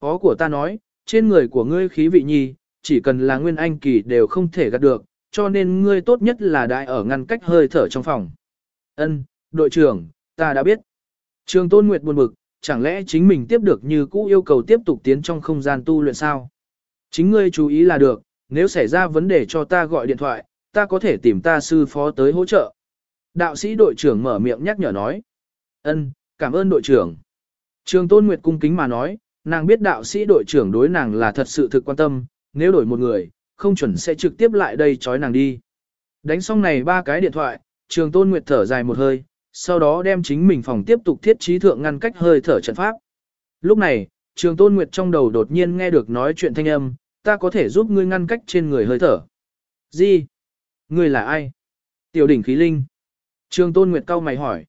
Có của ta nói, trên người của ngươi khí vị nhi, chỉ cần là nguyên anh kỳ đều không thể gạt được, cho nên ngươi tốt nhất là đại ở ngăn cách hơi thở trong phòng. Ân, đội trưởng, ta đã biết. Trường Tôn Nguyệt buồn bực, chẳng lẽ chính mình tiếp được như cũ yêu cầu tiếp tục tiến trong không gian tu luyện sao? Chính ngươi chú ý là được, nếu xảy ra vấn đề cho ta gọi điện thoại, ta có thể tìm ta sư phó tới hỗ trợ. Đạo sĩ đội trưởng mở miệng nhắc nhở nói. Ân, cảm ơn đội trưởng. Trường Tôn Nguyệt cung kính mà nói, nàng biết đạo sĩ đội trưởng đối nàng là thật sự thực quan tâm, nếu đổi một người, không chuẩn sẽ trực tiếp lại đây chói nàng đi. Đánh xong này ba cái điện thoại, Trường Tôn Nguyệt thở dài một hơi, sau đó đem chính mình phòng tiếp tục thiết trí thượng ngăn cách hơi thở trận pháp. Lúc này, Trường Tôn Nguyệt trong đầu đột nhiên nghe được nói chuyện thanh âm, ta có thể giúp ngươi ngăn cách trên người hơi thở. Gì? Ngươi là ai? Tiểu đỉnh khí linh. Trường Tôn Nguyệt cao mày hỏi.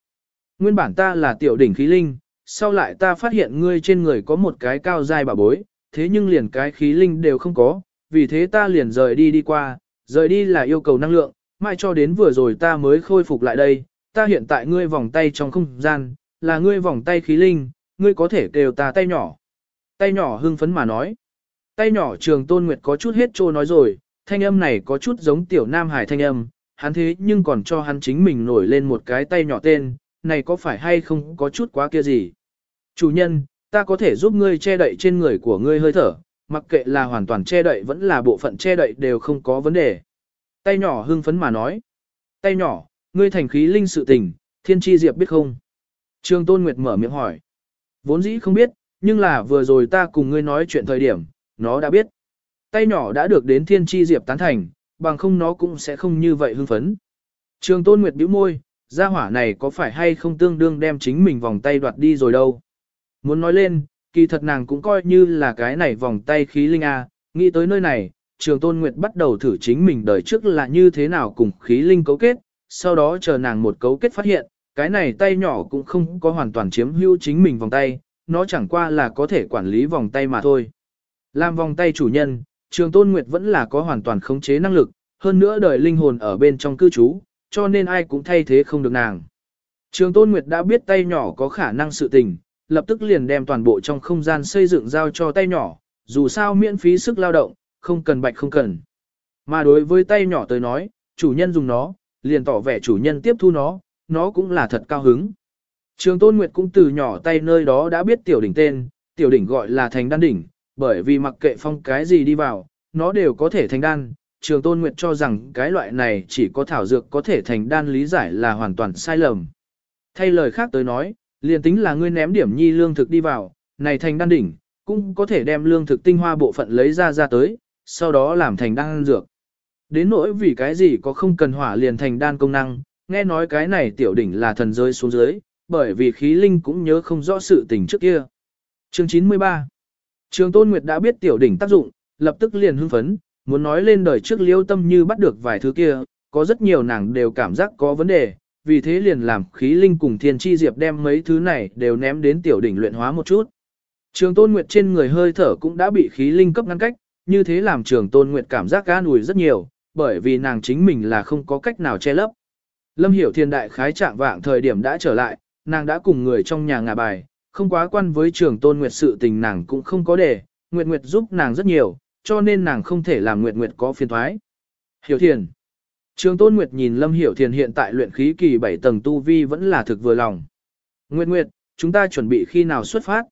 Nguyên bản ta là tiểu đỉnh khí linh, sau lại ta phát hiện ngươi trên người có một cái cao dài bảo bối, thế nhưng liền cái khí linh đều không có, vì thế ta liền rời đi đi qua, rời đi là yêu cầu năng lượng, mãi cho đến vừa rồi ta mới khôi phục lại đây, ta hiện tại ngươi vòng tay trong không gian, là ngươi vòng tay khí linh, ngươi có thể kêu ta tay nhỏ. Tay nhỏ hưng phấn mà nói. Tay nhỏ trường tôn nguyệt có chút hết trô nói rồi, thanh âm này có chút giống tiểu nam hải thanh âm, hắn thế nhưng còn cho hắn chính mình nổi lên một cái tay nhỏ tên, này có phải hay không có chút quá kia gì. Chủ nhân, ta có thể giúp ngươi che đậy trên người của ngươi hơi thở, mặc kệ là hoàn toàn che đậy vẫn là bộ phận che đậy đều không có vấn đề. Tay nhỏ hưng phấn mà nói. Tay nhỏ, ngươi thành khí linh sự tình, thiên tri diệp biết không? Trường Tôn Nguyệt mở miệng hỏi. Vốn dĩ không biết, nhưng là vừa rồi ta cùng ngươi nói chuyện thời điểm, nó đã biết. Tay nhỏ đã được đến thiên tri diệp tán thành, bằng không nó cũng sẽ không như vậy hưng phấn. Trường Tôn Nguyệt bĩu môi, gia hỏa này có phải hay không tương đương đem chính mình vòng tay đoạt đi rồi đâu. Muốn nói lên, kỳ thật nàng cũng coi như là cái này vòng tay khí linh A, nghĩ tới nơi này, trường tôn nguyệt bắt đầu thử chính mình đời trước là như thế nào cùng khí linh cấu kết, sau đó chờ nàng một cấu kết phát hiện, cái này tay nhỏ cũng không có hoàn toàn chiếm hữu chính mình vòng tay, nó chẳng qua là có thể quản lý vòng tay mà thôi. Làm vòng tay chủ nhân, trường tôn nguyệt vẫn là có hoàn toàn khống chế năng lực, hơn nữa đời linh hồn ở bên trong cư trú, cho nên ai cũng thay thế không được nàng. Trường tôn nguyệt đã biết tay nhỏ có khả năng sự tình, lập tức liền đem toàn bộ trong không gian xây dựng giao cho tay nhỏ, dù sao miễn phí sức lao động, không cần bạch không cần. Mà đối với tay nhỏ tới nói, chủ nhân dùng nó, liền tỏ vẻ chủ nhân tiếp thu nó, nó cũng là thật cao hứng. Trường Tôn Nguyệt cũng từ nhỏ tay nơi đó đã biết tiểu đỉnh tên, tiểu đỉnh gọi là thành đan đỉnh, bởi vì mặc kệ phong cái gì đi vào, nó đều có thể thành đan. Trường Tôn Nguyệt cho rằng cái loại này chỉ có thảo dược có thể thành đan lý giải là hoàn toàn sai lầm. Thay lời khác tới nói, liền tính là ngươi ném điểm nhi lương thực đi vào, này thành đan đỉnh, cũng có thể đem lương thực tinh hoa bộ phận lấy ra ra tới, sau đó làm thành đan dược. Đến nỗi vì cái gì có không cần hỏa liền thành đan công năng, nghe nói cái này tiểu đỉnh là thần rơi xuống dưới, bởi vì khí linh cũng nhớ không rõ sự tình trước kia. Chương 93 Trường Tôn Nguyệt đã biết tiểu đỉnh tác dụng, lập tức liền hưng phấn, muốn nói lên đời trước liêu tâm như bắt được vài thứ kia, có rất nhiều nàng đều cảm giác có vấn đề, vì thế liền làm khí linh cùng thiên chi diệp đem mấy thứ này đều ném đến tiểu đỉnh luyện hóa một chút. Trường Tôn Nguyệt trên người hơi thở cũng đã bị khí linh cấp ngăn cách, như thế làm Trường Tôn Nguyệt cảm giác gan ủi rất nhiều, bởi vì nàng chính mình là không có cách nào che lấp. Lâm Hiểu Thiên đại khái trạng vạng thời điểm đã trở lại, nàng đã cùng người trong nhà ngả bài, không quá quan với Trường Tôn Nguyệt sự tình nàng cũng không có để, Nguyệt Nguyệt giúp nàng rất nhiều, cho nên nàng không thể làm Nguyệt Nguyệt có phiền thoái. Hiểu Thiên Trường Tôn Nguyệt nhìn Lâm Hiểu Thiền hiện tại luyện khí kỳ 7 tầng tu vi vẫn là thực vừa lòng. Nguyệt Nguyệt, chúng ta chuẩn bị khi nào xuất phát?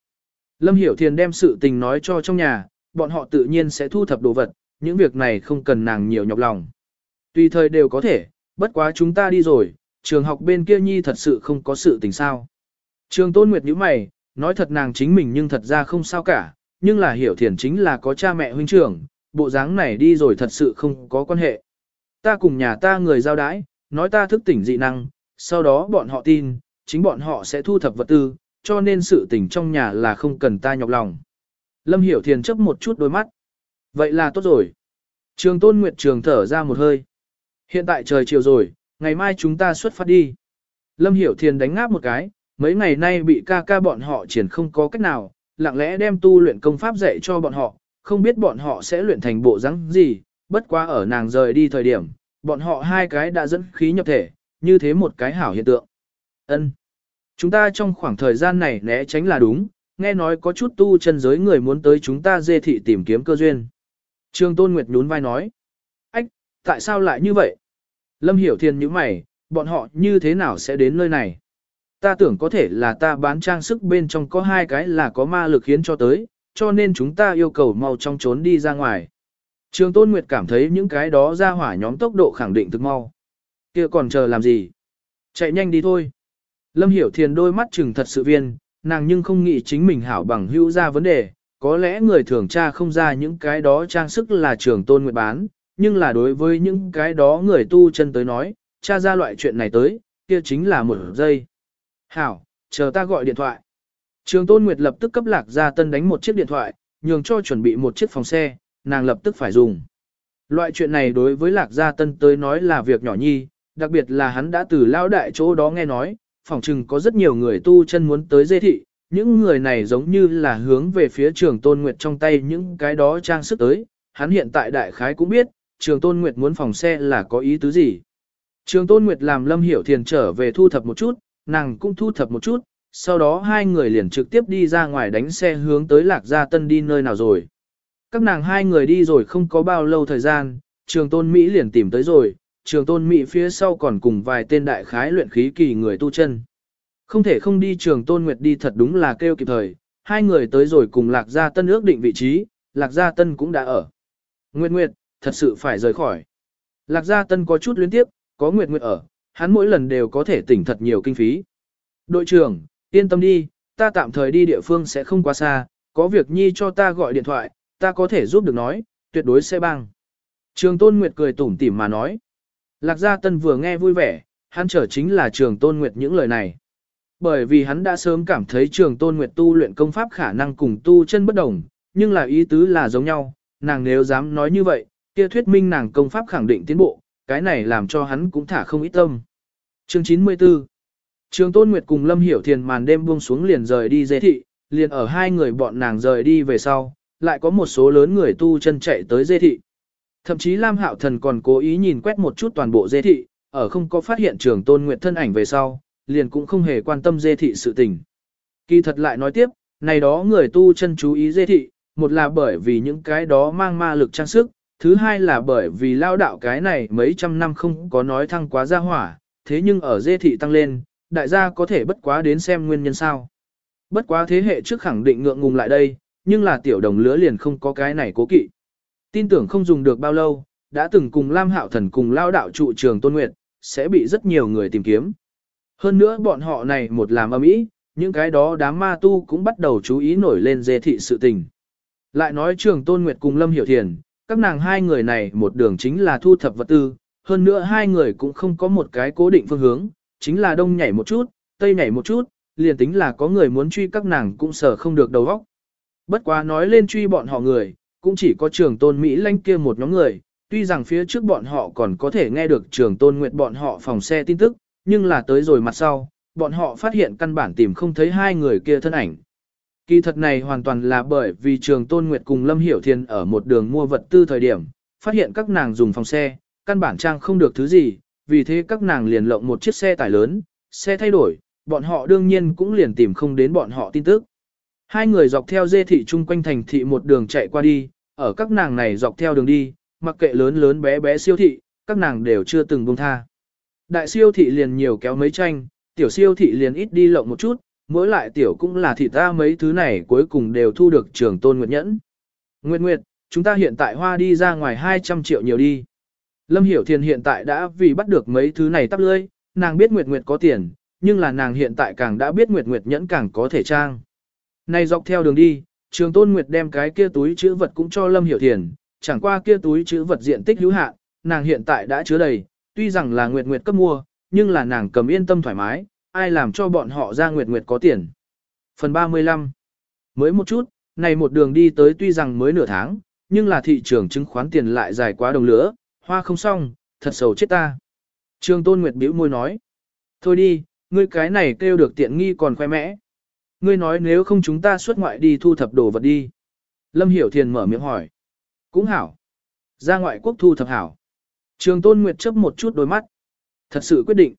Lâm Hiểu Thiền đem sự tình nói cho trong nhà, bọn họ tự nhiên sẽ thu thập đồ vật, những việc này không cần nàng nhiều nhọc lòng. Tùy thời đều có thể, bất quá chúng ta đi rồi, trường học bên kia nhi thật sự không có sự tình sao. Trường Tôn Nguyệt nhíu mày, nói thật nàng chính mình nhưng thật ra không sao cả, nhưng là Hiểu Thiền chính là có cha mẹ huynh trưởng, bộ dáng này đi rồi thật sự không có quan hệ. Ta cùng nhà ta người giao đái, nói ta thức tỉnh dị năng, sau đó bọn họ tin, chính bọn họ sẽ thu thập vật tư, cho nên sự tỉnh trong nhà là không cần ta nhọc lòng. Lâm Hiểu Thiền chấp một chút đôi mắt. Vậy là tốt rồi. Trường Tôn Nguyệt Trường thở ra một hơi. Hiện tại trời chiều rồi, ngày mai chúng ta xuất phát đi. Lâm Hiểu Thiền đánh ngáp một cái, mấy ngày nay bị ca ca bọn họ triển không có cách nào, lặng lẽ đem tu luyện công pháp dạy cho bọn họ, không biết bọn họ sẽ luyện thành bộ rắn gì, bất quá ở nàng rời đi thời điểm, bọn họ hai cái đã dẫn khí nhập thể, như thế một cái hảo hiện tượng. Ân, Chúng ta trong khoảng thời gian này né tránh là đúng, nghe nói có chút tu chân giới người muốn tới chúng ta dê thị tìm kiếm cơ duyên. Trương Tôn Nguyệt nhún vai nói. Ách, tại sao lại như vậy? Lâm Hiểu Thiên như mày, bọn họ như thế nào sẽ đến nơi này? Ta tưởng có thể là ta bán trang sức bên trong có hai cái là có ma lực khiến cho tới, cho nên chúng ta yêu cầu mau trong trốn đi ra ngoài. Trường Tôn Nguyệt cảm thấy những cái đó ra hỏa nhóm tốc độ khẳng định thực mau. kia còn chờ làm gì? Chạy nhanh đi thôi. Lâm Hiểu Thiền đôi mắt chừng thật sự viên, nàng nhưng không nghĩ chính mình hảo bằng hữu ra vấn đề, có lẽ người thường tra không ra những cái đó trang sức là trường tôn nguyệt bán, nhưng là đối với những cái đó người tu chân tới nói, tra ra loại chuyện này tới, kia chính là một giây. Hảo, chờ ta gọi điện thoại. Trường tôn nguyệt lập tức cấp lạc gia tân đánh một chiếc điện thoại, nhường cho chuẩn bị một chiếc phòng xe, nàng lập tức phải dùng. Loại chuyện này đối với lạc gia tân tới nói là việc nhỏ nhi, đặc biệt là hắn đã từ lao đại chỗ đó nghe nói, phỏng chừng có rất nhiều người tu chân muốn tới dê thị, những người này giống như là hướng về phía trường tôn nguyệt trong tay những cái đó trang sức tới, hắn hiện tại đại khái cũng biết, trường tôn nguyệt muốn phòng xe là có ý tứ gì. Trường tôn nguyệt làm lâm hiểu thiền trở về thu thập một chút, nàng cũng thu thập một chút, sau đó hai người liền trực tiếp đi ra ngoài đánh xe hướng tới lạc gia tân đi nơi nào rồi. Các nàng hai người đi rồi không có bao lâu thời gian, trường tôn Mỹ liền tìm tới rồi, trường tôn Mỹ phía sau còn cùng vài tên đại khái luyện khí kỳ người tu chân. Không thể không đi trường tôn nguyệt đi thật đúng là kêu kịp thời, hai người tới rồi cùng lạc gia tân ước định vị trí, lạc gia tân cũng đã ở. Nguyệt Nguyệt, thật sự phải rời khỏi. Lạc gia tân có chút luyến tiếp, có Nguyệt Nguyệt ở, hắn mỗi lần đều có thể tỉnh thật nhiều kinh phí. Đội trưởng, yên tâm đi, ta tạm thời đi địa phương sẽ không quá xa, có việc nhi cho ta gọi điện thoại, ta có thể giúp được nói, tuyệt đối sẽ băng. Trường Tôn Nguyệt cười tủm tỉm mà nói. Lạc Gia Tân vừa nghe vui vẻ, hắn trở chính là Trường Tôn Nguyệt những lời này. Bởi vì hắn đã sớm cảm thấy Trường Tôn Nguyệt tu luyện công pháp khả năng cùng tu chân bất đồng, nhưng là ý tứ là giống nhau, nàng nếu dám nói như vậy, kia thuyết minh nàng công pháp khẳng định tiến bộ, cái này làm cho hắn cũng thả không ít tâm. Chương 94 Trường Tôn Nguyệt cùng Lâm Hiểu Thiền màn đêm buông xuống liền rời đi dê thị, liền ở hai người bọn nàng rời đi về sau, lại có một số lớn người tu chân chạy tới dê thị. Thậm chí Lam Hạo Thần còn cố ý nhìn quét một chút toàn bộ dê thị, ở không có phát hiện trường tôn nguyệt thân ảnh về sau, liền cũng không hề quan tâm dê thị sự tình. Kỳ thật lại nói tiếp, này đó người tu chân chú ý dê thị, một là bởi vì những cái đó mang ma lực trang sức, thứ hai là bởi vì lao đạo cái này mấy trăm năm không có nói thăng quá ra hỏa, thế nhưng ở dê thị tăng lên, đại gia có thể bất quá đến xem nguyên nhân sao. Bất quá thế hệ trước khẳng định ngượng ngùng lại đây, nhưng là tiểu đồng lứa liền không có cái này cố kỵ. Tin tưởng không dùng được bao lâu, đã từng cùng Lam Hạo Thần cùng lao đạo trụ trường Tôn Nguyệt, sẽ bị rất nhiều người tìm kiếm. Hơn nữa bọn họ này một làm âm ý, những cái đó đám ma tu cũng bắt đầu chú ý nổi lên dê thị sự tình. Lại nói trường Tôn Nguyệt cùng Lâm Hiểu Thiền, các nàng hai người này một đường chính là thu thập vật tư, hơn nữa hai người cũng không có một cái cố định phương hướng, chính là đông nhảy một chút, tây nhảy một chút, liền tính là có người muốn truy các nàng cũng sợ không được đầu óc. Bất quá nói lên truy bọn họ người, cũng chỉ có trường tôn Mỹ lanh kia một nhóm người, tuy rằng phía trước bọn họ còn có thể nghe được trường tôn nguyệt bọn họ phòng xe tin tức, nhưng là tới rồi mặt sau, bọn họ phát hiện căn bản tìm không thấy hai người kia thân ảnh. Kỳ thật này hoàn toàn là bởi vì trường tôn nguyệt cùng Lâm Hiểu Thiên ở một đường mua vật tư thời điểm, phát hiện các nàng dùng phòng xe, căn bản trang không được thứ gì, vì thế các nàng liền lộng một chiếc xe tải lớn, xe thay đổi, bọn họ đương nhiên cũng liền tìm không đến bọn họ tin tức. Hai người dọc theo dê thị chung quanh thành thị một đường chạy qua đi, ở các nàng này dọc theo đường đi, mặc kệ lớn lớn bé bé siêu thị, các nàng đều chưa từng buông tha. Đại siêu thị liền nhiều kéo mấy tranh, tiểu siêu thị liền ít đi lộng một chút, mỗi lại tiểu cũng là thị ta mấy thứ này cuối cùng đều thu được trường tôn nguyệt nhẫn. Nguyệt Nguyệt, chúng ta hiện tại hoa đi ra ngoài 200 triệu nhiều đi. Lâm Hiểu Thiền hiện tại đã vì bắt được mấy thứ này tắp lươi, nàng biết Nguyệt Nguyệt có tiền, nhưng là nàng hiện tại càng đã biết Nguyệt Nguyệt nhẫn càng có thể trang. Này dọc theo đường đi, trường tôn nguyệt đem cái kia túi chữ vật cũng cho Lâm Hiểu Thiền, chẳng qua kia túi chữ vật diện tích hữu hạn, nàng hiện tại đã chứa đầy, tuy rằng là nguyệt nguyệt cấp mua, nhưng là nàng cầm yên tâm thoải mái, ai làm cho bọn họ ra nguyệt nguyệt có tiền. Phần 35 Mới một chút, này một đường đi tới tuy rằng mới nửa tháng, nhưng là thị trường chứng khoán tiền lại dài quá đồng lửa, hoa không xong, thật sầu chết ta. Trường tôn nguyệt bĩu môi nói. Thôi đi, ngươi cái này kêu được tiện nghi còn khoe mẽ. Ngươi nói nếu không chúng ta xuất ngoại đi thu thập đồ vật đi. Lâm Hiểu Thiền mở miệng hỏi. Cũng hảo. Ra ngoại quốc thu thập hảo. Trường Tôn Nguyệt chấp một chút đôi mắt. Thật sự quyết định.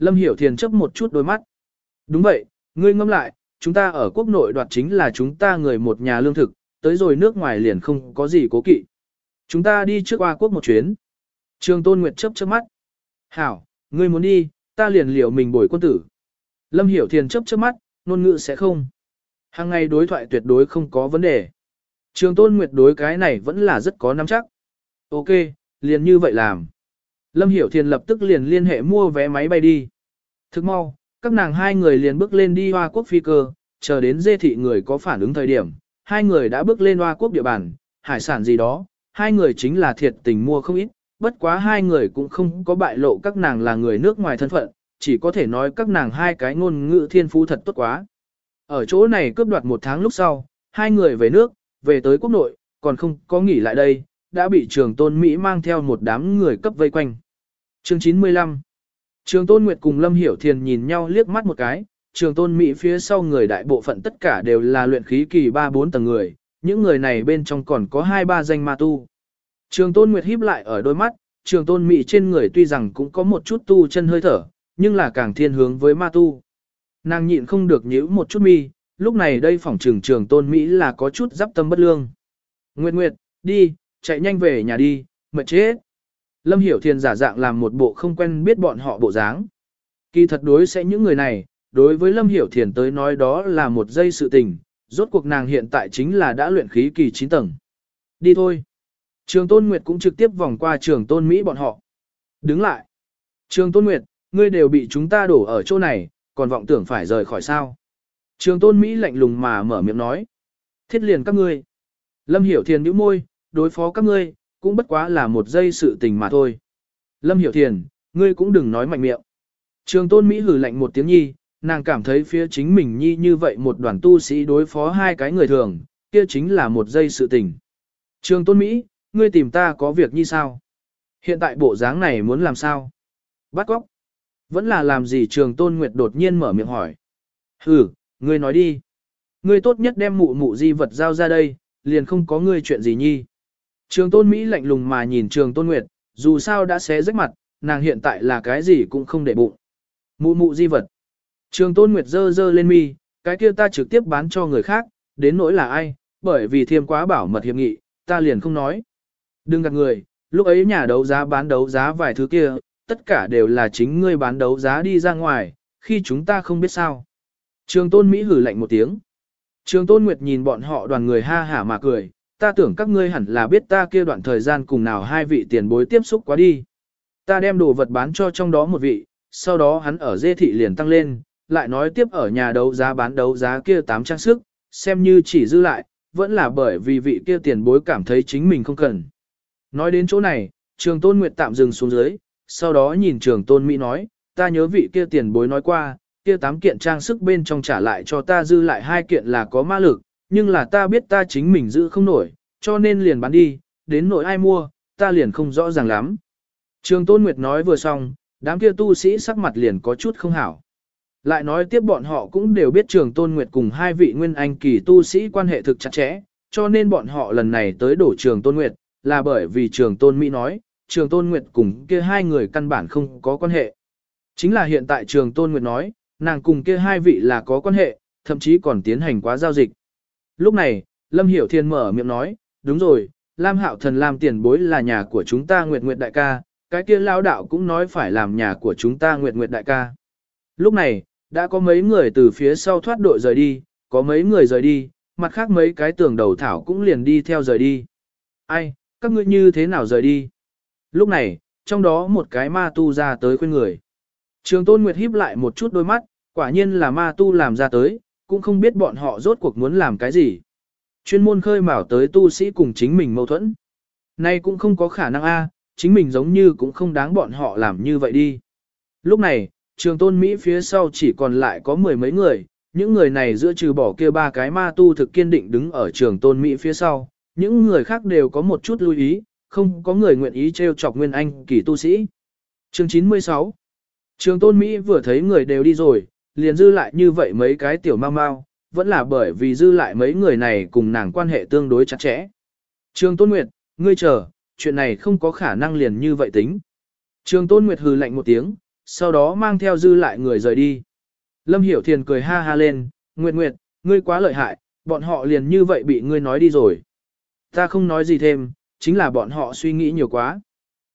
Lâm Hiểu Thiền chấp một chút đôi mắt. Đúng vậy, ngươi ngâm lại, chúng ta ở quốc nội đoạt chính là chúng ta người một nhà lương thực, tới rồi nước ngoài liền không có gì cố kỵ. Chúng ta đi trước qua quốc một chuyến. Trường Tôn Nguyệt chấp chớp mắt. Hảo, ngươi muốn đi, ta liền liệu mình bồi quân tử. Lâm Hiểu Thiền chấp chớp mắt, ngôn ngữ sẽ không. Hàng ngày đối thoại tuyệt đối không có vấn đề. Trường Tôn Nguyệt đối cái này vẫn là rất có nắm chắc. Ok, liền như vậy làm. Lâm Hiểu Thiền lập tức liền liên hệ mua vé máy bay đi. Thức mau, các nàng hai người liền bước lên đi Hoa Quốc phi cơ, chờ đến dê thị người có phản ứng thời điểm. Hai người đã bước lên Hoa Quốc địa bàn, hải sản gì đó, hai người chính là thiệt tình mua không ít, bất quá hai người cũng không có bại lộ các nàng là người nước ngoài thân phận, chỉ có thể nói các nàng hai cái ngôn ngữ thiên phú thật tốt quá. Ở chỗ này cướp đoạt một tháng lúc sau, hai người về nước, về tới quốc nội, còn không có nghỉ lại đây, đã bị trường tôn Mỹ mang theo một đám người cấp vây quanh. Chương 95 Trường tôn Nguyệt cùng Lâm Hiểu Thiền nhìn nhau liếc mắt một cái, trường tôn Mỹ phía sau người đại bộ phận tất cả đều là luyện khí kỳ 3-4 tầng người, những người này bên trong còn có 2-3 danh ma tu. Trường tôn Nguyệt híp lại ở đôi mắt, trường tôn Mỹ trên người tuy rằng cũng có một chút tu chân hơi thở, nhưng là càng thiên hướng với ma tu. Nàng nhịn không được nhíu một chút mi, lúc này đây phỏng trường trường tôn Mỹ là có chút giáp tâm bất lương. Nguyệt Nguyệt, đi, chạy nhanh về nhà đi, mệt chết. Lâm Hiểu Thiền giả dạng làm một bộ không quen biết bọn họ bộ dáng. Kỳ thật đối sẽ những người này, đối với Lâm Hiểu Thiền tới nói đó là một giây sự tình, rốt cuộc nàng hiện tại chính là đã luyện khí kỳ 9 tầng. Đi thôi. Trường Tôn Nguyệt cũng trực tiếp vòng qua trường Tôn Mỹ bọn họ. Đứng lại. Trường Tôn Nguyệt, ngươi đều bị chúng ta đổ ở chỗ này, còn vọng tưởng phải rời khỏi sao. Trường Tôn Mỹ lạnh lùng mà mở miệng nói. Thiết liền các ngươi. Lâm Hiểu Thiền nhíu môi, đối phó các ngươi, cũng bất quá là một giây sự tình mà thôi. Lâm Hiểu Thiền, ngươi cũng đừng nói mạnh miệng. Trường Tôn Mỹ hử lạnh một tiếng nhi, nàng cảm thấy phía chính mình nhi như vậy một đoàn tu sĩ đối phó hai cái người thường, kia chính là một giây sự tình. Trường Tôn Mỹ, ngươi tìm ta có việc như sao? Hiện tại bộ dáng này muốn làm sao? Bắt góc. Vẫn là làm gì trường Tôn Nguyệt đột nhiên mở miệng hỏi. Ừ, ngươi nói đi. Ngươi tốt nhất đem mụ mụ di vật giao ra đây, liền không có ngươi chuyện gì nhi. Trường Tôn Mỹ lạnh lùng mà nhìn trường Tôn Nguyệt, dù sao đã xé rách mặt, nàng hiện tại là cái gì cũng không để bụng. Mụ mụ di vật. Trường Tôn Nguyệt dơ dơ lên mi, cái kia ta trực tiếp bán cho người khác, đến nỗi là ai, bởi vì thiêm quá bảo mật hiệp nghị, ta liền không nói. Đừng gạt người, lúc ấy nhà đấu giá bán đấu giá vài thứ kia, tất cả đều là chính ngươi bán đấu giá đi ra ngoài, khi chúng ta không biết sao. Trường Tôn Mỹ hử lạnh một tiếng. Trường Tôn Nguyệt nhìn bọn họ đoàn người ha hả mà cười, ta tưởng các ngươi hẳn là biết ta kia đoạn thời gian cùng nào hai vị tiền bối tiếp xúc quá đi. Ta đem đồ vật bán cho trong đó một vị, sau đó hắn ở dê thị liền tăng lên, lại nói tiếp ở nhà đấu giá bán đấu giá kia tám trang sức, xem như chỉ dư lại, vẫn là bởi vì vị kia tiền bối cảm thấy chính mình không cần. Nói đến chỗ này, trường tôn nguyệt tạm dừng xuống dưới, sau đó nhìn trường tôn Mỹ nói, ta nhớ vị kia tiền bối nói qua, kia tám kiện trang sức bên trong trả lại cho ta dư lại hai kiện là có ma lực, nhưng là ta biết ta chính mình giữ không nổi, cho nên liền bán đi, đến nỗi ai mua, ta liền không rõ ràng lắm. Trường Tôn Nguyệt nói vừa xong, đám kia tu sĩ sắc mặt liền có chút không hảo. Lại nói tiếp bọn họ cũng đều biết trường Tôn Nguyệt cùng hai vị nguyên anh kỳ tu sĩ quan hệ thực chặt chẽ, cho nên bọn họ lần này tới đổ trường Tôn Nguyệt, là bởi vì trường Tôn Mỹ nói, trường Tôn Nguyệt cùng kia hai người căn bản không có quan hệ. Chính là hiện tại trường Tôn Nguyệt nói, nàng cùng kia hai vị là có quan hệ, thậm chí còn tiến hành quá giao dịch. Lúc này, Lâm Hiểu Thiên mở miệng nói, đúng rồi, Lam Hạo Thần Lam tiền bối là nhà của chúng ta Nguyệt Nguyệt đại ca, cái kia lão đạo cũng nói phải làm nhà của chúng ta Nguyệt Nguyệt đại ca. Lúc này, đã có mấy người từ phía sau thoát đội rời đi, có mấy người rời đi, mặt khác mấy cái tường đầu thảo cũng liền đi theo rời đi. Ai, các ngươi như thế nào rời đi? Lúc này, trong đó một cái ma tu ra tới khuyên người. Trường Tôn Nguyệt híp lại một chút đôi mắt, quả nhiên là ma tu làm ra tới, cũng không biết bọn họ rốt cuộc muốn làm cái gì. Chuyên môn khơi mào tới tu sĩ cùng chính mình mâu thuẫn. Nay cũng không có khả năng a, chính mình giống như cũng không đáng bọn họ làm như vậy đi. Lúc này, trường tôn Mỹ phía sau chỉ còn lại có mười mấy người, những người này giữa trừ bỏ kia ba cái ma tu thực kiên định đứng ở trường tôn Mỹ phía sau, những người khác đều có một chút lưu ý, không có người nguyện ý trêu chọc nguyên anh kỳ tu sĩ. Chương 96 Trường tôn Mỹ vừa thấy người đều đi rồi, liền dư lại như vậy mấy cái tiểu mau mau, vẫn là bởi vì dư lại mấy người này cùng nàng quan hệ tương đối chặt chẽ. Trường Tôn Nguyệt, ngươi chờ, chuyện này không có khả năng liền như vậy tính. Trường Tôn Nguyệt hừ lạnh một tiếng, sau đó mang theo dư lại người rời đi. Lâm Hiểu Thiền cười ha ha lên, Nguyệt Nguyệt, ngươi quá lợi hại, bọn họ liền như vậy bị ngươi nói đi rồi. Ta không nói gì thêm, chính là bọn họ suy nghĩ nhiều quá.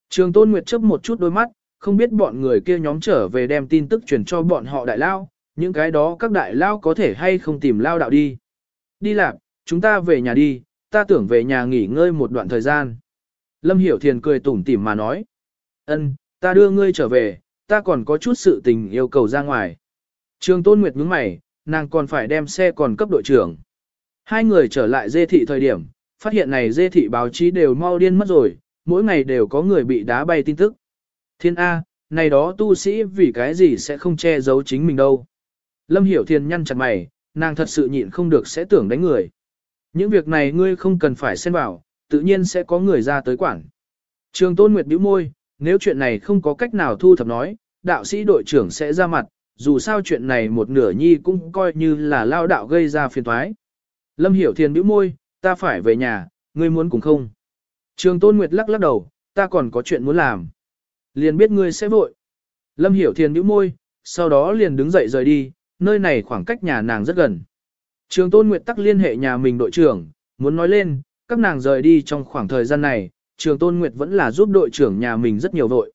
Trường Tôn Nguyệt chớp một chút đôi mắt, không biết bọn người kia nhóm trở về đem tin tức truyền cho bọn họ đại lao, những cái đó các đại lao có thể hay không tìm lao đạo đi. Đi làm, chúng ta về nhà đi, ta tưởng về nhà nghỉ ngơi một đoạn thời gian. Lâm Hiểu Thiền cười tủm tỉm mà nói. ân, ta đưa ngươi trở về, ta còn có chút sự tình yêu cầu ra ngoài. Trường Tôn Nguyệt nhướng mày, nàng còn phải đem xe còn cấp đội trưởng. Hai người trở lại dê thị thời điểm, phát hiện này dê thị báo chí đều mau điên mất rồi, mỗi ngày đều có người bị đá bay tin tức. Thiên A, này đó tu sĩ vì cái gì sẽ không che giấu chính mình đâu. Lâm Hiểu Thiên nhăn chặt mày, nàng thật sự nhịn không được sẽ tưởng đánh người. Những việc này ngươi không cần phải xen vào, tự nhiên sẽ có người ra tới quản. Trường Tôn Nguyệt bĩu môi, nếu chuyện này không có cách nào thu thập nói, đạo sĩ đội trưởng sẽ ra mặt, dù sao chuyện này một nửa nhi cũng coi như là lao đạo gây ra phiền toái. Lâm Hiểu Thiên bĩu môi, ta phải về nhà, ngươi muốn cùng không? Trường Tôn Nguyệt lắc lắc đầu, ta còn có chuyện muốn làm. Liền biết ngươi sẽ vội. Lâm Hiểu Thiên bĩu môi, sau đó liền đứng dậy rời đi, nơi này khoảng cách nhà nàng rất gần. Trường Tôn Nguyệt tắc liên hệ nhà mình đội trưởng, muốn nói lên, các nàng rời đi trong khoảng thời gian này, Trường Tôn Nguyệt vẫn là giúp đội trưởng nhà mình rất nhiều vội.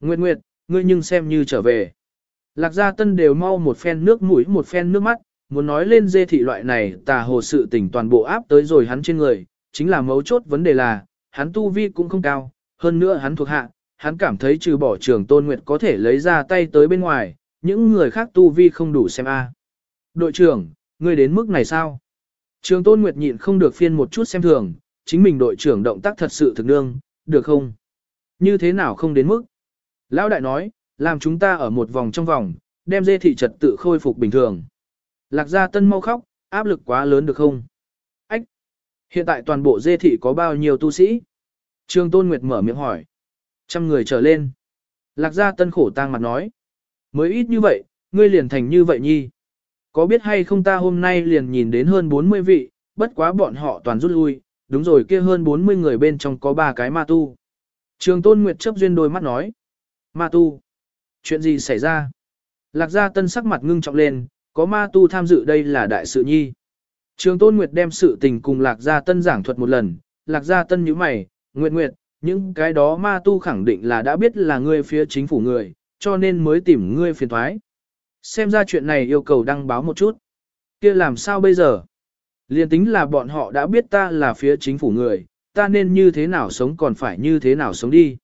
Nguyệt Nguyệt, ngươi nhưng xem như trở về. Lạc gia tân đều mau một phen nước mũi một phen nước mắt, muốn nói lên dê thị loại này tà hồ sự tình toàn bộ áp tới rồi hắn trên người, chính là mấu chốt vấn đề là, hắn tu vi cũng không cao, hơn nữa hắn thuộc hạ, hắn cảm thấy trừ bỏ trường tôn nguyệt có thể lấy ra tay tới bên ngoài, những người khác tu vi không đủ xem a. Đội trưởng, ngươi đến mức này sao? Trường tôn nguyệt nhịn không được phiên một chút xem thường, chính mình đội trưởng động tác thật sự thực đương, được không? Như thế nào không đến mức? Lão đại nói, làm chúng ta ở một vòng trong vòng, đem dê thị trật tự khôi phục bình thường. Lạc gia tân mau khóc, áp lực quá lớn được không? Ách! Hiện tại toàn bộ dê thị có bao nhiêu tu sĩ? Trương Tôn Nguyệt mở miệng hỏi. Trăm người trở lên. Lạc gia tân khổ tang mặt nói. Mới ít như vậy, ngươi liền thành như vậy nhi. Có biết hay không ta hôm nay liền nhìn đến hơn 40 vị, bất quá bọn họ toàn rút lui, đúng rồi kia hơn 40 người bên trong có ba cái ma tu. Trường Tôn Nguyệt chấp duyên đôi mắt nói. Ma tu. Chuyện gì xảy ra? Lạc gia tân sắc mặt ngưng trọng lên, có ma tu tham dự đây là đại sự nhi. Trường Tôn Nguyệt đem sự tình cùng Lạc gia tân giảng thuật một lần, Lạc gia tân nhíu mày, Nguyệt Nguyệt, những cái đó ma tu khẳng định là đã biết là ngươi phía chính phủ người, cho nên mới tìm ngươi phiền thoái. Xem ra chuyện này yêu cầu đăng báo một chút. kia làm sao bây giờ? Liên tính là bọn họ đã biết ta là phía chính phủ người, ta nên như thế nào sống còn phải như thế nào sống đi.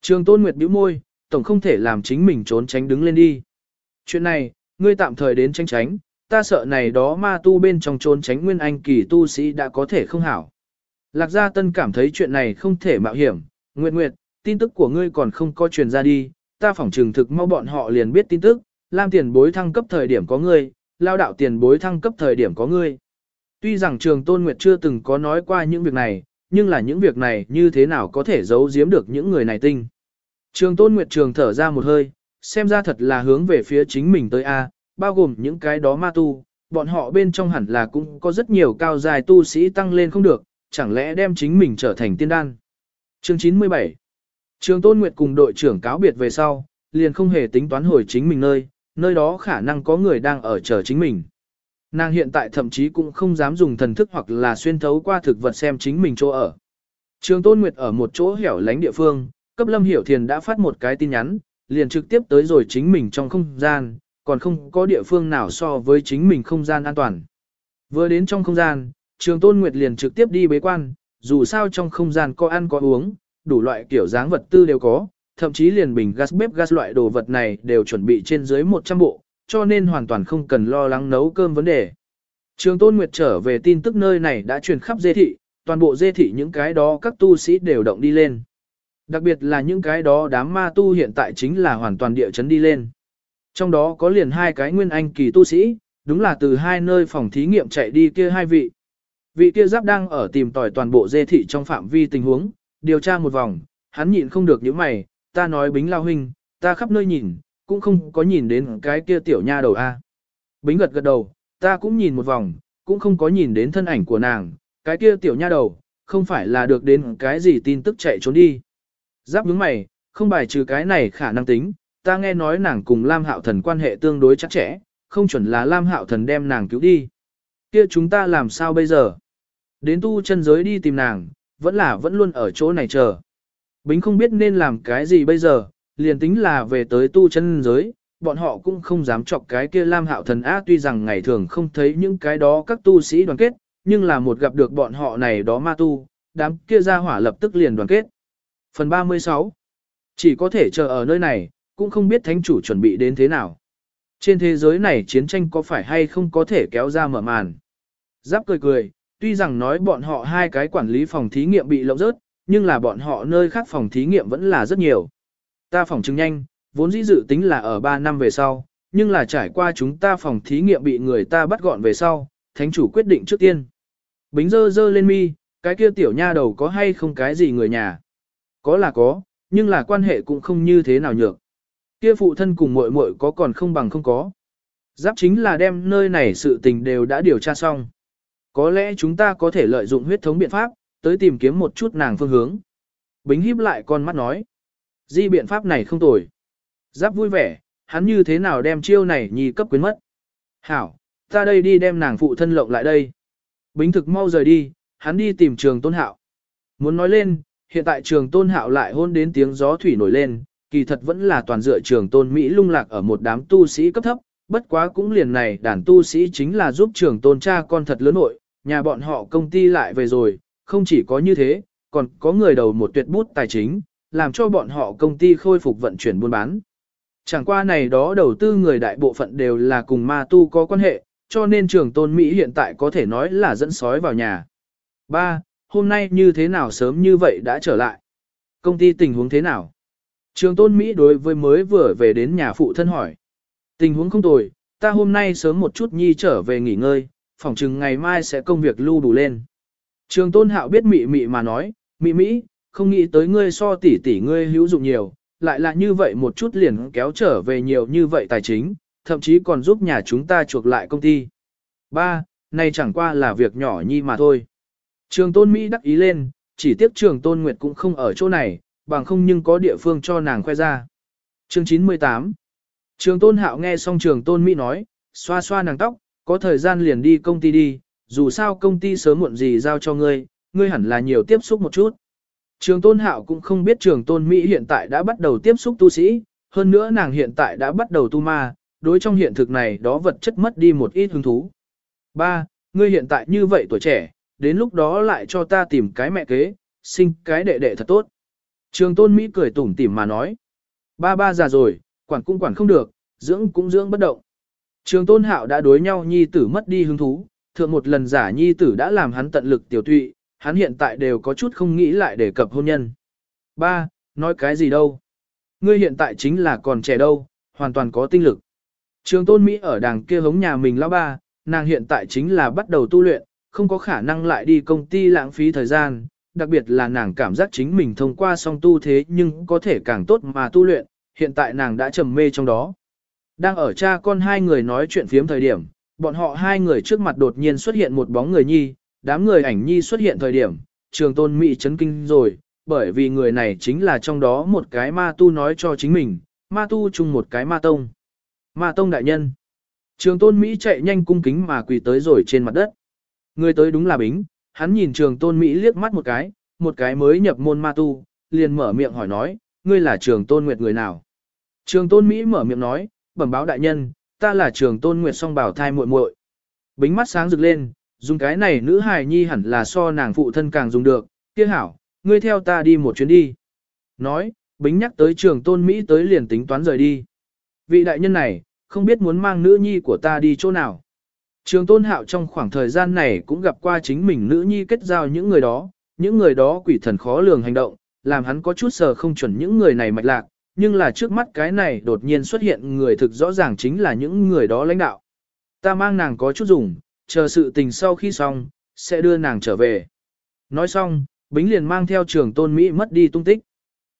Trường Tôn Nguyệt bĩu môi, tổng không thể làm chính mình trốn tránh đứng lên đi. Chuyện này, ngươi tạm thời đến tranh tránh, ta sợ này đó ma tu bên trong trốn tránh nguyên anh kỳ tu sĩ đã có thể không hảo. Lạc Gia Tân cảm thấy chuyện này không thể mạo hiểm, Nguyệt Nguyệt, tin tức của ngươi còn không có truyền ra đi, ta phỏng trừng thực mau bọn họ liền biết tin tức, Lam tiền bối thăng cấp thời điểm có ngươi, lao đạo tiền bối thăng cấp thời điểm có ngươi. Tuy rằng trường Tôn Nguyệt chưa từng có nói qua những việc này, nhưng là những việc này như thế nào có thể giấu giếm được những người này tinh. Trường Tôn Nguyệt trường thở ra một hơi, xem ra thật là hướng về phía chính mình tới A, bao gồm những cái đó ma tu, bọn họ bên trong hẳn là cũng có rất nhiều cao dài tu sĩ tăng lên không được, chẳng lẽ đem chính mình trở thành tiên đan. Chương 97 Trường Tôn Nguyệt cùng đội trưởng cáo biệt về sau, liền không hề tính toán hồi chính mình nơi, nơi đó khả năng có người đang ở chờ chính mình. Nàng hiện tại thậm chí cũng không dám dùng thần thức hoặc là xuyên thấu qua thực vật xem chính mình chỗ ở. Trường Tôn Nguyệt ở một chỗ hẻo lánh địa phương, cấp Lâm Hiểu Thiền đã phát một cái tin nhắn, liền trực tiếp tới rồi chính mình trong không gian, còn không có địa phương nào so với chính mình không gian an toàn. Vừa đến trong không gian, Trường Tôn Nguyệt liền trực tiếp đi bế quan, dù sao trong không gian có ăn có uống, đủ loại kiểu dáng vật tư đều có, thậm chí liền bình gas bếp gas loại đồ vật này đều chuẩn bị trên dưới 100 bộ, cho nên hoàn toàn không cần lo lắng nấu cơm vấn đề. Trường Tôn Nguyệt trở về tin tức nơi này đã truyền khắp dê thị, toàn bộ dê thị những cái đó các tu sĩ đều động đi lên. Đặc biệt là những cái đó đám ma tu hiện tại chính là hoàn toàn địa chấn đi lên. Trong đó có liền hai cái nguyên anh kỳ tu sĩ, đúng là từ hai nơi phòng thí nghiệm chạy đi kia hai vị. Vị kia giáp đang ở tìm tòi toàn bộ dê thị trong phạm vi tình huống, điều tra một vòng, hắn nhịn không được những mày, ta nói bính lao huynh, ta khắp nơi nhìn, cũng không có nhìn đến cái kia tiểu nha đầu A. Bính gật gật đầu, ta cũng nhìn một vòng, cũng không có nhìn đến thân ảnh của nàng, cái kia tiểu nha đầu, không phải là được đến cái gì tin tức chạy trốn đi. Giáp nhướng mày, không bài trừ cái này khả năng tính, ta nghe nói nàng cùng Lam Hạo Thần quan hệ tương đối chắc chẽ, không chuẩn là Lam Hạo Thần đem nàng cứu đi. Kia chúng ta làm sao bây giờ? Đến tu chân giới đi tìm nàng, vẫn là vẫn luôn ở chỗ này chờ. Bính không biết nên làm cái gì bây giờ, liền tính là về tới tu chân giới, bọn họ cũng không dám chọc cái kia Lam Hạo Thần á tuy rằng ngày thường không thấy những cái đó các tu sĩ đoàn kết, nhưng là một gặp được bọn họ này đó ma tu, đám kia ra hỏa lập tức liền đoàn kết. Phần 36 Chỉ có thể chờ ở nơi này, cũng không biết thánh chủ chuẩn bị đến thế nào. Trên thế giới này chiến tranh có phải hay không có thể kéo ra mở màn. Giáp cười cười, tuy rằng nói bọn họ hai cái quản lý phòng thí nghiệm bị lộng rớt, nhưng là bọn họ nơi khác phòng thí nghiệm vẫn là rất nhiều. Ta phòng chứng nhanh, vốn dĩ dự tính là ở 3 năm về sau, nhưng là trải qua chúng ta phòng thí nghiệm bị người ta bắt gọn về sau, thánh chủ quyết định trước tiên. Bính dơ dơ lên mi, cái kia tiểu nha đầu có hay không cái gì người nhà. Có là có, nhưng là quan hệ cũng không như thế nào nhược. Kia phụ thân cùng muội muội có còn không bằng không có. Giáp chính là đem nơi này sự tình đều đã điều tra xong. Có lẽ chúng ta có thể lợi dụng huyết thống biện pháp, tới tìm kiếm một chút nàng phương hướng. Bính híp lại con mắt nói. Di biện pháp này không tồi. Giáp vui vẻ, hắn như thế nào đem chiêu này nhì cấp quyến mất. Hảo, ta đây đi đem nàng phụ thân lộng lại đây. Bính thực mau rời đi, hắn đi tìm trường tôn hạo. Muốn nói lên, hiện tại trường tôn hạo lại hôn đến tiếng gió thủy nổi lên, kỳ thật vẫn là toàn dựa trường tôn Mỹ lung lạc ở một đám tu sĩ cấp thấp, bất quá cũng liền này đàn tu sĩ chính là giúp trường tôn cha con thật lớn nội, nhà bọn họ công ty lại về rồi, không chỉ có như thế, còn có người đầu một tuyệt bút tài chính, làm cho bọn họ công ty khôi phục vận chuyển buôn bán. Chẳng qua này đó đầu tư người đại bộ phận đều là cùng ma tu có quan hệ, cho nên trường tôn Mỹ hiện tại có thể nói là dẫn sói vào nhà. Ba, Hôm nay như thế nào sớm như vậy đã trở lại? Công ty tình huống thế nào? Trường tôn Mỹ đối với mới vừa về đến nhà phụ thân hỏi. Tình huống không tồi, ta hôm nay sớm một chút nhi trở về nghỉ ngơi, phỏng chừng ngày mai sẽ công việc lưu đủ lên. Trường tôn hạo biết mị mị mà nói, mị mỹ, không nghĩ tới ngươi so tỷ tỷ ngươi hữu dụng nhiều, lại là như vậy một chút liền kéo trở về nhiều như vậy tài chính, thậm chí còn giúp nhà chúng ta chuộc lại công ty. Ba, này chẳng qua là việc nhỏ nhi mà thôi. Trường tôn Mỹ đắc ý lên, chỉ tiếc trường tôn Nguyệt cũng không ở chỗ này, bằng không nhưng có địa phương cho nàng khoe ra. Chương 98 Trường tôn hạo nghe xong trường tôn Mỹ nói, xoa xoa nàng tóc, có thời gian liền đi công ty đi, dù sao công ty sớm muộn gì giao cho ngươi, ngươi hẳn là nhiều tiếp xúc một chút. Trường tôn hạo cũng không biết trường tôn Mỹ hiện tại đã bắt đầu tiếp xúc tu sĩ, hơn nữa nàng hiện tại đã bắt đầu tu ma, đối trong hiện thực này đó vật chất mất đi một ít hứng thú. Ba, Ngươi hiện tại như vậy tuổi trẻ, đến lúc đó lại cho ta tìm cái mẹ kế, sinh cái đệ đệ thật tốt. Trường tôn Mỹ cười tủm tỉm mà nói. Ba ba già rồi, quản cũng quản không được, dưỡng cũng dưỡng bất động. Trường tôn hạo đã đối nhau nhi tử mất đi hứng thú, thượng một lần giả nhi tử đã làm hắn tận lực tiểu tụy, hắn hiện tại đều có chút không nghĩ lại để cập hôn nhân. Ba, nói cái gì đâu? Ngươi hiện tại chính là còn trẻ đâu, hoàn toàn có tinh lực. Trường tôn Mỹ ở đàng kia hống nhà mình lão ba, nàng hiện tại chính là bắt đầu tu luyện, không có khả năng lại đi công ty lãng phí thời gian, đặc biệt là nàng cảm giác chính mình thông qua song tu thế nhưng có thể càng tốt mà tu luyện, hiện tại nàng đã trầm mê trong đó. Đang ở cha con hai người nói chuyện phiếm thời điểm, bọn họ hai người trước mặt đột nhiên xuất hiện một bóng người nhi, đám người ảnh nhi xuất hiện thời điểm, trường tôn Mỹ chấn kinh rồi, bởi vì người này chính là trong đó một cái ma tu nói cho chính mình, ma tu chung một cái ma tông. Ma tông đại nhân. Trường tôn Mỹ chạy nhanh cung kính mà quỳ tới rồi trên mặt đất. Người tới đúng là Bính, hắn nhìn trường tôn Mỹ liếc mắt một cái, một cái mới nhập môn ma tu, liền mở miệng hỏi nói, ngươi là trường tôn Nguyệt người nào? Trường tôn Mỹ mở miệng nói, bẩm báo đại nhân, ta là trường tôn Nguyệt song bảo thai muội muội. Bính mắt sáng rực lên, dùng cái này nữ hài nhi hẳn là so nàng phụ thân càng dùng được, kia hảo, ngươi theo ta đi một chuyến đi. Nói, Bính nhắc tới trường tôn Mỹ tới liền tính toán rời đi. Vị đại nhân này, không biết muốn mang nữ nhi của ta đi chỗ nào. Trường tôn hạo trong khoảng thời gian này cũng gặp qua chính mình nữ nhi kết giao những người đó, những người đó quỷ thần khó lường hành động, làm hắn có chút sờ không chuẩn những người này mạch lạc, nhưng là trước mắt cái này đột nhiên xuất hiện người thực rõ ràng chính là những người đó lãnh đạo. Ta mang nàng có chút dùng, chờ sự tình sau khi xong, sẽ đưa nàng trở về. Nói xong, Bính liền mang theo trường tôn Mỹ mất đi tung tích.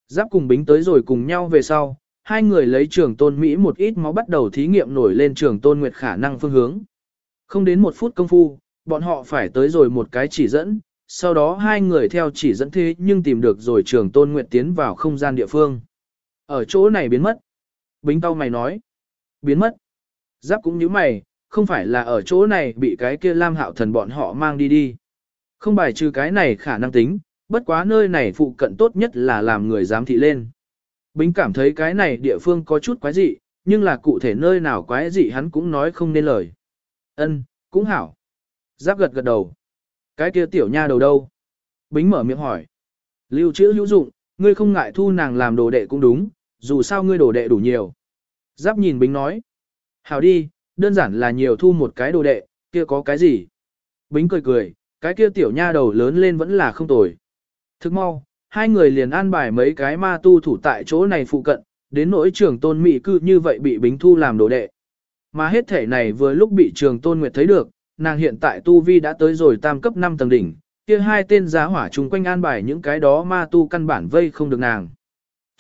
Giáp cùng Bính tới rồi cùng nhau về sau, hai người lấy trường tôn Mỹ một ít máu bắt đầu thí nghiệm nổi lên trường tôn Nguyệt khả năng phương hướng. Không đến một phút công phu, bọn họ phải tới rồi một cái chỉ dẫn, sau đó hai người theo chỉ dẫn thế nhưng tìm được rồi trường tôn Nguyệt tiến vào không gian địa phương. Ở chỗ này biến mất. Bính tao mày nói. Biến mất. Giáp cũng như mày, không phải là ở chỗ này bị cái kia lam hạo thần bọn họ mang đi đi. Không bài trừ cái này khả năng tính, bất quá nơi này phụ cận tốt nhất là làm người giám thị lên. Bính cảm thấy cái này địa phương có chút quái dị, nhưng là cụ thể nơi nào quái dị hắn cũng nói không nên lời. Ân, cũng hảo. Giáp gật gật đầu. Cái kia tiểu nha đầu đâu? Bính mở miệng hỏi. Lưu trữ hữu dụng, ngươi không ngại thu nàng làm đồ đệ cũng đúng, dù sao ngươi đồ đệ đủ nhiều. Giáp nhìn Bính nói. Hảo đi, đơn giản là nhiều thu một cái đồ đệ, kia có cái gì? Bính cười cười, cái kia tiểu nha đầu lớn lên vẫn là không tồi. Thức mau, hai người liền an bài mấy cái ma tu thủ tại chỗ này phụ cận, đến nỗi trường tôn mỹ cư như vậy bị bính thu làm đồ đệ. Mà hết thể này vừa lúc bị trường tôn nguyệt thấy được, nàng hiện tại tu vi đã tới rồi tam cấp 5 tầng đỉnh, kia hai tên giá hỏa chung quanh an bài những cái đó ma tu căn bản vây không được nàng.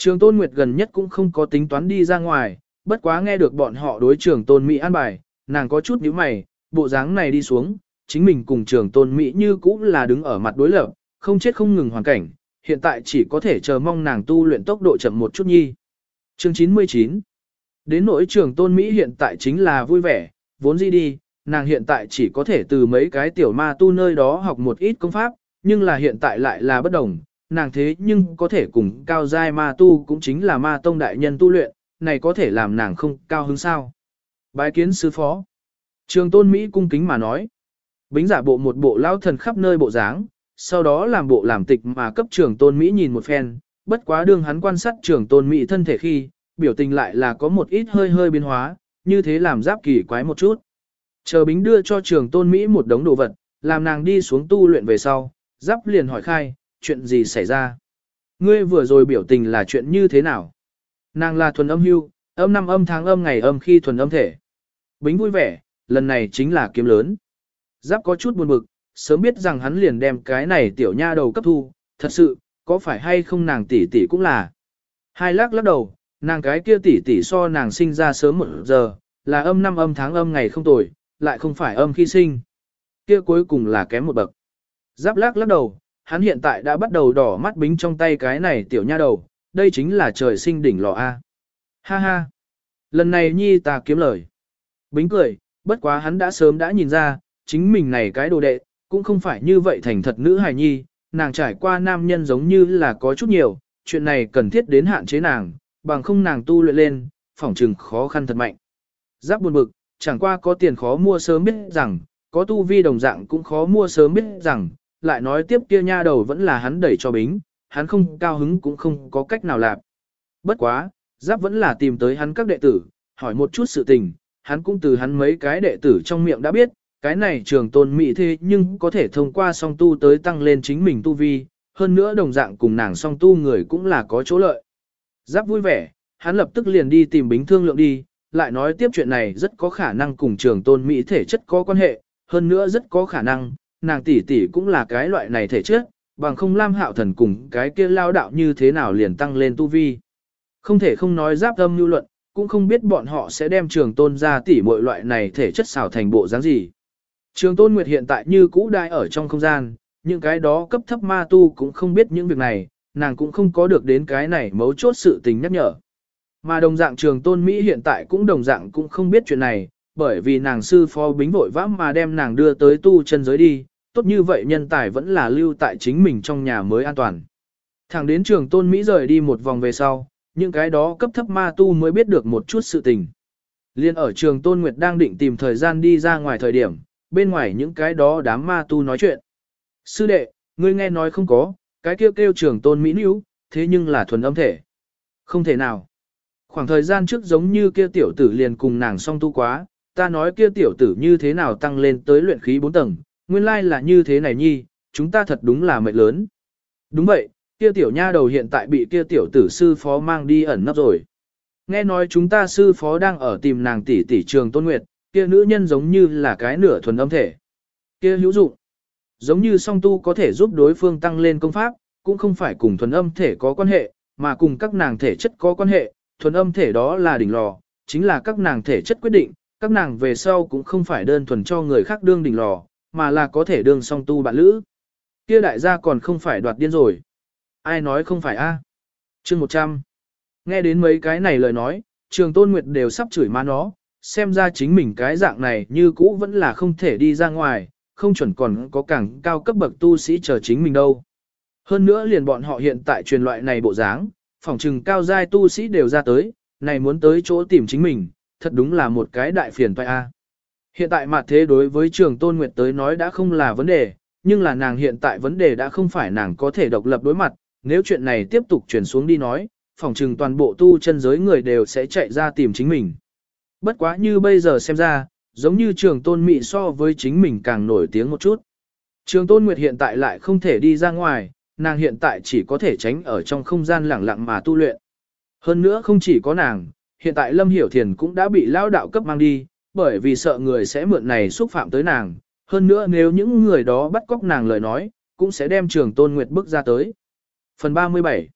Trường tôn nguyệt gần nhất cũng không có tính toán đi ra ngoài, bất quá nghe được bọn họ đối trường tôn Mỹ an bài, nàng có chút nhíu mày, bộ dáng này đi xuống, chính mình cùng trường tôn Mỹ như cũ là đứng ở mặt đối lập, không chết không ngừng hoàn cảnh, hiện tại chỉ có thể chờ mong nàng tu luyện tốc độ chậm một chút nhi. Chương 99 Đến nỗi trường tôn Mỹ hiện tại chính là vui vẻ, vốn gì đi, nàng hiện tại chỉ có thể từ mấy cái tiểu ma tu nơi đó học một ít công pháp, nhưng là hiện tại lại là bất đồng, nàng thế nhưng có thể cùng cao giai ma tu cũng chính là ma tông đại nhân tu luyện, này có thể làm nàng không cao hứng sao. Bái kiến sư phó. Trường tôn Mỹ cung kính mà nói. Bính giả bộ một bộ lao thần khắp nơi bộ dáng, sau đó làm bộ làm tịch mà cấp trường tôn Mỹ nhìn một phen, bất quá đương hắn quan sát trường tôn Mỹ thân thể khi, biểu tình lại là có một ít hơi hơi biến hóa, như thế làm giáp kỳ quái một chút. Chờ bính đưa cho trường tôn Mỹ một đống đồ vật, làm nàng đi xuống tu luyện về sau, giáp liền hỏi khai, chuyện gì xảy ra? Ngươi vừa rồi biểu tình là chuyện như thế nào? Nàng là thuần âm hưu, âm năm âm tháng âm ngày âm khi thuần âm thể. Bính vui vẻ, lần này chính là kiếm lớn. Giáp có chút buồn bực, sớm biết rằng hắn liền đem cái này tiểu nha đầu cấp thu, thật sự, có phải hay không nàng tỷ tỷ cũng là. Hai lắc lắc đầu, nàng cái kia tỷ tỷ so nàng sinh ra sớm một giờ, là âm năm âm tháng âm ngày không tuổi, lại không phải âm khi sinh. Kia cuối cùng là kém một bậc. Giáp lắc lắc đầu, hắn hiện tại đã bắt đầu đỏ mắt bính trong tay cái này tiểu nha đầu, đây chính là trời sinh đỉnh lò A. Ha ha. Lần này nhi ta kiếm lời. Bính cười, bất quá hắn đã sớm đã nhìn ra, chính mình này cái đồ đệ, cũng không phải như vậy thành thật nữ hài nhi, nàng trải qua nam nhân giống như là có chút nhiều, chuyện này cần thiết đến hạn chế nàng, bằng không nàng tu luyện lên, phỏng trừng khó khăn thật mạnh. Giáp buồn bực, chẳng qua có tiền khó mua sớm biết rằng, có tu vi đồng dạng cũng khó mua sớm biết rằng, lại nói tiếp kia nha đầu vẫn là hắn đẩy cho bính, hắn không cao hứng cũng không có cách nào làm. Bất quá, giáp vẫn là tìm tới hắn các đệ tử, hỏi một chút sự tình, hắn cũng từ hắn mấy cái đệ tử trong miệng đã biết, cái này trường tôn mỹ thế nhưng có thể thông qua song tu tới tăng lên chính mình tu vi, hơn nữa đồng dạng cùng nàng song tu người cũng là có chỗ lợi. Giáp vui vẻ, hắn lập tức liền đi tìm bính thương lượng đi, lại nói tiếp chuyện này rất có khả năng cùng trường tôn mỹ thể chất có quan hệ, hơn nữa rất có khả năng, nàng tỷ tỷ cũng là cái loại này thể chất, bằng không lam hạo thần cùng cái kia lao đạo như thế nào liền tăng lên tu vi. Không thể không nói giáp âm lưu luận, cũng không biết bọn họ sẽ đem trường tôn ra tỷ mọi loại này thể chất xào thành bộ dáng gì. Trường tôn nguyệt hiện tại như cũ đai ở trong không gian, những cái đó cấp thấp ma tu cũng không biết những việc này, nàng cũng không có được đến cái này mấu chốt sự tình nhắc nhở. Mà đồng dạng trường tôn Mỹ hiện tại cũng đồng dạng cũng không biết chuyện này, bởi vì nàng sư phó bính vội vã mà đem nàng đưa tới tu chân giới đi, tốt như vậy nhân tài vẫn là lưu tại chính mình trong nhà mới an toàn. Thẳng đến trường tôn Mỹ rời đi một vòng về sau, những cái đó cấp thấp ma tu mới biết được một chút sự tình. Liên ở trường tôn Nguyệt đang định tìm thời gian đi ra ngoài thời điểm, bên ngoài những cái đó đám ma tu nói chuyện. Sư đệ, ngươi nghe nói không có, cái kêu kêu trường tôn Mỹ níu, thế nhưng là thuần âm thể. Không thể nào. Khoảng thời gian trước giống như kia tiểu tử liền cùng nàng song tu quá, ta nói kia tiểu tử như thế nào tăng lên tới luyện khí 4 tầng, nguyên lai là như thế này nhi, chúng ta thật đúng là mệnh lớn. Đúng vậy, kia tiểu nha đầu hiện tại bị kia tiểu tử sư phó mang đi ẩn nấp rồi. Nghe nói chúng ta sư phó đang ở tìm nàng tỷ tỷ trường tôn nguyệt, kia nữ nhân giống như là cái nửa thuần âm thể. Kia hữu dụng. Giống như song tu có thể giúp đối phương tăng lên công pháp, cũng không phải cùng thuần âm thể có quan hệ, mà cùng các nàng thể chất có quan hệ, thuần âm thể đó là đỉnh lò, chính là các nàng thể chất quyết định, các nàng về sau cũng không phải đơn thuần cho người khác đương đỉnh lò, mà là có thể đương song tu bạn lữ. Kia đại gia còn không phải đoạt điên rồi. Ai nói không phải a? À? Chương 100. Nghe đến mấy cái này lời nói, trường tôn nguyệt đều sắp chửi má nó, xem ra chính mình cái dạng này như cũ vẫn là không thể đi ra ngoài, không chuẩn còn có càng cao cấp bậc tu sĩ chờ chính mình đâu. Hơn nữa liền bọn họ hiện tại truyền loại này bộ dáng, phòng trừng cao giai tu sĩ đều ra tới, này muốn tới chỗ tìm chính mình, thật đúng là một cái đại phiền toái a. Hiện tại mặt thế đối với trường Tôn Nguyệt tới nói đã không là vấn đề, nhưng là nàng hiện tại vấn đề đã không phải nàng có thể độc lập đối mặt, nếu chuyện này tiếp tục chuyển xuống đi nói, phòng trừng toàn bộ tu chân giới người đều sẽ chạy ra tìm chính mình. Bất quá như bây giờ xem ra, giống như trường tôn mị so với chính mình càng nổi tiếng một chút. Trường tôn nguyệt hiện tại lại không thể đi ra ngoài, nàng hiện tại chỉ có thể tránh ở trong không gian lẳng lặng mà tu luyện. Hơn nữa không chỉ có nàng, hiện tại Lâm Hiểu Thiền cũng đã bị lao đạo cấp mang đi, bởi vì sợ người sẽ mượn này xúc phạm tới nàng. Hơn nữa nếu những người đó bắt cóc nàng lời nói, cũng sẽ đem trường tôn nguyệt bức ra tới. Phần 37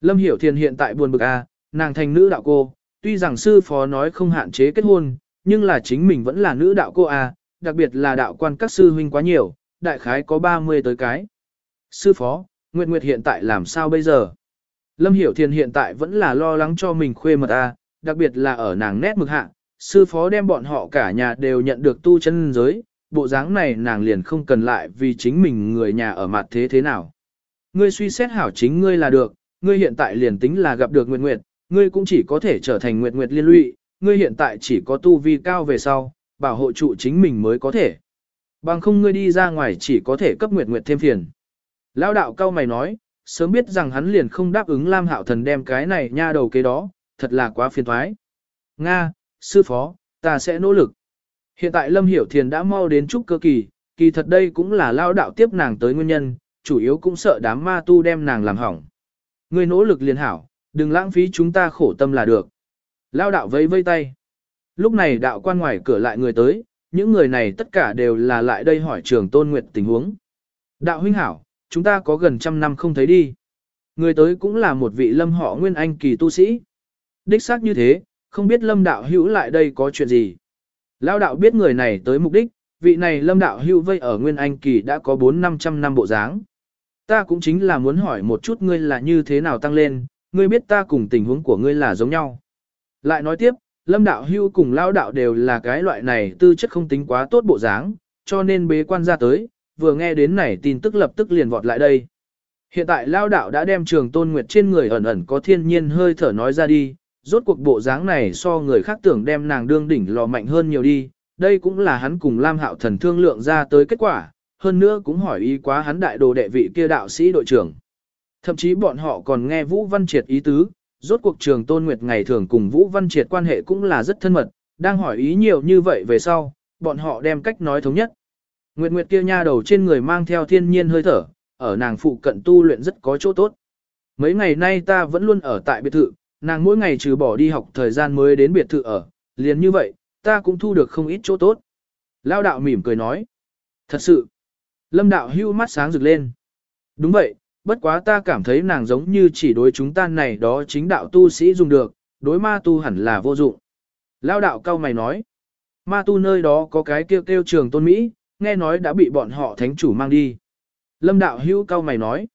Lâm Hiểu Thiền hiện tại buồn bực a, nàng thành nữ đạo cô, tuy rằng sư phó nói không hạn chế kết hôn, nhưng là chính mình vẫn là nữ đạo cô a, đặc biệt là đạo quan các sư huynh quá nhiều, đại khái có 30 tới cái. Sư phó, Nguyệt Nguyệt hiện tại làm sao bây giờ? Lâm Hiểu Thiền hiện tại vẫn là lo lắng cho mình khuê mật a, đặc biệt là ở nàng nét mực hạ, sư phó đem bọn họ cả nhà đều nhận được tu chân giới, bộ dáng này nàng liền không cần lại vì chính mình người nhà ở mặt thế thế nào. Ngươi suy xét hảo chính ngươi là được, ngươi hiện tại liền tính là gặp được Nguyệt Nguyệt, ngươi cũng chỉ có thể trở thành Nguyệt Nguyệt liên lụy, ngươi hiện tại chỉ có tu vi cao về sau, bảo hộ trụ chính mình mới có thể. Bằng không ngươi đi ra ngoài chỉ có thể cấp Nguyệt Nguyệt thêm phiền. Lão đạo cao mày nói, sớm biết rằng hắn liền không đáp ứng Lam Hạo Thần đem cái này nha đầu kế đó, thật là quá phiền toái. Nga, sư phó, ta sẽ nỗ lực. Hiện tại Lâm Hiểu Thiền đã mau đến trúc cơ kỳ, kỳ thật đây cũng là lao đạo tiếp nàng tới nguyên nhân, chủ yếu cũng sợ đám ma tu đem nàng làm hỏng. Ngươi nỗ lực liền hảo, đừng lãng phí chúng ta khổ tâm là được. Lao đạo vẫy vây tay. Lúc này đạo quan ngoài cửa lại người tới, những người này tất cả đều là lại đây hỏi trường tôn nguyệt tình huống. Đạo huynh hảo, chúng ta có gần trăm năm không thấy đi. Người tới cũng là một vị lâm họ nguyên anh kỳ tu sĩ. Đích xác như thế, không biết lâm đạo hữu lại đây có chuyện gì. Lao đạo biết người này tới mục đích, vị này lâm đạo hữu vây ở nguyên anh kỳ đã có 4-500 năm bộ dáng. Ta cũng chính là muốn hỏi một chút ngươi là như thế nào tăng lên, ngươi biết ta cùng tình huống của ngươi là giống nhau. Lại nói tiếp, lâm đạo hưu cùng lao đạo đều là cái loại này tư chất không tính quá tốt bộ dáng, cho nên bế quan ra tới, vừa nghe đến này tin tức lập tức liền vọt lại đây. Hiện tại lao đạo đã đem trường tôn nguyệt trên người ẩn ẩn có thiên nhiên hơi thở nói ra đi, rốt cuộc bộ dáng này so người khác tưởng đem nàng đương đỉnh lò mạnh hơn nhiều đi, đây cũng là hắn cùng Lam Hạo Thần thương lượng ra tới kết quả, hơn nữa cũng hỏi ý quá hắn đại đồ đệ vị kia đạo sĩ đội trưởng. Thậm chí bọn họ còn nghe Vũ Văn Triệt ý tứ, rốt cuộc trường Tôn Nguyệt ngày thường cùng Vũ Văn Triệt quan hệ cũng là rất thân mật, đang hỏi ý nhiều như vậy về sau, bọn họ đem cách nói thống nhất. Nguyệt Nguyệt kia nha đầu trên người mang theo thiên nhiên hơi thở, ở nàng phụ cận tu luyện rất có chỗ tốt. Mấy ngày nay ta vẫn luôn ở tại biệt thự, nàng mỗi ngày trừ bỏ đi học thời gian mới đến biệt thự ở, liền như vậy, ta cũng thu được không ít chỗ tốt. Lao đạo mỉm cười nói. Thật sự, Lâm đạo hưu mắt sáng rực lên. Đúng vậy, bất quá ta cảm thấy nàng giống như chỉ đối chúng ta này đó chính đạo tu sĩ dùng được, đối ma tu hẳn là vô dụng. Lao đạo cao mày nói, ma tu nơi đó có cái kêu kêu trường tôn Mỹ, nghe nói đã bị bọn họ thánh chủ mang đi. Lâm đạo hưu cao mày nói,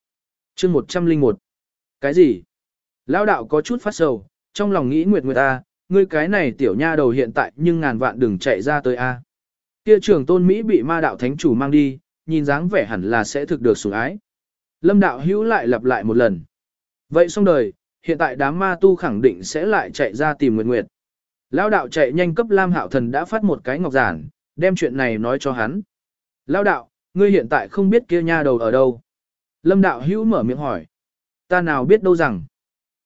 chương 101. Cái gì? Lão đạo có chút phát sầu, trong lòng nghĩ nguyệt nguyệt ta, ngươi cái này tiểu nha đầu hiện tại nhưng ngàn vạn đừng chạy ra tới a. Kia trưởng tôn Mỹ bị ma đạo thánh chủ mang đi, nhìn dáng vẻ hẳn là sẽ thực được sủng ái. Lâm đạo hữu lại lặp lại một lần. Vậy xong đời, hiện tại đám ma tu khẳng định sẽ lại chạy ra tìm Nguyệt Nguyệt. Lão đạo chạy nhanh cấp Lam Hạo Thần đã phát một cái ngọc giản, đem chuyện này nói cho hắn. Lão đạo, ngươi hiện tại không biết kia nha đầu ở đâu. Lâm đạo hữu mở miệng hỏi. Ta nào biết đâu rằng.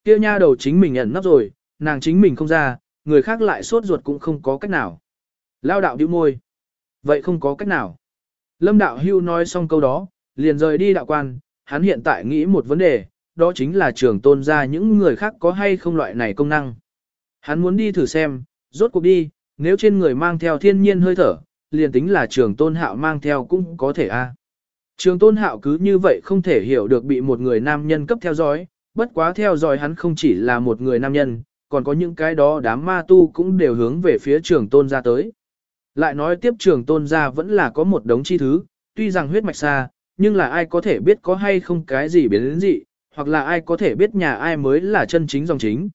Kia nha đầu chính mình ẩn nấp rồi, nàng chính mình không ra, người khác lại sốt ruột cũng không có cách nào. Lao đạo điệu môi. Vậy không có cách nào. Lâm đạo hưu nói xong câu đó, liền rời đi đạo quan, hắn hiện tại nghĩ một vấn đề, đó chính là trường tôn ra những người khác có hay không loại này công năng. Hắn muốn đi thử xem, rốt cuộc đi, nếu trên người mang theo thiên nhiên hơi thở, liền tính là trường tôn hạo mang theo cũng có thể a. Trường tôn hạo cứ như vậy không thể hiểu được bị một người nam nhân cấp theo dõi, bất quá theo dõi hắn không chỉ là một người nam nhân, còn có những cái đó đám ma tu cũng đều hướng về phía trường tôn gia tới. Lại nói tiếp trường tôn gia vẫn là có một đống chi thứ, tuy rằng huyết mạch xa, nhưng là ai có thể biết có hay không cái gì biến đến gì, hoặc là ai có thể biết nhà ai mới là chân chính dòng chính.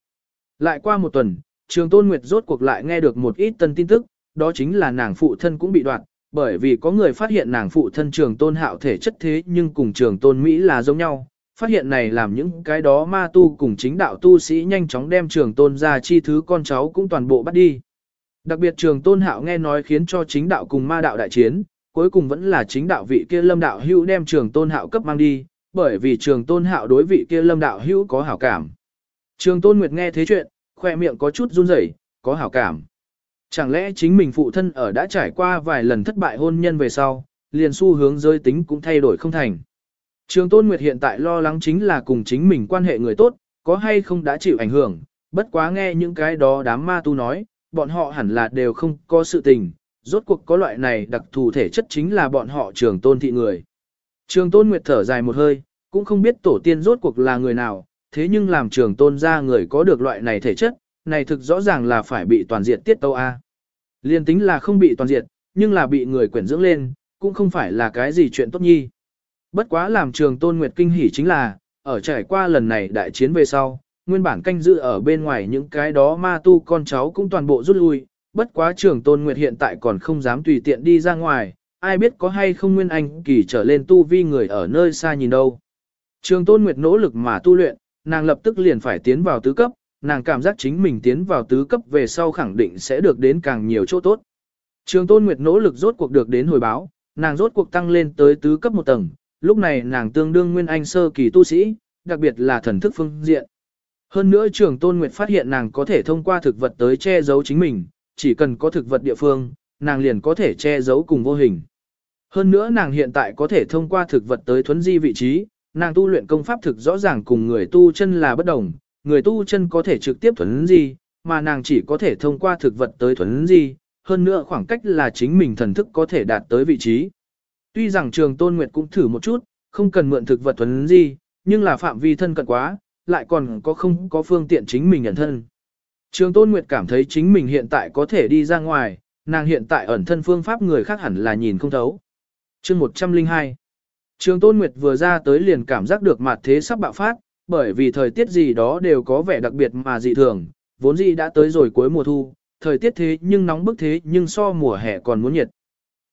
Lại qua một tuần, trường tôn nguyệt rốt cuộc lại nghe được một ít tân tin tức, đó chính là nàng phụ thân cũng bị đoạt, bởi vì có người phát hiện nàng phụ thân trường tôn hạo thể chất thế nhưng cùng trường tôn Mỹ là giống nhau. Phát hiện này làm những cái đó ma tu cùng chính đạo tu sĩ nhanh chóng đem trường tôn ra chi thứ con cháu cũng toàn bộ bắt đi. Đặc biệt trường tôn hạo nghe nói khiến cho chính đạo cùng ma đạo đại chiến, cuối cùng vẫn là chính đạo vị kia lâm đạo hữu đem trường tôn hạo cấp mang đi, bởi vì trường tôn hạo đối vị kia lâm đạo hữu có hảo cảm. Trường tôn nguyệt nghe thế chuyện, khoe miệng có chút run rẩy, có hảo cảm. Chẳng lẽ chính mình phụ thân ở đã trải qua vài lần thất bại hôn nhân về sau, liền xu hướng giới tính cũng thay đổi không thành. Trường Tôn Nguyệt hiện tại lo lắng chính là cùng chính mình quan hệ người tốt, có hay không đã chịu ảnh hưởng, bất quá nghe những cái đó đám ma tu nói, bọn họ hẳn là đều không có sự tình, rốt cuộc có loại này đặc thù thể chất chính là bọn họ trường tôn thị người. Trường Tôn Nguyệt thở dài một hơi, cũng không biết tổ tiên rốt cuộc là người nào, thế nhưng làm trường tôn ra người có được loại này thể chất, này thực rõ ràng là phải bị toàn diện tiết tâu A. Liên tính là không bị toàn diện, nhưng là bị người quyển dưỡng lên, cũng không phải là cái gì chuyện tốt nhi. Bất quá làm trường tôn nguyệt kinh hỉ chính là, ở trải qua lần này đại chiến về sau, nguyên bản canh giữ ở bên ngoài những cái đó ma tu con cháu cũng toàn bộ rút lui, bất quá trường tôn nguyệt hiện tại còn không dám tùy tiện đi ra ngoài, ai biết có hay không nguyên anh kỳ trở lên tu vi người ở nơi xa nhìn đâu. Trường tôn nguyệt nỗ lực mà tu luyện, nàng lập tức liền phải tiến vào tứ cấp, nàng cảm giác chính mình tiến vào tứ cấp về sau khẳng định sẽ được đến càng nhiều chỗ tốt. Trường Tôn Nguyệt nỗ lực rốt cuộc được đến hồi báo, nàng rốt cuộc tăng lên tới tứ cấp một tầng, lúc này nàng tương đương nguyên anh sơ kỳ tu sĩ, đặc biệt là thần thức phương diện. Hơn nữa trường Tôn Nguyệt phát hiện nàng có thể thông qua thực vật tới che giấu chính mình, chỉ cần có thực vật địa phương, nàng liền có thể che giấu cùng vô hình. Hơn nữa nàng hiện tại có thể thông qua thực vật tới thuấn di vị trí, nàng tu luyện công pháp thực rõ ràng cùng người tu chân là bất đồng, người tu chân có thể trực tiếp thuấn di, mà nàng chỉ có thể thông qua thực vật tới thuấn di, hơn nữa khoảng cách là chính mình thần thức có thể đạt tới vị trí. Tuy rằng trường tôn nguyệt cũng thử một chút, không cần mượn thực vật thuần gì, nhưng là phạm vi thân cận quá, lại còn có không có phương tiện chính mình ẩn thân. Trường tôn nguyệt cảm thấy chính mình hiện tại có thể đi ra ngoài, nàng hiện tại ẩn thân phương pháp người khác hẳn là nhìn không thấu. chương 102 Trường tôn nguyệt vừa ra tới liền cảm giác được mặt thế sắp bạo phát, bởi vì thời tiết gì đó đều có vẻ đặc biệt mà dị thường, vốn dĩ đã tới rồi cuối mùa thu, thời tiết thế nhưng nóng bức thế nhưng so mùa hè còn muốn nhiệt.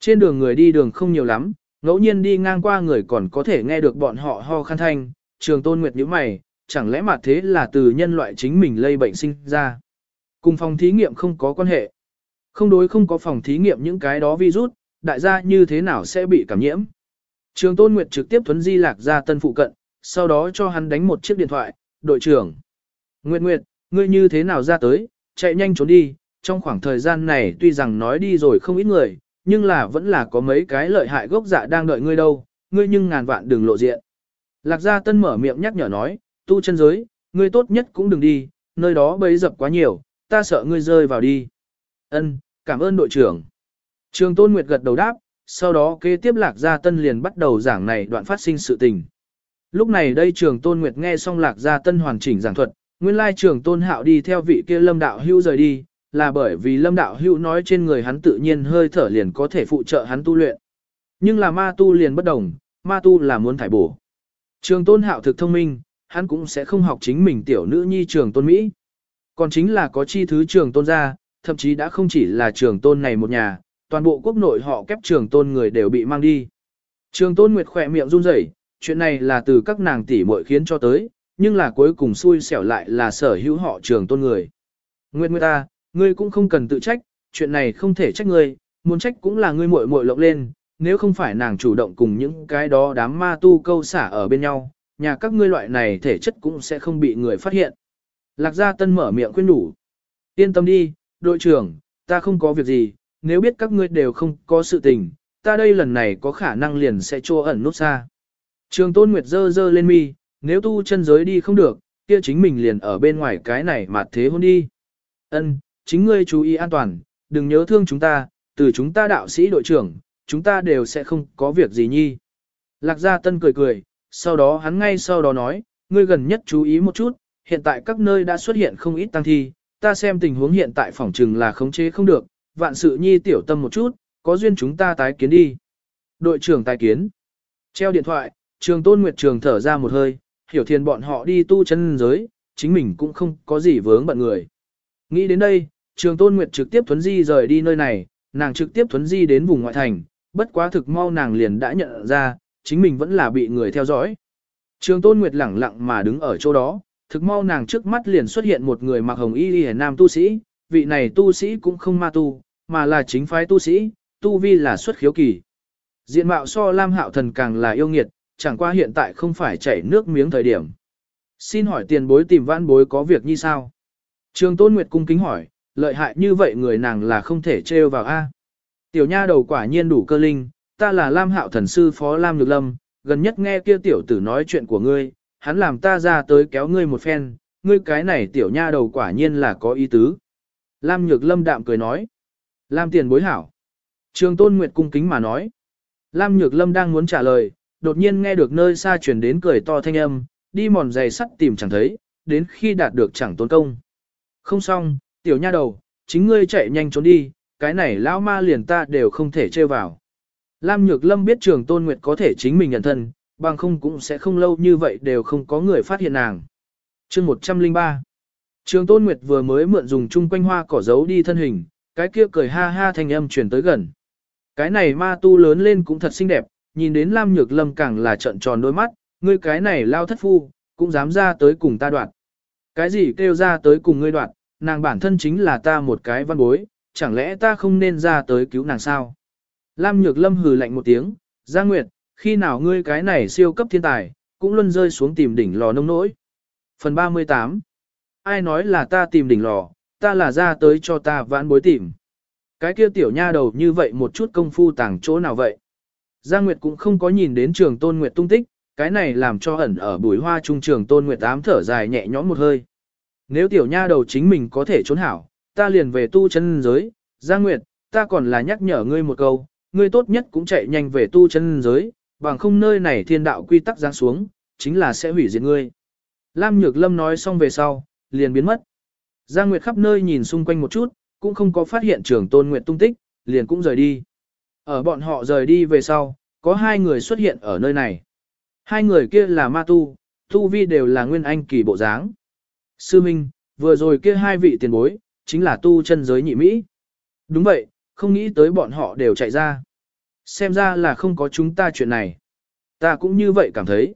Trên đường người đi đường không nhiều lắm, ngẫu nhiên đi ngang qua người còn có thể nghe được bọn họ ho khăn thanh, trường tôn nguyệt nhíu mày, chẳng lẽ mà thế là từ nhân loại chính mình lây bệnh sinh ra. Cùng phòng thí nghiệm không có quan hệ. Không đối không có phòng thí nghiệm những cái đó virus, đại gia như thế nào sẽ bị cảm nhiễm. Trường tôn nguyệt trực tiếp thuấn di lạc ra tân phụ cận, sau đó cho hắn đánh một chiếc điện thoại, đội trưởng. Nguyệt Nguyệt, ngươi như thế nào ra tới, chạy nhanh trốn đi, trong khoảng thời gian này tuy rằng nói đi rồi không ít người, nhưng là vẫn là có mấy cái lợi hại gốc dạ đang đợi ngươi đâu, ngươi nhưng ngàn vạn đừng lộ diện. Lạc gia tân mở miệng nhắc nhở nói, tu chân giới, ngươi tốt nhất cũng đừng đi, nơi đó bấy dập quá nhiều, ta sợ ngươi rơi vào đi. Ân, cảm ơn đội trưởng. Trường Tôn Nguyệt gật đầu đáp, sau đó kế tiếp Lạc Gia Tân liền bắt đầu giảng này đoạn phát sinh sự tình. Lúc này đây trường tôn nguyệt nghe xong lạc gia tân hoàn chỉnh giảng thuật, nguyên lai trường tôn hạo đi theo vị kia lâm đạo hưu rời đi, là bởi vì lâm đạo hưu nói trên người hắn tự nhiên hơi thở liền có thể phụ trợ hắn tu luyện. Nhưng là ma tu liền bất đồng, ma tu là muốn thải bổ. Trường tôn hạo thực thông minh, hắn cũng sẽ không học chính mình tiểu nữ nhi trường tôn Mỹ. Còn chính là có chi thứ trường tôn gia, thậm chí đã không chỉ là trường tôn này một nhà, toàn bộ quốc nội họ kép trường tôn người đều bị mang đi. Trường tôn nguyệt khỏe miệng run rẩy, chuyện này là từ các nàng tỷ muội khiến cho tới, nhưng là cuối cùng xui xẻo lại là sở hữu họ trường tôn người. Nguyệt Nguyệt ta, ngươi cũng không cần tự trách, chuyện này không thể trách ngươi, muốn trách cũng là ngươi muội muội lộng lên, nếu không phải nàng chủ động cùng những cái đó đám ma tu câu xả ở bên nhau, nhà các ngươi loại này thể chất cũng sẽ không bị người phát hiện. Lạc gia tân mở miệng khuyên đủ. Yên tâm đi, đội trưởng, ta không có việc gì, nếu biết các ngươi đều không có sự tình, ta đây lần này có khả năng liền sẽ trô ẩn nút xa. Trường Tôn Nguyệt dơ dơ lên mi, nếu tu chân giới đi không được, kia chính mình liền ở bên ngoài cái này mà thế hôn đi. Ân, chính ngươi chú ý an toàn, đừng nhớ thương chúng ta, từ chúng ta đạo sĩ đội trưởng, chúng ta đều sẽ không có việc gì nhi. Lạc Gia Tân cười cười, sau đó hắn ngay sau đó nói, ngươi gần nhất chú ý một chút, hiện tại các nơi đã xuất hiện không ít tăng thi, ta xem tình huống hiện tại phòng trừng là khống chế không được, vạn sự nhi tiểu tâm một chút, có duyên chúng ta tái kiến đi. Đội trưởng tái kiến. Treo điện thoại, Trường Tôn Nguyệt Trường thở ra một hơi, hiểu thiền bọn họ đi tu chân giới, chính mình cũng không có gì vướng bận người. Nghĩ đến đây, trường tôn nguyệt trực tiếp thuấn di rời đi nơi này, nàng trực tiếp thuấn di đến vùng ngoại thành, bất quá thực mau nàng liền đã nhận ra, chính mình vẫn là bị người theo dõi. Trường tôn nguyệt lẳng lặng mà đứng ở chỗ đó, thực mau nàng trước mắt liền xuất hiện một người mặc hồng y y nam tu sĩ, vị này tu sĩ cũng không ma tu, mà là chính phái tu sĩ, tu vi là xuất khiếu kỳ. Diện mạo so Lam Hạo Thần càng là yêu nghiệt, chẳng qua hiện tại không phải chảy nước miếng thời điểm. Xin hỏi tiền bối tìm vãn bối có việc như sao? Trường Tôn Nguyệt cung kính hỏi, lợi hại như vậy người nàng là không thể trêu vào A. Tiểu nha đầu quả nhiên đủ cơ linh, ta là Lam Hạo Thần Sư Phó Lam Nhược Lâm, gần nhất nghe kia tiểu tử nói chuyện của ngươi, hắn làm ta ra tới kéo ngươi một phen, ngươi cái này tiểu nha đầu quả nhiên là có ý tứ. Lam Nhược Lâm đạm cười nói. Lam tiền bối hảo. Trường Tôn Nguyệt cung kính mà nói. Lam Nhược Lâm đang muốn trả lời, đột nhiên nghe được nơi xa truyền đến cười to thanh âm, đi mòn giày sắt tìm chẳng thấy, đến khi đạt được chẳng tốn công. Không xong, tiểu nha đầu, chính ngươi chạy nhanh trốn đi, cái này lão ma liền ta đều không thể chơi vào. Lam Nhược Lâm biết trường Tôn Nguyệt có thể chính mình nhận thân, bằng không cũng sẽ không lâu như vậy đều không có người phát hiện nàng. chương 103 Trường Tôn Nguyệt vừa mới mượn dùng chung quanh hoa cỏ giấu đi thân hình, cái kia cười ha ha thanh âm truyền tới gần. Cái này ma tu lớn lên cũng thật xinh đẹp, nhìn đến Lam Nhược Lâm càng là trận tròn đôi mắt, ngươi cái này lao thất phu, cũng dám ra tới cùng ta đoạn. Cái gì kêu ra tới cùng ngươi đoạn, nàng bản thân chính là ta một cái văn bối, chẳng lẽ ta không nên ra tới cứu nàng sao? Lam Nhược Lâm hừ lạnh một tiếng, Giang Nguyệt, khi nào ngươi cái này siêu cấp thiên tài, cũng luôn rơi xuống tìm đỉnh lò nông nỗi. Phần 38 Ai nói là ta tìm đỉnh lò, ta là ra tới cho ta vãn bối tìm. Cái kia tiểu nha đầu như vậy một chút công phu tàng chỗ nào vậy? Giang Nguyệt cũng không có nhìn đến trường Tôn Nguyệt tung tích, cái này làm cho ẩn ở bùi hoa trung trường Tôn Nguyệt ám thở dài nhẹ nhõm một hơi. Nếu tiểu nha đầu chính mình có thể trốn hảo, ta liền về tu chân giới, Giang Nguyệt, ta còn là nhắc nhở ngươi một câu, ngươi tốt nhất cũng chạy nhanh về tu chân giới, bằng không nơi này thiên đạo quy tắc giáng xuống, chính là sẽ hủy diệt ngươi. Lam Nhược Lâm nói xong về sau, liền biến mất. Giang Nguyệt khắp nơi nhìn xung quanh một chút, cũng không có phát hiện trưởng Tôn Nguyệt tung tích, liền cũng rời đi. Ở bọn họ rời đi về sau, có hai người xuất hiện ở nơi này. Hai người kia là ma tu, tu vi đều là nguyên anh kỳ bộ dáng. Sư Minh, vừa rồi kia hai vị tiền bối, chính là tu chân giới nhị Mỹ. Đúng vậy, không nghĩ tới bọn họ đều chạy ra. Xem ra là không có chúng ta chuyện này. Ta cũng như vậy cảm thấy.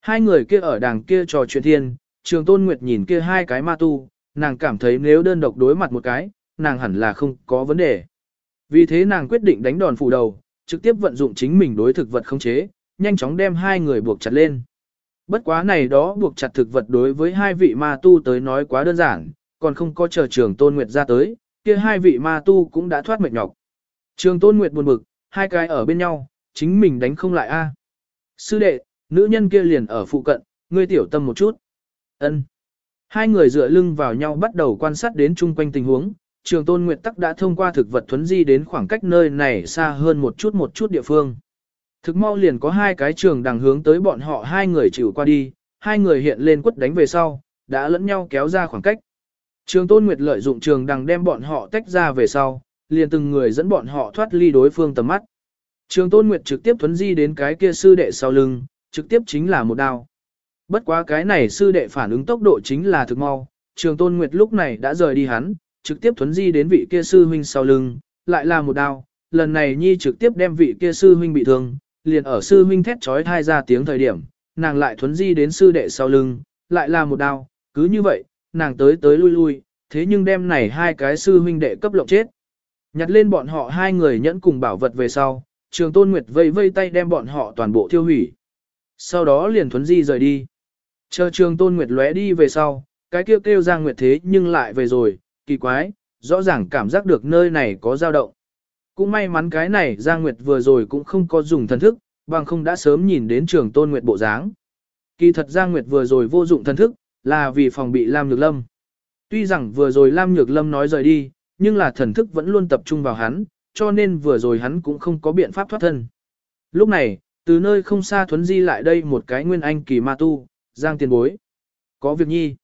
Hai người kia ở đàng kia trò chuyện thiên, trường tôn nguyệt nhìn kia hai cái ma tu, nàng cảm thấy nếu đơn độc đối mặt một cái, nàng hẳn là không có vấn đề. Vì thế nàng quyết định đánh đòn phủ đầu, trực tiếp vận dụng chính mình đối thực vật không chế, nhanh chóng đem hai người buộc chặt lên. Bất quá này đó buộc chặt thực vật đối với hai vị ma tu tới nói quá đơn giản, còn không có chờ trường tôn nguyệt ra tới, kia hai vị ma tu cũng đã thoát mệt nhọc. Trường tôn nguyệt buồn bực, hai cái ở bên nhau, chính mình đánh không lại a. Sư đệ, nữ nhân kia liền ở phụ cận, ngươi tiểu tâm một chút. Ân. Hai người dựa lưng vào nhau bắt đầu quan sát đến chung quanh tình huống, trường tôn nguyệt tắc đã thông qua thực vật thuấn di đến khoảng cách nơi này xa hơn một chút một chút địa phương. Thực mau liền có hai cái trường đằng hướng tới bọn họ hai người chịu qua đi, hai người hiện lên quất đánh về sau, đã lẫn nhau kéo ra khoảng cách. Trường tôn nguyệt lợi dụng trường đằng đem bọn họ tách ra về sau, liền từng người dẫn bọn họ thoát ly đối phương tầm mắt. Trường tôn nguyệt trực tiếp thuấn di đến cái kia sư đệ sau lưng, trực tiếp chính là một đao. Bất quá cái này sư đệ phản ứng tốc độ chính là thực mau, trường tôn nguyệt lúc này đã rời đi hắn, trực tiếp thuấn di đến vị kia sư huynh sau lưng, lại là một đao, lần này nhi trực tiếp đem vị kia sư huynh bị thương, liền ở sư huynh thét trói thai ra tiếng thời điểm, nàng lại thuấn di đến sư đệ sau lưng, lại là một đao, cứ như vậy, nàng tới tới lui lui, thế nhưng đem này hai cái sư huynh đệ cấp lộng chết. Nhặt lên bọn họ hai người nhẫn cùng bảo vật về sau, trường tôn nguyệt vây vây tay đem bọn họ toàn bộ tiêu hủy. Sau đó liền thuấn di rời đi. Chờ trường tôn nguyệt lóe đi về sau, cái kêu kêu ra nguyệt thế nhưng lại về rồi, kỳ quái, rõ ràng cảm giác được nơi này có dao động. Cũng may mắn cái này Giang Nguyệt vừa rồi cũng không có dùng thần thức, bằng không đã sớm nhìn đến trường tôn Nguyệt bộ dáng. Kỳ thật Giang Nguyệt vừa rồi vô dụng thần thức, là vì phòng bị Lam Nhược Lâm. Tuy rằng vừa rồi Lam Nhược Lâm nói rời đi, nhưng là thần thức vẫn luôn tập trung vào hắn, cho nên vừa rồi hắn cũng không có biện pháp thoát thân. Lúc này, từ nơi không xa thuấn di lại đây một cái nguyên anh kỳ ma tu, Giang tiền bối. Có việc nhi.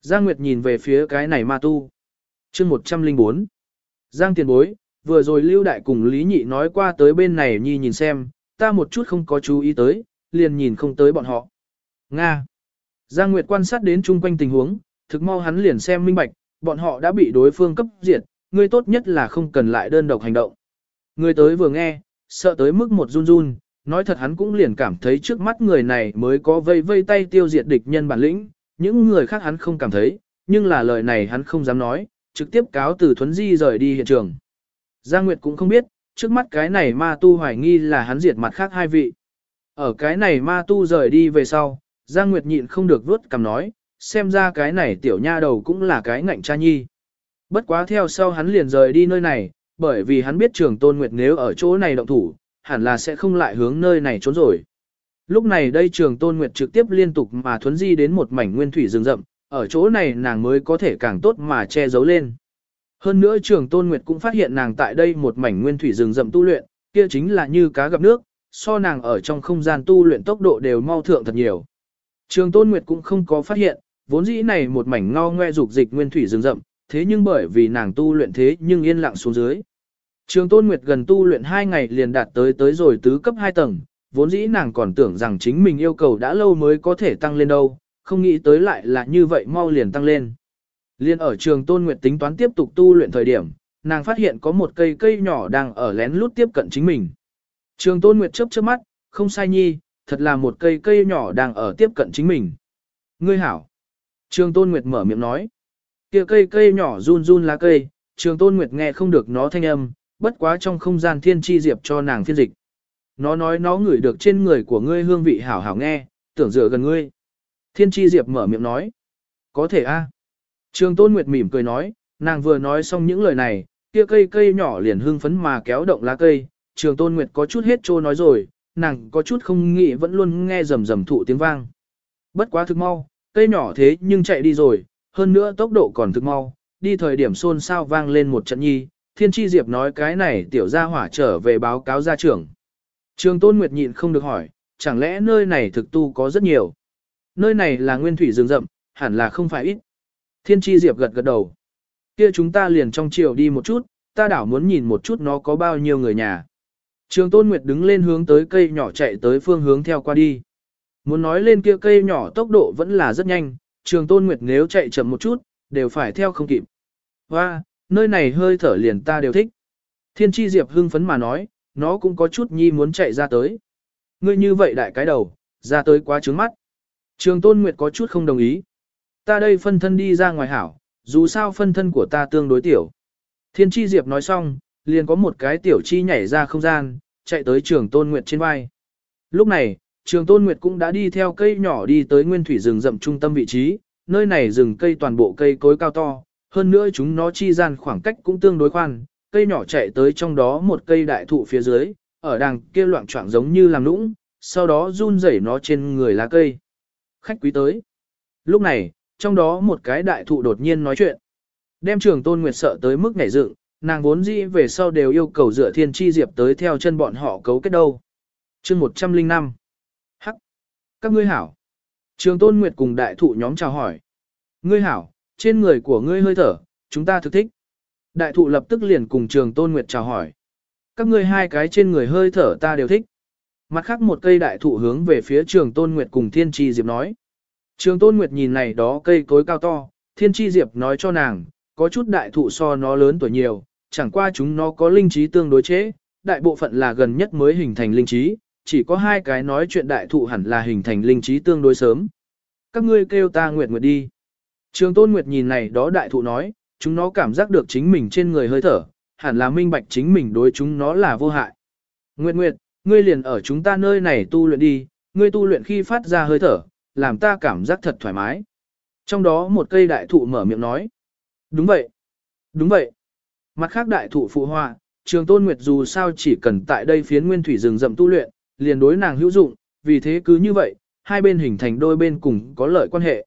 Giang Nguyệt nhìn về phía cái này ma tu chương 104 Giang tiền bối, vừa rồi Lưu Đại cùng Lý Nhị nói qua tới bên này nhi nhìn xem, ta một chút không có chú ý tới, liền nhìn không tới bọn họ. Nga Giang Nguyệt quan sát đến chung quanh tình huống, thực mau hắn liền xem minh bạch, bọn họ đã bị đối phương cấp diệt, ngươi tốt nhất là không cần lại đơn độc hành động. Người tới vừa nghe, sợ tới mức một run run, nói thật hắn cũng liền cảm thấy trước mắt người này mới có vây vây tay tiêu diệt địch nhân bản lĩnh, những người khác hắn không cảm thấy, nhưng là lời này hắn không dám nói, trực tiếp cáo từ Thuấn Di rời đi hiện trường. Giang Nguyệt cũng không biết, trước mắt cái này ma tu hoài nghi là hắn diệt mặt khác hai vị. Ở cái này ma tu rời đi về sau, Giang Nguyệt nhịn không được vớt cầm nói, xem ra cái này tiểu nha đầu cũng là cái ngạnh cha nhi. Bất quá theo sau hắn liền rời đi nơi này, bởi vì hắn biết trường tôn nguyệt nếu ở chỗ này động thủ, hẳn là sẽ không lại hướng nơi này trốn rồi. Lúc này đây trường tôn nguyệt trực tiếp liên tục mà thuấn di đến một mảnh nguyên thủy rừng rậm, ở chỗ này nàng mới có thể càng tốt mà che giấu lên. Hơn nữa trường tôn nguyệt cũng phát hiện nàng tại đây một mảnh nguyên thủy rừng rậm tu luyện, kia chính là như cá gặp nước, so nàng ở trong không gian tu luyện tốc độ đều mau thượng thật nhiều. Trường tôn nguyệt cũng không có phát hiện, vốn dĩ này một mảnh ngao ngoe dục dịch nguyên thủy rừng rậm, thế nhưng bởi vì nàng tu luyện thế nhưng yên lặng xuống dưới. Trường Tôn Nguyệt gần tu luyện 2 ngày liền đạt tới tới rồi tứ cấp 2 tầng, vốn dĩ nàng còn tưởng rằng chính mình yêu cầu đã lâu mới có thể tăng lên đâu, không nghĩ tới lại là như vậy mau liền tăng lên. Liên ở trường Tôn Nguyệt tính toán tiếp tục tu luyện thời điểm, nàng phát hiện có một cây cây nhỏ đang ở lén lút tiếp cận chính mình. Trường Tôn Nguyệt chớp chớp mắt, không sai nhi, thật là một cây cây nhỏ đang ở tiếp cận chính mình. Ngươi hảo. Trường Tôn Nguyệt mở miệng nói. kia cây cây nhỏ run run lá cây, Trường Tôn Nguyệt nghe không được nó thanh âm, bất quá trong không gian thiên chi diệp cho nàng phiên dịch. Nó nói nó ngửi được trên người của ngươi hương vị hảo hảo nghe, tưởng dựa gần ngươi. Thiên chi diệp mở miệng nói. Có thể a. Trường Tôn Nguyệt mỉm cười nói, nàng vừa nói xong những lời này, kia cây cây nhỏ liền hưng phấn mà kéo động lá cây. Trường Tôn Nguyệt có chút hết trô nói rồi, nàng có chút không nghĩ vẫn luôn nghe rầm rầm thụ tiếng vang. Bất quá thực mau, cây nhỏ thế nhưng chạy đi rồi, hơn nữa tốc độ còn thực mau, đi thời điểm xôn xao vang lên một trận nhi, Thiên Chi Diệp nói cái này tiểu gia hỏa trở về báo cáo gia trưởng. Trường Tôn Nguyệt nhịn không được hỏi, chẳng lẽ nơi này thực tu có rất nhiều? Nơi này là nguyên thủy rừng rậm, hẳn là không phải ít. Thiên Chi Diệp gật gật đầu. Kia chúng ta liền trong chiều đi một chút, ta đảo muốn nhìn một chút nó có bao nhiêu người nhà. Trường Tôn Nguyệt đứng lên hướng tới cây nhỏ chạy tới phương hướng theo qua đi. Muốn nói lên kia cây nhỏ tốc độ vẫn là rất nhanh, Trường Tôn Nguyệt nếu chạy chậm một chút, đều phải theo không kịp. Hoa, nơi này hơi thở liền ta đều thích. Thiên tri diệp hưng phấn mà nói, nó cũng có chút nhi muốn chạy ra tới. Ngươi như vậy đại cái đầu, ra tới quá trướng mắt. Trường Tôn Nguyệt có chút không đồng ý. Ta đây phân thân đi ra ngoài hảo, dù sao phân thân của ta tương đối tiểu. Thiên tri diệp nói xong, liền có một cái tiểu chi nhảy ra không gian, chạy tới trường Tôn Nguyệt trên vai. Lúc này, trường Tôn Nguyệt cũng đã đi theo cây nhỏ đi tới nguyên thủy rừng rậm trung tâm vị trí, nơi này rừng cây toàn bộ cây cối cao to, hơn nữa chúng nó chi gian khoảng cách cũng tương đối khoan, cây nhỏ chạy tới trong đó một cây đại thụ phía dưới, ở đằng kia loạn trọng giống như làm nũng, sau đó run rẩy nó trên người lá cây. Khách quý tới. Lúc này, trong đó một cái đại thụ đột nhiên nói chuyện. Đem trường tôn nguyệt sợ tới mức nhảy dựng, nàng vốn dĩ về sau đều yêu cầu dựa thiên chi diệp tới theo chân bọn họ cấu kết đâu. chương 105. Hắc. Các ngươi hảo. Trường tôn nguyệt cùng đại thụ nhóm chào hỏi. Ngươi hảo, trên người của ngươi hơi thở, chúng ta thực thích. Đại thụ lập tức liền cùng trường tôn nguyệt chào hỏi. Các ngươi hai cái trên người hơi thở ta đều thích. Mặt khác một cây đại thụ hướng về phía trường tôn nguyệt cùng thiên tri diệp nói. Trường tôn nguyệt nhìn này đó cây cối cao to, thiên tri diệp nói cho nàng, có chút đại thụ so nó lớn tuổi nhiều, chẳng qua chúng nó có linh trí tương đối chế, đại bộ phận là gần nhất mới hình thành linh trí, chỉ có hai cái nói chuyện đại thụ hẳn là hình thành linh trí tương đối sớm. Các ngươi kêu ta nguyệt nguyệt đi. Trường Tôn Nguyệt nhìn này đó đại thụ nói, chúng nó cảm giác được chính mình trên người hơi thở, hẳn là minh bạch chính mình đối chúng nó là vô hại. Nguyệt Nguyệt, ngươi liền ở chúng ta nơi này tu luyện đi, ngươi tu luyện khi phát ra hơi thở, làm ta cảm giác thật thoải mái. Trong đó một cây đại thụ mở miệng nói. Đúng vậy. Đúng vậy. Mặt khác đại thụ phụ họa, trường tôn nguyệt dù sao chỉ cần tại đây phiến nguyên thủy rừng rậm tu luyện, liền đối nàng hữu dụng, vì thế cứ như vậy, hai bên hình thành đôi bên cùng có lợi quan hệ.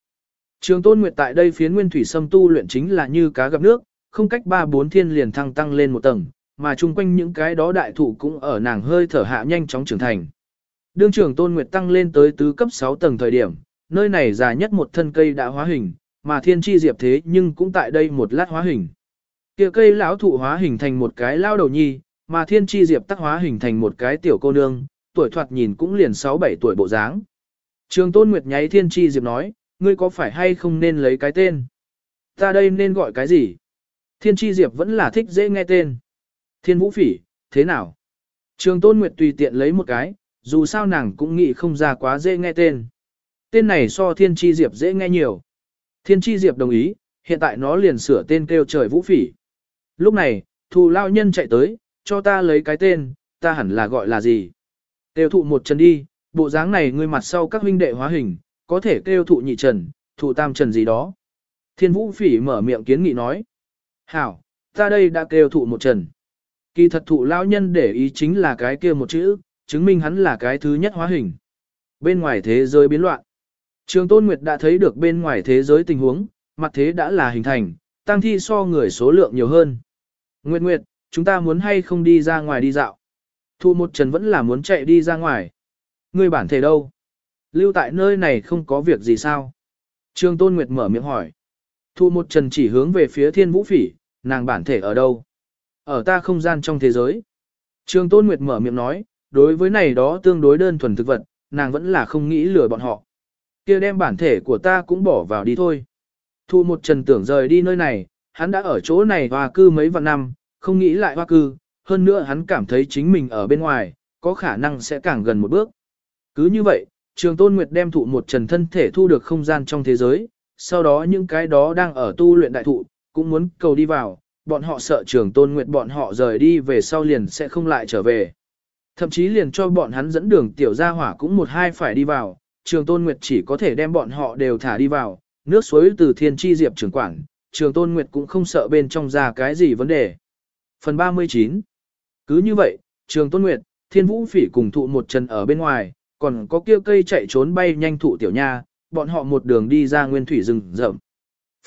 Trường Tôn Nguyệt tại đây phiến nguyên thủy sâm tu luyện chính là như cá gặp nước, không cách ba bốn thiên liền thăng tăng lên một tầng, mà chung quanh những cái đó đại thụ cũng ở nàng hơi thở hạ nhanh chóng trưởng thành. Đương trưởng Tôn Nguyệt tăng lên tới tứ cấp 6 tầng thời điểm, nơi này già nhất một thân cây đã hóa hình, mà thiên chi diệp thế nhưng cũng tại đây một lát hóa hình. Kia cây lão thụ hóa hình thành một cái lao đầu nhi, mà thiên chi diệp tắc hóa hình thành một cái tiểu cô nương, tuổi thoạt nhìn cũng liền 6-7 tuổi bộ dáng. Trường Tôn Nguyệt nháy thiên chi diệp nói, ngươi có phải hay không nên lấy cái tên? Ta đây nên gọi cái gì? Thiên tri diệp vẫn là thích dễ nghe tên. Thiên vũ phỉ, thế nào? Trường tôn nguyệt tùy tiện lấy một cái, dù sao nàng cũng nghĩ không ra quá dễ nghe tên. Tên này so thiên tri diệp dễ nghe nhiều. Thiên tri diệp đồng ý, hiện tại nó liền sửa tên kêu trời vũ phỉ. Lúc này, thù lao nhân chạy tới, cho ta lấy cái tên, ta hẳn là gọi là gì? Tiêu thụ một chân đi, bộ dáng này ngươi mặt sau các huynh đệ hóa hình, có thể kêu thụ nhị trần, thụ tam trần gì đó. Thiên vũ phỉ mở miệng kiến nghị nói. Hảo, ta đây đã kêu thụ một trần. Kỳ thật thụ lao nhân để ý chính là cái kia một chữ, chứng minh hắn là cái thứ nhất hóa hình. Bên ngoài thế giới biến loạn. Trường Tôn Nguyệt đã thấy được bên ngoài thế giới tình huống, mặt thế đã là hình thành, tăng thi so người số lượng nhiều hơn. Nguyệt Nguyệt, chúng ta muốn hay không đi ra ngoài đi dạo. Thu một trần vẫn là muốn chạy đi ra ngoài. Người bản thể đâu? Lưu tại nơi này không có việc gì sao? Trường Tôn Nguyệt mở miệng hỏi. Thu một trần chỉ hướng về phía thiên vũ phỉ, nàng bản thể ở đâu? Ở ta không gian trong thế giới. Trường Tôn Nguyệt mở miệng nói, đối với này đó tương đối đơn thuần thực vật, nàng vẫn là không nghĩ lừa bọn họ. kia đem bản thể của ta cũng bỏ vào đi thôi. Thu một trần tưởng rời đi nơi này, hắn đã ở chỗ này hoa cư mấy vạn năm, không nghĩ lại hoa cư, hơn nữa hắn cảm thấy chính mình ở bên ngoài, có khả năng sẽ càng gần một bước. Cứ như vậy, trường tôn nguyệt đem thụ một trần thân thể thu được không gian trong thế giới, sau đó những cái đó đang ở tu luyện đại thụ, cũng muốn cầu đi vào, bọn họ sợ trường tôn nguyệt bọn họ rời đi về sau liền sẽ không lại trở về. Thậm chí liền cho bọn hắn dẫn đường tiểu gia hỏa cũng một hai phải đi vào, trường tôn nguyệt chỉ có thể đem bọn họ đều thả đi vào, nước suối từ thiên tri diệp trường quản, trường tôn nguyệt cũng không sợ bên trong ra cái gì vấn đề. Phần 39 Cứ như vậy, trường tôn nguyệt, thiên vũ phỉ cùng thụ một chân ở bên ngoài, còn có kia cây chạy trốn bay nhanh thụ tiểu nha, bọn họ một đường đi ra nguyên thủy rừng rậm.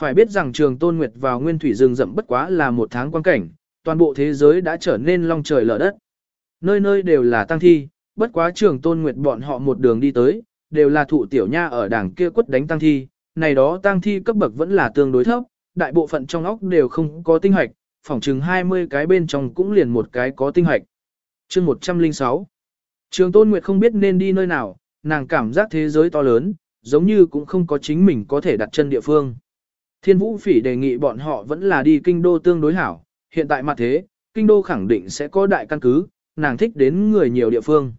Phải biết rằng trường tôn nguyệt vào nguyên thủy rừng rậm bất quá là một tháng quan cảnh, toàn bộ thế giới đã trở nên long trời lở đất. Nơi nơi đều là tăng thi, bất quá trường tôn nguyệt bọn họ một đường đi tới, đều là thụ tiểu nha ở đảng kia quất đánh tăng thi, này đó tăng thi cấp bậc vẫn là tương đối thấp, đại bộ phận trong óc đều không có tinh hoạch, phỏng chừng 20 cái bên trong cũng liền một cái có tinh hoạch. Chương 106 Trường Tôn Nguyệt không biết nên đi nơi nào, nàng cảm giác thế giới to lớn, giống như cũng không có chính mình có thể đặt chân địa phương. Thiên Vũ Phỉ đề nghị bọn họ vẫn là đi kinh đô tương đối hảo, hiện tại mặt thế, kinh đô khẳng định sẽ có đại căn cứ, nàng thích đến người nhiều địa phương.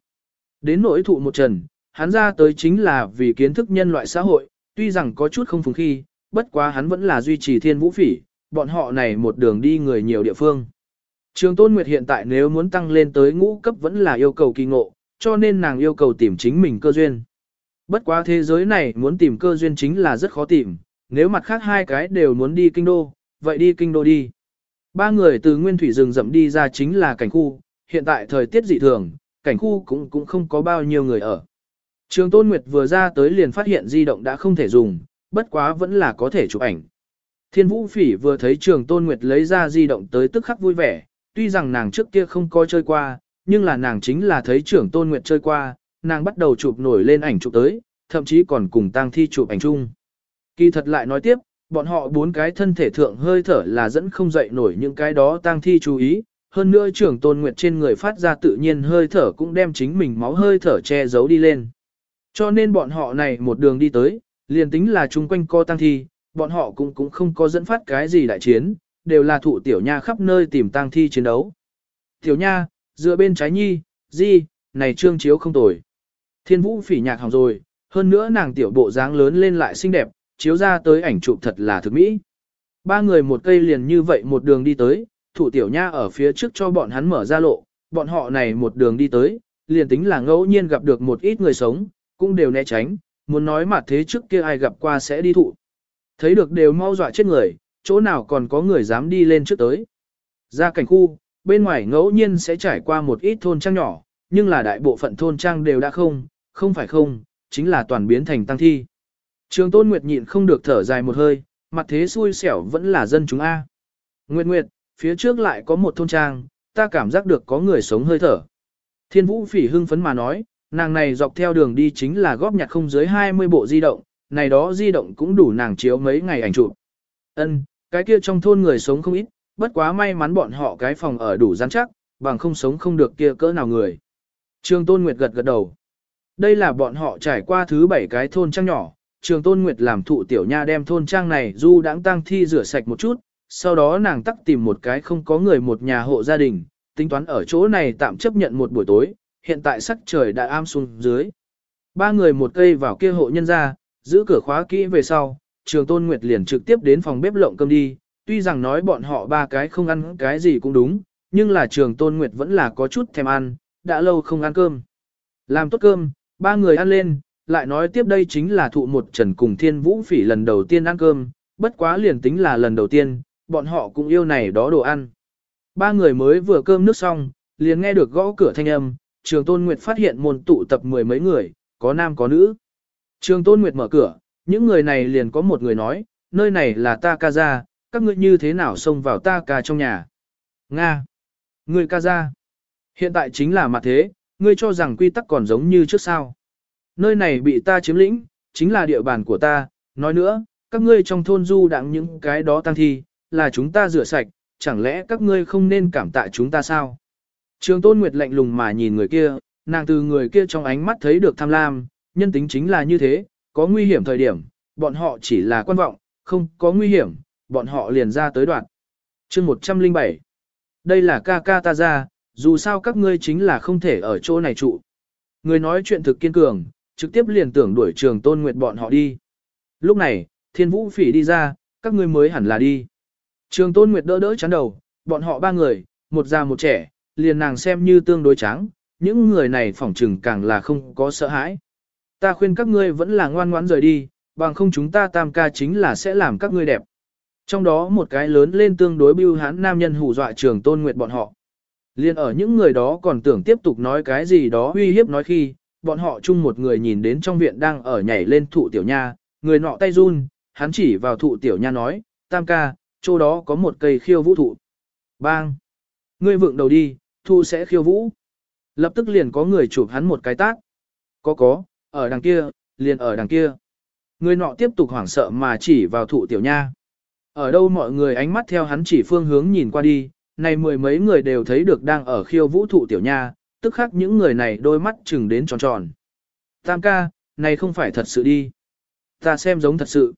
Đến nỗi thụ một trần, hắn ra tới chính là vì kiến thức nhân loại xã hội, tuy rằng có chút không phùng khi, bất quá hắn vẫn là duy trì thiên vũ phỉ, bọn họ này một đường đi người nhiều địa phương. Trường Tôn Nguyệt hiện tại nếu muốn tăng lên tới ngũ cấp vẫn là yêu cầu kỳ ngộ, cho nên nàng yêu cầu tìm chính mình cơ duyên. Bất quá thế giới này muốn tìm cơ duyên chính là rất khó tìm, nếu mặt khác hai cái đều muốn đi kinh đô, vậy đi kinh đô đi. Ba người từ nguyên thủy rừng rậm đi ra chính là cảnh khu, hiện tại thời tiết dị thường, cảnh khu cũng cũng không có bao nhiêu người ở. Trường Tôn Nguyệt vừa ra tới liền phát hiện di động đã không thể dùng, bất quá vẫn là có thể chụp ảnh. Thiên Vũ Phỉ vừa thấy Trường Tôn Nguyệt lấy ra di động tới tức khắc vui vẻ, tuy rằng nàng trước kia không có chơi qua, nhưng là nàng chính là thấy Trường Tôn Nguyệt chơi qua, nàng bắt đầu chụp nổi lên ảnh chụp tới, thậm chí còn cùng tang thi chụp ảnh chung. Kỳ thật lại nói tiếp, bọn họ bốn cái thân thể thượng hơi thở là dẫn không dậy nổi những cái đó tang thi chú ý, hơn nữa trưởng tôn nguyệt trên người phát ra tự nhiên hơi thở cũng đem chính mình máu hơi thở che giấu đi lên. Cho nên bọn họ này một đường đi tới, liền tính là chung quanh co tăng thi, bọn họ cũng cũng không có dẫn phát cái gì đại chiến, đều là thụ tiểu nha khắp nơi tìm tăng thi chiến đấu. Tiểu nha, dựa bên trái nhi, di, này trương chiếu không tồi. Thiên vũ phỉ nhạc hỏng rồi, hơn nữa nàng tiểu bộ dáng lớn lên lại xinh đẹp, chiếu ra tới ảnh chụp thật là thực mỹ. Ba người một cây liền như vậy một đường đi tới, thủ tiểu nha ở phía trước cho bọn hắn mở ra lộ, bọn họ này một đường đi tới, liền tính là ngẫu nhiên gặp được một ít người sống, cũng đều né tránh, muốn nói mà thế trước kia ai gặp qua sẽ đi thụ. Thấy được đều mau dọa chết người, chỗ nào còn có người dám đi lên trước tới. Ra cảnh khu, bên ngoài ngẫu nhiên sẽ trải qua một ít thôn trang nhỏ, nhưng là đại bộ phận thôn trang đều đã không, không phải không, chính là toàn biến thành tăng thi. Trường Tôn Nguyệt nhịn không được thở dài một hơi, mặt thế xui xẻo vẫn là dân chúng A. Nguyệt Nguyệt, phía trước lại có một thôn trang, ta cảm giác được có người sống hơi thở. Thiên Vũ Phỉ hưng phấn mà nói, nàng này dọc theo đường đi chính là góp nhặt không dưới 20 bộ di động, này đó di động cũng đủ nàng chiếu mấy ngày ảnh chụp. Ân, cái kia trong thôn người sống không ít, bất quá may mắn bọn họ cái phòng ở đủ rắn chắc, bằng không sống không được kia cỡ nào người. Trường Tôn Nguyệt gật gật đầu. Đây là bọn họ trải qua thứ bảy cái thôn trang nhỏ, trường tôn nguyệt làm thụ tiểu nha đem thôn trang này du đãng tang thi rửa sạch một chút, sau đó nàng tắc tìm một cái không có người một nhà hộ gia đình, tính toán ở chỗ này tạm chấp nhận một buổi tối, hiện tại sắc trời đã am xuống dưới. Ba người một cây vào kia hộ nhân ra, giữ cửa khóa kỹ về sau, trường tôn nguyệt liền trực tiếp đến phòng bếp lộng cơm đi, tuy rằng nói bọn họ ba cái không ăn cái gì cũng đúng, nhưng là trường tôn nguyệt vẫn là có chút thèm ăn, đã lâu không ăn cơm. Làm tốt cơm, ba người ăn lên, lại nói tiếp đây chính là thụ một trần cùng thiên vũ phỉ lần đầu tiên ăn cơm, bất quá liền tính là lần đầu tiên, bọn họ cũng yêu này đó đồ ăn. Ba người mới vừa cơm nước xong, liền nghe được gõ cửa thanh âm, trường tôn nguyệt phát hiện môn tụ tập mười mấy người, có nam có nữ. Trường tôn nguyệt mở cửa, những người này liền có một người nói, nơi này là ta ca gia, các ngươi như thế nào xông vào ta ca trong nhà. Nga. Người ca gia. Hiện tại chính là mặt thế, ngươi cho rằng quy tắc còn giống như trước sao. Nơi này bị ta chiếm lĩnh, chính là địa bàn của ta, nói nữa, các ngươi trong thôn du đặng những cái đó tăng thi, là chúng ta rửa sạch, chẳng lẽ các ngươi không nên cảm tạ chúng ta sao? Trường Tôn Nguyệt lạnh lùng mà nhìn người kia, nàng từ người kia trong ánh mắt thấy được tham lam, nhân tính chính là như thế, có nguy hiểm thời điểm, bọn họ chỉ là quan vọng, không có nguy hiểm, bọn họ liền ra tới đoạn. chương 107 Đây là ca ca ta ra, dù sao các ngươi chính là không thể ở chỗ này trụ. Người nói chuyện thực kiên cường, trực tiếp liền tưởng đuổi trường tôn nguyệt bọn họ đi. Lúc này, thiên vũ phỉ đi ra, các ngươi mới hẳn là đi. Trường tôn nguyệt đỡ đỡ chán đầu, bọn họ ba người, một già một trẻ, liền nàng xem như tương đối trắng, những người này phỏng trừng càng là không có sợ hãi. Ta khuyên các ngươi vẫn là ngoan ngoãn rời đi, bằng không chúng ta tam ca chính là sẽ làm các ngươi đẹp. Trong đó một cái lớn lên tương đối bưu hán nam nhân hù dọa trường tôn nguyệt bọn họ. Liên ở những người đó còn tưởng tiếp tục nói cái gì đó uy hiếp nói khi, bọn họ chung một người nhìn đến trong viện đang ở nhảy lên thụ tiểu nha, người nọ tay run, hắn chỉ vào thụ tiểu nha nói, tam ca, chỗ đó có một cây khiêu vũ thụ. Bang! Ngươi vượng đầu đi, thu sẽ khiêu vũ. Lập tức liền có người chụp hắn một cái tác. Có có, ở đằng kia, liền ở đằng kia. Người nọ tiếp tục hoảng sợ mà chỉ vào thụ tiểu nha. Ở đâu mọi người ánh mắt theo hắn chỉ phương hướng nhìn qua đi, này mười mấy người đều thấy được đang ở khiêu vũ thụ tiểu nha, tức khắc những người này đôi mắt chừng đến tròn tròn. Tam ca, này không phải thật sự đi. Ta xem giống thật sự.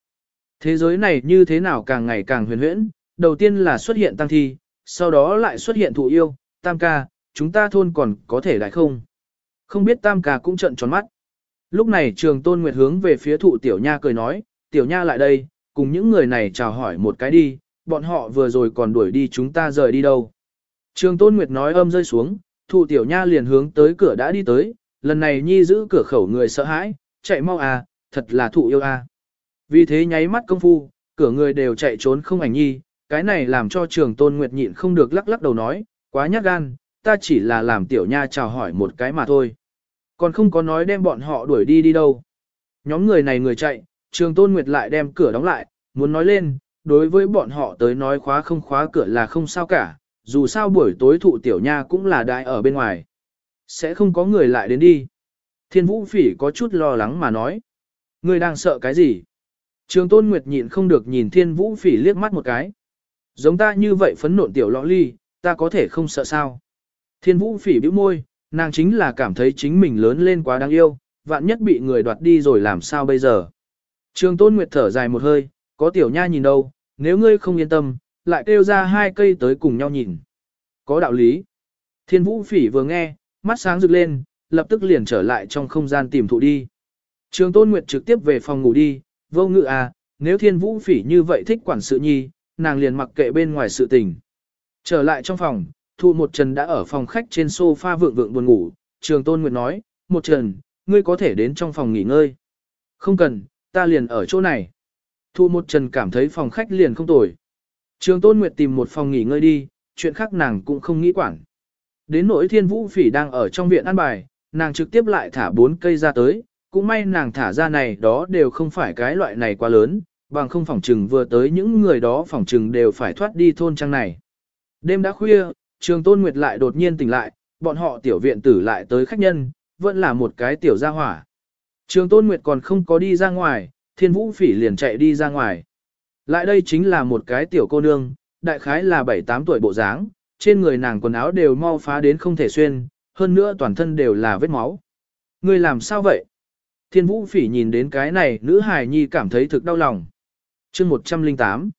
Thế giới này như thế nào càng ngày càng huyền huyễn, đầu tiên là xuất hiện tăng thi, sau đó lại xuất hiện thụ yêu, tam ca, chúng ta thôn còn có thể đại không? Không biết tam ca cũng trận tròn mắt. Lúc này trường tôn nguyệt hướng về phía thụ tiểu nha cười nói, tiểu nha lại đây, cùng những người này chào hỏi một cái đi, bọn họ vừa rồi còn đuổi đi chúng ta rời đi đâu. Trường tôn nguyệt nói âm rơi xuống, thụ tiểu nha liền hướng tới cửa đã đi tới, lần này nhi giữ cửa khẩu người sợ hãi, chạy mau à, thật là thụ yêu à. Vì thế nháy mắt công phu, cửa người đều chạy trốn không ảnh nhi, cái này làm cho trường tôn nguyệt nhịn không được lắc lắc đầu nói, quá nhát gan, ta chỉ là làm tiểu nha chào hỏi một cái mà thôi. Còn không có nói đem bọn họ đuổi đi đi đâu. Nhóm người này người chạy, trường tôn nguyệt lại đem cửa đóng lại, muốn nói lên, đối với bọn họ tới nói khóa không khóa cửa là không sao cả, dù sao buổi tối thụ tiểu nha cũng là đại ở bên ngoài. Sẽ không có người lại đến đi. Thiên vũ phỉ có chút lo lắng mà nói. Người đang sợ cái gì? Trường tôn nguyệt nhịn không được nhìn thiên vũ phỉ liếc mắt một cái. Giống ta như vậy phấn nộn tiểu lọ ly, ta có thể không sợ sao. Thiên vũ phỉ bĩu môi, nàng chính là cảm thấy chính mình lớn lên quá đáng yêu, vạn nhất bị người đoạt đi rồi làm sao bây giờ. Trường tôn nguyệt thở dài một hơi, có tiểu nha nhìn đâu, nếu ngươi không yên tâm, lại kêu ra hai cây tới cùng nhau nhìn. Có đạo lý. Thiên vũ phỉ vừa nghe, mắt sáng rực lên, lập tức liền trở lại trong không gian tìm thụ đi. Trường tôn nguyệt trực tiếp về phòng ngủ đi, vô ngự à, nếu thiên vũ phỉ như vậy thích quản sự nhi, nàng liền mặc kệ bên ngoài sự tình. Trở lại trong phòng, thụ một trần đã ở phòng khách trên sofa vượng vượng buồn ngủ, trường tôn nguyệt nói, một trần, ngươi có thể đến trong phòng nghỉ ngơi. Không cần, ta liền ở chỗ này. Thu một trần cảm thấy phòng khách liền không tồi. Trường tôn nguyệt tìm một phòng nghỉ ngơi đi, chuyện khác nàng cũng không nghĩ quản. Đến nỗi thiên vũ phỉ đang ở trong viện ăn bài, nàng trực tiếp lại thả bốn cây ra tới, cũng may nàng thả ra này đó đều không phải cái loại này quá lớn, bằng không phỏng trừng vừa tới những người đó phỏng trừng đều phải thoát đi thôn trang này. Đêm đã khuya, trường tôn nguyệt lại đột nhiên tỉnh lại, bọn họ tiểu viện tử lại tới khách nhân, vẫn là một cái tiểu gia hỏa. Trường tôn nguyệt còn không có đi ra ngoài, thiên vũ phỉ liền chạy đi ra ngoài. Lại đây chính là một cái tiểu cô nương, đại khái là 7-8 tuổi bộ dáng, trên người nàng quần áo đều mau phá đến không thể xuyên, hơn nữa toàn thân đều là vết máu. Người làm sao vậy? Thiên vũ phỉ nhìn đến cái này nữ hài nhi cảm thấy thực đau lòng. chương 108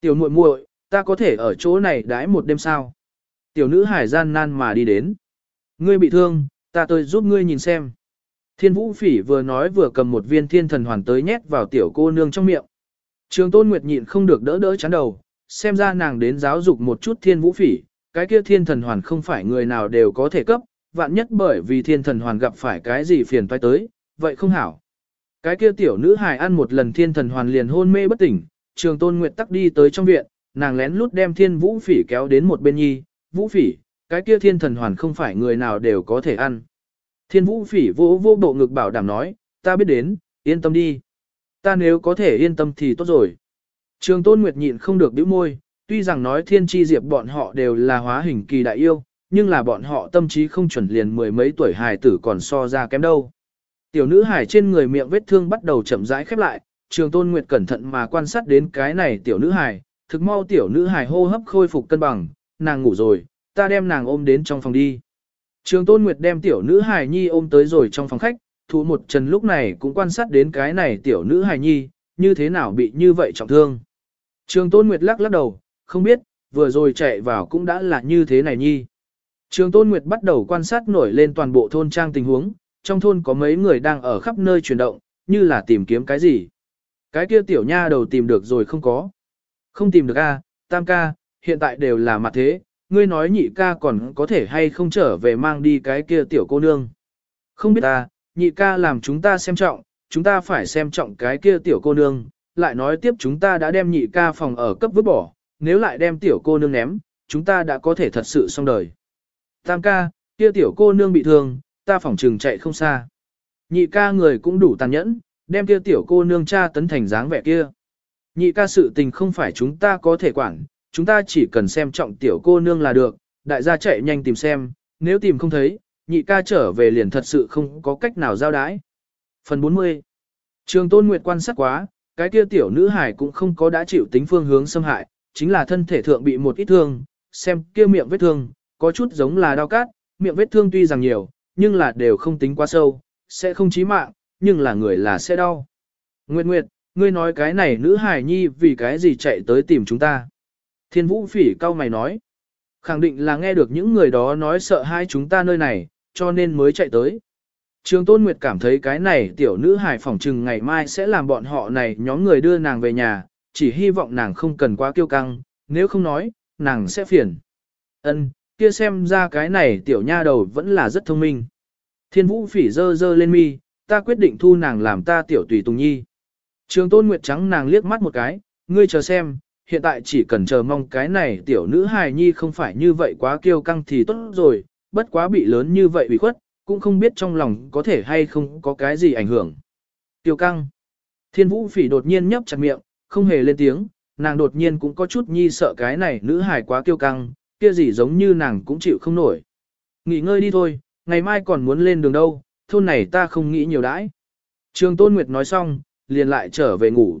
Tiểu muội muội, ta có thể ở chỗ này đãi một đêm sao? Tiểu nữ hải gian nan mà đi đến. Ngươi bị thương, ta tới giúp ngươi nhìn xem. Thiên vũ phỉ vừa nói vừa cầm một viên thiên thần hoàn tới nhét vào tiểu cô nương trong miệng. Trường tôn nguyệt nhịn không được đỡ đỡ chán đầu, xem ra nàng đến giáo dục một chút thiên vũ phỉ, cái kia thiên thần hoàn không phải người nào đều có thể cấp, vạn nhất bởi vì thiên thần hoàn gặp phải cái gì phiền toái tới, vậy không hảo. Cái kia tiểu nữ hài ăn một lần thiên thần hoàn liền hôn mê bất tỉnh, trường tôn nguyệt tắc đi tới trong viện, nàng lén lút đem thiên vũ phỉ kéo đến một bên nhi, vũ phỉ, cái kia thiên thần hoàn không phải người nào đều có thể ăn. Thiên vũ phỉ vô vô bộ ngực bảo đảm nói, ta biết đến, yên tâm đi. Ta nếu có thể yên tâm thì tốt rồi. Trường tôn nguyệt nhịn không được bĩu môi, tuy rằng nói thiên tri diệp bọn họ đều là hóa hình kỳ đại yêu, nhưng là bọn họ tâm trí không chuẩn liền mười mấy tuổi hài tử còn so ra kém đâu. Tiểu nữ hải trên người miệng vết thương bắt đầu chậm rãi khép lại, trường tôn nguyệt cẩn thận mà quan sát đến cái này tiểu nữ hải, thực mau tiểu nữ hải hô hấp khôi phục cân bằng, nàng ngủ rồi, ta đem nàng ôm đến trong phòng đi. Trường tôn nguyệt đem tiểu nữ hải nhi ôm tới rồi trong phòng khách, thú một trần lúc này cũng quan sát đến cái này tiểu nữ hải nhi, như thế nào bị như vậy trọng thương. Trường tôn nguyệt lắc lắc đầu, không biết, vừa rồi chạy vào cũng đã là như thế này nhi. Trường tôn nguyệt bắt đầu quan sát nổi lên toàn bộ thôn trang tình huống, trong thôn có mấy người đang ở khắp nơi chuyển động, như là tìm kiếm cái gì. Cái kia tiểu nha đầu tìm được rồi không có. Không tìm được a, tam ca, hiện tại đều là mặt thế, ngươi nói nhị ca còn có thể hay không trở về mang đi cái kia tiểu cô nương. Không biết ta, nhị ca làm chúng ta xem trọng, chúng ta phải xem trọng cái kia tiểu cô nương, lại nói tiếp chúng ta đã đem nhị ca phòng ở cấp vứt bỏ, nếu lại đem tiểu cô nương ném, chúng ta đã có thể thật sự xong đời. Tam ca, kia tiểu cô nương bị thương, ta phỏng trừng chạy không xa. Nhị ca người cũng đủ tàn nhẫn, đem kia tiểu cô nương cha tấn thành dáng vẻ kia. Nhị ca sự tình không phải chúng ta có thể quản, chúng ta chỉ cần xem trọng tiểu cô nương là được, đại gia chạy nhanh tìm xem, nếu tìm không thấy, nhị ca trở về liền thật sự không có cách nào giao đái. Phần 40 Trường Tôn Nguyệt quan sát quá, cái kia tiểu nữ hải cũng không có đã chịu tính phương hướng xâm hại, chính là thân thể thượng bị một ít thương, xem kia miệng vết thương, có chút giống là đau cát, miệng vết thương tuy rằng nhiều, nhưng là đều không tính quá sâu, sẽ không chí mạng, nhưng là người là sẽ đau. Nguyệt Nguyệt, ngươi nói cái này nữ hải nhi vì cái gì chạy tới tìm chúng ta. Thiên vũ phỉ cao mày nói. Khẳng định là nghe được những người đó nói sợ hai chúng ta nơi này, cho nên mới chạy tới. Trường Tôn Nguyệt cảm thấy cái này tiểu nữ hải phỏng trừng ngày mai sẽ làm bọn họ này nhóm người đưa nàng về nhà, chỉ hy vọng nàng không cần quá kiêu căng, nếu không nói, nàng sẽ phiền. Ân, kia xem ra cái này tiểu nha đầu vẫn là rất thông minh. Thiên vũ phỉ dơ dơ lên mi, ta quyết định thu nàng làm ta tiểu tùy tùng nhi. Trường tôn nguyệt trắng nàng liếc mắt một cái, ngươi chờ xem, hiện tại chỉ cần chờ mong cái này tiểu nữ hài nhi không phải như vậy quá kiêu căng thì tốt rồi, bất quá bị lớn như vậy bị khuất, cũng không biết trong lòng có thể hay không có cái gì ảnh hưởng. Kiêu căng. Thiên vũ phỉ đột nhiên nhấp chặt miệng, không hề lên tiếng, nàng đột nhiên cũng có chút nhi sợ cái này nữ hài quá kiêu căng, kia gì giống như nàng cũng chịu không nổi. Nghỉ ngơi đi thôi, ngày mai còn muốn lên đường đâu, thôn này ta không nghĩ nhiều đãi. Trường Tôn Nguyệt nói xong, liền lại trở về ngủ.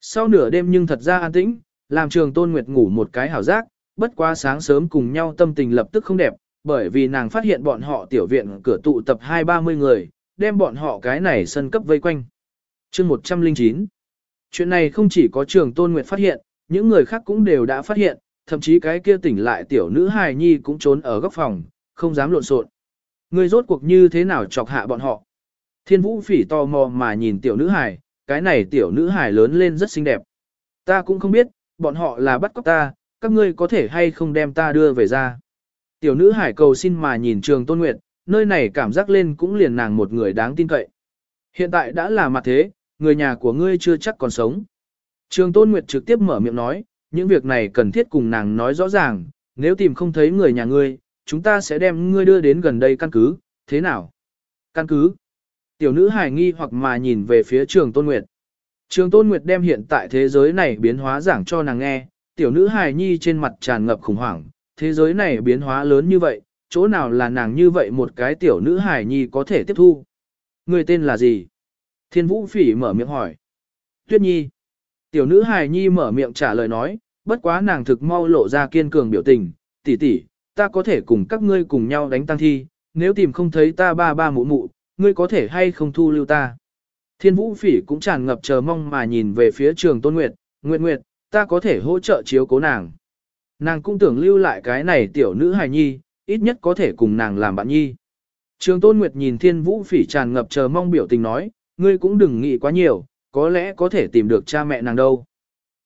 Sau nửa đêm nhưng thật ra an tĩnh, làm trường Tôn Nguyệt ngủ một cái hảo giác, bất quá sáng sớm cùng nhau tâm tình lập tức không đẹp, bởi vì nàng phát hiện bọn họ tiểu viện cửa tụ tập hai ba mươi người, đem bọn họ cái này sân cấp vây quanh. chương 109 Chuyện này không chỉ có trường Tôn Nguyệt phát hiện, những người khác cũng đều đã phát hiện, thậm chí cái kia tỉnh lại tiểu nữ hài nhi cũng trốn ở góc phòng, không dám lộn xộn. ngươi rốt cuộc như thế nào chọc hạ bọn họ. Thiên vũ phỉ tò mò mà nhìn tiểu nữ hài, cái này tiểu nữ hài lớn lên rất xinh đẹp. Ta cũng không biết, bọn họ là bắt cóc ta, các ngươi có thể hay không đem ta đưa về ra. Tiểu nữ hải cầu xin mà nhìn trường tôn nguyệt, nơi này cảm giác lên cũng liền nàng một người đáng tin cậy. Hiện tại đã là mặt thế, người nhà của ngươi chưa chắc còn sống. Trường tôn nguyệt trực tiếp mở miệng nói, những việc này cần thiết cùng nàng nói rõ ràng, nếu tìm không thấy người nhà ngươi, chúng ta sẽ đem ngươi đưa đến gần đây căn cứ, thế nào? Căn cứ. Tiểu nữ hài nghi hoặc mà nhìn về phía trường Tôn Nguyệt. Trường Tôn Nguyệt đem hiện tại thế giới này biến hóa giảng cho nàng nghe, tiểu nữ hài nhi trên mặt tràn ngập khủng hoảng, thế giới này biến hóa lớn như vậy, chỗ nào là nàng như vậy một cái tiểu nữ hài nhi có thể tiếp thu. Người tên là gì? Thiên Vũ Phỉ mở miệng hỏi. Tuyết Nhi. Tiểu nữ hài nhi mở miệng trả lời nói, bất quá nàng thực mau lộ ra kiên cường biểu tình, tỷ tỷ, ta có thể cùng các ngươi cùng nhau đánh tăng thi, nếu tìm không thấy ta ba ba mụ mụ, ngươi có thể hay không thu lưu ta. Thiên vũ phỉ cũng tràn ngập chờ mong mà nhìn về phía trường tôn nguyệt, nguyệt nguyệt, ta có thể hỗ trợ chiếu cố nàng. Nàng cũng tưởng lưu lại cái này tiểu nữ hài nhi, ít nhất có thể cùng nàng làm bạn nhi. Trường tôn nguyệt nhìn thiên vũ phỉ tràn ngập chờ mong biểu tình nói, ngươi cũng đừng nghĩ quá nhiều, có lẽ có thể tìm được cha mẹ nàng đâu.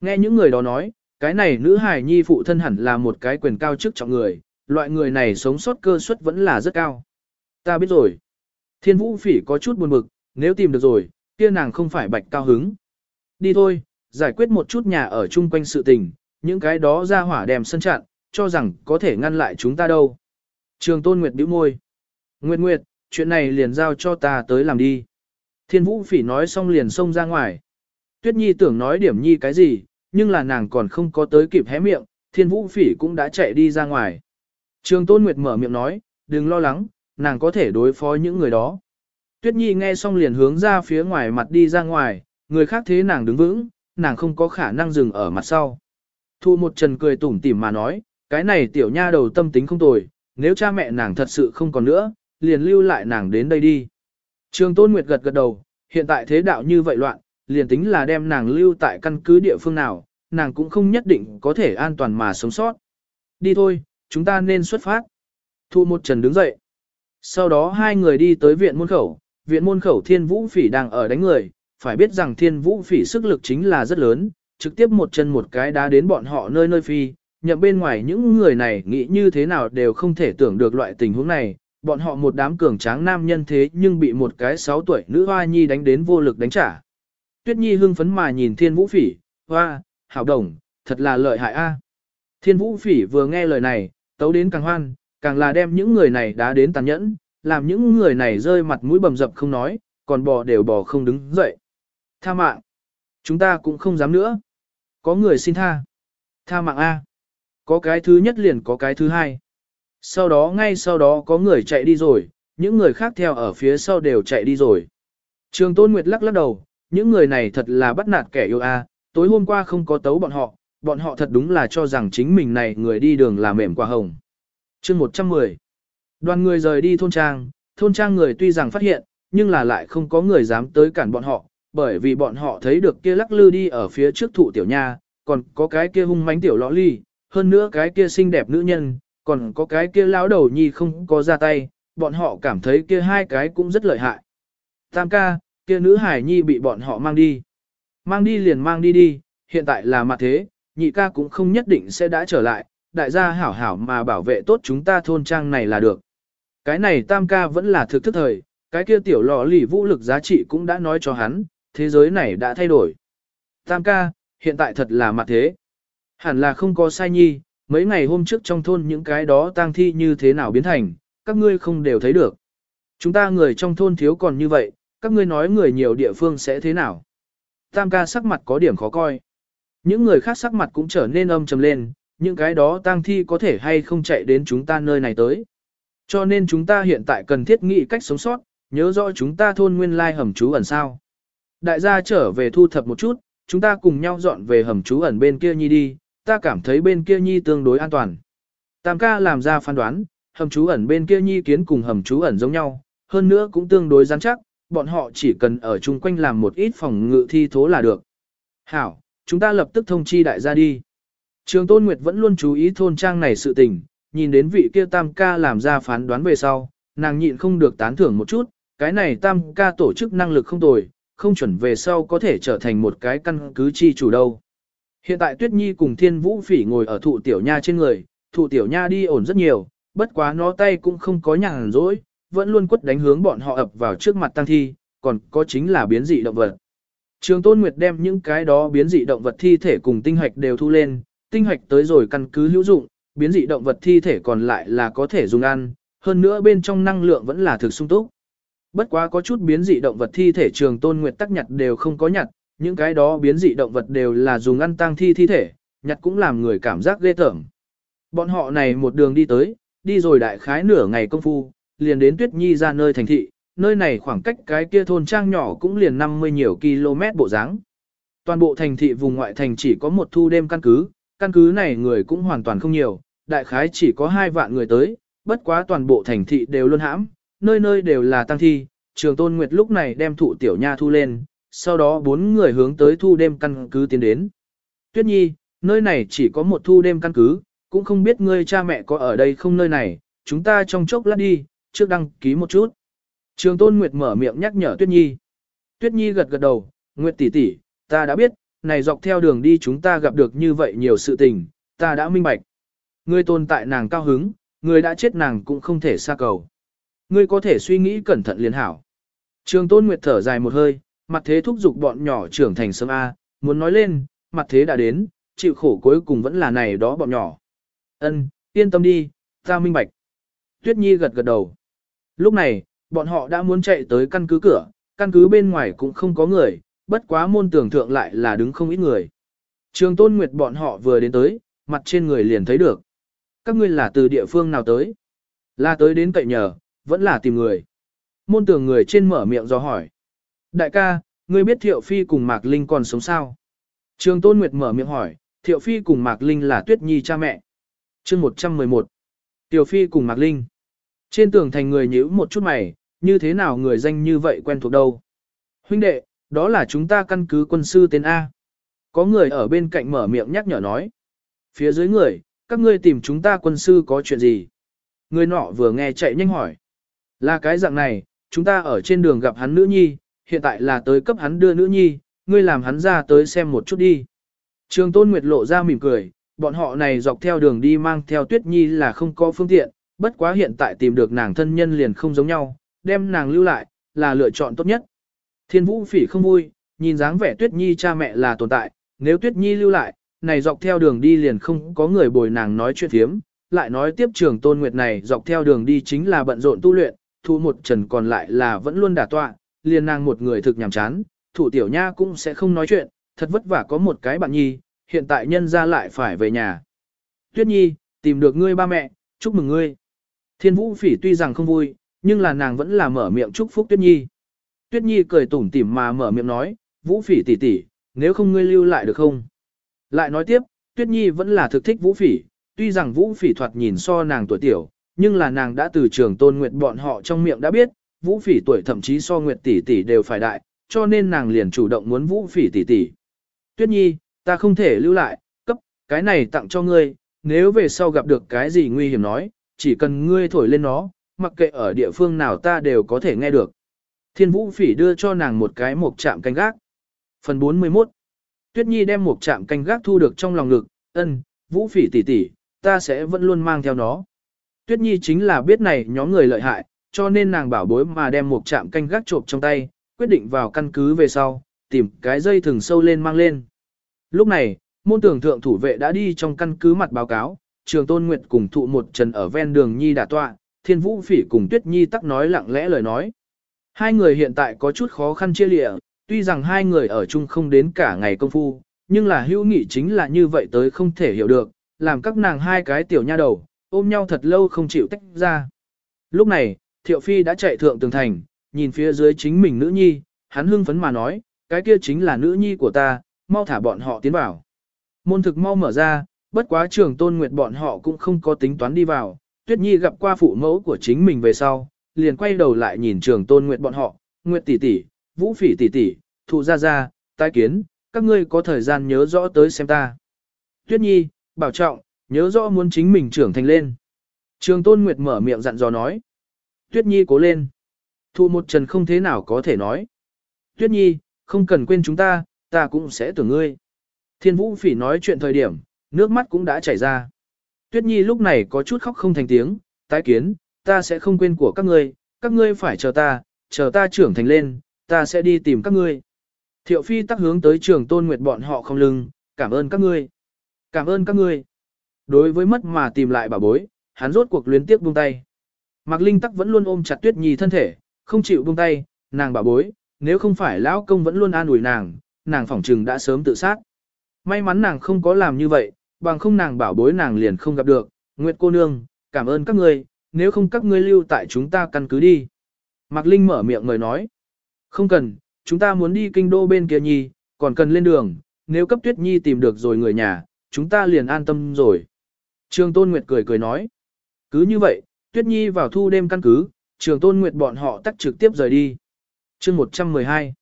Nghe những người đó nói, cái này nữ hài nhi phụ thân hẳn là một cái quyền cao chức trọng người, loại người này sống sót cơ suất vẫn là rất cao. Ta biết rồi. Thiên vũ phỉ có chút buồn bực, nếu tìm được rồi, kia nàng không phải bạch cao hứng. Đi thôi, giải quyết một chút nhà ở chung quanh sự tình, những cái đó ra hỏa đèm sân chặn, cho rằng có thể ngăn lại chúng ta đâu. Trường Tôn Nguyệt bĩu môi. Nguyệt Nguyệt, chuyện này liền giao cho ta tới làm đi. Thiên Vũ Phỉ nói xong liền xông ra ngoài. Tuyết Nhi tưởng nói điểm nhi cái gì, nhưng là nàng còn không có tới kịp hé miệng, Thiên Vũ Phỉ cũng đã chạy đi ra ngoài. Trường Tôn Nguyệt mở miệng nói, đừng lo lắng, nàng có thể đối phó những người đó. Tuyết Nhi nghe xong liền hướng ra phía ngoài mặt đi ra ngoài, người khác thế nàng đứng vững, nàng không có khả năng dừng ở mặt sau. Thu một trần cười tủm tỉm mà nói, cái này tiểu nha đầu tâm tính không tồi, nếu cha mẹ nàng thật sự không còn nữa, liền lưu lại nàng đến đây đi. Trường Tôn Nguyệt gật gật đầu, hiện tại thế đạo như vậy loạn, liền tính là đem nàng lưu tại căn cứ địa phương nào, nàng cũng không nhất định có thể an toàn mà sống sót. Đi thôi, chúng ta nên xuất phát. Thu một trần đứng dậy. Sau đó hai người đi tới viện môn khẩu, viện môn khẩu thiên vũ phỉ đang ở đánh người, phải biết rằng thiên vũ phỉ sức lực chính là rất lớn, trực tiếp một chân một cái đá đến bọn họ nơi nơi phi, nhậm bên ngoài những người này nghĩ như thế nào đều không thể tưởng được loại tình huống này, bọn họ một đám cường tráng nam nhân thế nhưng bị một cái 6 tuổi nữ hoa nhi đánh đến vô lực đánh trả. Tuyết nhi hưng phấn mà nhìn thiên vũ phỉ, hoa, hảo đồng, thật là lợi hại a. Thiên vũ phỉ vừa nghe lời này, tấu đến càng hoan, càng là đem những người này đá đến tàn nhẫn, làm những người này rơi mặt mũi bầm dập không nói, còn bò đều bò không đứng dậy. Tha mạng. Chúng ta cũng không dám nữa. Có người xin tha. Tha mạng A. Có cái thứ nhất liền có cái thứ hai. Sau đó ngay sau đó có người chạy đi rồi, những người khác theo ở phía sau đều chạy đi rồi. Trường Tôn Nguyệt lắc lắc đầu, những người này thật là bắt nạt kẻ yêu A, tối hôm qua không có tấu bọn họ, bọn họ thật đúng là cho rằng chính mình này người đi đường là mềm quả hồng. chương 110 Đoàn người rời đi thôn trang, thôn trang người tuy rằng phát hiện, nhưng là lại không có người dám tới cản bọn họ, bởi vì bọn họ thấy được kia lắc lư đi ở phía trước thụ tiểu nha, còn có cái kia hung mánh tiểu lõ ly, hơn nữa cái kia xinh đẹp nữ nhân, còn có cái kia lão đầu nhi không có ra tay, bọn họ cảm thấy kia hai cái cũng rất lợi hại. Tam ca, kia nữ hải nhi bị bọn họ mang đi. Mang đi liền mang đi đi, hiện tại là mặt thế, nhị ca cũng không nhất định sẽ đã trở lại, đại gia hảo hảo mà bảo vệ tốt chúng ta thôn trang này là được. Cái này tam ca vẫn là thực thức thời, cái kia tiểu lò lì vũ lực giá trị cũng đã nói cho hắn, thế giới này đã thay đổi. Tam ca, hiện tại thật là mặt thế. Hẳn là không có sai nhi, mấy ngày hôm trước trong thôn những cái đó tang thi như thế nào biến thành, các ngươi không đều thấy được. Chúng ta người trong thôn thiếu còn như vậy, các ngươi nói người nhiều địa phương sẽ thế nào. Tam ca sắc mặt có điểm khó coi. Những người khác sắc mặt cũng trở nên âm trầm lên, những cái đó tang thi có thể hay không chạy đến chúng ta nơi này tới. Cho nên chúng ta hiện tại cần thiết nghĩ cách sống sót, nhớ rõ chúng ta thôn nguyên lai hầm trú ẩn sao. Đại gia trở về thu thập một chút, chúng ta cùng nhau dọn về hầm trú ẩn bên kia nhi đi, ta cảm thấy bên kia nhi tương đối an toàn. Tam ca làm ra phán đoán, hầm trú ẩn bên kia nhi kiến cùng hầm trú ẩn giống nhau, hơn nữa cũng tương đối rắn chắc, bọn họ chỉ cần ở chung quanh làm một ít phòng ngự thi thố là được. Hảo, chúng ta lập tức thông chi đại gia đi. Trường Tôn Nguyệt vẫn luôn chú ý thôn trang này sự tình, nhìn đến vị kia tam ca làm ra phán đoán về sau, nàng nhịn không được tán thưởng một chút, cái này tam ca tổ chức năng lực không tồi, không chuẩn về sau có thể trở thành một cái căn cứ chi chủ đâu. Hiện tại Tuyết Nhi cùng Thiên Vũ Phỉ ngồi ở thụ tiểu nha trên người, thụ tiểu nha đi ổn rất nhiều, bất quá nó tay cũng không có nhàn rỗi, vẫn luôn quất đánh hướng bọn họ ập vào trước mặt tăng thi, còn có chính là biến dị động vật. Trường Tôn Nguyệt đem những cái đó biến dị động vật thi thể cùng tinh hạch đều thu lên, tinh hạch tới rồi căn cứ hữu dụng, biến dị động vật thi thể còn lại là có thể dùng ăn, hơn nữa bên trong năng lượng vẫn là thực sung túc. Bất quá có chút biến dị động vật thi thể trường tôn nguyệt tắc nhặt đều không có nhặt, những cái đó biến dị động vật đều là dùng ăn tang thi thi thể, nhặt cũng làm người cảm giác ghê tởm. Bọn họ này một đường đi tới, đi rồi đại khái nửa ngày công phu, liền đến Tuyết Nhi ra nơi thành thị, nơi này khoảng cách cái kia thôn trang nhỏ cũng liền 50 nhiều km bộ dáng. Toàn bộ thành thị vùng ngoại thành chỉ có một thu đêm căn cứ, căn cứ này người cũng hoàn toàn không nhiều, đại khái chỉ có hai vạn người tới, bất quá toàn bộ thành thị đều luôn hãm, nơi nơi đều là tăng thi, trường tôn nguyệt lúc này đem thụ tiểu nha thu lên, sau đó bốn người hướng tới thu đêm căn cứ tiến đến. Tuyết nhi, nơi này chỉ có một thu đêm căn cứ, cũng không biết ngươi cha mẹ có ở đây không nơi này, chúng ta trong chốc lát đi, trước đăng ký một chút. Trường tôn nguyệt mở miệng nhắc nhở Tuyết nhi. Tuyết nhi gật gật đầu, Nguyệt tỷ tỷ, ta đã biết, này dọc theo đường đi chúng ta gặp được như vậy nhiều sự tình, ta đã minh bạch. Ngươi tồn tại nàng cao hứng, người đã chết nàng cũng không thể xa cầu. Ngươi có thể suy nghĩ cẩn thận liền hảo. Trường Tôn Nguyệt thở dài một hơi, mặt thế thúc giục bọn nhỏ trưởng thành sớm A, muốn nói lên, mặt thế đã đến, chịu khổ cuối cùng vẫn là này đó bọn nhỏ. Ân, yên tâm đi, ta minh bạch. Tuyết Nhi gật gật đầu. Lúc này, bọn họ đã muốn chạy tới căn cứ cửa, căn cứ bên ngoài cũng không có người, bất quá môn tưởng thượng lại là đứng không ít người. Trường Tôn Nguyệt bọn họ vừa đến tới, mặt trên người liền thấy được. Các ngươi là từ địa phương nào tới? Là tới đến cậy nhờ, vẫn là tìm người. Môn tưởng người trên mở miệng do hỏi. Đại ca, ngươi biết Thiệu Phi cùng Mạc Linh còn sống sao? Trường Tôn Nguyệt mở miệng hỏi, Thiệu Phi cùng Mạc Linh là Tuyết Nhi cha mẹ. chương 111. Tiểu Phi cùng Mạc Linh. Trên tường thành người nhíu một chút mày, như thế nào người danh như vậy quen thuộc đâu? Huynh đệ, đó là chúng ta căn cứ quân sư tên A. Có người ở bên cạnh mở miệng nhắc nhở nói. Phía dưới người, các ngươi tìm chúng ta quân sư có chuyện gì? Người nọ vừa nghe chạy nhanh hỏi. Là cái dạng này, chúng ta ở trên đường gặp hắn nữ nhi, hiện tại là tới cấp hắn đưa nữ nhi, ngươi làm hắn ra tới xem một chút đi. Trường Tôn Nguyệt lộ ra mỉm cười, bọn họ này dọc theo đường đi mang theo Tuyết Nhi là không có phương tiện, bất quá hiện tại tìm được nàng thân nhân liền không giống nhau, đem nàng lưu lại, là lựa chọn tốt nhất. Thiên Vũ Phỉ không vui, nhìn dáng vẻ Tuyết Nhi cha mẹ là tồn tại, nếu Tuyết Nhi lưu lại, này dọc theo đường đi liền không có người bồi nàng nói chuyện thiếm, lại nói tiếp trường Tôn Nguyệt này dọc theo đường đi chính là bận rộn tu luyện, thu một trần còn lại là vẫn luôn đả tọa, liền nàng một người thực nhàm chán, thủ tiểu nha cũng sẽ không nói chuyện, thật vất vả có một cái bạn nhi, hiện tại nhân ra lại phải về nhà. Tuyết nhi, tìm được ngươi ba mẹ, chúc mừng ngươi. Thiên vũ phỉ tuy rằng không vui, nhưng là nàng vẫn là mở miệng chúc phúc Tuyết nhi. Tuyết nhi cười tủm tỉm mà mở miệng nói, vũ phỉ tỷ tỷ, nếu không ngươi lưu lại được không? Lại nói tiếp, Tuyết nhi vẫn là thực thích vũ phỉ, tuy rằng vũ phỉ thoạt nhìn so nàng tuổi tiểu, nhưng là nàng đã từ trường tôn nguyệt bọn họ trong miệng đã biết, vũ phỉ tuổi thậm chí so nguyệt tỷ tỷ đều phải đại, cho nên nàng liền chủ động muốn vũ phỉ tỷ tỷ. Tuyết nhi, ta không thể lưu lại, cấp, cái này tặng cho ngươi, nếu về sau gặp được cái gì nguy hiểm nói, chỉ cần ngươi thổi lên nó, mặc kệ ở địa phương nào ta đều có thể nghe được. Thiên vũ phỉ đưa cho nàng một cái mộc chạm canh gác. Phần 41 Tuyết Nhi đem mộc chạm canh gác thu được trong lòng ngực, ân, vũ phỉ tỷ tỷ, ta sẽ vẫn luôn mang theo nó. Tuyết Nhi chính là biết này nhóm người lợi hại, cho nên nàng bảo bối mà đem một chạm canh gác trộm trong tay, quyết định vào căn cứ về sau, tìm cái dây thừng sâu lên mang lên. Lúc này, môn tưởng thượng thủ vệ đã đi trong căn cứ mặt báo cáo, trường tôn nguyệt cùng thụ một trần ở ven đường Nhi đả tọa, thiên vũ phỉ cùng Tuyết Nhi tắc nói lặng lẽ lời nói. Hai người hiện tại có chút khó khăn chia lịa, tuy rằng hai người ở chung không đến cả ngày công phu, nhưng là hữu nghị chính là như vậy tới không thể hiểu được, làm các nàng hai cái tiểu nha đầu, ôm nhau thật lâu không chịu tách ra. Lúc này, Thiệu Phi đã chạy thượng tường thành, nhìn phía dưới chính mình nữ nhi, hắn hưng phấn mà nói, cái kia chính là nữ nhi của ta, mau thả bọn họ tiến vào. Môn thực mau mở ra, bất quá trường tôn nguyệt bọn họ cũng không có tính toán đi vào, Tuyết Nhi gặp qua phụ mẫu của chính mình về sau, liền quay đầu lại nhìn trường tôn nguyệt bọn họ, nguyệt tỷ tỷ, vũ phỉ tỷ tỷ, thụ gia gia, tai kiến, các ngươi có thời gian nhớ rõ tới xem ta. Tuyết Nhi, bảo trọng, nhớ rõ muốn chính mình trưởng thành lên. Trường Tôn Nguyệt mở miệng dặn dò nói. Tuyết Nhi cố lên. Thu một trần không thế nào có thể nói. Tuyết Nhi, không cần quên chúng ta, ta cũng sẽ tưởng ngươi. Thiên Vũ Phỉ nói chuyện thời điểm, nước mắt cũng đã chảy ra. Tuyết Nhi lúc này có chút khóc không thành tiếng, tái kiến, ta sẽ không quên của các ngươi, các ngươi phải chờ ta, chờ ta trưởng thành lên, ta sẽ đi tìm các ngươi. Thiệu Phi tắc hướng tới trường Tôn Nguyệt bọn họ không lưng, cảm ơn các ngươi. Cảm ơn các ngươi. Đối với mất mà tìm lại bà bối, hắn rốt cuộc luyến tiếc buông tay. Mạc Linh tắc vẫn luôn ôm chặt Tuyết Nhi thân thể, không chịu buông tay, nàng bảo bối, nếu không phải lão công vẫn luôn an ủi nàng, nàng phỏng trừng đã sớm tự sát. May mắn nàng không có làm như vậy, bằng không nàng bảo bối nàng liền không gặp được. Nguyệt cô nương, cảm ơn các ngươi, nếu không các ngươi lưu tại chúng ta căn cứ đi. Mạc Linh mở miệng người nói. Không cần, chúng ta muốn đi kinh đô bên kia nhi, còn cần lên đường, nếu cấp tuyết nhi tìm được rồi người nhà, chúng ta liền an tâm rồi. Trường Tôn Nguyệt cười cười nói. Cứ như vậy, Tuyết Nhi vào thu đêm căn cứ, Trường Tôn Nguyệt bọn họ tắt trực tiếp rời đi. chương 112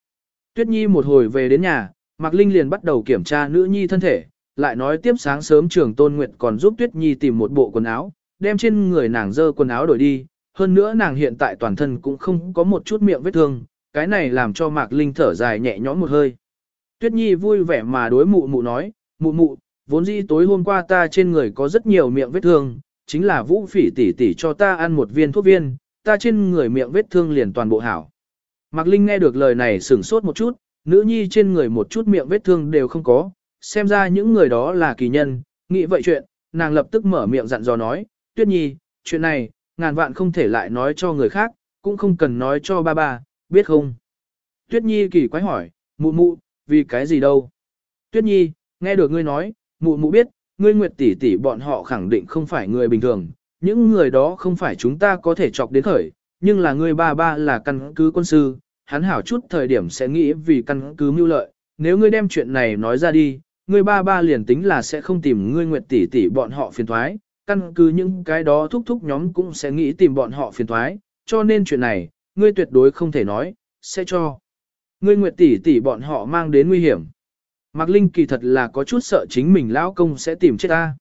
Tuyết Nhi một hồi về đến nhà, Mạc Linh liền bắt đầu kiểm tra nữ nhi thân thể, lại nói tiếp sáng sớm trường Tôn Nguyệt còn giúp Tuyết Nhi tìm một bộ quần áo, đem trên người nàng dơ quần áo đổi đi, hơn nữa nàng hiện tại toàn thân cũng không có một chút miệng vết thương, cái này làm cho Mạc Linh thở dài nhẹ nhõm một hơi. Tuyết Nhi vui vẻ mà đối mụ mụ nói, mụ mụ, vốn dĩ tối hôm qua ta trên người có rất nhiều miệng vết thương, chính là vũ phỉ tỷ tỷ cho ta ăn một viên thuốc viên, ta trên người miệng vết thương liền toàn bộ hảo. Mạc Linh nghe được lời này sửng sốt một chút, nữ nhi trên người một chút miệng vết thương đều không có, xem ra những người đó là kỳ nhân, nghĩ vậy chuyện, nàng lập tức mở miệng dặn dò nói, Tuyết Nhi, chuyện này, ngàn vạn không thể lại nói cho người khác, cũng không cần nói cho ba ba, biết không? Tuyết Nhi kỳ quái hỏi, mụ mụ, vì cái gì đâu? Tuyết Nhi, nghe được ngươi nói, mụ mụ biết, ngươi nguyệt tỷ tỷ bọn họ khẳng định không phải người bình thường, những người đó không phải chúng ta có thể chọc đến khởi, nhưng là ngươi ba ba là căn cứ quân sư, hắn hảo chút thời điểm sẽ nghĩ vì căn cứ mưu lợi, nếu ngươi đem chuyện này nói ra đi, ngươi ba ba liền tính là sẽ không tìm ngươi nguyệt tỷ tỷ bọn họ phiền thoái, căn cứ những cái đó thúc thúc nhóm cũng sẽ nghĩ tìm bọn họ phiền thoái, cho nên chuyện này, ngươi tuyệt đối không thể nói, sẽ cho. Ngươi nguyệt tỷ tỷ bọn họ mang đến nguy hiểm. Mạc Linh kỳ thật là có chút sợ chính mình lão công sẽ tìm chết ta.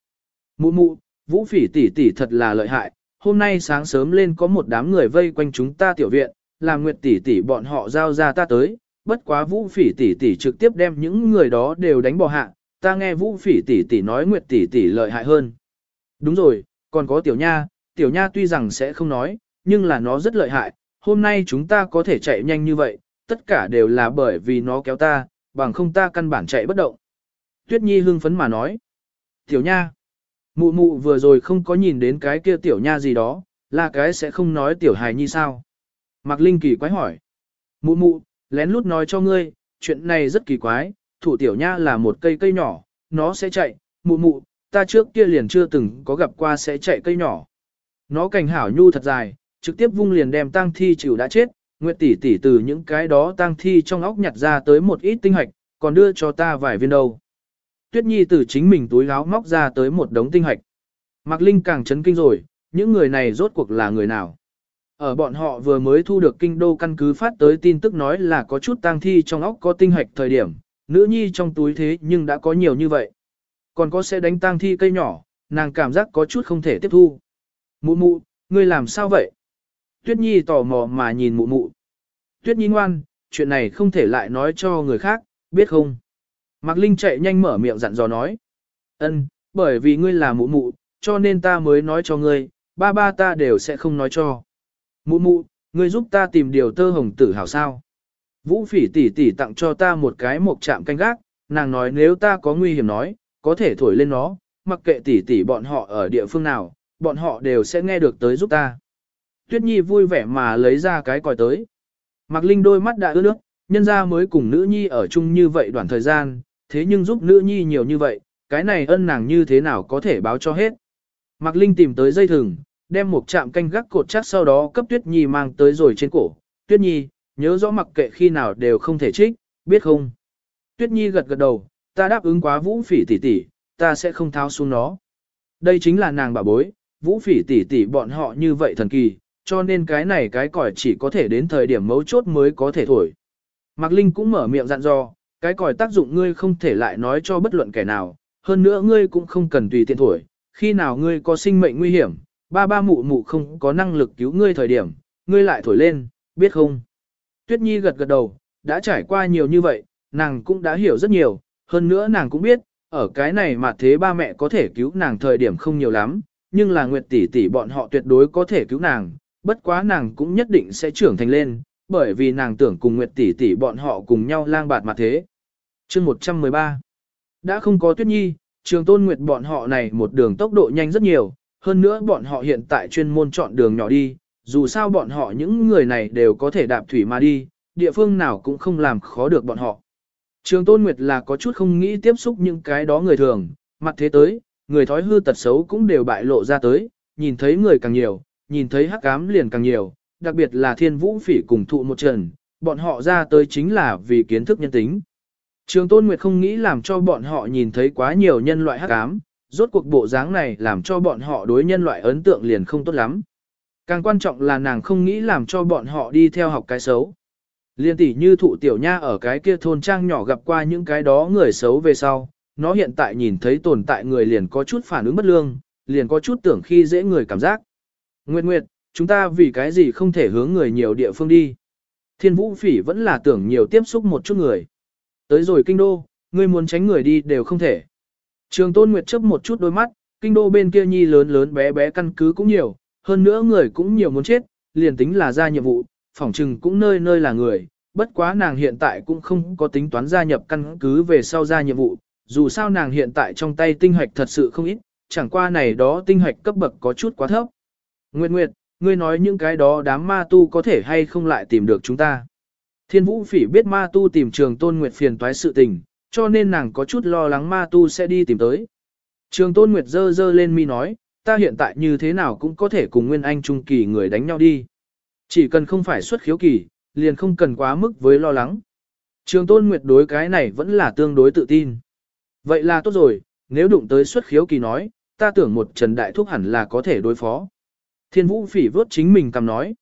Mụ mụ, vũ phỉ tỷ tỷ thật là lợi hại, hôm nay sáng sớm lên có một đám người vây quanh chúng ta tiểu viện, làm nguyệt tỷ tỷ bọn họ giao ra ta tới, bất quá vũ phỉ tỷ tỷ trực tiếp đem những người đó đều đánh bỏ hạ, ta nghe vũ phỉ tỷ tỷ nói nguyệt tỷ tỷ lợi hại hơn. Đúng rồi, còn có tiểu nha, tiểu nha tuy rằng sẽ không nói, nhưng là nó rất lợi hại, hôm nay chúng ta có thể chạy nhanh như vậy, tất cả đều là bởi vì nó kéo ta, bằng không ta căn bản chạy bất động. Tuyết Nhi hưng phấn mà nói. Tiểu nha, mụ mụ vừa rồi không có nhìn đến cái kia tiểu nha gì đó, là cái sẽ không nói tiểu hài nhi sao. Mạc Linh kỳ quái hỏi. Mụ mụ, lén lút nói cho ngươi, chuyện này rất kỳ quái, thủ tiểu nha là một cây cây nhỏ, nó sẽ chạy, mụ mụ, ta trước kia liền chưa từng có gặp qua sẽ chạy cây nhỏ. Nó cành hảo nhu thật dài, trực tiếp vung liền đem tang thi chịu đã chết, Nguyệt tỷ tỷ từ những cái đó tang thi trong óc nhặt ra tới một ít tinh hạch, còn đưa cho ta vài viên đâu. Tuyết Nhi từ chính mình túi gáo móc ra tới một đống tinh hạch. Mạc Linh càng chấn kinh rồi, những người này rốt cuộc là người nào? Ở bọn họ vừa mới thu được kinh đô căn cứ phát tới tin tức nói là có chút tang thi trong óc có tinh hạch thời điểm, nữ nhi trong túi thế nhưng đã có nhiều như vậy. Còn có sẽ đánh tang thi cây nhỏ, nàng cảm giác có chút không thể tiếp thu. Mụ mụ, ngươi làm sao vậy? Tuyết Nhi tò mò mà nhìn mụ mụ. Tuyết Nhi ngoan, chuyện này không thể lại nói cho người khác, biết không? Mạc Linh chạy nhanh mở miệng dặn dò nói. Ân, bởi vì ngươi là mụ mụ, cho nên ta mới nói cho ngươi, ba ba ta đều sẽ không nói cho. Mụ mụ, ngươi giúp ta tìm điều tơ hồng tử hảo sao. Vũ phỉ tỷ tỷ tặng cho ta một cái mộc chạm canh gác, nàng nói nếu ta có nguy hiểm nói, có thể thổi lên nó, mặc kệ tỷ tỷ bọn họ ở địa phương nào, bọn họ đều sẽ nghe được tới giúp ta. Tuyết Nhi vui vẻ mà lấy ra cái còi tới. Mạc Linh đôi mắt đã ướt nước, nhân ra mới cùng nữ nhi ở chung như vậy đoạn thời gian, thế nhưng giúp nữ nhi nhiều như vậy, cái này ân nàng như thế nào có thể báo cho hết. Mạc Linh tìm tới dây thừng, đem một chạm canh gác cột chắc sau đó cấp Tuyết Nhi mang tới rồi trên cổ. Tuyết Nhi, nhớ rõ mặc kệ khi nào đều không thể trích, biết không? Tuyết Nhi gật gật đầu, ta đáp ứng quá vũ phỉ tỷ tỷ, ta sẽ không tháo xuống nó. Đây chính là nàng bà bối, vũ phỉ tỷ tỷ bọn họ như vậy thần kỳ, cho nên cái này cái còi chỉ có thể đến thời điểm mấu chốt mới có thể thổi. Mạc Linh cũng mở miệng dặn dò, cái còi tác dụng ngươi không thể lại nói cho bất luận kẻ nào, hơn nữa ngươi cũng không cần tùy tiện thổi, khi nào ngươi có sinh mệnh nguy hiểm, ba ba mụ mụ không có năng lực cứu ngươi thời điểm, ngươi lại thổi lên, biết không? Tuyết Nhi gật gật đầu, đã trải qua nhiều như vậy, nàng cũng đã hiểu rất nhiều, hơn nữa nàng cũng biết, ở cái này mà thế ba mẹ có thể cứu nàng thời điểm không nhiều lắm, nhưng là Nguyệt tỷ tỷ bọn họ tuyệt đối có thể cứu nàng, bất quá nàng cũng nhất định sẽ trưởng thành lên, bởi vì nàng tưởng cùng Nguyệt tỷ tỷ bọn họ cùng nhau lang bạt mà thế. Chương 113 Đã không có Tuyết Nhi, trường tôn Nguyệt bọn họ này một đường tốc độ nhanh rất nhiều, hơn nữa bọn họ hiện tại chuyên môn chọn đường nhỏ đi, dù sao bọn họ những người này đều có thể đạp thủy mà đi, địa phương nào cũng không làm khó được bọn họ. Trường Tôn Nguyệt là có chút không nghĩ tiếp xúc những cái đó người thường, mặt thế tới, người thói hư tật xấu cũng đều bại lộ ra tới, nhìn thấy người càng nhiều, nhìn thấy hắc ám liền càng nhiều, đặc biệt là thiên vũ phỉ cùng thụ một trận, bọn họ ra tới chính là vì kiến thức nhân tính. Trường Tôn Nguyệt không nghĩ làm cho bọn họ nhìn thấy quá nhiều nhân loại hắc ám, rốt cuộc bộ dáng này làm cho bọn họ đối nhân loại ấn tượng liền không tốt lắm. Càng quan trọng là nàng không nghĩ làm cho bọn họ đi theo học cái xấu. Liên tỷ như thụ tiểu nha ở cái kia thôn trang nhỏ gặp qua những cái đó người xấu về sau, nó hiện tại nhìn thấy tồn tại người liền có chút phản ứng bất lương, liền có chút tưởng khi dễ người cảm giác. Nguyệt Nguyệt, chúng ta vì cái gì không thể hướng người nhiều địa phương đi. Thiên vũ phỉ vẫn là tưởng nhiều tiếp xúc một chút người. Tới rồi kinh đô, ngươi muốn tránh người đi đều không thể. Trường Tôn Nguyệt chớp một chút đôi mắt, kinh đô bên kia nhi lớn lớn bé bé căn cứ cũng nhiều, hơn nữa người cũng nhiều muốn chết, liền tính là ra nhiệm vụ, phỏng trừng cũng nơi nơi là người, bất quá nàng hiện tại cũng không có tính toán gia nhập căn cứ về sau ra nhiệm vụ, dù sao nàng hiện tại trong tay tinh hoạch thật sự không ít, chẳng qua này đó tinh hoạch cấp bậc có chút quá thấp. Nguyệt Nguyệt, ngươi nói những cái đó đám ma tu có thể hay không lại tìm được chúng ta. Thiên vũ phỉ biết ma tu tìm trường tôn Nguyệt phiền toái sự tình, cho nên nàng có chút lo lắng ma tu sẽ đi tìm tới. Trường tôn Nguyệt dơ dơ lên mi nói, ta hiện tại như thế nào cũng có thể cùng Nguyên Anh Trung Kỳ người đánh nhau đi. Chỉ cần không phải xuất khiếu kỳ, liền không cần quá mức với lo lắng. Trường tôn Nguyệt đối cái này vẫn là tương đối tự tin. Vậy là tốt rồi, nếu đụng tới xuất khiếu kỳ nói, ta tưởng một trần đại thúc hẳn là có thể đối phó. Thiên vũ phỉ vớt chính mình cầm nói.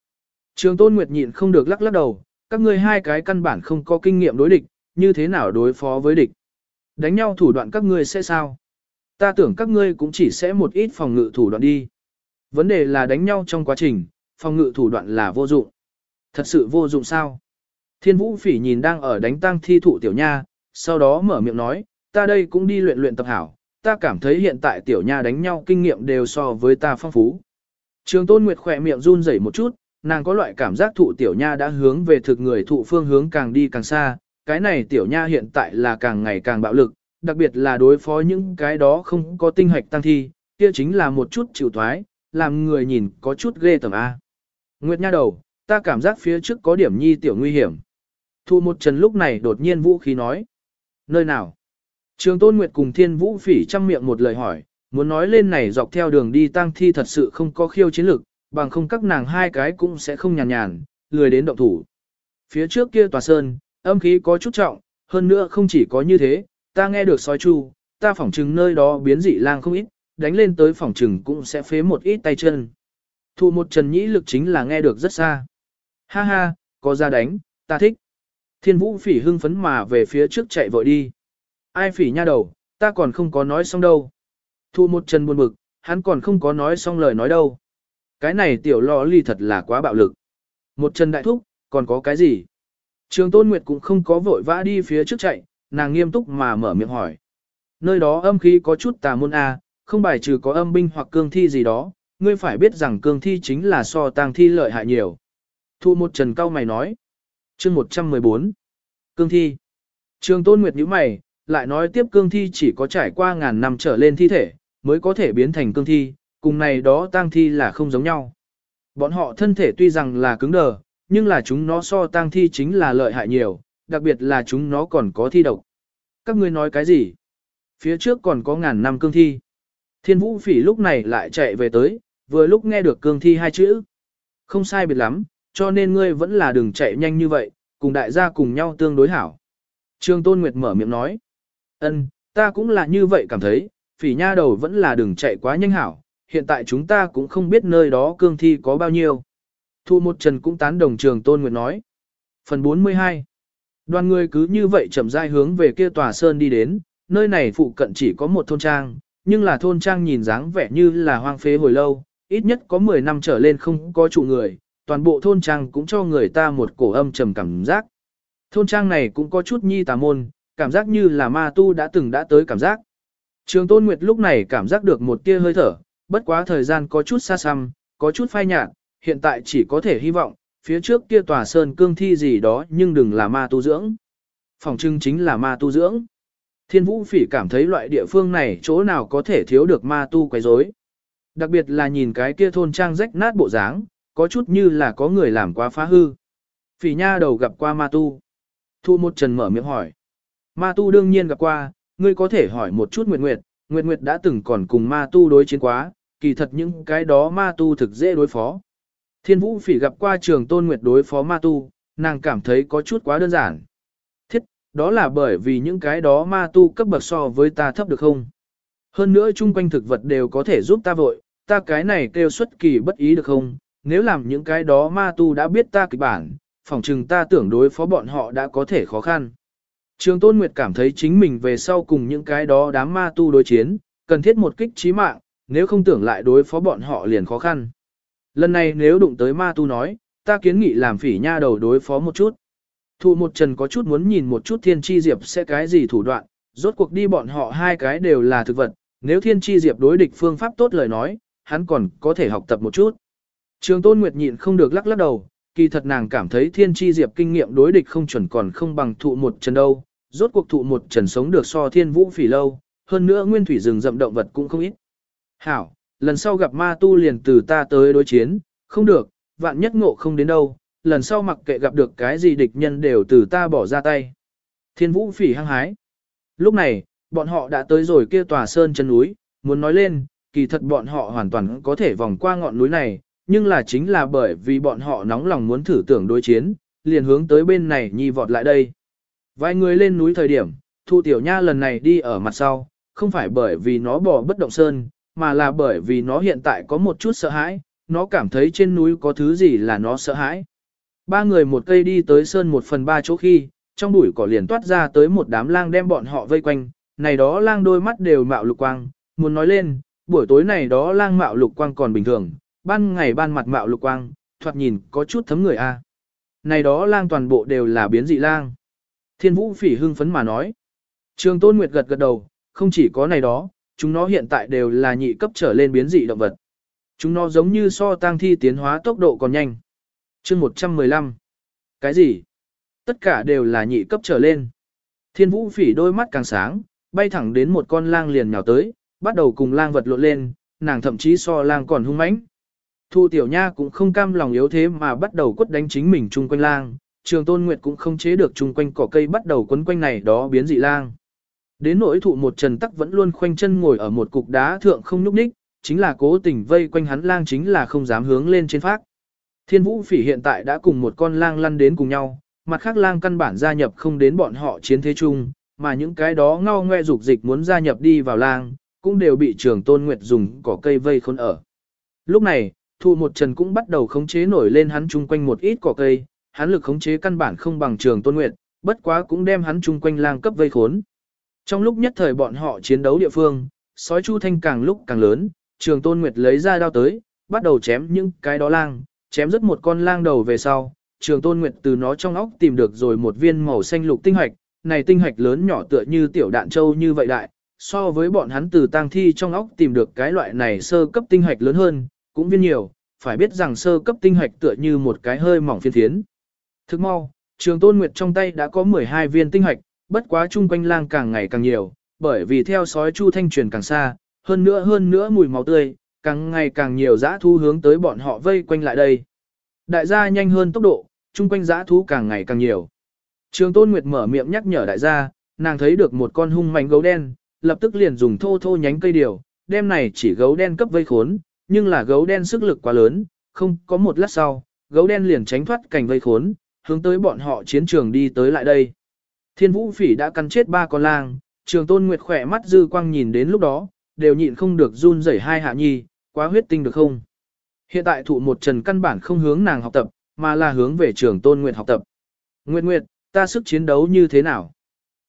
Trường tôn Nguyệt nhịn không được lắc lắc đầu, các ngươi hai cái căn bản không có kinh nghiệm đối địch, như thế nào đối phó với địch. Đánh nhau thủ đoạn các ngươi sẽ sao? Ta tưởng các ngươi cũng chỉ sẽ một ít phòng ngự thủ đoạn đi. Vấn đề là đánh nhau trong quá trình, phòng ngự thủ đoạn là vô dụng. Thật sự vô dụng sao? Thiên vũ phỉ nhìn đang ở đánh tăng thi thụ tiểu nha, sau đó mở miệng nói, ta đây cũng đi luyện luyện tập hảo, ta cảm thấy hiện tại tiểu nha đánh nhau kinh nghiệm đều so với ta phong phú. Trường tôn nguyệt khỏe miệng run rẩy một chút, nàng có loại cảm giác thụ tiểu nha đã hướng về thực người thụ phương hướng càng đi càng xa, cái này tiểu nha hiện tại là càng ngày càng bạo lực, đặc biệt là đối phó những cái đó không có tinh hạch tăng thi, kia chính là một chút chịu thoái, làm người nhìn có chút ghê tởm A. Nguyệt nha đầu, ta cảm giác phía trước có điểm nhi tiểu nguy hiểm. Thu một trần lúc này đột nhiên vũ khí nói. Nơi nào? Trường Tôn Nguyệt cùng Thiên Vũ Phỉ chăm miệng một lời hỏi, muốn nói lên này dọc theo đường đi tang thi thật sự không có khiêu chiến lực, bằng không các nàng hai cái cũng sẽ không nhàn nhàn, lười đến động thủ. Phía trước kia tòa sơn, âm khí có chút trọng, hơn nữa không chỉ có như thế, ta nghe được sói chu, ta phỏng chừng nơi đó biến dị lang không ít, đánh lên tới phỏng chừng cũng sẽ phế một ít tay chân. Thu một trần nhĩ lực chính là nghe được rất xa. Ha ha, có ra đánh, ta thích. Thiên vũ phỉ hưng phấn mà về phía trước chạy vội đi. Ai phỉ nha đầu, ta còn không có nói xong đâu. Thu một chân buồn bực, hắn còn không có nói xong lời nói đâu. Cái này tiểu lò ly thật là quá bạo lực. Một chân đại thúc, còn có cái gì? Trường Tôn Nguyệt cũng không có vội vã đi phía trước chạy, nàng nghiêm túc mà mở miệng hỏi. Nơi đó âm khí có chút tà môn A, không bài trừ có âm binh hoặc cương thi gì đó, ngươi phải biết rằng cương thi chính là so tang thi lợi hại nhiều. Thu một trần cao mày nói. chương 114. Cương thi. Trường Tôn Nguyệt nhíu mày, lại nói tiếp cương thi chỉ có trải qua ngàn năm trở lên thi thể, mới có thể biến thành cương thi, cùng này đó tang thi là không giống nhau. Bọn họ thân thể tuy rằng là cứng đờ, nhưng là chúng nó so tang thi chính là lợi hại nhiều, đặc biệt là chúng nó còn có thi độc. Các ngươi nói cái gì? Phía trước còn có ngàn năm cương thi. Thiên vũ phỉ lúc này lại chạy về tới, vừa lúc nghe được cương thi hai chữ. Không sai biệt lắm, cho nên ngươi vẫn là đừng chạy nhanh như vậy, cùng đại gia cùng nhau tương đối hảo. Trương Tôn Nguyệt mở miệng nói. ân, ta cũng là như vậy cảm thấy, phỉ nha đầu vẫn là đừng chạy quá nhanh hảo, hiện tại chúng ta cũng không biết nơi đó cương thi có bao nhiêu. Thu một trần cũng tán đồng trường Tôn Nguyệt nói. Phần 42 Đoàn người cứ như vậy chậm rãi hướng về kia tòa sơn đi đến, nơi này phụ cận chỉ có một thôn trang, nhưng là thôn trang nhìn dáng vẻ như là hoang phế hồi lâu, ít nhất có 10 năm trở lên không có chủ người, toàn bộ thôn trang cũng cho người ta một cổ âm trầm cảm giác. Thôn trang này cũng có chút nhi tà môn, cảm giác như là ma tu đã từng đã tới cảm giác. Trường Tôn Nguyệt lúc này cảm giác được một tia hơi thở, bất quá thời gian có chút xa xăm, có chút phai nhạt, hiện tại chỉ có thể hy vọng, phía trước kia tòa sơn cương thi gì đó nhưng đừng là ma tu dưỡng. Phòng trưng chính là ma tu dưỡng. Thiên vũ phỉ cảm thấy loại địa phương này chỗ nào có thể thiếu được ma tu quấy rối. Đặc biệt là nhìn cái kia thôn trang rách nát bộ dáng, có chút như là có người làm quá phá hư. Phỉ nha đầu gặp qua ma tu. Thu một trần mở miệng hỏi. Ma tu đương nhiên gặp qua, ngươi có thể hỏi một chút Nguyệt Nguyệt, Nguyệt Nguyệt đã từng còn cùng ma tu đối chiến quá, kỳ thật những cái đó ma tu thực dễ đối phó. Thiên vũ phỉ gặp qua trường tôn Nguyệt đối phó ma tu, nàng cảm thấy có chút quá đơn giản. Thiết, đó là bởi vì những cái đó ma tu cấp bậc so với ta thấp được không? Hơn nữa chung quanh thực vật đều có thể giúp ta vội, ta cái này kêu xuất kỳ bất ý được không? Nếu làm những cái đó ma tu đã biết ta kịch bản, phỏng chừng ta tưởng đối phó bọn họ đã có thể khó khăn. Trường Tôn Nguyệt cảm thấy chính mình về sau cùng những cái đó đám ma tu đối chiến, cần thiết một kích trí mạng, nếu không tưởng lại đối phó bọn họ liền khó khăn. Lần này nếu đụng tới ma tu nói, ta kiến nghị làm phỉ nha đầu đối phó một chút. Thụ một trần có chút muốn nhìn một chút thiên chi diệp sẽ cái gì thủ đoạn, rốt cuộc đi bọn họ hai cái đều là thực vật, nếu thiên chi diệp đối địch phương pháp tốt lời nói, hắn còn có thể học tập một chút. Trường tôn nguyệt nhịn không được lắc lắc đầu, kỳ thật nàng cảm thấy thiên chi diệp kinh nghiệm đối địch không chuẩn còn không bằng thụ một trần đâu, rốt cuộc thụ một trần sống được so thiên vũ phỉ lâu, hơn nữa nguyên thủy rừng rậm động vật cũng không ít. Hảo, lần sau gặp ma tu liền từ ta tới đối chiến, không được, vạn nhất ngộ không đến đâu, lần sau mặc kệ gặp được cái gì địch nhân đều từ ta bỏ ra tay. Thiên vũ phỉ hăng hái. Lúc này, bọn họ đã tới rồi kia tòa sơn chân núi, muốn nói lên, kỳ thật bọn họ hoàn toàn có thể vòng qua ngọn núi này, nhưng là chính là bởi vì bọn họ nóng lòng muốn thử tưởng đối chiến, liền hướng tới bên này nhi vọt lại đây. Vài người lên núi thời điểm, Thu Tiểu Nha lần này đi ở mặt sau, không phải bởi vì nó bỏ bất động sơn, mà là bởi vì nó hiện tại có một chút sợ hãi, nó cảm thấy trên núi có thứ gì là nó sợ hãi. Ba người một cây đi tới sơn một phần ba chỗ khi, trong bụi cỏ liền toát ra tới một đám lang đem bọn họ vây quanh, này đó lang đôi mắt đều mạo lục quang, muốn nói lên, buổi tối này đó lang mạo lục quang còn bình thường, ban ngày ban mặt mạo lục quang, thoạt nhìn có chút thấm người a. Này đó lang toàn bộ đều là biến dị lang. Thiên vũ phỉ hưng phấn mà nói. Trường Tôn Nguyệt gật gật đầu, không chỉ có này đó, chúng nó hiện tại đều là nhị cấp trở lên biến dị động vật. Chúng nó giống như so tang thi tiến hóa tốc độ còn nhanh. chương 115. Cái gì? Tất cả đều là nhị cấp trở lên. Thiên vũ phỉ đôi mắt càng sáng, bay thẳng đến một con lang liền nhào tới, bắt đầu cùng lang vật lộn lên, nàng thậm chí so lang còn hung mãnh. Thu tiểu nha cũng không cam lòng yếu thế mà bắt đầu quất đánh chính mình chung quanh lang, trường tôn nguyệt cũng không chế được chung quanh cỏ cây bắt đầu quấn quanh này đó biến dị lang. Đến nỗi thụ một trần tắc vẫn luôn khoanh chân ngồi ở một cục đá thượng không nhúc nhích, chính là cố tình vây quanh hắn lang chính là không dám hướng lên trên phát. Thiên vũ phỉ hiện tại đã cùng một con lang lăn đến cùng nhau, mặt khác lang căn bản gia nhập không đến bọn họ chiến thế chung, mà những cái đó ngao ngoe dục dịch muốn gia nhập đi vào lang, cũng đều bị trường tôn nguyệt dùng cỏ cây vây khốn ở. Lúc này, thụ một trần cũng bắt đầu khống chế nổi lên hắn chung quanh một ít cỏ cây, hắn lực khống chế căn bản không bằng trường tôn nguyệt, bất quá cũng đem hắn chung quanh lang cấp vây khốn. Trong lúc nhất thời bọn họ chiến đấu địa phương, sói chu thanh càng lúc càng lớn, trường tôn nguyệt lấy ra đao tới, bắt đầu chém những cái đó lang, chém rất một con lang đầu về sau. Trường tôn nguyệt từ nó trong óc tìm được rồi một viên màu xanh lục tinh hoạch, này tinh hoạch lớn nhỏ tựa như tiểu đạn châu như vậy đại, so với bọn hắn từ tang thi trong óc tìm được cái loại này sơ cấp tinh hạch lớn hơn, cũng viên nhiều, phải biết rằng sơ cấp tinh hạch tựa như một cái hơi mỏng phiên thiến. Thức mau, trường tôn nguyệt trong tay đã có 12 viên tinh hoạch, bất quá chung quanh lang càng ngày càng nhiều, bởi vì theo sói chu thanh truyền càng xa, hơn nữa hơn nữa mùi máu tươi, càng ngày càng nhiều dã thú hướng tới bọn họ vây quanh lại đây. Đại gia nhanh hơn tốc độ, chung quanh dã thú càng ngày càng nhiều. Trường Tôn Nguyệt mở miệng nhắc nhở đại gia, nàng thấy được một con hung mảnh gấu đen, lập tức liền dùng thô thô nhánh cây điều, đem này chỉ gấu đen cấp vây khốn, nhưng là gấu đen sức lực quá lớn, không có một lát sau, gấu đen liền tránh thoát cảnh vây khốn, hướng tới bọn họ chiến trường đi tới lại đây. Thiên vũ phỉ đã cắn chết ba con lang, trường tôn nguyệt khỏe mắt dư quang nhìn đến lúc đó, đều nhịn không được run rẩy hai hạ nhi, quá huyết tinh được không? Hiện tại thụ một trần căn bản không hướng nàng học tập, mà là hướng về trường tôn nguyệt học tập. Nguyệt Nguyệt, ta sức chiến đấu như thế nào?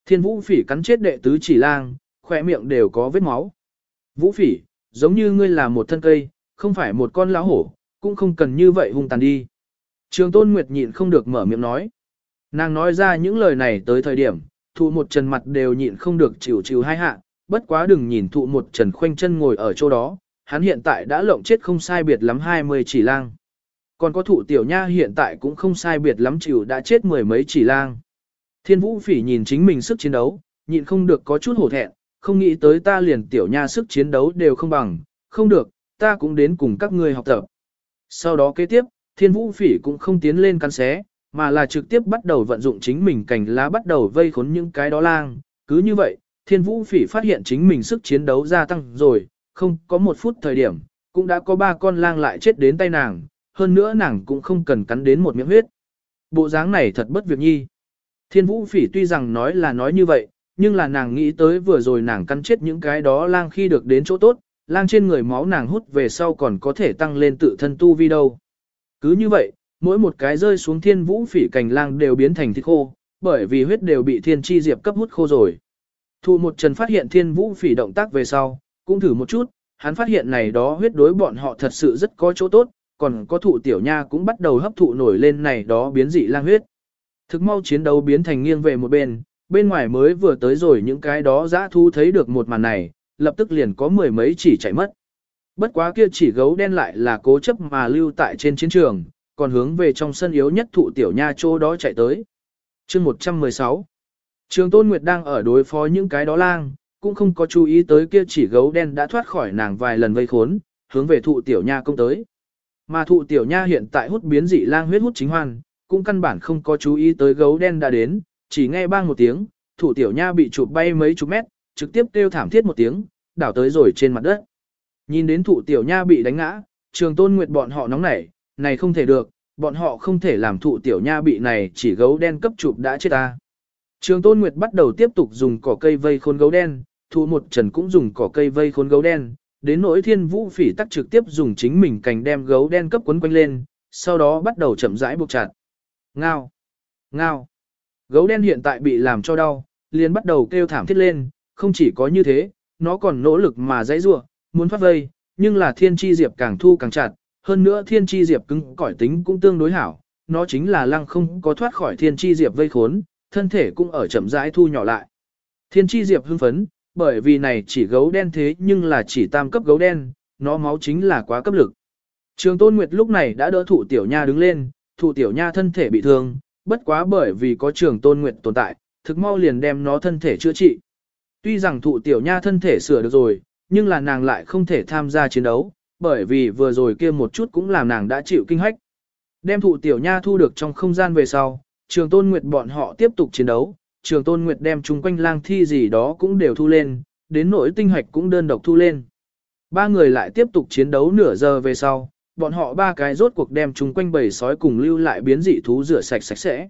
Thiên vũ phỉ cắn chết đệ tứ chỉ lang, khỏe miệng đều có vết máu. Vũ phỉ, giống như ngươi là một thân cây, không phải một con lão hổ, cũng không cần như vậy hung tàn đi. Trường tôn nguyệt nhịn không được mở miệng nói. Nàng nói ra những lời này tới thời điểm, thụ một trần mặt đều nhịn không được chịu chịu hai hạ, bất quá đừng nhìn thụ một trần khoanh chân ngồi ở chỗ đó, hắn hiện tại đã lộng chết không sai biệt lắm 20 chỉ lang. Còn có thụ tiểu nha hiện tại cũng không sai biệt lắm chịu đã chết mười mấy chỉ lang. Thiên vũ phỉ nhìn chính mình sức chiến đấu, nhịn không được có chút hổ thẹn, không nghĩ tới ta liền tiểu nha sức chiến đấu đều không bằng, không được, ta cũng đến cùng các ngươi học tập. Sau đó kế tiếp, thiên vũ phỉ cũng không tiến lên cắn xé, mà là trực tiếp bắt đầu vận dụng chính mình cành lá bắt đầu vây khốn những cái đó lang. Cứ như vậy, thiên vũ phỉ phát hiện chính mình sức chiến đấu gia tăng rồi, không có một phút thời điểm, cũng đã có ba con lang lại chết đến tay nàng, hơn nữa nàng cũng không cần cắn đến một miếng huyết. Bộ dáng này thật bất việc nhi. Thiên vũ phỉ tuy rằng nói là nói như vậy, nhưng là nàng nghĩ tới vừa rồi nàng cắn chết những cái đó lang khi được đến chỗ tốt, lang trên người máu nàng hút về sau còn có thể tăng lên tự thân tu vi đâu. Cứ như vậy, mỗi một cái rơi xuống thiên vũ phỉ cành lang đều biến thành thịt khô, bởi vì huyết đều bị thiên chi diệp cấp hút khô rồi. Thụ một trần phát hiện thiên vũ phỉ động tác về sau, cũng thử một chút, hắn phát hiện này đó huyết đối bọn họ thật sự rất có chỗ tốt, còn có thụ tiểu nha cũng bắt đầu hấp thụ nổi lên này đó biến dị lang huyết. Thực mau chiến đấu biến thành nghiêng về một bên, bên ngoài mới vừa tới rồi những cái đó dã thu thấy được một màn này, lập tức liền có mười mấy chỉ chạy mất. Bất quá kia chỉ gấu đen lại là cố chấp mà lưu tại trên chiến trường, còn hướng về trong sân yếu nhất thụ tiểu nha chỗ đó chạy tới. chương 116 Trường Tôn Nguyệt đang ở đối phó những cái đó lang, cũng không có chú ý tới kia chỉ gấu đen đã thoát khỏi nàng vài lần vây khốn, hướng về thụ tiểu nha công tới. Mà thụ tiểu nha hiện tại hút biến dị lang huyết hút chính hoàn, cũng căn bản không có chú ý tới gấu đen đã đến, chỉ nghe bang một tiếng, thụ tiểu nha bị chụp bay mấy chục mét, trực tiếp kêu thảm thiết một tiếng, đảo tới rồi trên mặt đất. Nhìn đến thụ tiểu nha bị đánh ngã, trường tôn nguyệt bọn họ nóng nảy, này không thể được, bọn họ không thể làm thụ tiểu nha bị này chỉ gấu đen cấp chụp đã chết ta. Trường tôn nguyệt bắt đầu tiếp tục dùng cỏ cây vây khôn gấu đen, thụ một trần cũng dùng cỏ cây vây khôn gấu đen, đến nỗi thiên vũ phỉ tắc trực tiếp dùng chính mình cành đem gấu đen cấp quấn quanh lên, sau đó bắt đầu chậm rãi buộc chặt. Ngao! Ngao! Gấu đen hiện tại bị làm cho đau, liền bắt đầu kêu thảm thiết lên, không chỉ có như thế, nó còn nỗ lực mà dãy rua, muốn thoát vây, nhưng là thiên chi diệp càng thu càng chặt, hơn nữa thiên chi diệp cứng cỏi tính cũng tương đối hảo, nó chính là lăng không có thoát khỏi thiên chi diệp vây khốn, thân thể cũng ở chậm rãi thu nhỏ lại. Thiên chi diệp hưng phấn, bởi vì này chỉ gấu đen thế nhưng là chỉ tam cấp gấu đen, nó máu chính là quá cấp lực. Trường Tôn Nguyệt lúc này đã đỡ thụ tiểu nha đứng lên, thụ tiểu nha thân thể bị thương, bất quá bởi vì có trường Tôn Nguyệt tồn tại, thực mau liền đem nó thân thể chữa trị. Tuy rằng thụ tiểu nha thân thể sửa được rồi, nhưng là nàng lại không thể tham gia chiến đấu, bởi vì vừa rồi kia một chút cũng làm nàng đã chịu kinh hách. Đem thụ tiểu nha thu được trong không gian về sau, trường tôn nguyệt bọn họ tiếp tục chiến đấu, trường tôn nguyệt đem chung quanh lang thi gì đó cũng đều thu lên, đến nỗi tinh hoạch cũng đơn độc thu lên. Ba người lại tiếp tục chiến đấu nửa giờ về sau, bọn họ ba cái rốt cuộc đem chung quanh bầy sói cùng lưu lại biến dị thú rửa sạch sạch sẽ.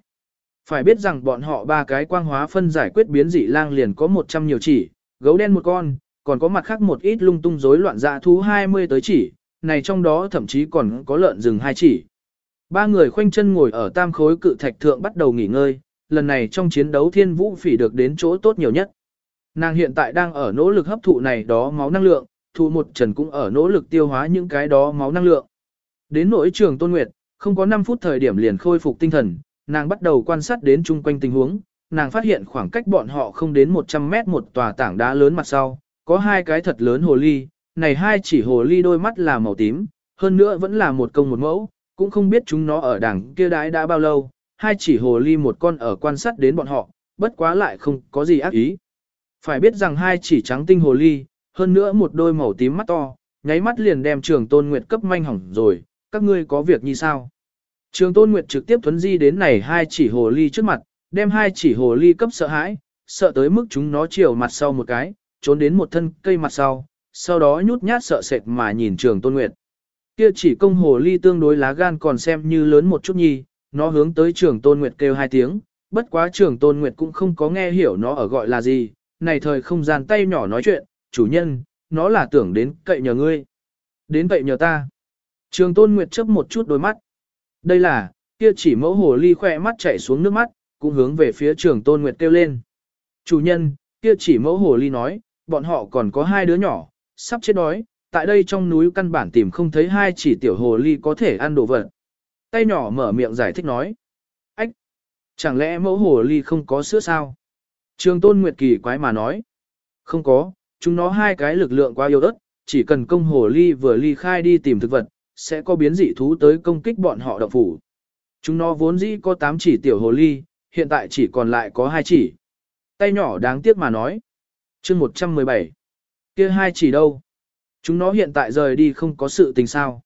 Phải biết rằng bọn họ ba cái quang hóa phân giải quyết biến dị lang liền có 100 nhiều chỉ, gấu đen một con, còn có mặt khác một ít lung tung rối loạn dạ thú 20 tới chỉ, này trong đó thậm chí còn có lợn rừng hai chỉ. Ba người khoanh chân ngồi ở tam khối cự thạch thượng bắt đầu nghỉ ngơi, lần này trong chiến đấu thiên vũ phỉ được đến chỗ tốt nhiều nhất. Nàng hiện tại đang ở nỗ lực hấp thụ này đó máu năng lượng, thụ một trần cũng ở nỗ lực tiêu hóa những cái đó máu năng lượng. Đến nỗi trường tôn nguyệt, không có 5 phút thời điểm liền khôi phục tinh thần, nàng bắt đầu quan sát đến chung quanh tình huống, nàng phát hiện khoảng cách bọn họ không đến 100 mét một tòa tảng đá lớn mặt sau, có hai cái thật lớn hồ ly, này hai chỉ hồ ly đôi mắt là màu tím, hơn nữa vẫn là một công một mẫu, cũng không biết chúng nó ở đằng kia đái đã bao lâu, hai chỉ hồ ly một con ở quan sát đến bọn họ, bất quá lại không có gì ác ý. Phải biết rằng hai chỉ trắng tinh hồ ly, hơn nữa một đôi màu tím mắt to, nháy mắt liền đem trường tôn nguyệt cấp manh hỏng rồi, các ngươi có việc như sao? Trường tôn nguyệt trực tiếp thuấn di đến này hai chỉ hồ ly trước mặt, đem hai chỉ hồ ly cấp sợ hãi, sợ tới mức chúng nó chiều mặt sau một cái, trốn đến một thân cây mặt sau, sau đó nhút nhát sợ sệt mà nhìn trường tôn nguyệt. Kia chỉ công hồ ly tương đối lá gan còn xem như lớn một chút nhi, nó hướng tới trường tôn nguyệt kêu hai tiếng, bất quá trường tôn nguyệt cũng không có nghe hiểu nó ở gọi là gì, này thời không gian tay nhỏ nói chuyện, chủ nhân, nó là tưởng đến cậy nhờ ngươi. Đến cậy nhờ ta. Trường tôn nguyệt chấp một chút đôi mắt. Đây là, kia chỉ mẫu hồ ly khỏe mắt chảy xuống nước mắt, cũng hướng về phía trường tôn nguyệt kêu lên. Chủ nhân, kia chỉ mẫu hồ ly nói, bọn họ còn có hai đứa nhỏ, sắp chết đói, tại đây trong núi căn bản tìm không thấy hai chỉ tiểu hồ ly có thể ăn đồ vật. Tay nhỏ mở miệng giải thích nói. Ách! Chẳng lẽ mẫu hồ ly không có sữa sao? Trường tôn nguyệt kỳ quái mà nói. Không có, chúng nó hai cái lực lượng quá yếu ớt, chỉ cần công hồ ly vừa ly khai đi tìm thực vật, sẽ có biến dị thú tới công kích bọn họ động phủ. Chúng nó vốn dĩ có 8 chỉ tiểu hồ ly, hiện tại chỉ còn lại có 2 chỉ. Tay nhỏ đáng tiếc mà nói chương 117. kia hai chỉ đâu? Chúng nó hiện tại rời đi không có sự tình sao.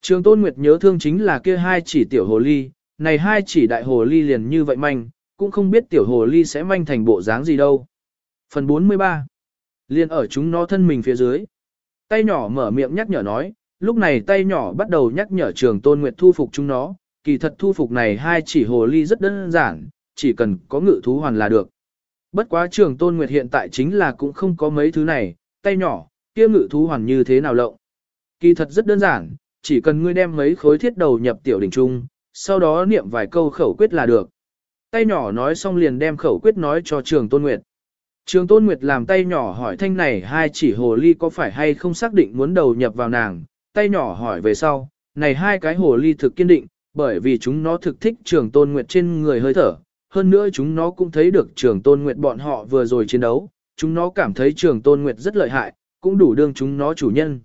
Trường Tôn Nguyệt nhớ thương chính là kia hai chỉ tiểu hồ ly, này hai chỉ đại hồ ly liền như vậy manh, cũng không biết tiểu hồ ly sẽ manh thành bộ dáng gì đâu. Phần 43. Liên ở chúng nó thân mình phía dưới. Tay nhỏ mở miệng nhắc nhở nói, lúc này tay nhỏ bắt đầu nhắc nhở trường Tôn Nguyệt thu phục chúng nó, kỳ thật thu phục này hai chỉ hồ ly rất đơn giản, chỉ cần có ngự thú hoàn là được. Bất quá trường Tôn Nguyệt hiện tại chính là cũng không có mấy thứ này, tay nhỏ, kia ngự thú hoàn như thế nào lộng. Kỳ thật rất đơn giản, chỉ cần ngươi đem mấy khối thiết đầu nhập tiểu đỉnh trung, sau đó niệm vài câu khẩu quyết là được. Tay nhỏ nói xong liền đem khẩu quyết nói cho trường tôn nguyệt. Trường tôn nguyệt làm tay nhỏ hỏi thanh này hai chỉ hồ ly có phải hay không xác định muốn đầu nhập vào nàng, tay nhỏ hỏi về sau, này hai cái hồ ly thực kiên định, bởi vì chúng nó thực thích trường tôn nguyệt trên người hơi thở, hơn nữa chúng nó cũng thấy được trường tôn nguyệt bọn họ vừa rồi chiến đấu, chúng nó cảm thấy trường tôn nguyệt rất lợi hại, cũng đủ đương chúng nó chủ nhân.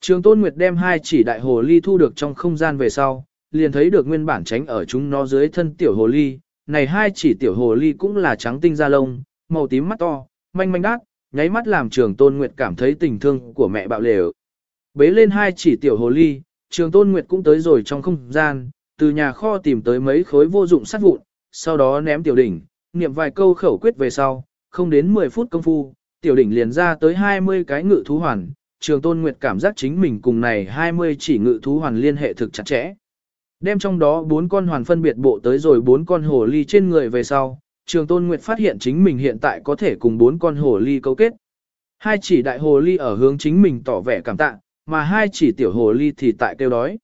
Trường tôn nguyệt đem hai chỉ đại hồ ly thu được trong không gian về sau, liền thấy được nguyên bản tránh ở chúng nó dưới thân tiểu hồ ly, này hai chỉ tiểu hồ ly cũng là trắng tinh da lông, màu tím mắt to, manh manh đát, nháy mắt làm trường tôn nguyệt cảm thấy tình thương của mẹ bạo lều. Bế lên hai chỉ tiểu hồ ly, trường tôn nguyệt cũng tới rồi trong không gian, từ nhà kho tìm tới mấy khối vô dụng sắt vụn, sau đó ném tiểu đỉnh, niệm vài câu khẩu quyết về sau, không đến 10 phút công phu, tiểu đỉnh liền ra tới 20 cái ngự thú hoàn, trường tôn nguyệt cảm giác chính mình cùng này 20 chỉ ngự thú hoàn liên hệ thực chặt chẽ. Đem trong đó bốn con hoàn phân biệt bộ tới rồi bốn con hồ ly trên người về sau, trường tôn nguyệt phát hiện chính mình hiện tại có thể cùng bốn con hồ ly cấu kết. Hai chỉ đại hồ ly ở hướng chính mình tỏ vẻ cảm tạ, mà hai chỉ tiểu hồ ly thì tại kêu đói.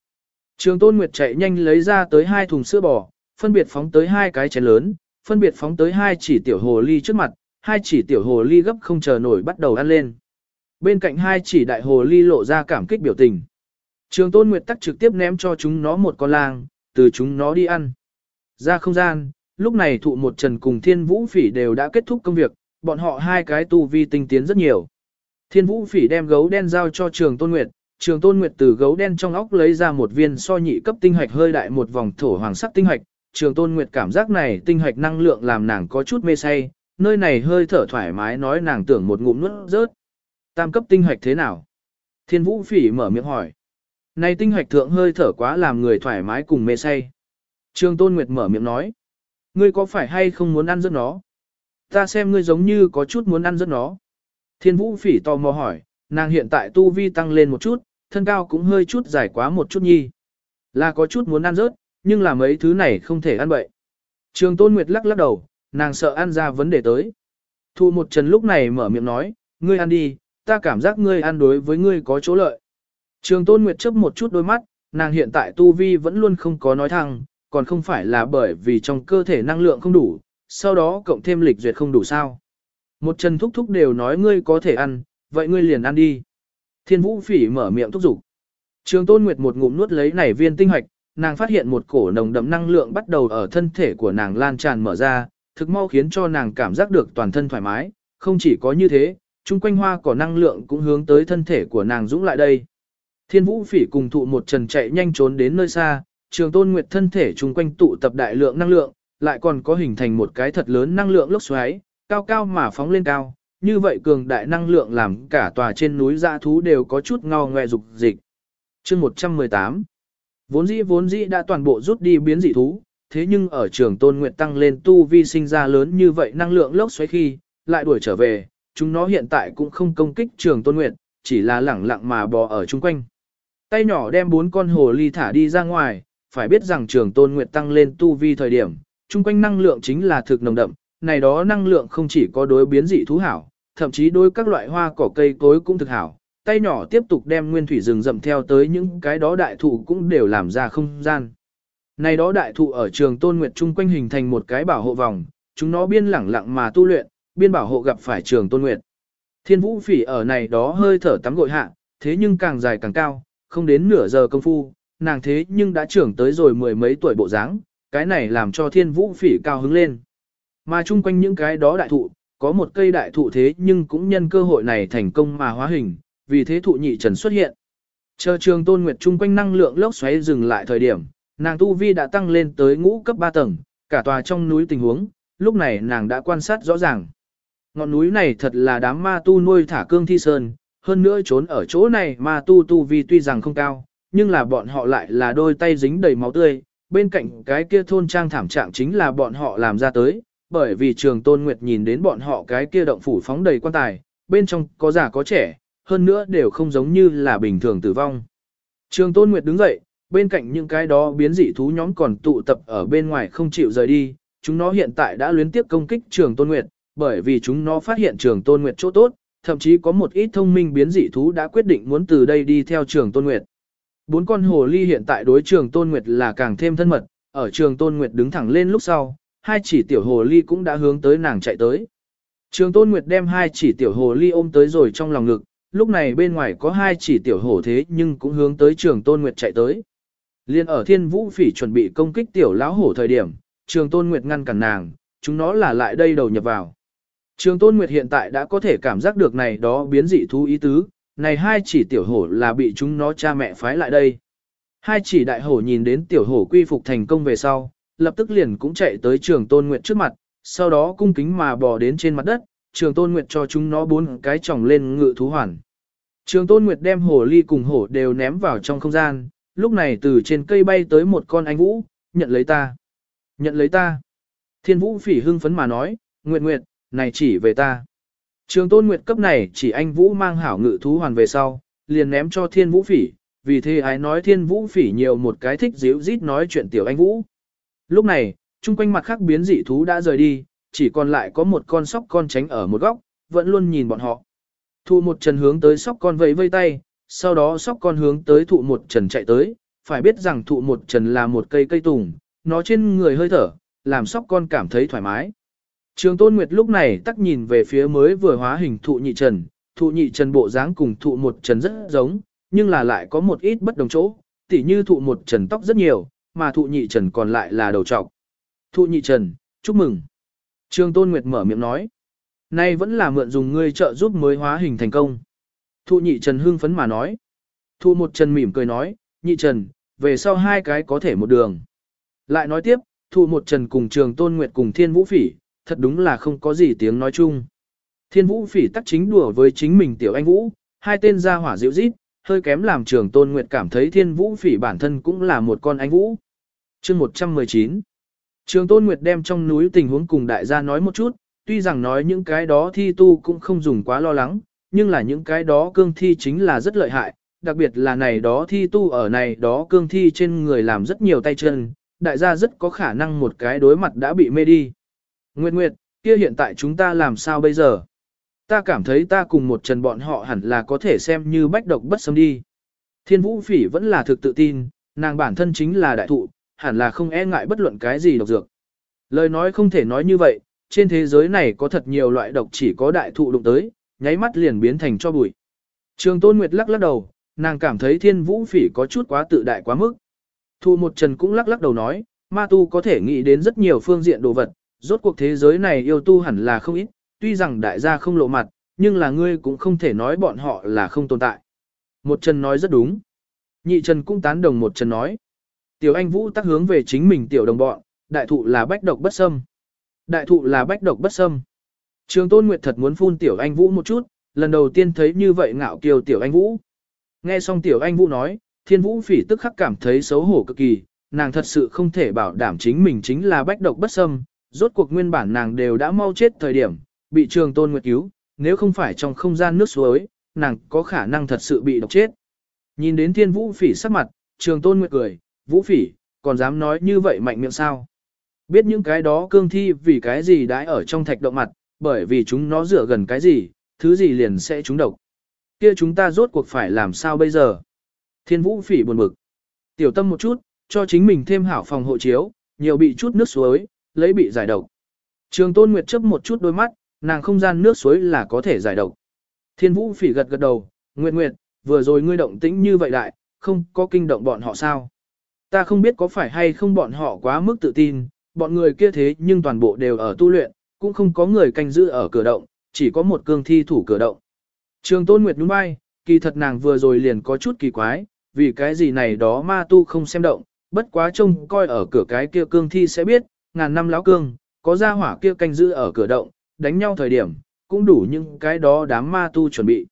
Trường tôn nguyệt chạy nhanh lấy ra tới hai thùng sữa bò, phân biệt phóng tới hai cái chén lớn, phân biệt phóng tới hai chỉ tiểu hồ ly trước mặt, hai chỉ tiểu hồ ly gấp không chờ nổi bắt đầu ăn lên. Bên cạnh hai chỉ đại hồ ly lộ ra cảm kích biểu tình. Trường tôn nguyệt tắc trực tiếp ném cho chúng nó một con lang, từ chúng nó đi ăn. Ra không gian, lúc này thụ một trần cùng thiên vũ phỉ đều đã kết thúc công việc, bọn họ hai cái tu vi tinh tiến rất nhiều. Thiên vũ phỉ đem gấu đen giao cho trường tôn nguyệt, trường tôn nguyệt từ gấu đen trong óc lấy ra một viên so nhị cấp tinh hạch hơi đại một vòng thổ hoàng sắc tinh hạch. Trường tôn nguyệt cảm giác này tinh hạch năng lượng làm nàng có chút mê say, nơi này hơi thở thoải mái nói nàng tưởng một ngụm nuốt rớt. Tam cấp tinh hạch thế nào? Thiên vũ phỉ mở miệng hỏi. Này tinh hạch thượng hơi thở quá làm người thoải mái cùng mê say. Trường tôn nguyệt mở miệng nói. Ngươi có phải hay không muốn ăn rớt nó? Ta xem ngươi giống như có chút muốn ăn rớt nó. Thiên vũ phỉ tò mò hỏi, nàng hiện tại tu vi tăng lên một chút, thân cao cũng hơi chút dài quá một chút nhi. Là có chút muốn ăn rớt, nhưng là mấy thứ này không thể ăn bậy. Trường Tôn Nguyệt lắc lắc đầu, nàng sợ ăn ra vấn đề tới. Thu một trần lúc này mở miệng nói, ngươi ăn đi, ta cảm giác ngươi ăn đối với ngươi có chỗ lợi. Trường Tôn Nguyệt chớp một chút đôi mắt, nàng hiện tại tu vi vẫn luôn không có nói thăng, còn không phải là bởi vì trong cơ thể năng lượng không đủ, sau đó cộng thêm lịch duyệt không đủ sao. Một trần thúc thúc đều nói ngươi có thể ăn, vậy ngươi liền ăn đi. Thiên vũ phỉ mở miệng thúc giục. Trường tôn nguyệt một ngụm nuốt lấy nảy viên tinh hoạch, nàng phát hiện một cổ nồng đậm năng lượng bắt đầu ở thân thể của nàng lan tràn mở ra, thực mau khiến cho nàng cảm giác được toàn thân thoải mái, không chỉ có như thế, chung quanh hoa cỏ năng lượng cũng hướng tới thân thể của nàng dũng lại đây. Thiên vũ phỉ cùng thụ một trần chạy nhanh trốn đến nơi xa, trường tôn nguyệt thân thể chung quanh tụ tập đại lượng năng lượng, lại còn có hình thành một cái thật lớn năng lượng lốc xoáy, cao cao mà phóng lên cao, như vậy cường đại năng lượng làm cả tòa trên núi dã thú đều có chút ngao ngoe dục dịch. Chương 118 Vốn dĩ vốn dĩ đã toàn bộ rút đi biến dị thú, thế nhưng ở trường tôn nguyệt tăng lên tu vi sinh ra lớn như vậy năng lượng lốc xoáy khi, lại đuổi trở về, chúng nó hiện tại cũng không công kích trường tôn nguyệt, chỉ là lẳng lặng mà bò ở chung quanh. Tay nhỏ đem bốn con hồ ly thả đi ra ngoài, phải biết rằng trường tôn nguyệt tăng lên tu vi thời điểm, chung quanh năng lượng chính là thực nồng đậm, này đó năng lượng không chỉ có đối biến dị thú hảo, thậm chí đối các loại hoa cỏ cây cối cũng thực hảo. Tay nhỏ tiếp tục đem nguyên thủy rừng rậm theo tới những cái đó đại thụ cũng đều làm ra không gian. Này đó đại thụ ở trường tôn nguyệt chung quanh hình thành một cái bảo hộ vòng, chúng nó biên lẳng lặng mà tu luyện, biên bảo hộ gặp phải trường tôn nguyệt. Thiên vũ phỉ ở này đó hơi thở tắm gội hạ, thế nhưng càng dài càng cao, không đến nửa giờ công phu, nàng thế nhưng đã trưởng tới rồi mười mấy tuổi bộ dáng, cái này làm cho thiên vũ phỉ cao hứng lên. Mà chung quanh những cái đó đại thụ, có một cây đại thụ thế nhưng cũng nhân cơ hội này thành công mà hóa hình, vì thế thụ nhị trần xuất hiện. Chờ trường tôn nguyệt chung quanh năng lượng lốc xoáy dừng lại thời điểm, nàng tu vi đã tăng lên tới ngũ cấp 3 tầng, cả tòa trong núi tình huống, lúc này nàng đã quan sát rõ ràng. Ngọn núi này thật là đám ma tu nuôi thả cương thi sơn, hơn nữa trốn ở chỗ này ma tu tu vi tuy rằng không cao, nhưng là bọn họ lại là đôi tay dính đầy máu tươi, bên cạnh cái kia thôn trang thảm trạng chính là bọn họ làm ra tới, bởi vì trường tôn nguyệt nhìn đến bọn họ cái kia động phủ phóng đầy quan tài, bên trong có già có trẻ, hơn nữa đều không giống như là bình thường tử vong. Trường tôn nguyệt đứng dậy, bên cạnh những cái đó biến dị thú nhóm còn tụ tập ở bên ngoài không chịu rời đi, chúng nó hiện tại đã luyến tiếp công kích trường tôn nguyệt, bởi vì chúng nó phát hiện trường tôn nguyệt chỗ tốt, thậm chí có một ít thông minh biến dị thú đã quyết định muốn từ đây đi theo trường tôn nguyệt. Bốn con hồ ly hiện tại đối trường Tôn Nguyệt là càng thêm thân mật, ở trường Tôn Nguyệt đứng thẳng lên lúc sau, hai chỉ tiểu hồ ly cũng đã hướng tới nàng chạy tới. Trường Tôn Nguyệt đem hai chỉ tiểu hồ ly ôm tới rồi trong lòng ngực, lúc này bên ngoài có hai chỉ tiểu hổ thế nhưng cũng hướng tới trường Tôn Nguyệt chạy tới. Liên ở thiên vũ phỉ chuẩn bị công kích tiểu lão hổ thời điểm, trường Tôn Nguyệt ngăn cản nàng, chúng nó là lại đây đầu nhập vào. Trường Tôn Nguyệt hiện tại đã có thể cảm giác được này đó biến dị thú ý tứ, này hai chỉ tiểu hổ là bị chúng nó cha mẹ phái lại đây. Hai chỉ đại hổ nhìn đến tiểu hổ quy phục thành công về sau, lập tức liền cũng chạy tới trường Tôn Nguyệt trước mặt, sau đó cung kính mà bò đến trên mặt đất, trường Tôn Nguyệt cho chúng nó bốn cái chỏng lên ngự thú hoàn. Trường Tôn Nguyệt đem hổ ly cùng hổ đều ném vào trong không gian, lúc này từ trên cây bay tới một con anh vũ, nhận lấy ta. Nhận lấy ta. Thiên vũ phỉ hưng phấn mà nói, Nguyệt Nguyệt, này chỉ về ta. Trường tôn nguyệt cấp này chỉ anh vũ mang hảo ngự thú hoàn về sau, liền ném cho thiên vũ phỉ, vì thế ái nói thiên vũ phỉ nhiều một cái thích díu rít nói chuyện tiểu anh vũ. Lúc này, chung quanh mặt khác biến dị thú đã rời đi, chỉ còn lại có một con sóc con tránh ở một góc, vẫn luôn nhìn bọn họ. Thụ một trần hướng tới sóc con vẫy vây tay, sau đó sóc con hướng tới thụ một trần chạy tới, phải biết rằng thụ một trần là một cây cây tùng, nó trên người hơi thở, làm sóc con cảm thấy thoải mái. Trường Tôn Nguyệt lúc này tắc nhìn về phía mới vừa hóa hình thụ nhị trần, thụ nhị trần bộ dáng cùng thụ một trần rất giống, nhưng là lại có một ít bất đồng chỗ, tỉ như thụ một trần tóc rất nhiều, mà thụ nhị trần còn lại là đầu trọc. Thụ nhị trần, chúc mừng. Trường Tôn Nguyệt mở miệng nói. Nay vẫn là mượn dùng ngươi trợ giúp mới hóa hình thành công. Thụ nhị trần hưng phấn mà nói. Thụ một trần mỉm cười nói, nhị trần, về sau hai cái có thể một đường. Lại nói tiếp, thụ một trần cùng trường Tôn Nguyệt cùng thiên vũ phỉ, thật đúng là không có gì tiếng nói chung. Thiên vũ phỉ tắc chính đùa với chính mình tiểu anh vũ, hai tên gia hỏa dịu rít, hơi kém làm trường tôn nguyệt cảm thấy thiên vũ phỉ bản thân cũng là một con anh vũ. chương 119 Trường tôn nguyệt đem trong núi tình huống cùng đại gia nói một chút, tuy rằng nói những cái đó thi tu cũng không dùng quá lo lắng, nhưng là những cái đó cương thi chính là rất lợi hại, đặc biệt là này đó thi tu ở này đó cương thi trên người làm rất nhiều tay chân, đại gia rất có khả năng một cái đối mặt đã bị mê đi. Nguyệt Nguyệt, kia hiện tại chúng ta làm sao bây giờ? Ta cảm thấy ta cùng một trần bọn họ hẳn là có thể xem như bách độc bất xâm đi. Thiên vũ phỉ vẫn là thực tự tin, nàng bản thân chính là đại thụ, hẳn là không e ngại bất luận cái gì độc dược. Lời nói không thể nói như vậy, trên thế giới này có thật nhiều loại độc chỉ có đại thụ đụng tới, nháy mắt liền biến thành cho bụi. Trường Tôn Nguyệt lắc lắc đầu, nàng cảm thấy thiên vũ phỉ có chút quá tự đại quá mức. Thu một trần cũng lắc lắc đầu nói, ma tu có thể nghĩ đến rất nhiều phương diện đồ vật, rốt cuộc thế giới này yêu tu hẳn là không ít, tuy rằng đại gia không lộ mặt, nhưng là ngươi cũng không thể nói bọn họ là không tồn tại. Một Trần nói rất đúng. Nhị Trần cũng tán đồng một Trần nói. Tiểu Anh Vũ tác hướng về chính mình tiểu đồng bọn, đại thụ là bách độc bất xâm. Đại thụ là bách độc bất xâm. Trường Tôn Nguyệt thật muốn phun Tiểu Anh Vũ một chút, lần đầu tiên thấy như vậy ngạo kiều Tiểu Anh Vũ. Nghe xong Tiểu Anh Vũ nói, Thiên Vũ phỉ tức khắc cảm thấy xấu hổ cực kỳ, nàng thật sự không thể bảo đảm chính mình chính là bách độc bất xâm, rốt cuộc nguyên bản nàng đều đã mau chết thời điểm, bị trường tôn nguyệt cứu, nếu không phải trong không gian nước suối, nàng có khả năng thật sự bị độc chết. Nhìn đến thiên vũ phỉ sắc mặt, trường tôn nguyệt cười, vũ phỉ, còn dám nói như vậy mạnh miệng sao? Biết những cái đó cương thi vì cái gì đãi ở trong thạch động mặt, bởi vì chúng nó dựa gần cái gì, thứ gì liền sẽ trúng độc. Kia chúng ta rốt cuộc phải làm sao bây giờ? Thiên vũ phỉ buồn bực. Tiểu tâm một chút, cho chính mình thêm hảo phòng hộ chiếu, nhiều bị chút nước suối, lấy bị giải độc. Trường Tôn Nguyệt chớp một chút đôi mắt, nàng không gian nước suối là có thể giải độc. Thiên Vũ phỉ gật gật đầu, Nguyệt Nguyệt, vừa rồi ngươi động tĩnh như vậy đại, không có kinh động bọn họ sao? Ta không biết có phải hay không bọn họ quá mức tự tin, bọn người kia thế nhưng toàn bộ đều ở tu luyện, cũng không có người canh giữ ở cửa động, chỉ có một cương thi thủ cửa động. Trường Tôn Nguyệt nhún vai, kỳ thật nàng vừa rồi liền có chút kỳ quái, vì cái gì này đó ma tu không xem động, bất quá trông coi ở cửa cái kia cương thi sẽ biết, ngàn năm lão cương, có ra hỏa kia canh giữ ở cửa động, đánh nhau thời điểm, cũng đủ những cái đó đám ma tu chuẩn bị.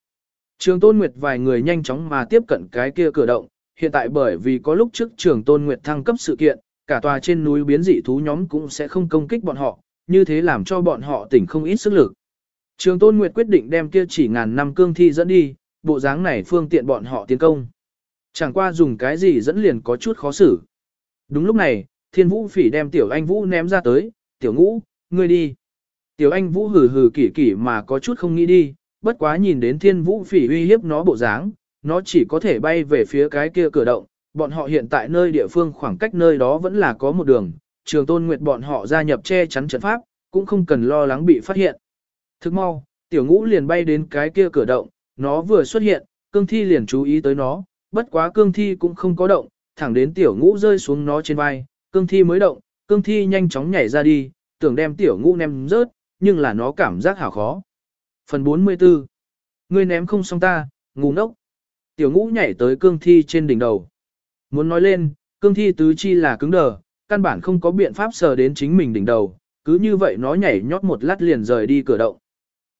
Trường Tôn Nguyệt vài người nhanh chóng mà tiếp cận cái kia cửa động, hiện tại bởi vì có lúc trước Trường Tôn Nguyệt thăng cấp sự kiện, cả tòa trên núi biến dị thú nhóm cũng sẽ không công kích bọn họ, như thế làm cho bọn họ tỉnh không ít sức lực. Trường Tôn Nguyệt quyết định đem kia chỉ ngàn năm cương thi dẫn đi, bộ dáng này phương tiện bọn họ tiến công. Chẳng qua dùng cái gì dẫn liền có chút khó xử. Đúng lúc này, thiên vũ phỉ đem tiểu anh vũ ném ra tới, tiểu ngũ, ngươi đi. Tiểu anh vũ hừ hừ kỷ kỷ mà có chút không nghĩ đi, bất quá nhìn đến thiên vũ phỉ uy hiếp nó bộ dáng, nó chỉ có thể bay về phía cái kia cửa động, bọn họ hiện tại nơi địa phương khoảng cách nơi đó vẫn là có một đường, trường tôn nguyệt bọn họ gia nhập che chắn trận pháp, cũng không cần lo lắng bị phát hiện. Thức mau, tiểu ngũ liền bay đến cái kia cửa động, nó vừa xuất hiện, cương thi liền chú ý tới nó, bất quá cương thi cũng không có động, thẳng đến tiểu ngũ rơi xuống nó trên vai, cương thi mới động, cương thi nhanh chóng nhảy ra đi, tưởng đem tiểu ngũ ném rớt, nhưng là nó cảm giác hảo khó. Phần 44 Ngươi ném không xong ta, ngu ngốc. Tiểu ngũ nhảy tới cương thi trên đỉnh đầu. Muốn nói lên, cương thi tứ chi là cứng đờ, căn bản không có biện pháp sờ đến chính mình đỉnh đầu, cứ như vậy nó nhảy nhót một lát liền rời đi cửa động.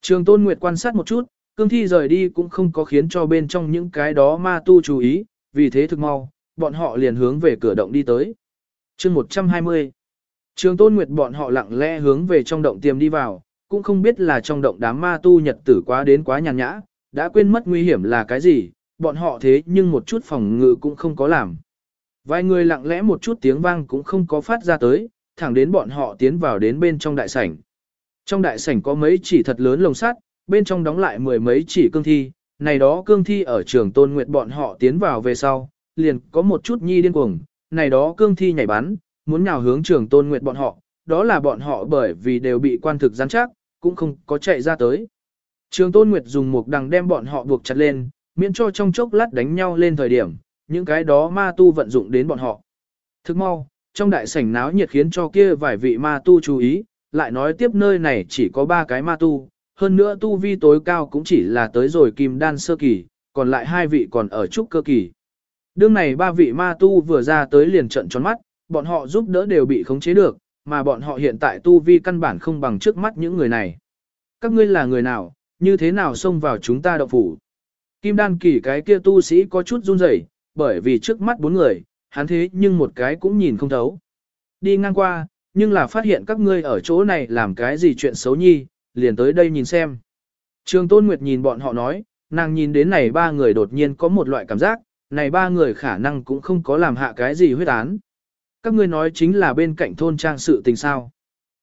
Trường Tôn Nguyệt quan sát một chút, cương thi rời đi cũng không có khiến cho bên trong những cái đó ma tu chú ý, vì thế thực mau, bọn họ liền hướng về cửa động đi tới. chương 120 Trường Tôn Nguyệt bọn họ lặng lẽ hướng về trong động tiềm đi vào, cũng không biết là trong động đám ma tu nhật tử quá đến quá nhàn nhã, đã quên mất nguy hiểm là cái gì, bọn họ thế nhưng một chút phòng ngự cũng không có làm. Vài người lặng lẽ một chút tiếng vang cũng không có phát ra tới, thẳng đến bọn họ tiến vào đến bên trong đại sảnh. Trong đại sảnh có mấy chỉ thật lớn lồng sắt, bên trong đóng lại mười mấy chỉ cương thi, này đó cương thi ở trường tôn nguyệt bọn họ tiến vào về sau, liền có một chút nhi điên cuồng, này đó cương thi nhảy bắn, muốn nhào hướng trường tôn nguyệt bọn họ, đó là bọn họ bởi vì đều bị quan thực gián chắc, cũng không có chạy ra tới. Trường tôn nguyệt dùng một đằng đem bọn họ buộc chặt lên, miễn cho trong chốc lát đánh nhau lên thời điểm, những cái đó ma tu vận dụng đến bọn họ. Thức mau, trong đại sảnh náo nhiệt khiến cho kia vài vị ma tu chú ý, lại nói tiếp nơi này chỉ có ba cái ma tu, hơn nữa tu vi tối cao cũng chỉ là tới rồi kim đan sơ kỳ, còn lại hai vị còn ở trúc cơ kỳ. Đương này ba vị ma tu vừa ra tới liền trận tròn mắt, bọn họ giúp đỡ đều bị khống chế được, mà bọn họ hiện tại tu vi căn bản không bằng trước mắt những người này. Các ngươi là người nào, như thế nào xông vào chúng ta động phủ? Kim đan kỳ cái kia tu sĩ có chút run rẩy, bởi vì trước mắt bốn người, hắn thế nhưng một cái cũng nhìn không thấu. Đi ngang qua, nhưng là phát hiện các ngươi ở chỗ này làm cái gì chuyện xấu nhi, liền tới đây nhìn xem. Trường Tôn Nguyệt nhìn bọn họ nói, nàng nhìn đến này ba người đột nhiên có một loại cảm giác, này ba người khả năng cũng không có làm hạ cái gì huyết án. Các ngươi nói chính là bên cạnh thôn trang sự tình sao.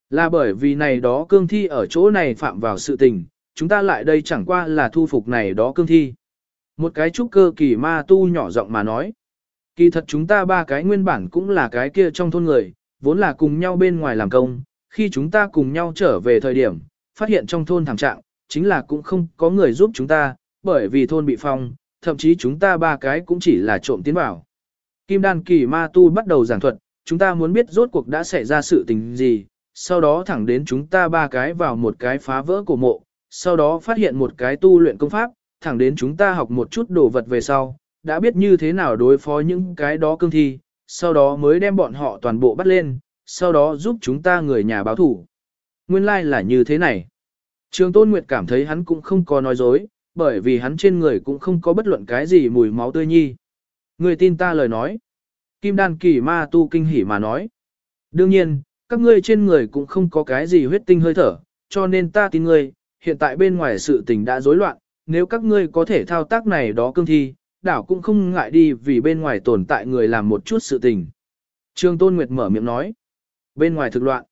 Là bởi vì này đó cương thi ở chỗ này phạm vào sự tình, chúng ta lại đây chẳng qua là thu phục này đó cương thi. Một cái trúc cơ kỳ ma tu nhỏ giọng mà nói. Kỳ thật chúng ta ba cái nguyên bản cũng là cái kia trong thôn người, vốn là cùng nhau bên ngoài làm công, khi chúng ta cùng nhau trở về thời điểm, phát hiện trong thôn thảm trạng, chính là cũng không có người giúp chúng ta, bởi vì thôn bị phong, thậm chí chúng ta ba cái cũng chỉ là trộm tiến vào. Kim đan kỳ ma tu bắt đầu giảng thuật, chúng ta muốn biết rốt cuộc đã xảy ra sự tình gì, sau đó thẳng đến chúng ta ba cái vào một cái phá vỡ cổ mộ, sau đó phát hiện một cái tu luyện công pháp, thẳng đến chúng ta học một chút đồ vật về sau, đã biết như thế nào đối phó những cái đó cương thi, sau đó mới đem bọn họ toàn bộ bắt lên, sau đó giúp chúng ta người nhà báo thủ. Nguyên lai like là như thế này. Trường Tôn Nguyệt cảm thấy hắn cũng không có nói dối, bởi vì hắn trên người cũng không có bất luận cái gì mùi máu tươi nhi. Người tin ta lời nói. Kim đan kỳ ma tu kinh hỉ mà nói. Đương nhiên, các ngươi trên người cũng không có cái gì huyết tinh hơi thở, cho nên ta tin ngươi, hiện tại bên ngoài sự tình đã rối loạn, nếu các ngươi có thể thao tác này đó cương thi, đảo cũng không ngại đi vì bên ngoài tồn tại người làm một chút sự tình. Trương Tôn Nguyệt mở miệng nói. Bên ngoài thực loạn.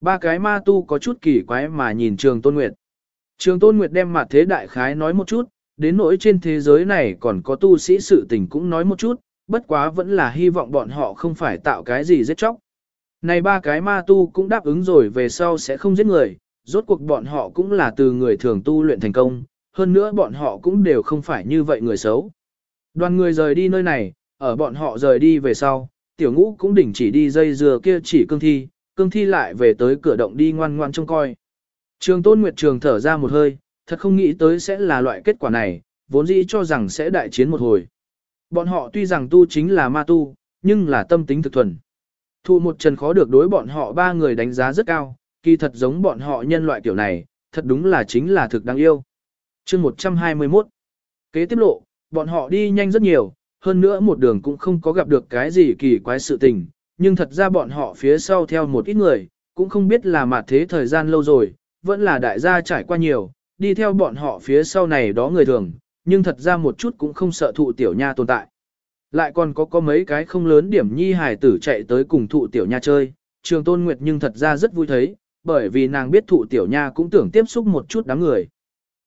Ba cái ma tu có chút kỳ quái mà nhìn Trường Tôn Nguyệt. Trường Tôn Nguyệt đem mặt thế đại khái nói một chút, đến nỗi trên thế giới này còn có tu sĩ sự tình cũng nói một chút, bất quá vẫn là hy vọng bọn họ không phải tạo cái gì giết chóc. Này ba cái ma tu cũng đáp ứng rồi về sau sẽ không giết người, rốt cuộc bọn họ cũng là từ người thường tu luyện thành công, hơn nữa bọn họ cũng đều không phải như vậy người xấu. Đoàn người rời đi nơi này, ở bọn họ rời đi về sau, tiểu ngũ cũng đỉnh chỉ đi dây dừa kia chỉ cương thi, cương thi lại về tới cửa động đi ngoan ngoan trông coi. Trường Tôn Nguyệt Trường thở ra một hơi, thật không nghĩ tới sẽ là loại kết quả này, vốn dĩ cho rằng sẽ đại chiến một hồi. Bọn họ tuy rằng tu chính là ma tu, nhưng là tâm tính thực thuần. Thu một trần khó được đối bọn họ ba người đánh giá rất cao, kỳ thật giống bọn họ nhân loại kiểu này, thật đúng là chính là thực đáng yêu chương 121 Kế tiếp lộ, bọn họ đi nhanh rất nhiều, hơn nữa một đường cũng không có gặp được cái gì kỳ quái sự tình, nhưng thật ra bọn họ phía sau theo một ít người, cũng không biết là mặt thế thời gian lâu rồi, vẫn là đại gia trải qua nhiều, đi theo bọn họ phía sau này đó người thường, nhưng thật ra một chút cũng không sợ thụ tiểu nha tồn tại. Lại còn có có mấy cái không lớn điểm nhi hài tử chạy tới cùng thụ tiểu nha chơi, trường tôn nguyệt nhưng thật ra rất vui thấy, bởi vì nàng biết thụ tiểu nha cũng tưởng tiếp xúc một chút đám người.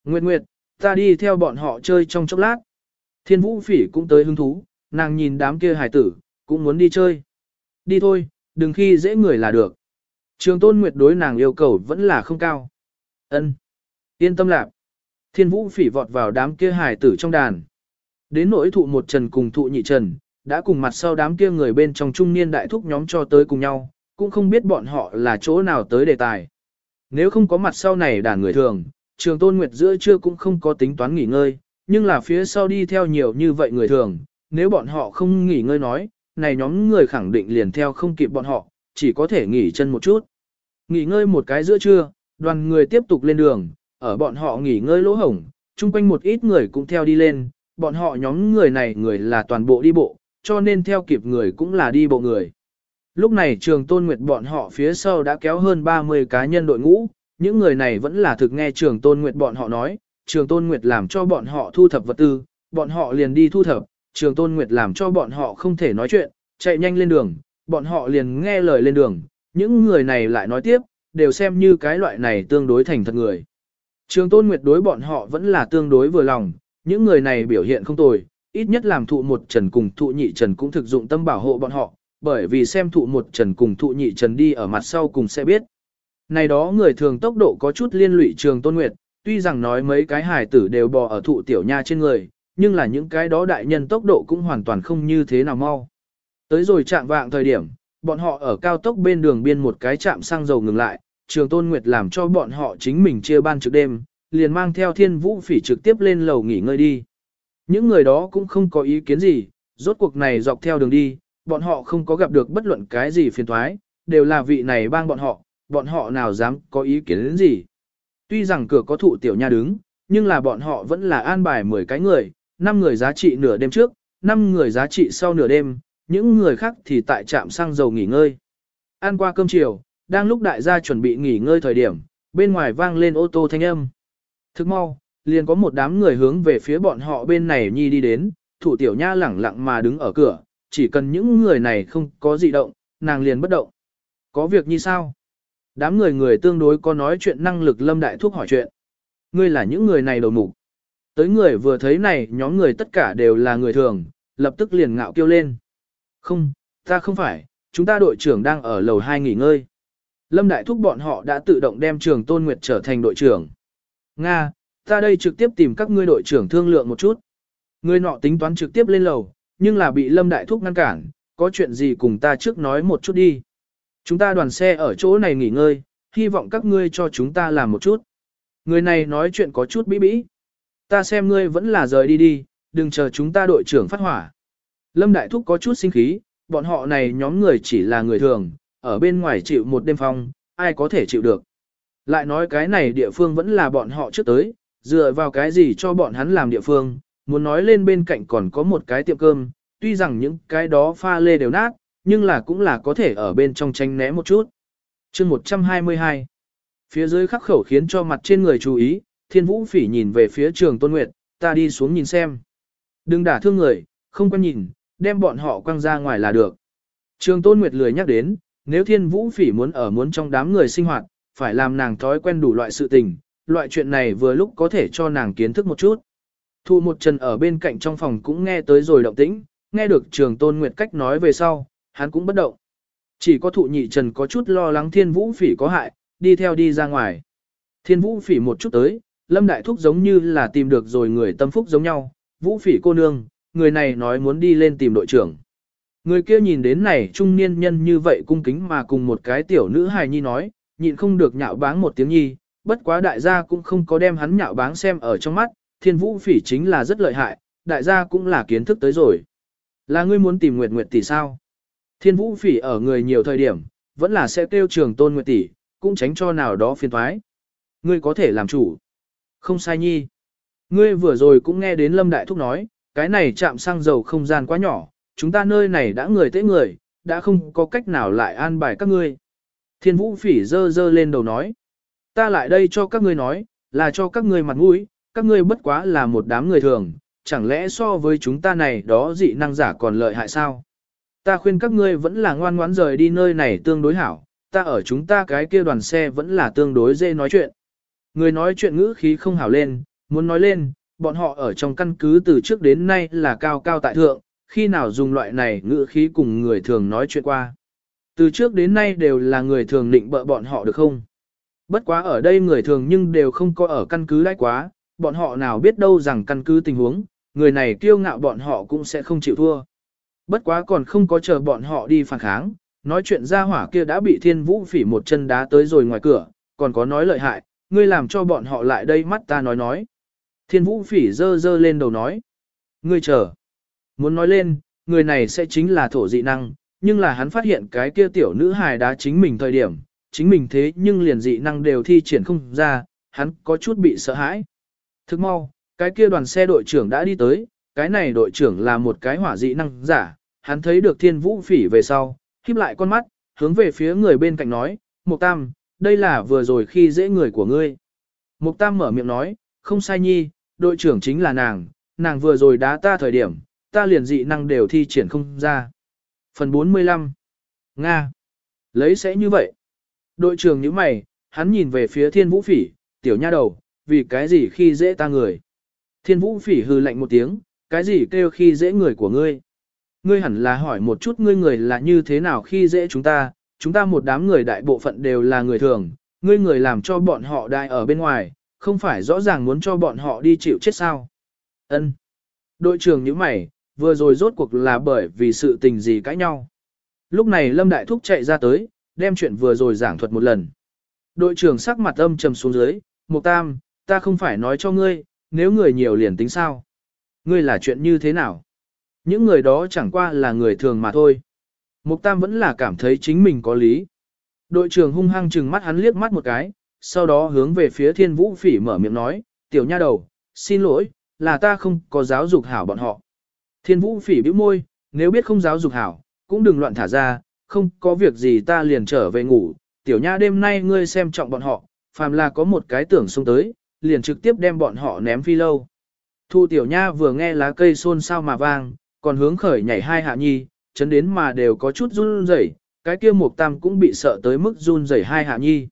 Nguyệt Nguyệt, ta đi theo bọn họ chơi trong chốc lát. Thiên vũ phỉ cũng tới hứng thú, nàng nhìn đám kia hải tử, cũng muốn đi chơi. Đi thôi, đừng khi dễ người là được. Trường tôn nguyệt đối nàng yêu cầu vẫn là không cao. ân Yên tâm lạc. Thiên vũ phỉ vọt vào đám kia hải tử trong đàn. Đến nỗi thụ một trần cùng thụ nhị trần, đã cùng mặt sau đám kia người bên trong trung niên đại thúc nhóm cho tới cùng nhau, cũng không biết bọn họ là chỗ nào tới đề tài. Nếu không có mặt sau này đàn người thường, trường tôn nguyệt giữa trưa cũng không có tính toán nghỉ ngơi, nhưng là phía sau đi theo nhiều như vậy người thường, nếu bọn họ không nghỉ ngơi nói, này nhóm người khẳng định liền theo không kịp bọn họ, chỉ có thể nghỉ chân một chút. Nghỉ ngơi một cái giữa trưa, đoàn người tiếp tục lên đường, ở bọn họ nghỉ ngơi lỗ hổng, chung quanh một ít người cũng theo đi lên, bọn họ nhóm người này người là toàn bộ đi bộ, cho nên theo kịp người cũng là đi bộ người. Lúc này trường tôn nguyệt bọn họ phía sau đã kéo hơn 30 cá nhân đội ngũ, những người này vẫn là thực nghe trường tôn nguyệt bọn họ nói, trường tôn nguyệt làm cho bọn họ thu thập vật tư, bọn họ liền đi thu thập, trường tôn nguyệt làm cho bọn họ không thể nói chuyện, chạy nhanh lên đường, bọn họ liền nghe lời lên đường, những người này lại nói tiếp, đều xem như cái loại này tương đối thành thật người. Trường tôn nguyệt đối bọn họ vẫn là tương đối vừa lòng, những người này biểu hiện không tồi, ít nhất làm thụ một trần cùng thụ nhị trần cũng thực dụng tâm bảo hộ bọn họ, bởi vì xem thụ một trần cùng thụ nhị trần đi ở mặt sau cùng sẽ biết. Này đó người thường tốc độ có chút liên lụy trường tôn nguyệt, tuy rằng nói mấy cái hài tử đều bò ở thụ tiểu nha trên người, nhưng là những cái đó đại nhân tốc độ cũng hoàn toàn không như thế nào mau. Tới rồi chạm vạng thời điểm, bọn họ ở cao tốc bên đường biên một cái chạm xăng dầu ngừng lại, trường tôn nguyệt làm cho bọn họ chính mình chia ban trực đêm, liền mang theo thiên vũ phỉ trực tiếp lên lầu nghỉ ngơi đi. Những người đó cũng không có ý kiến gì, rốt cuộc này dọc theo đường đi, bọn họ không có gặp được bất luận cái gì phiền thoái, đều là vị này bang bọn họ, bọn họ nào dám có ý kiến đến gì. Tuy rằng cửa có thụ tiểu nha đứng, nhưng là bọn họ vẫn là an bài 10 cái người, 5 người giá trị nửa đêm trước, 5 người giá trị sau nửa đêm, những người khác thì tại trạm xăng dầu nghỉ ngơi. Ăn qua cơm chiều, đang lúc đại gia chuẩn bị nghỉ ngơi thời điểm, bên ngoài vang lên ô tô thanh âm. Thức mau, liền có một đám người hướng về phía bọn họ bên này nhi đi đến, thủ tiểu nha lẳng lặng mà đứng ở cửa, chỉ cần những người này không có gì động, nàng liền bất động. Có việc như sao? Đám người người tương đối có nói chuyện năng lực lâm đại thúc hỏi chuyện. Ngươi là những người này đầu mục. Tới người vừa thấy này nhóm người tất cả đều là người thường, lập tức liền ngạo kêu lên. Không, ta không phải, chúng ta đội trưởng đang ở lầu 2 nghỉ ngơi. Lâm đại thúc bọn họ đã tự động đem trường Tôn Nguyệt trở thành đội trưởng. Nga, ta đây trực tiếp tìm các ngươi đội trưởng thương lượng một chút. Người nọ tính toán trực tiếp lên lầu, nhưng là bị Lâm đại thúc ngăn cản, có chuyện gì cùng ta trước nói một chút đi. Chúng ta đoàn xe ở chỗ này nghỉ ngơi, hy vọng các ngươi cho chúng ta làm một chút. Người này nói chuyện có chút bí bĩ. Ta xem ngươi vẫn là rời đi đi, đừng chờ chúng ta đội trưởng phát hỏa. Lâm Đại Thúc có chút sinh khí, bọn họ này nhóm người chỉ là người thường, ở bên ngoài chịu một đêm phong, ai có thể chịu được. Lại nói cái này địa phương vẫn là bọn họ trước tới, dựa vào cái gì cho bọn hắn làm địa phương, muốn nói lên bên cạnh còn có một cái tiệm cơm, tuy rằng những cái đó pha lê đều nát, nhưng là cũng là có thể ở bên trong tranh né một chút. chương 122 Phía dưới khắc khẩu khiến cho mặt trên người chú ý, thiên vũ phỉ nhìn về phía trường tôn nguyệt, ta đi xuống nhìn xem. Đừng đả thương người, không quan nhìn, đem bọn họ quăng ra ngoài là được. Trường tôn nguyệt lười nhắc đến, nếu thiên vũ phỉ muốn ở muốn trong đám người sinh hoạt, phải làm nàng thói quen đủ loại sự tình, loại chuyện này vừa lúc có thể cho nàng kiến thức một chút. Thu một trần ở bên cạnh trong phòng cũng nghe tới rồi động tĩnh, nghe được trường tôn nguyệt cách nói về sau, hắn cũng bất động. Chỉ có thụ nhị trần có chút lo lắng thiên vũ phỉ có hại, đi theo đi ra ngoài. Thiên vũ phỉ một chút tới, lâm đại thúc giống như là tìm được rồi người tâm phúc giống nhau, vũ phỉ cô nương, người này nói muốn đi lên tìm đội trưởng. Người kia nhìn đến này trung niên nhân như vậy cung kính mà cùng một cái tiểu nữ hài nhi nói, nhịn không được nhạo báng một tiếng nhi, bất quá đại gia cũng không có đem hắn nhạo báng xem ở trong mắt, thiên vũ phỉ chính là rất lợi hại, đại gia cũng là kiến thức tới rồi. Là ngươi muốn tìm Nguyệt Nguyệt tỷ sao? Thiên vũ phỉ ở người nhiều thời điểm, vẫn là sẽ tiêu trường tôn Nguyệt tỷ, cũng tránh cho nào đó phiền thoái. Ngươi có thể làm chủ. Không sai nhi. Ngươi vừa rồi cũng nghe đến Lâm Đại Thúc nói, cái này chạm xăng dầu không gian quá nhỏ, chúng ta nơi này đã người tế người, đã không có cách nào lại an bài các ngươi. Thiên vũ phỉ dơ dơ lên đầu nói. Ta lại đây cho các ngươi nói, là cho các ngươi mặt mũi, các ngươi bất quá là một đám người thường, chẳng lẽ so với chúng ta này đó dị năng giả còn lợi hại sao? Ta khuyên các ngươi vẫn là ngoan ngoãn rời đi nơi này tương đối hảo, ta ở chúng ta cái kia đoàn xe vẫn là tương đối dễ nói chuyện. Người nói chuyện ngữ khí không hảo lên, muốn nói lên, bọn họ ở trong căn cứ từ trước đến nay là cao cao tại thượng, khi nào dùng loại này ngữ khí cùng người thường nói chuyện qua. Từ trước đến nay đều là người thường định bợ bọn họ được không? Bất quá ở đây người thường nhưng đều không có ở căn cứ đãi quá, bọn họ nào biết đâu rằng căn cứ tình huống, người này kiêu ngạo bọn họ cũng sẽ không chịu thua. Bất quá còn không có chờ bọn họ đi phản kháng, nói chuyện ra hỏa kia đã bị thiên vũ phỉ một chân đá tới rồi ngoài cửa, còn có nói lợi hại, ngươi làm cho bọn họ lại đây mắt ta nói nói. Thiên vũ phỉ dơ dơ lên đầu nói. Ngươi chờ. Muốn nói lên, người này sẽ chính là thổ dị năng, nhưng là hắn phát hiện cái kia tiểu nữ hài đá chính mình thời điểm, chính mình thế nhưng liền dị năng đều thi triển không ra, hắn có chút bị sợ hãi. Thức mau, cái kia đoàn xe đội trưởng đã đi tới, cái này đội trưởng là một cái hỏa dị năng giả, hắn thấy được thiên vũ phỉ về sau, khiếp lại con mắt, hướng về phía người bên cạnh nói, Mục Tam, đây là vừa rồi khi dễ người của ngươi. Mục Tam mở miệng nói, không sai nhi, đội trưởng chính là nàng, nàng vừa rồi đá ta thời điểm, ta liền dị năng đều thi triển không ra. Phần 45 Nga Lấy sẽ như vậy. Đội trưởng như mày, hắn nhìn về phía thiên vũ phỉ, tiểu nha đầu, vì cái gì khi dễ ta người. Thiên vũ phỉ hư lạnh một tiếng, cái gì kêu khi dễ người của ngươi. Ngươi hẳn là hỏi một chút ngươi người là như thế nào khi dễ chúng ta, chúng ta một đám người đại bộ phận đều là người thường, ngươi người làm cho bọn họ đại ở bên ngoài, không phải rõ ràng muốn cho bọn họ đi chịu chết sao. Ân. Đội trưởng như mày, vừa rồi rốt cuộc là bởi vì sự tình gì cãi nhau. Lúc này Lâm Đại Thúc chạy ra tới, đem chuyện vừa rồi giảng thuật một lần. Đội trưởng sắc mặt âm trầm xuống dưới, Mục Tam, ta không phải nói cho ngươi, nếu người nhiều liền tính sao. Ngươi là chuyện như thế nào? Những người đó chẳng qua là người thường mà thôi. Mục Tam vẫn là cảm thấy chính mình có lý. Đội trưởng hung hăng chừng mắt hắn liếc mắt một cái, sau đó hướng về phía thiên vũ phỉ mở miệng nói, tiểu nha đầu, xin lỗi, là ta không có giáo dục hảo bọn họ. Thiên vũ phỉ bĩu môi, nếu biết không giáo dục hảo, cũng đừng loạn thả ra, không có việc gì ta liền trở về ngủ, tiểu nha đêm nay ngươi xem trọng bọn họ, phàm là có một cái tưởng xông tới, liền trực tiếp đem bọn họ ném phi lâu. Thu tiểu nha vừa nghe lá cây xôn xao mà vang, còn hướng khởi nhảy hai hạ nhi, chấn đến mà đều có chút run rẩy, cái kia mục tam cũng bị sợ tới mức run rẩy hai hạ nhi.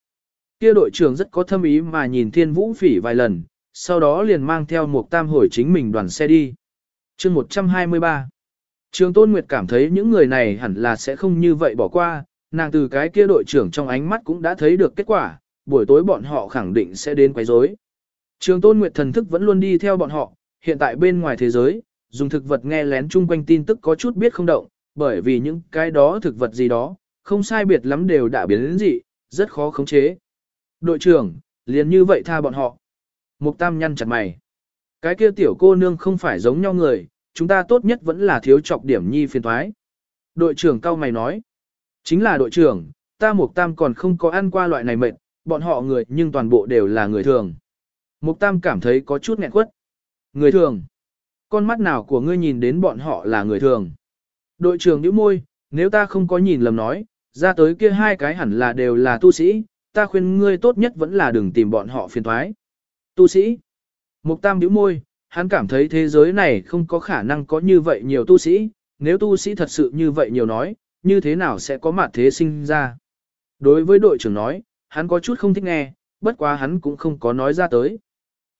Kia đội trưởng rất có thâm ý mà nhìn thiên vũ phỉ vài lần, sau đó liền mang theo mục tam hồi chính mình đoàn xe đi. chương 123 Trường Tôn Nguyệt cảm thấy những người này hẳn là sẽ không như vậy bỏ qua, nàng từ cái kia đội trưởng trong ánh mắt cũng đã thấy được kết quả, buổi tối bọn họ khẳng định sẽ đến quấy rối. Trường Tôn Nguyệt thần thức vẫn luôn đi theo bọn họ, hiện tại bên ngoài thế giới, dùng thực vật nghe lén chung quanh tin tức có chút biết không động, bởi vì những cái đó thực vật gì đó, không sai biệt lắm đều đã biến đến dị, rất khó khống chế. Đội trưởng, liền như vậy tha bọn họ. Mục Tam nhăn chặt mày. Cái kia tiểu cô nương không phải giống nhau người, chúng ta tốt nhất vẫn là thiếu trọng điểm nhi phiền thoái. Đội trưởng cao mày nói. Chính là đội trưởng, ta Mục Tam còn không có ăn qua loại này mệt, bọn họ người nhưng toàn bộ đều là người thường. Mục Tam cảm thấy có chút nghẹn quất. Người thường. Con mắt nào của ngươi nhìn đến bọn họ là người thường. Đội trưởng nhíu môi, nếu ta không có nhìn lầm nói, ra tới kia hai cái hẳn là đều là tu sĩ, ta khuyên ngươi tốt nhất vẫn là đừng tìm bọn họ phiền thoái. Tu sĩ. Mục Tam nhíu môi, hắn cảm thấy thế giới này không có khả năng có như vậy nhiều tu sĩ, nếu tu sĩ thật sự như vậy nhiều nói, như thế nào sẽ có mặt thế sinh ra. Đối với đội trưởng nói, hắn có chút không thích nghe, bất quá hắn cũng không có nói ra tới.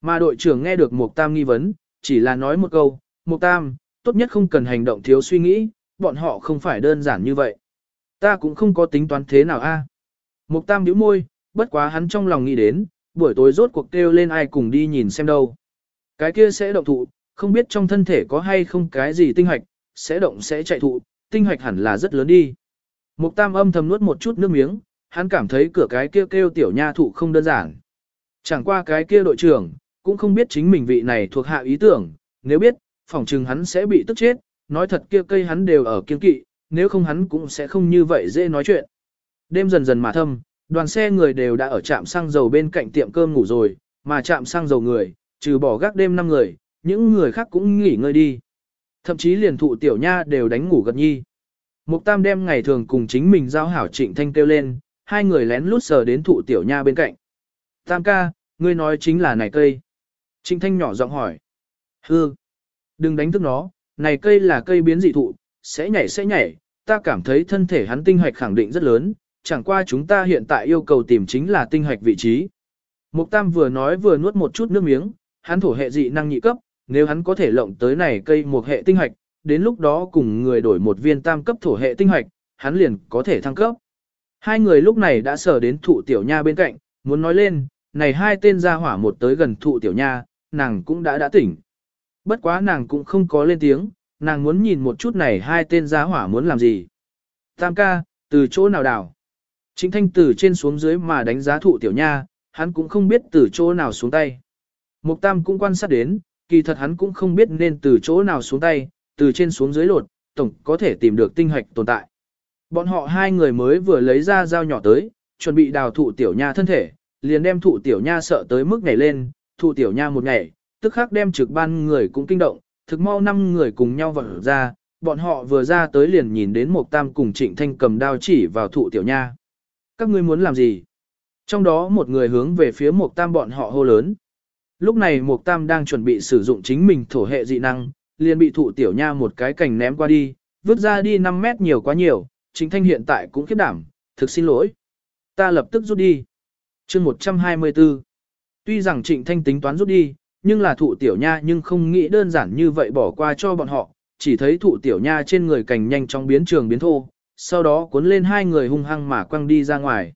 Mà đội trưởng nghe được Mục Tam nghi vấn, chỉ là nói một câu, Mục Tam, tốt nhất không cần hành động thiếu suy nghĩ, bọn họ không phải đơn giản như vậy. Ta cũng không có tính toán thế nào a. Mục Tam nhíu môi, bất quá hắn trong lòng nghĩ đến, buổi tối rốt cuộc kêu lên ai cùng đi nhìn xem đâu. Cái kia sẽ động thụ, không biết trong thân thể có hay không cái gì tinh hoạch, sẽ động sẽ chạy thụ, tinh hoạch hẳn là rất lớn đi. Mục Tam âm thầm nuốt một chút nước miếng, hắn cảm thấy cửa cái kia kêu, kêu tiểu nha thụ không đơn giản. Chẳng qua cái kia đội trưởng, cũng không biết chính mình vị này thuộc hạ ý tưởng, nếu biết, phỏng chừng hắn sẽ bị tức chết, nói thật kia cây hắn đều ở kiên kỵ, nếu không hắn cũng sẽ không như vậy dễ nói chuyện. Đêm dần dần mà thâm, đoàn xe người đều đã ở trạm xăng dầu bên cạnh tiệm cơm ngủ rồi, mà trạm xăng dầu người, trừ bỏ gác đêm 5 người, những người khác cũng nghỉ ngơi đi. Thậm chí liền thụ tiểu nha đều đánh ngủ gật nhi. Mục Tam đem ngày thường cùng chính mình giao hảo trịnh thanh kêu lên, hai người lén lút sờ đến thụ tiểu nha bên cạnh. Tam ca, ngươi nói chính là này cây. Trịnh thanh nhỏ giọng hỏi. Hư. Đừng đánh thức nó, này cây là cây biến dị thụ, sẽ nhảy sẽ nhảy, ta cảm thấy thân thể hắn tinh hoạch khẳng định rất lớn, chẳng qua chúng ta hiện tại yêu cầu tìm chính là tinh hoạch vị trí. Mục Tam vừa nói vừa nuốt một chút nước miếng, hắn thổ hệ dị năng nhị cấp, nếu hắn có thể lộng tới này cây một hệ tinh hạch, đến lúc đó cùng người đổi một viên tam cấp thổ hệ tinh hạch, hắn liền có thể thăng cấp. Hai người lúc này đã sở đến thụ tiểu nha bên cạnh, muốn nói lên, này hai tên gia hỏa một tới gần thụ tiểu nha, nàng cũng đã đã tỉnh. Bất quá nàng cũng không có lên tiếng, nàng muốn nhìn một chút này hai tên giá hỏa muốn làm gì. Tam ca, từ chỗ nào đảo? Trịnh thanh từ trên xuống dưới mà đánh giá thụ tiểu nha, hắn cũng không biết từ chỗ nào xuống tay. Mục tam cũng quan sát đến, kỳ thật hắn cũng không biết nên từ chỗ nào xuống tay, từ trên xuống dưới lột, tổng có thể tìm được tinh hoạch tồn tại. Bọn họ hai người mới vừa lấy ra dao nhỏ tới, chuẩn bị đào thụ tiểu nha thân thể, liền đem thụ tiểu nha sợ tới mức nhảy lên, thụ tiểu nha một ngày, tức khắc đem trực ban người cũng kinh động, thực mau năm người cùng nhau vọt ra, bọn họ vừa ra tới liền nhìn đến một tam cùng trịnh thanh cầm đao chỉ vào thụ tiểu nha. Các ngươi muốn làm gì? Trong đó một người hướng về phía một tam bọn họ hô lớn. Lúc này một tam đang chuẩn bị sử dụng chính mình thổ hệ dị năng, liền bị thụ tiểu nha một cái cành ném qua đi, vứt ra đi 5 mét nhiều quá nhiều, chính thanh hiện tại cũng khiếp đảm, thực xin lỗi. Ta lập tức rút đi. chương 124. Tuy rằng trịnh thanh tính toán rút đi, nhưng là thụ tiểu nha nhưng không nghĩ đơn giản như vậy bỏ qua cho bọn họ, chỉ thấy thụ tiểu nha trên người cành nhanh chóng biến trường biến thô, sau đó cuốn lên hai người hung hăng mà quăng đi ra ngoài.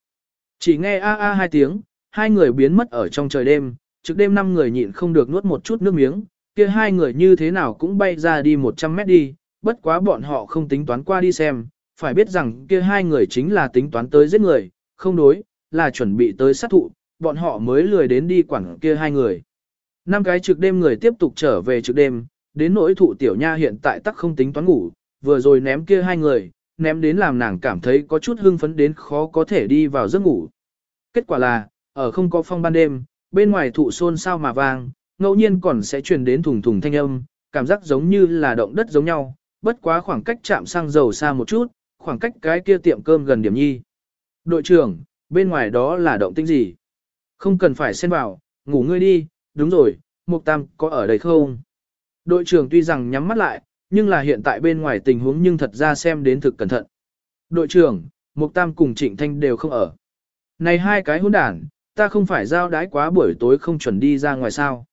Chỉ nghe a a hai tiếng, hai người biến mất ở trong trời đêm, trước đêm năm người nhịn không được nuốt một chút nước miếng, kia hai người như thế nào cũng bay ra đi 100 mét đi, bất quá bọn họ không tính toán qua đi xem, phải biết rằng kia hai người chính là tính toán tới giết người, không đối, là chuẩn bị tới sát thụ, bọn họ mới lười đến đi quảng kia hai người. Năm cái trực đêm người tiếp tục trở về trực đêm, đến nỗi thụ tiểu nha hiện tại tắc không tính toán ngủ, vừa rồi ném kia hai người, ném đến làm nàng cảm thấy có chút hưng phấn đến khó có thể đi vào giấc ngủ. Kết quả là, ở không có phong ban đêm, bên ngoài thụ xôn sao mà vang, ngẫu nhiên còn sẽ truyền đến thùng thùng thanh âm, cảm giác giống như là động đất giống nhau, bất quá khoảng cách chạm sang dầu xa một chút, khoảng cách cái kia tiệm cơm gần điểm nhi. Đội trưởng, bên ngoài đó là động tĩnh gì? Không cần phải xen vào, ngủ ngươi đi, đúng rồi, Mục Tam có ở đây không? Đội trưởng tuy rằng nhắm mắt lại, nhưng là hiện tại bên ngoài tình huống nhưng thật ra xem đến thực cẩn thận. Đội trưởng, Mục Tam cùng Trịnh Thanh đều không ở. Này hai cái hỗn đản, ta không phải giao đái quá buổi tối không chuẩn đi ra ngoài sao.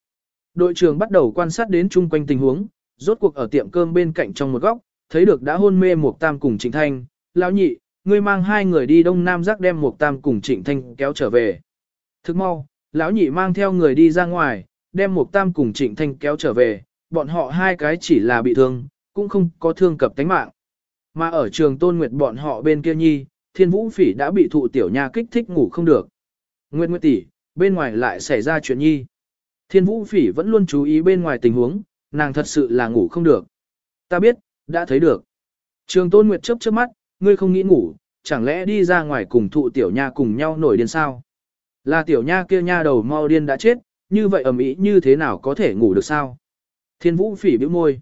Đội trưởng bắt đầu quan sát đến chung quanh tình huống, rốt cuộc ở tiệm cơm bên cạnh trong một góc, thấy được đã hôn mê Mục Tam cùng Trịnh Thanh, lão nhị, ngươi mang hai người đi đông nam giác đem Mục Tam cùng Trịnh Thanh kéo trở về. Thức mau, lão nhị mang theo người đi ra ngoài, đem Mục Tam cùng Trịnh Thanh kéo trở về, bọn họ hai cái chỉ là bị thương, cũng không có thương cập tánh mạng. Mà ở trường Tôn Nguyệt bọn họ bên kia nhi, Thiên Vũ Phỉ đã bị thụ tiểu nha kích thích ngủ không được. Nguyệt Nguyệt tỷ, bên ngoài lại xảy ra chuyện nhi. Thiên Vũ Phỉ vẫn luôn chú ý bên ngoài tình huống, nàng thật sự là ngủ không được. Ta biết, đã thấy được. Trường Tôn Nguyệt chớp chớp mắt, ngươi không nghĩ ngủ, chẳng lẽ đi ra ngoài cùng thụ tiểu nha cùng nhau nổi điên sao? Là tiểu nha kia nha đầu mau điên đã chết, như vậy ầm ĩ như thế nào có thể ngủ được sao? Thiên Vũ Phỉ bĩu môi.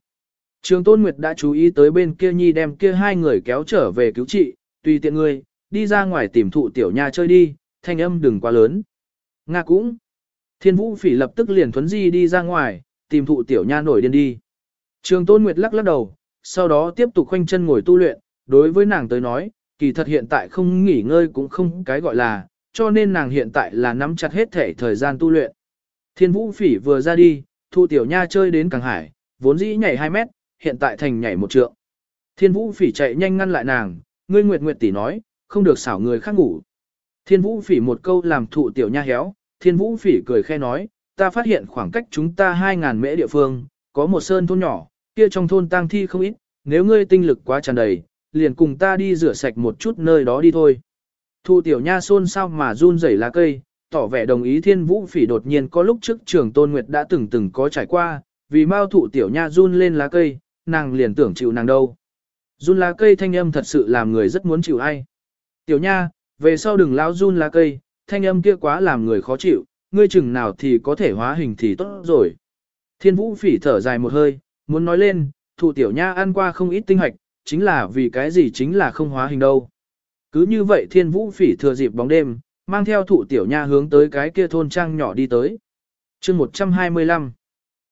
Trường Tôn Nguyệt đã chú ý tới bên kia nhi đem kia hai người kéo trở về cứu trị, tùy tiện ngươi, đi ra ngoài tìm thụ tiểu nha chơi đi, thanh âm đừng quá lớn. Nga cũng. Thiên Vũ Phỉ lập tức liền thuấn di đi ra ngoài, tìm thụ tiểu nha nổi điên đi. Trường Tôn Nguyệt lắc lắc đầu, sau đó tiếp tục khoanh chân ngồi tu luyện, đối với nàng tới nói, kỳ thật hiện tại không nghỉ ngơi cũng không cái gọi là, cho nên nàng hiện tại là nắm chặt hết thể thời gian tu luyện. Thiên Vũ Phỉ vừa ra đi, Thu tiểu nha chơi đến càng hải, vốn dĩ nhảy 2 mét, hiện tại thành nhảy một trượng. Thiên Vũ Phỉ chạy nhanh ngăn lại nàng, ngươi Nguyệt Nguyệt tỷ nói, không được xảo người khác ngủ. Thiên Vũ Phỉ một câu làm thụ tiểu nha héo, Thiên Vũ Phỉ cười khe nói, ta phát hiện khoảng cách chúng ta 2.000 mễ địa phương, có một sơn thôn nhỏ, kia trong thôn tang thi không ít, nếu ngươi tinh lực quá tràn đầy, liền cùng ta đi rửa sạch một chút nơi đó đi thôi. Thu tiểu nha xôn sao mà run rẩy lá cây, tỏ vẻ đồng ý thiên vũ phỉ đột nhiên có lúc trước trường tôn nguyệt đã từng từng có trải qua, vì mau thụ tiểu nha run lên lá cây, nàng liền tưởng chịu nàng đâu. Run lá cây thanh âm thật sự làm người rất muốn chịu ai. Tiểu nha, về sau đừng lao run lá cây, thanh âm kia quá làm người khó chịu, ngươi chừng nào thì có thể hóa hình thì tốt rồi. Thiên vũ phỉ thở dài một hơi, muốn nói lên, thụ tiểu nha ăn qua không ít tinh hoạch, chính là vì cái gì chính là không hóa hình đâu. Cứ như vậy thiên vũ phỉ thừa dịp bóng đêm, mang theo thụ tiểu nha hướng tới cái kia thôn trang nhỏ đi tới. chương 125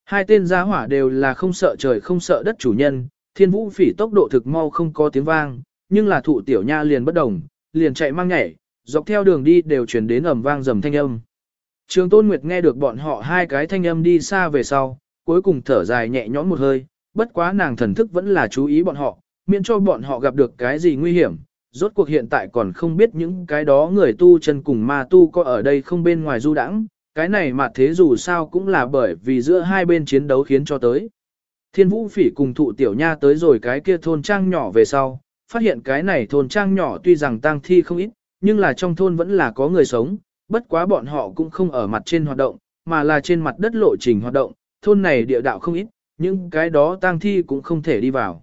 Hai tên gia hỏa đều là không sợ trời không sợ đất chủ nhân, thiên vũ phỉ tốc độ thực mau không có tiếng vang, nhưng là thụ tiểu nha liền bất đồng, liền chạy mang nhảy, dọc theo đường đi đều chuyển đến ầm vang rầm thanh âm. Trường Tôn Nguyệt nghe được bọn họ hai cái thanh âm đi xa về sau, cuối cùng thở dài nhẹ nhõm một hơi, bất quá nàng thần thức vẫn là chú ý bọn họ, miễn cho bọn họ gặp được cái gì nguy hiểm. Rốt cuộc hiện tại còn không biết những cái đó người tu chân cùng ma tu có ở đây không bên ngoài du đãng, cái này mà thế dù sao cũng là bởi vì giữa hai bên chiến đấu khiến cho tới. Thiên vũ phỉ cùng thụ tiểu nha tới rồi cái kia thôn trang nhỏ về sau, phát hiện cái này thôn trang nhỏ tuy rằng tang thi không ít, nhưng là trong thôn vẫn là có người sống, bất quá bọn họ cũng không ở mặt trên hoạt động, mà là trên mặt đất lộ trình hoạt động, thôn này địa đạo không ít, nhưng cái đó tang thi cũng không thể đi vào.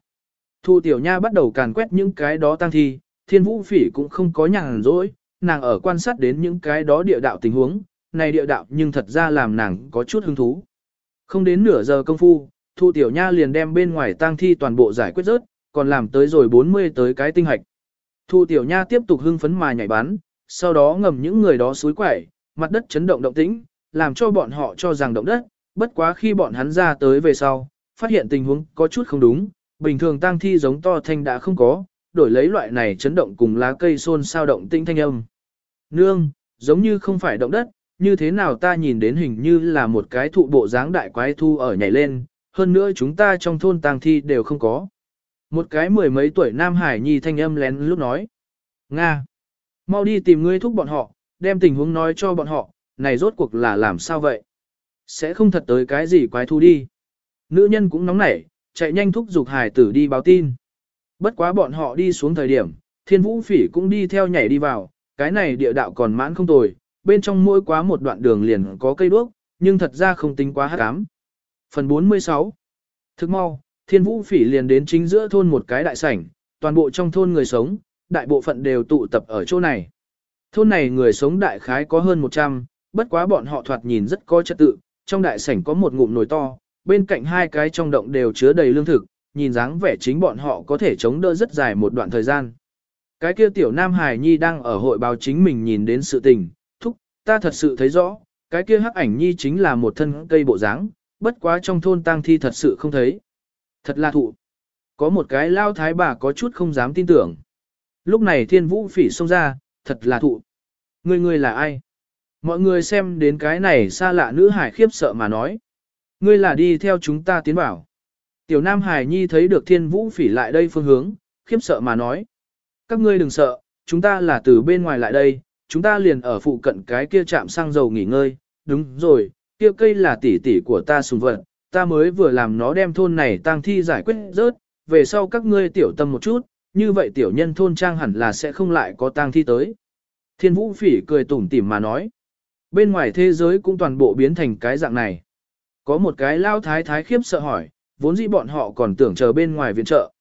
Thu tiểu nha bắt đầu càn quét những cái đó tang thi, thiên vũ phỉ cũng không có nhàn rỗi, nàng ở quan sát đến những cái đó địa đạo tình huống, này địa đạo nhưng thật ra làm nàng có chút hứng thú. Không đến nửa giờ công phu, Thu tiểu nha liền đem bên ngoài tang thi toàn bộ giải quyết rớt, còn làm tới rồi 40 tới cái tinh hạch. Thu tiểu nha tiếp tục hưng phấn mà nhảy bắn, sau đó ngầm những người đó suối quẩy, mặt đất chấn động động tĩnh, làm cho bọn họ cho rằng động đất, bất quá khi bọn hắn ra tới về sau, phát hiện tình huống có chút không đúng, bình thường tang thi giống to thanh đã không có, đổi lấy loại này chấn động cùng lá cây xôn sao động tinh thanh âm. Nương, giống như không phải động đất, như thế nào ta nhìn đến hình như là một cái thụ bộ dáng đại quái thu ở nhảy lên, hơn nữa chúng ta trong thôn tang thi đều không có. Một cái mười mấy tuổi Nam Hải Nhi thanh âm lén lúc nói. Nga! Mau đi tìm ngươi thúc bọn họ, đem tình huống nói cho bọn họ, này rốt cuộc là làm sao vậy? Sẽ không thật tới cái gì quái thu đi. Nữ nhân cũng nóng nảy, chạy nhanh thúc giục hải tử đi báo tin. Bất quá bọn họ đi xuống thời điểm, thiên vũ phỉ cũng đi theo nhảy đi vào, cái này địa đạo còn mãn không tồi, bên trong mỗi quá một đoạn đường liền có cây đuốc, nhưng thật ra không tính quá hát ám. Phần 46 Thức mau, thiên vũ phỉ liền đến chính giữa thôn một cái đại sảnh, toàn bộ trong thôn người sống, đại bộ phận đều tụ tập ở chỗ này. Thôn này người sống đại khái có hơn 100, bất quá bọn họ thoạt nhìn rất có trật tự, trong đại sảnh có một ngụm nồi to, bên cạnh hai cái trong động đều chứa đầy lương thực, nhìn dáng vẻ chính bọn họ có thể chống đỡ rất dài một đoạn thời gian. Cái kia tiểu Nam Hải Nhi đang ở hội báo chính mình nhìn đến sự tình, thúc, ta thật sự thấy rõ, cái kia hắc ảnh Nhi chính là một thân cây bộ dáng, bất quá trong thôn tang thi thật sự không thấy. Thật là thụ. Có một cái lao thái bà có chút không dám tin tưởng. Lúc này thiên vũ phỉ xông ra, thật là thụ. Người người là ai? Mọi người xem đến cái này xa lạ nữ hải khiếp sợ mà nói. Ngươi là đi theo chúng ta tiến bảo. Tiểu Nam Hải Nhi thấy được thiên vũ phỉ lại đây phương hướng, khiếp sợ mà nói. Các ngươi đừng sợ, chúng ta là từ bên ngoài lại đây, chúng ta liền ở phụ cận cái kia chạm xăng dầu nghỉ ngơi. Đúng rồi, kia cây là tỷ tỷ của ta sùng vật, ta mới vừa làm nó đem thôn này tang thi giải quyết rớt, về sau các ngươi tiểu tâm một chút, như vậy tiểu nhân thôn trang hẳn là sẽ không lại có tang thi tới. Thiên vũ phỉ cười tủm tỉm mà nói. Bên ngoài thế giới cũng toàn bộ biến thành cái dạng này. Có một cái lao thái thái khiếp sợ hỏi, vốn dĩ bọn họ còn tưởng chờ bên ngoài viện trợ.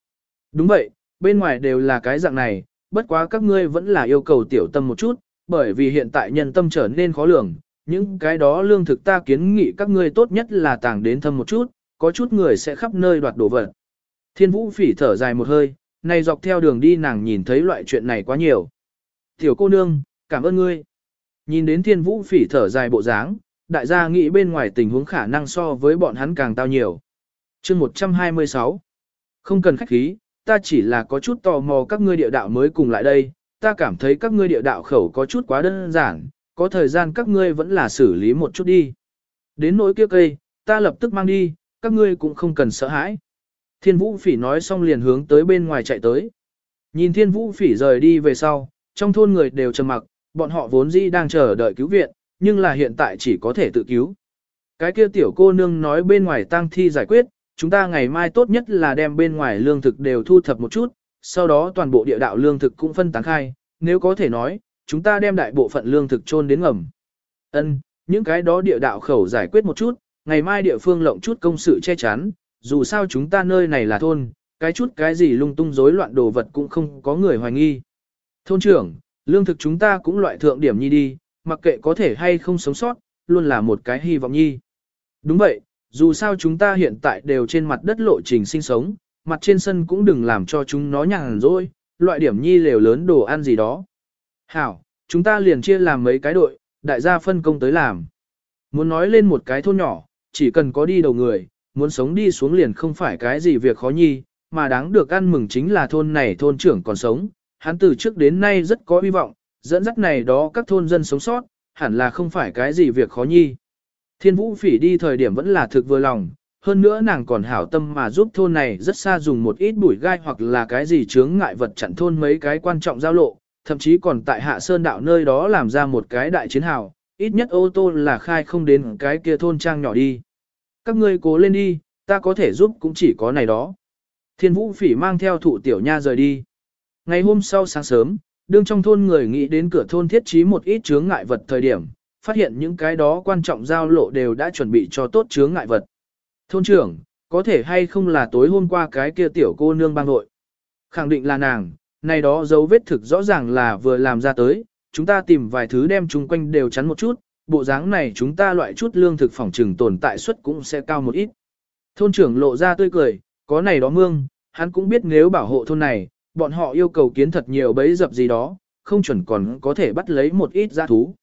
Đúng vậy, bên ngoài đều là cái dạng này, bất quá các ngươi vẫn là yêu cầu tiểu tâm một chút, bởi vì hiện tại nhân tâm trở nên khó lường, những cái đó lương thực ta kiến nghị các ngươi tốt nhất là tàng đến thâm một chút, có chút người sẽ khắp nơi đoạt đồ vật. Thiên vũ phỉ thở dài một hơi, này dọc theo đường đi nàng nhìn thấy loại chuyện này quá nhiều. Tiểu cô nương, cảm ơn ngươi. Nhìn đến thiên vũ phỉ thở dài bộ dáng, đại gia nghĩ bên ngoài tình huống khả năng so với bọn hắn càng tao nhiều chương 126 Không cần khách khí, ta chỉ là có chút tò mò các ngươi địa đạo mới cùng lại đây, ta cảm thấy các ngươi địa đạo khẩu có chút quá đơn giản, có thời gian các ngươi vẫn là xử lý một chút đi. Đến nỗi kia cây, ta lập tức mang đi, các ngươi cũng không cần sợ hãi. Thiên vũ phỉ nói xong liền hướng tới bên ngoài chạy tới. Nhìn thiên vũ phỉ rời đi về sau, trong thôn người đều trầm mặc, bọn họ vốn dĩ đang chờ đợi cứu viện, nhưng là hiện tại chỉ có thể tự cứu. Cái kia tiểu cô nương nói bên ngoài tăng thi giải quyết, chúng ta ngày mai tốt nhất là đem bên ngoài lương thực đều thu thập một chút, sau đó toàn bộ địa đạo lương thực cũng phân tán khai, nếu có thể nói, chúng ta đem đại bộ phận lương thực chôn đến ngầm. Ân, những cái đó địa đạo khẩu giải quyết một chút, ngày mai địa phương lộng chút công sự che chắn, dù sao chúng ta nơi này là thôn, cái chút cái gì lung tung rối loạn đồ vật cũng không có người hoài nghi. Thôn trưởng, lương thực chúng ta cũng loại thượng điểm nhi đi, mặc kệ có thể hay không sống sót, luôn là một cái hy vọng nhi. Đúng vậy, dù sao chúng ta hiện tại đều trên mặt đất lộ trình sinh sống, mặt trên sân cũng đừng làm cho chúng nó nhàn rỗi, loại điểm nhi lều lớn đồ ăn gì đó. Hảo, chúng ta liền chia làm mấy cái đội, đại gia phân công tới làm. Muốn nói lên một cái thôn nhỏ, chỉ cần có đi đầu người, muốn sống đi xuống liền không phải cái gì việc khó nhi, mà đáng được ăn mừng chính là thôn này thôn trưởng còn sống, hắn từ trước đến nay rất có hy vọng, dẫn dắt này đó các thôn dân sống sót, hẳn là không phải cái gì việc khó nhi. Thiên vũ phỉ đi thời điểm vẫn là thực vừa lòng, hơn nữa nàng còn hảo tâm mà giúp thôn này rất xa dùng một ít bụi gai hoặc là cái gì chướng ngại vật chặn thôn mấy cái quan trọng giao lộ, thậm chí còn tại hạ sơn đạo nơi đó làm ra một cái đại chiến hào, ít nhất ô tô là khai không đến cái kia thôn trang nhỏ đi. Các ngươi cố lên đi, ta có thể giúp cũng chỉ có này đó. Thiên vũ phỉ mang theo thụ tiểu nha rời đi. Ngày hôm sau sáng sớm, đương trong thôn người nghĩ đến cửa thôn thiết trí một ít chướng ngại vật thời điểm, phát hiện những cái đó quan trọng giao lộ đều đã chuẩn bị cho tốt chướng ngại vật. Thôn trưởng, có thể hay không là tối hôm qua cái kia tiểu cô nương bang nội. Khẳng định là nàng, này đó dấu vết thực rõ ràng là vừa làm ra tới, chúng ta tìm vài thứ đem chung quanh đều chắn một chút, bộ dáng này chúng ta loại chút lương thực phòng trừng tồn tại suất cũng sẽ cao một ít. Thôn trưởng lộ ra tươi cười, có này đó mương, hắn cũng biết nếu bảo hộ thôn này, bọn họ yêu cầu kiến thật nhiều bấy dập gì đó, không chuẩn còn có thể bắt lấy một ít gia thú.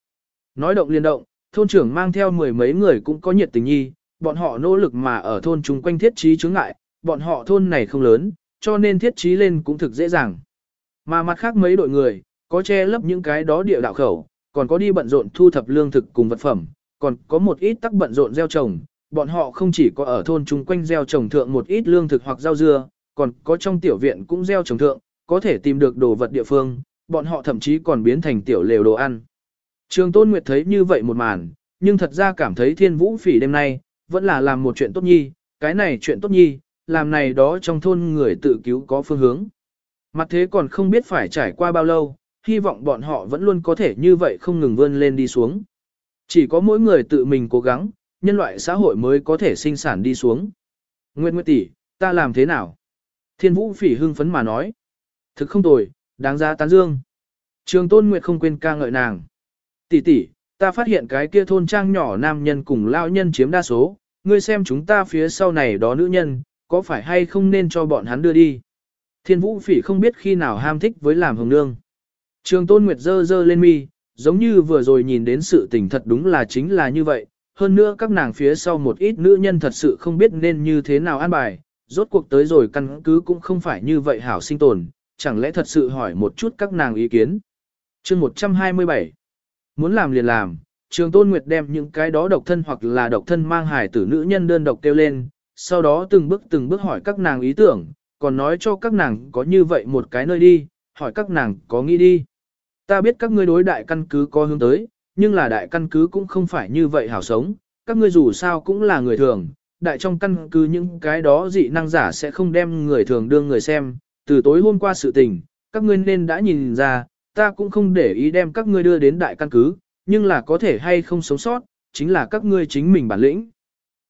Nói động liên động, thôn trưởng mang theo mười mấy người cũng có nhiệt tình nhi, bọn họ nỗ lực mà ở thôn chung quanh thiết trí chướng ngại, bọn họ thôn này không lớn, cho nên thiết trí lên cũng thực dễ dàng. Mà mặt khác mấy đội người, có che lấp những cái đó địa đạo khẩu, còn có đi bận rộn thu thập lương thực cùng vật phẩm, còn có một ít tắc bận rộn gieo trồng, bọn họ không chỉ có ở thôn chung quanh gieo trồng thượng một ít lương thực hoặc rau dưa, còn có trong tiểu viện cũng gieo trồng thượng, có thể tìm được đồ vật địa phương, bọn họ thậm chí còn biến thành tiểu lều đồ ăn. Trường Tôn Nguyệt thấy như vậy một màn, nhưng thật ra cảm thấy thiên vũ phỉ đêm nay, vẫn là làm một chuyện tốt nhi, cái này chuyện tốt nhi, làm này đó trong thôn người tự cứu có phương hướng. Mặt thế còn không biết phải trải qua bao lâu, hy vọng bọn họ vẫn luôn có thể như vậy không ngừng vươn lên đi xuống. Chỉ có mỗi người tự mình cố gắng, nhân loại xã hội mới có thể sinh sản đi xuống. Nguyệt Nguyệt tỷ, ta làm thế nào? Thiên Vũ Phỉ hưng phấn mà nói. Thực không tồi, đáng giá tán dương. Trường Tôn Nguyệt không quên ca ngợi nàng. Tỷ tỷ, ta phát hiện cái kia thôn trang nhỏ nam nhân cùng lao nhân chiếm đa số, ngươi xem chúng ta phía sau này đó nữ nhân, có phải hay không nên cho bọn hắn đưa đi. Thiên Vũ Phỉ không biết khi nào ham thích với làm hồng nương. Trường Tôn Nguyệt dơ dơ lên mi, giống như vừa rồi nhìn đến sự tình thật đúng là chính là như vậy, hơn nữa các nàng phía sau một ít nữ nhân thật sự không biết nên như thế nào an bài, rốt cuộc tới rồi căn cứ cũng không phải như vậy hảo sinh tồn, chẳng lẽ thật sự hỏi một chút các nàng ý kiến. chương 127 Muốn làm liền làm, trường Tôn Nguyệt đem những cái đó độc thân hoặc là độc thân mang hài tử nữ nhân đơn độc kêu lên, sau đó từng bước từng bước hỏi các nàng ý tưởng, còn nói cho các nàng có như vậy một cái nơi đi, hỏi các nàng có nghĩ đi. Ta biết các ngươi đối đại căn cứ có hướng tới, nhưng là đại căn cứ cũng không phải như vậy hảo sống, các ngươi dù sao cũng là người thường, đại trong căn cứ những cái đó dị năng giả sẽ không đem người thường đương người xem, từ tối hôm qua sự tình, các ngươi nên đã nhìn ra, ta cũng không để ý đem các ngươi đưa đến đại căn cứ, nhưng là có thể hay không sống sót, chính là các ngươi chính mình bản lĩnh.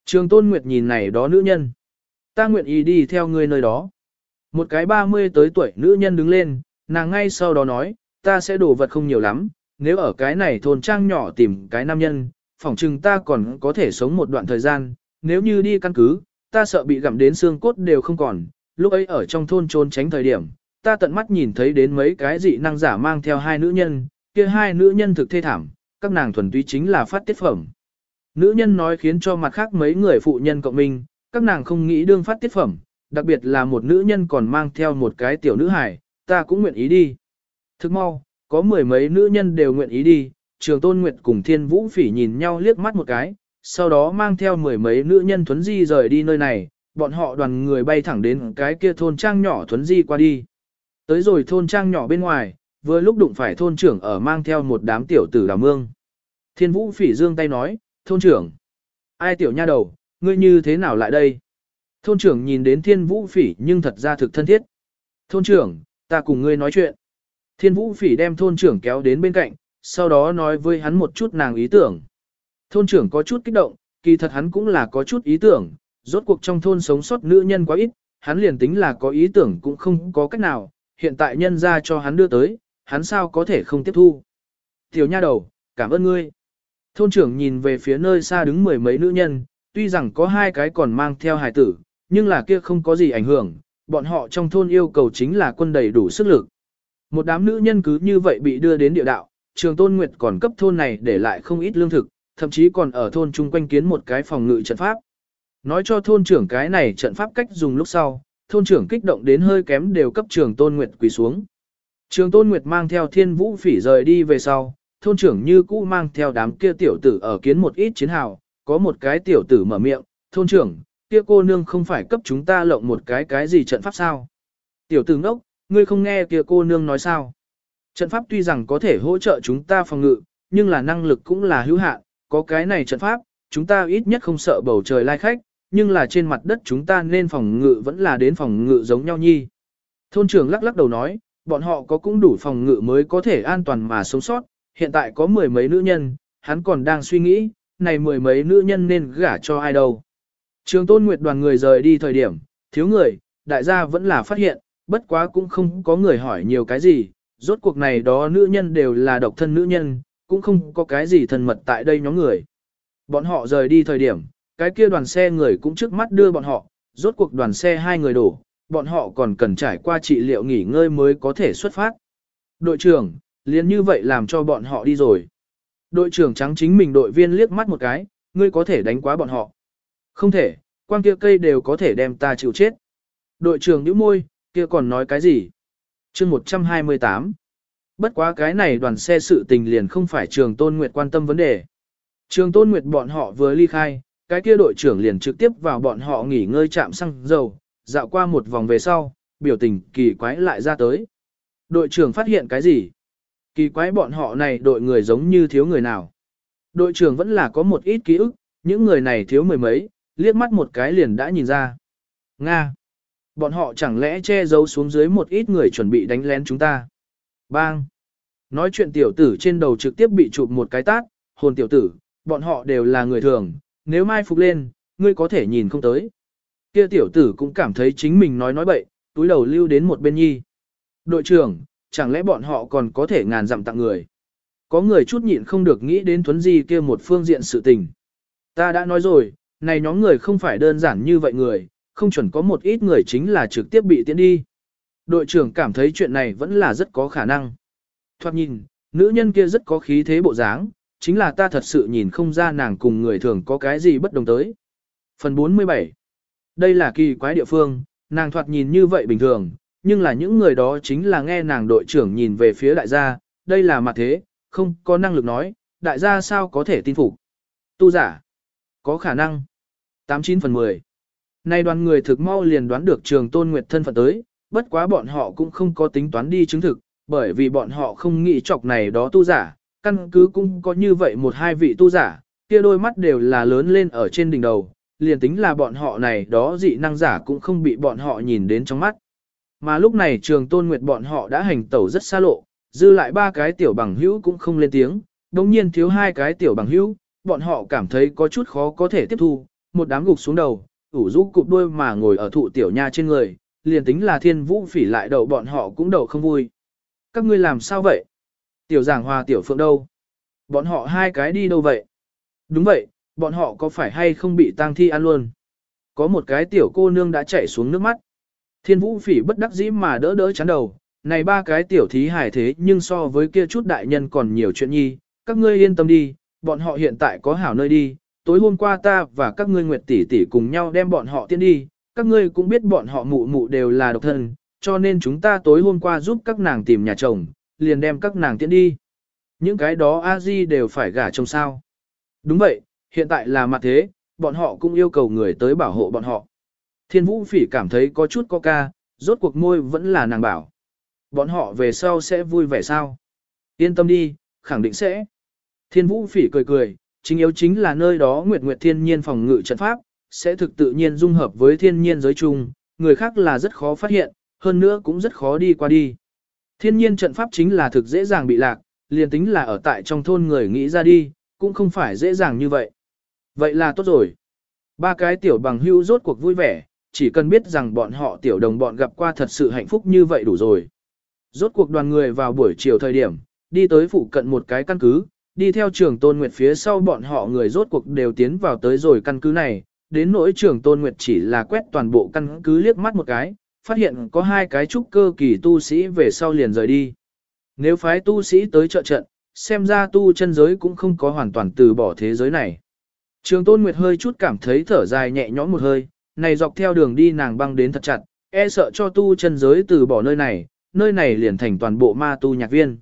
Trường Tôn Nguyệt nhìn này đó nữ nhân, ta nguyện ý đi theo ngươi nơi đó. Một cái 30 tới tuổi nữ nhân đứng lên, nàng ngay sau đó nói, ta sẽ đổ vật không nhiều lắm, nếu ở cái này thôn trang nhỏ tìm cái nam nhân, phỏng chừng ta còn có thể sống một đoạn thời gian, nếu như đi căn cứ, ta sợ bị gặm đến xương cốt đều không còn, lúc ấy ở trong thôn trốn tránh thời điểm, ta tận mắt nhìn thấy đến mấy cái dị năng giả mang theo hai nữ nhân, kia hai nữ nhân thực thê thảm, các nàng thuần túy chính là phát tiết phẩm. Nữ nhân nói khiến cho mặt khác mấy người phụ nhân cộng minh, các nàng không nghĩ đương phát tiết phẩm, đặc biệt là một nữ nhân còn mang theo một cái tiểu nữ hài, ta cũng nguyện ý đi. Thức mau, có mười mấy nữ nhân đều nguyện ý đi, trường tôn nguyệt cùng thiên vũ phỉ nhìn nhau liếc mắt một cái, sau đó mang theo mười mấy nữ nhân thuấn di rời đi nơi này, bọn họ đoàn người bay thẳng đến cái kia thôn trang nhỏ thuấn di qua đi. Tới rồi thôn trang nhỏ bên ngoài, vừa lúc đụng phải thôn trưởng ở mang theo một đám tiểu tử đào mương. Thiên vũ phỉ dương tay nói, thôn trưởng. Ai tiểu nha đầu, ngươi như thế nào lại đây? Thôn trưởng nhìn đến thiên vũ phỉ nhưng thật ra thực thân thiết. Thôn trưởng, ta cùng ngươi nói chuyện. Thiên vũ phỉ đem thôn trưởng kéo đến bên cạnh, sau đó nói với hắn một chút nàng ý tưởng. Thôn trưởng có chút kích động, kỳ thật hắn cũng là có chút ý tưởng, rốt cuộc trong thôn sống sót nữ nhân quá ít, hắn liền tính là có ý tưởng cũng không có cách nào, hiện tại nhân ra cho hắn đưa tới, hắn sao có thể không tiếp thu. Tiểu nha đầu, cảm ơn ngươi. Thôn trưởng nhìn về phía nơi xa đứng mười mấy nữ nhân, tuy rằng có hai cái còn mang theo hài tử, nhưng là kia không có gì ảnh hưởng, bọn họ trong thôn yêu cầu chính là quân đầy đủ sức lực. Một đám nữ nhân cứ như vậy bị đưa đến địa đạo, trường tôn nguyệt còn cấp thôn này để lại không ít lương thực, thậm chí còn ở thôn chung quanh kiến một cái phòng ngự trận pháp. Nói cho thôn trưởng cái này trận pháp cách dùng lúc sau, thôn trưởng kích động đến hơi kém đều cấp trường tôn nguyệt quỳ xuống. Trường tôn nguyệt mang theo thiên vũ phỉ rời đi về sau, thôn trưởng như cũ mang theo đám kia tiểu tử ở kiến một ít chiến hào, có một cái tiểu tử mở miệng, thôn trưởng, kia cô nương không phải cấp chúng ta lộng một cái cái gì trận pháp sao. Tiểu tử ngốc, ngươi không nghe kia cô nương nói sao. Trận pháp tuy rằng có thể hỗ trợ chúng ta phòng ngự, nhưng là năng lực cũng là hữu hạn, có cái này trận pháp, chúng ta ít nhất không sợ bầu trời lai khách, nhưng là trên mặt đất chúng ta nên phòng ngự vẫn là đến phòng ngự giống nhau nhi. Thôn trưởng lắc lắc đầu nói, bọn họ có cũng đủ phòng ngự mới có thể an toàn mà sống sót, hiện tại có mười mấy nữ nhân, hắn còn đang suy nghĩ, này mười mấy nữ nhân nên gả cho ai đâu. Trường tôn nguyệt đoàn người rời đi thời điểm, thiếu người, đại gia vẫn là phát hiện, bất quá cũng không có người hỏi nhiều cái gì, rốt cuộc này đó nữ nhân đều là độc thân nữ nhân, cũng không có cái gì thân mật tại đây nhóm người. Bọn họ rời đi thời điểm, cái kia đoàn xe người cũng trước mắt đưa bọn họ, rốt cuộc đoàn xe hai người đổ, bọn họ còn cần trải qua trị liệu nghỉ ngơi mới có thể xuất phát. Đội trưởng, liền như vậy làm cho bọn họ đi rồi. Đội trưởng trắng chính mình đội viên liếc mắt một cái, ngươi có thể đánh quá bọn họ. Không thể, quang kia cây đều có thể đem ta chịu chết. Đội trưởng nhíu môi, kia còn nói cái gì? chương 128. Bất quá cái này đoàn xe sự tình liền không phải trường Tôn Nguyệt quan tâm vấn đề. Trường Tôn Nguyệt bọn họ vừa ly khai, cái kia đội trưởng liền trực tiếp vào bọn họ nghỉ ngơi chạm xăng dầu, dạo qua một vòng về sau, biểu tình kỳ quái lại ra tới. Đội trưởng phát hiện cái gì? Kỳ quái bọn họ này đội người giống như thiếu người nào. Đội trưởng vẫn là có một ít ký ức, những người này thiếu mười mấy, liếc mắt một cái liền đã nhìn ra. Nga! Bọn họ chẳng lẽ che giấu xuống dưới một ít người chuẩn bị đánh lén chúng ta. Bang! Nói chuyện tiểu tử trên đầu trực tiếp bị chụp một cái tát, hồn tiểu tử, bọn họ đều là người thường, nếu mai phục lên, ngươi có thể nhìn không tới. Kia tiểu tử cũng cảm thấy chính mình nói nói bậy, túi đầu lưu đến một bên nhi. Đội trưởng, chẳng lẽ bọn họ còn có thể ngàn dặm tặng người. Có người chút nhịn không được nghĩ đến thuấn di kia một phương diện sự tình. Ta đã nói rồi, này nhóm người không phải đơn giản như vậy người, không chuẩn có một ít người chính là trực tiếp bị tiến đi. Đội trưởng cảm thấy chuyện này vẫn là rất có khả năng. Thoát nhìn, nữ nhân kia rất có khí thế bộ dáng, chính là ta thật sự nhìn không ra nàng cùng người thường có cái gì bất đồng tới. Phần 47 Đây là kỳ quái địa phương, nàng thoạt nhìn như vậy bình thường, nhưng là những người đó chính là nghe nàng đội trưởng nhìn về phía đại gia, đây là mặt thế, không có năng lực nói, đại gia sao có thể tin phục. Tu giả, có khả năng. 89 phần 10 Nay đoàn người thực mau liền đoán được trường tôn nguyệt thân phận tới, bất quá bọn họ cũng không có tính toán đi chứng thực, bởi vì bọn họ không nghĩ chọc này đó tu giả, căn cứ cũng có như vậy một hai vị tu giả, kia đôi mắt đều là lớn lên ở trên đỉnh đầu, liền tính là bọn họ này đó dị năng giả cũng không bị bọn họ nhìn đến trong mắt. Mà lúc này trường tôn nguyệt bọn họ đã hành tẩu rất xa lộ, dư lại ba cái tiểu bằng hữu cũng không lên tiếng, đồng nhiên thiếu hai cái tiểu bằng hữu, bọn họ cảm thấy có chút khó có thể tiếp thu, một đám gục xuống đầu, ủ rũ cụp đuôi mà ngồi ở thụ tiểu nha trên người, liền tính là thiên vũ phỉ lại đầu bọn họ cũng đầu không vui. Các ngươi làm sao vậy? Tiểu giảng hòa tiểu phượng đâu? Bọn họ hai cái đi đâu vậy? Đúng vậy, bọn họ có phải hay không bị tang thi ăn luôn? Có một cái tiểu cô nương đã chảy xuống nước mắt. Thiên vũ phỉ bất đắc dĩ mà đỡ đỡ chán đầu, này ba cái tiểu thí hài thế nhưng so với kia chút đại nhân còn nhiều chuyện nhi, các ngươi yên tâm đi, bọn họ hiện tại có hảo nơi đi, tối hôm qua ta và các ngươi nguyệt tỷ tỷ cùng nhau đem bọn họ tiến đi, các ngươi cũng biết bọn họ mụ mụ đều là độc thân, cho nên chúng ta tối hôm qua giúp các nàng tìm nhà chồng, liền đem các nàng tiễn đi. Những cái đó a di đều phải gả chồng sao. Đúng vậy, hiện tại là mặt thế, bọn họ cũng yêu cầu người tới bảo hộ bọn họ. Thiên vũ phỉ cảm thấy có chút có ca, rốt cuộc môi vẫn là nàng bảo. Bọn họ về sau sẽ vui vẻ sao? Yên tâm đi, khẳng định sẽ. Thiên vũ phỉ cười cười, chính yếu chính là nơi đó nguyệt nguyệt thiên nhiên phòng ngự trận pháp, sẽ thực tự nhiên dung hợp với thiên nhiên giới chung, người khác là rất khó phát hiện, hơn nữa cũng rất khó đi qua đi. Thiên nhiên trận pháp chính là thực dễ dàng bị lạc, liền tính là ở tại trong thôn người nghĩ ra đi, cũng không phải dễ dàng như vậy. Vậy là tốt rồi. Ba cái tiểu bằng hưu rốt cuộc vui vẻ, chỉ cần biết rằng bọn họ tiểu đồng bọn gặp qua thật sự hạnh phúc như vậy đủ rồi. Rốt cuộc đoàn người vào buổi chiều thời điểm, đi tới phụ cận một cái căn cứ, đi theo trường Tôn Nguyệt phía sau bọn họ người rốt cuộc đều tiến vào tới rồi căn cứ này, đến nỗi trường Tôn Nguyệt chỉ là quét toàn bộ căn cứ liếc mắt một cái, phát hiện có hai cái trúc cơ kỳ tu sĩ về sau liền rời đi. Nếu phái tu sĩ tới trợ trận, xem ra tu chân giới cũng không có hoàn toàn từ bỏ thế giới này. Trường Tôn Nguyệt hơi chút cảm thấy thở dài nhẹ nhõm một hơi, này dọc theo đường đi nàng băng đến thật chặt, e sợ cho tu chân giới từ bỏ nơi này, nơi này liền thành toàn bộ ma tu nhạc viên.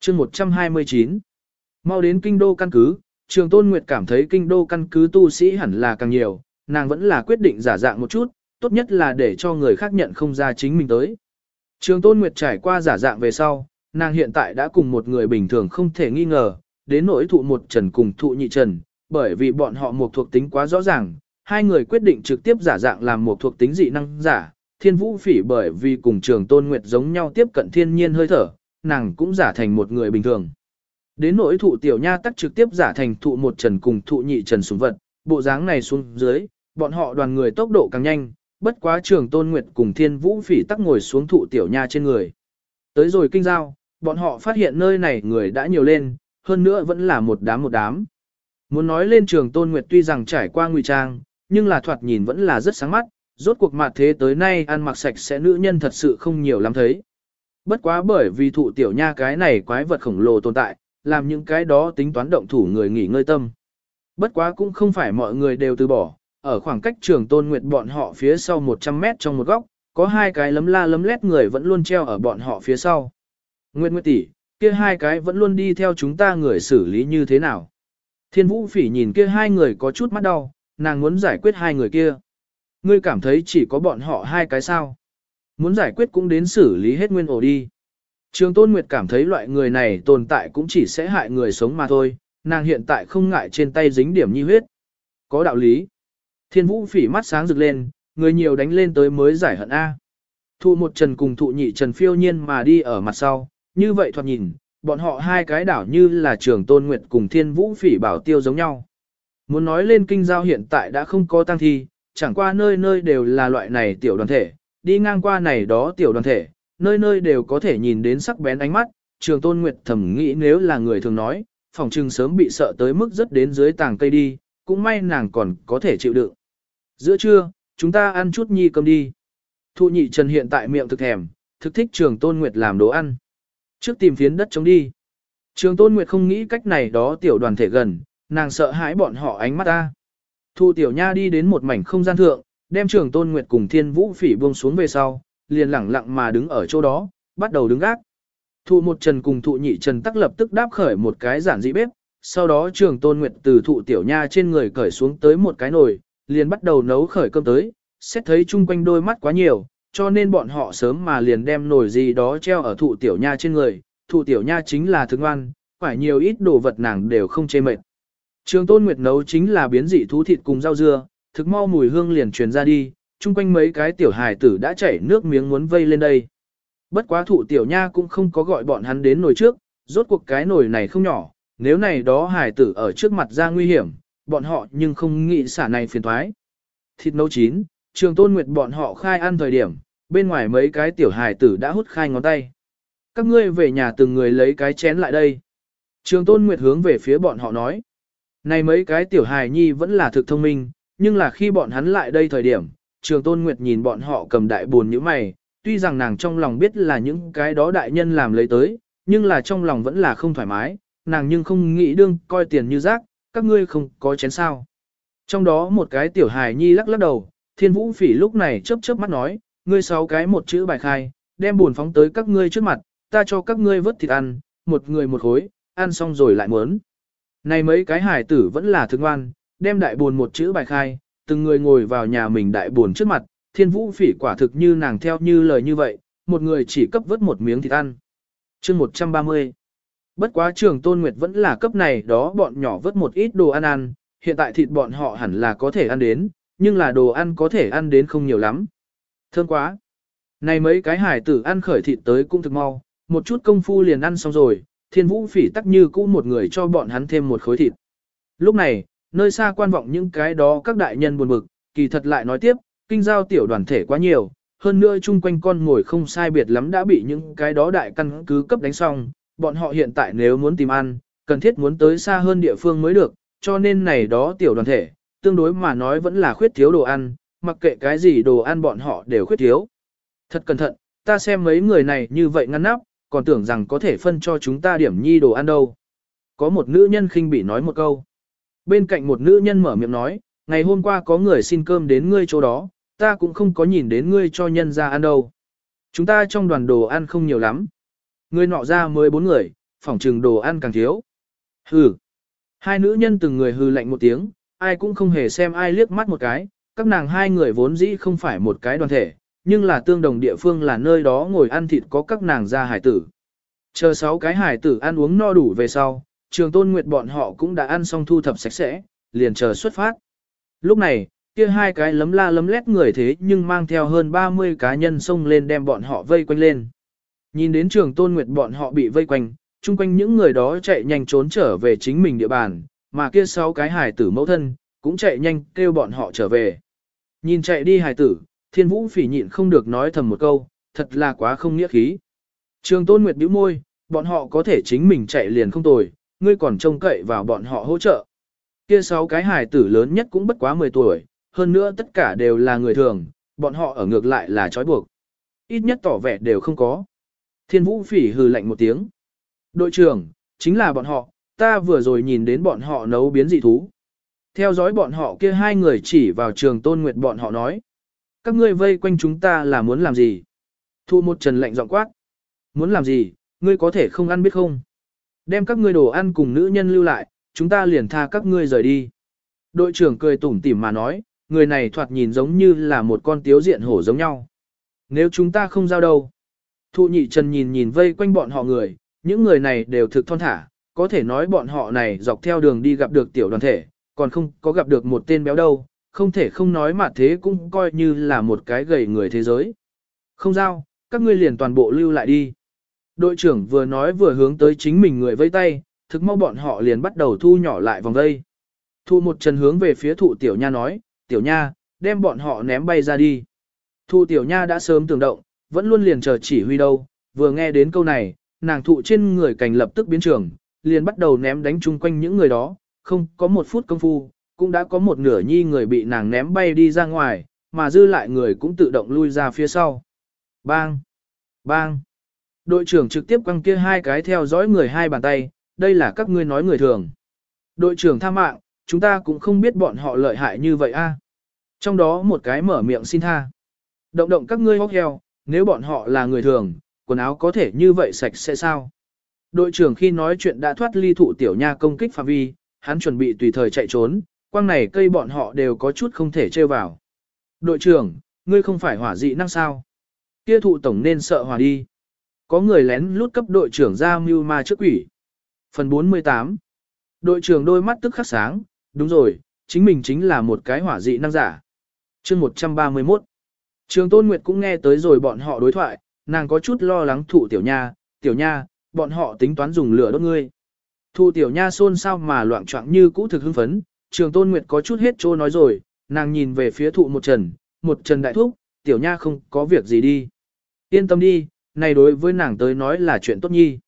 chương 129 Mau đến kinh đô căn cứ, trường tôn nguyệt cảm thấy kinh đô căn cứ tu sĩ hẳn là càng nhiều, nàng vẫn là quyết định giả dạng một chút, tốt nhất là để cho người khác nhận không ra chính mình tới. Trường tôn nguyệt trải qua giả dạng về sau, nàng hiện tại đã cùng một người bình thường không thể nghi ngờ, đến nỗi thụ một trần cùng thụ nhị trần, bởi vì bọn họ một thuộc tính quá rõ ràng, hai người quyết định trực tiếp giả dạng làm một thuộc tính dị năng giả. Thiên vũ phỉ bởi vì cùng trường tôn nguyệt giống nhau tiếp cận thiên nhiên hơi thở, nàng cũng giả thành một người bình thường. Đến nỗi thụ tiểu nha tắc trực tiếp giả thành thụ một trần cùng thụ nhị trần súng vật, bộ dáng này xuống dưới, bọn họ đoàn người tốc độ càng nhanh, bất quá trường tôn nguyệt cùng thiên vũ phỉ tắc ngồi xuống thụ tiểu nha trên người. Tới rồi kinh giao, bọn họ phát hiện nơi này người đã nhiều lên, hơn nữa vẫn là một đám một đám. Muốn nói lên trường tôn nguyệt tuy rằng trải qua ngụy trang, nhưng là thoạt nhìn vẫn là rất sáng mắt, rốt cuộc mặt thế tới nay ăn mặc sạch sẽ nữ nhân thật sự không nhiều lắm thấy. Bất quá bởi vì thụ tiểu nha cái này quái vật khổng lồ tồn tại, làm những cái đó tính toán động thủ người nghỉ ngơi tâm. Bất quá cũng không phải mọi người đều từ bỏ, ở khoảng cách trường tôn nguyệt bọn họ phía sau 100 mét trong một góc, có hai cái lấm la lấm lét người vẫn luôn treo ở bọn họ phía sau. Nguyệt Nguyệt tỷ, kia hai cái vẫn luôn đi theo chúng ta người xử lý như thế nào? Thiên Vũ Phỉ nhìn kia hai người có chút mắt đau, nàng muốn giải quyết hai người kia. Ngươi cảm thấy chỉ có bọn họ hai cái sao? Muốn giải quyết cũng đến xử lý hết nguyên ổ đi. Trường Tôn Nguyệt cảm thấy loại người này tồn tại cũng chỉ sẽ hại người sống mà thôi, nàng hiện tại không ngại trên tay dính điểm nhi huyết. Có đạo lý. Thiên Vũ Phỉ mắt sáng rực lên, người nhiều đánh lên tới mới giải hận A. Thụ một trần cùng thụ nhị trần phiêu nhiên mà đi ở mặt sau, như vậy thoạt nhìn, bọn họ hai cái đảo như là trường tôn nguyệt cùng thiên vũ phỉ bảo tiêu giống nhau. Muốn nói lên kinh giao hiện tại đã không có tăng thi, chẳng qua nơi nơi đều là loại này tiểu đoàn thể, đi ngang qua này đó tiểu đoàn thể, nơi nơi đều có thể nhìn đến sắc bén ánh mắt, trường tôn nguyệt thầm nghĩ nếu là người thường nói, phòng trừng sớm bị sợ tới mức rất đến dưới tàng cây đi, cũng may nàng còn có thể chịu đựng. Giữa trưa, chúng ta ăn chút nhi cơm đi. Thụ nhị trần hiện tại miệng thực thèm, thực thích trường tôn nguyệt làm đồ ăn. Trước tìm phiến đất chống đi. Trường Tôn Nguyệt không nghĩ cách này đó tiểu đoàn thể gần, nàng sợ hãi bọn họ ánh mắt ta. Thu tiểu nha đi đến một mảnh không gian thượng, đem trường Tôn Nguyệt cùng Thiên Vũ Phỉ buông xuống về sau, liền lẳng lặng mà đứng ở chỗ đó, bắt đầu đứng gác. Thụ một trần cùng thụ nhị trần tắc lập tức đáp khởi một cái giản dị bếp, sau đó trường Tôn Nguyệt từ thụ tiểu nha trên người cởi xuống tới một cái nồi, liền bắt đầu nấu khởi cơm tới, xét thấy chung quanh đôi mắt quá nhiều, cho nên bọn họ sớm mà liền đem nồi gì đó treo ở thụ tiểu nha trên người, thụ tiểu nha chính là thức ngoan, phải nhiều ít đồ vật nàng đều không chê mệt. Trường Tôn Nguyệt nấu chính là biến dị thú thịt cùng rau dưa, thực mau mùi hương liền truyền ra đi, chung quanh mấy cái tiểu hài tử đã chảy nước miếng muốn vây lên đây. Bất quá thụ tiểu nha cũng không có gọi bọn hắn đến nồi trước, rốt cuộc cái nồi này không nhỏ, nếu này đó hài tử ở trước mặt ra nguy hiểm, bọn họ nhưng không nghĩ xả này phiền thoái. Thịt nấu chín, trường tôn nguyệt bọn họ khai ăn thời điểm, bên ngoài mấy cái tiểu hài tử đã hút khai ngón tay. Các ngươi về nhà từng người lấy cái chén lại đây. Trường tôn nguyệt hướng về phía bọn họ nói. Này mấy cái tiểu hài nhi vẫn là thực thông minh, nhưng là khi bọn hắn lại đây thời điểm, trường tôn nguyệt nhìn bọn họ cầm đại buồn như mày, tuy rằng nàng trong lòng biết là những cái đó đại nhân làm lấy tới, nhưng là trong lòng vẫn là không thoải mái, nàng nhưng không nghĩ đương coi tiền như rác, các ngươi không có chén sao. Trong đó một cái tiểu hài nhi lắc lắc đầu, Thiên Vũ Phỉ lúc này chớp chớp mắt nói, ngươi sáu cái một chữ bài khai, đem buồn phóng tới các ngươi trước mặt, ta cho các ngươi vớt thịt ăn, một người một khối, ăn xong rồi lại muốn. Này mấy cái hải tử vẫn là thương ngoan, đem đại buồn một chữ bài khai, từng người ngồi vào nhà mình đại buồn trước mặt, Thiên Vũ Phỉ quả thực như nàng theo như lời như vậy, một người chỉ cấp vớt một miếng thịt ăn. Chương 130 Bất quá trường Tôn Nguyệt vẫn là cấp này đó bọn nhỏ vớt một ít đồ ăn ăn, hiện tại thịt bọn họ hẳn là có thể ăn đến, nhưng là đồ ăn có thể ăn đến không nhiều lắm. Thơm quá. Này mấy cái hải tử ăn khởi thịt tới cũng thực mau, một chút công phu liền ăn xong rồi, thiên vũ phỉ tắc như cũ một người cho bọn hắn thêm một khối thịt. Lúc này, nơi xa quan vọng những cái đó các đại nhân buồn bực, kỳ thật lại nói tiếp, kinh giao tiểu đoàn thể quá nhiều, hơn nữa chung quanh con ngồi không sai biệt lắm đã bị những cái đó đại căn cứ cấp đánh xong, bọn họ hiện tại nếu muốn tìm ăn, cần thiết muốn tới xa hơn địa phương mới được, cho nên này đó tiểu đoàn thể, tương đối mà nói vẫn là khuyết thiếu đồ ăn, mặc kệ cái gì đồ ăn bọn họ đều khuyết thiếu. Thật cẩn thận, ta xem mấy người này như vậy ngăn nắp, còn tưởng rằng có thể phân cho chúng ta điểm nhi đồ ăn đâu. Có một nữ nhân khinh bị nói một câu. Bên cạnh một nữ nhân mở miệng nói, ngày hôm qua có người xin cơm đến ngươi chỗ đó, ta cũng không có nhìn đến ngươi cho nhân ra ăn đâu. Chúng ta trong đoàn đồ ăn không nhiều lắm. Người nọ ra mới bốn người, phòng trừng đồ ăn càng thiếu. Hừ. Hai nữ nhân từng người hừ lạnh một tiếng, ai cũng không hề xem ai liếc mắt một cái, các nàng hai người vốn dĩ không phải một cái đoàn thể, nhưng là tương đồng địa phương là nơi đó ngồi ăn thịt có các nàng ra hải tử. Chờ sáu cái hải tử ăn uống no đủ về sau, trường tôn nguyệt bọn họ cũng đã ăn xong thu thập sạch sẽ, liền chờ xuất phát. Lúc này, kia hai cái lấm la lấm lét người thế nhưng mang theo hơn 30 cá nhân xông lên đem bọn họ vây quanh lên. Nhìn đến trường tôn nguyệt bọn họ bị vây quanh, chung quanh những người đó chạy nhanh trốn trở về chính mình địa bàn, mà kia sáu cái hải tử mẫu thân, cũng chạy nhanh kêu bọn họ trở về. Nhìn chạy đi hải tử, thiên vũ phỉ nhịn không được nói thầm một câu, thật là quá không nghĩa khí. Trường tôn nguyệt bĩu môi, bọn họ có thể chính mình chạy liền không tồi, ngươi còn trông cậy vào bọn họ hỗ trợ. Kia sáu cái hải tử lớn nhất cũng bất quá 10 tuổi, hơn nữa tất cả đều là người thường, bọn họ ở ngược lại là trói buộc. Ít nhất tỏ vẻ đều không có. Thiên vũ phỉ hừ lạnh một tiếng. Đội trưởng, chính là bọn họ, ta vừa rồi nhìn đến bọn họ nấu biến dị thú. Theo dõi bọn họ kia hai người chỉ vào trường tôn nguyệt bọn họ nói. Các ngươi vây quanh chúng ta là muốn làm gì? Thu một trần lạnh giọng quát. Muốn làm gì, ngươi có thể không ăn biết không? Đem các ngươi đồ ăn cùng nữ nhân lưu lại, chúng ta liền tha các ngươi rời đi. Đội trưởng cười tủm tỉm mà nói, người này thoạt nhìn giống như là một con tiếu diện hổ giống nhau. Nếu chúng ta không giao đâu. Thụ nhị trần nhìn nhìn vây quanh bọn họ người, những người này đều thực thon thả, có thể nói bọn họ này dọc theo đường đi gặp được tiểu đoàn thể, còn không có gặp được một tên béo đâu, không thể không nói mà thế cũng coi như là một cái gầy người thế giới. Không giao, các ngươi liền toàn bộ lưu lại đi. Đội trưởng vừa nói vừa hướng tới chính mình người vây tay, thực mau bọn họ liền bắt đầu thu nhỏ lại vòng vây. Thu một chân hướng về phía thụ tiểu nha nói, tiểu nha, đem bọn họ ném bay ra đi. Thu tiểu nha đã sớm tưởng động, vẫn luôn liền chờ chỉ huy đâu, vừa nghe đến câu này, nàng thụ trên người cảnh lập tức biến trường, liền bắt đầu ném đánh chung quanh những người đó, không có một phút công phu, cũng đã có một nửa nhi người bị nàng ném bay đi ra ngoài, mà dư lại người cũng tự động lui ra phía sau. Bang! Bang! Đội trưởng trực tiếp quăng kia hai cái theo dõi người hai bàn tay, đây là các ngươi nói người thường. Đội trưởng tha mạng, chúng ta cũng không biết bọn họ lợi hại như vậy a. Trong đó một cái mở miệng xin tha. Động động các ngươi hóc heo, nếu bọn họ là người thường, quần áo có thể như vậy sạch sẽ sao? Đội trưởng khi nói chuyện đã thoát ly thụ tiểu nha công kích phạm vi, hắn chuẩn bị tùy thời chạy trốn, quang này cây bọn họ đều có chút không thể trêu vào. Đội trưởng, ngươi không phải hỏa dị năng sao? Kia thụ tổng nên sợ hỏa đi. Có người lén lút cấp đội trưởng ra mưu ma trước quỷ. Phần 48 Đội trưởng đôi mắt tức khắc sáng, đúng rồi, chính mình chính là một cái hỏa dị năng giả. chương 131 Trường Tôn Nguyệt cũng nghe tới rồi bọn họ đối thoại, nàng có chút lo lắng thụ tiểu nha, tiểu nha, bọn họ tính toán dùng lửa đốt ngươi. Thụ tiểu nha xôn sao mà loạn trọng như cũ thực hưng phấn, trường Tôn Nguyệt có chút hết trô nói rồi, nàng nhìn về phía thụ một trần, một trần đại thúc, tiểu nha không có việc gì đi. Yên tâm đi, này đối với nàng tới nói là chuyện tốt nhi.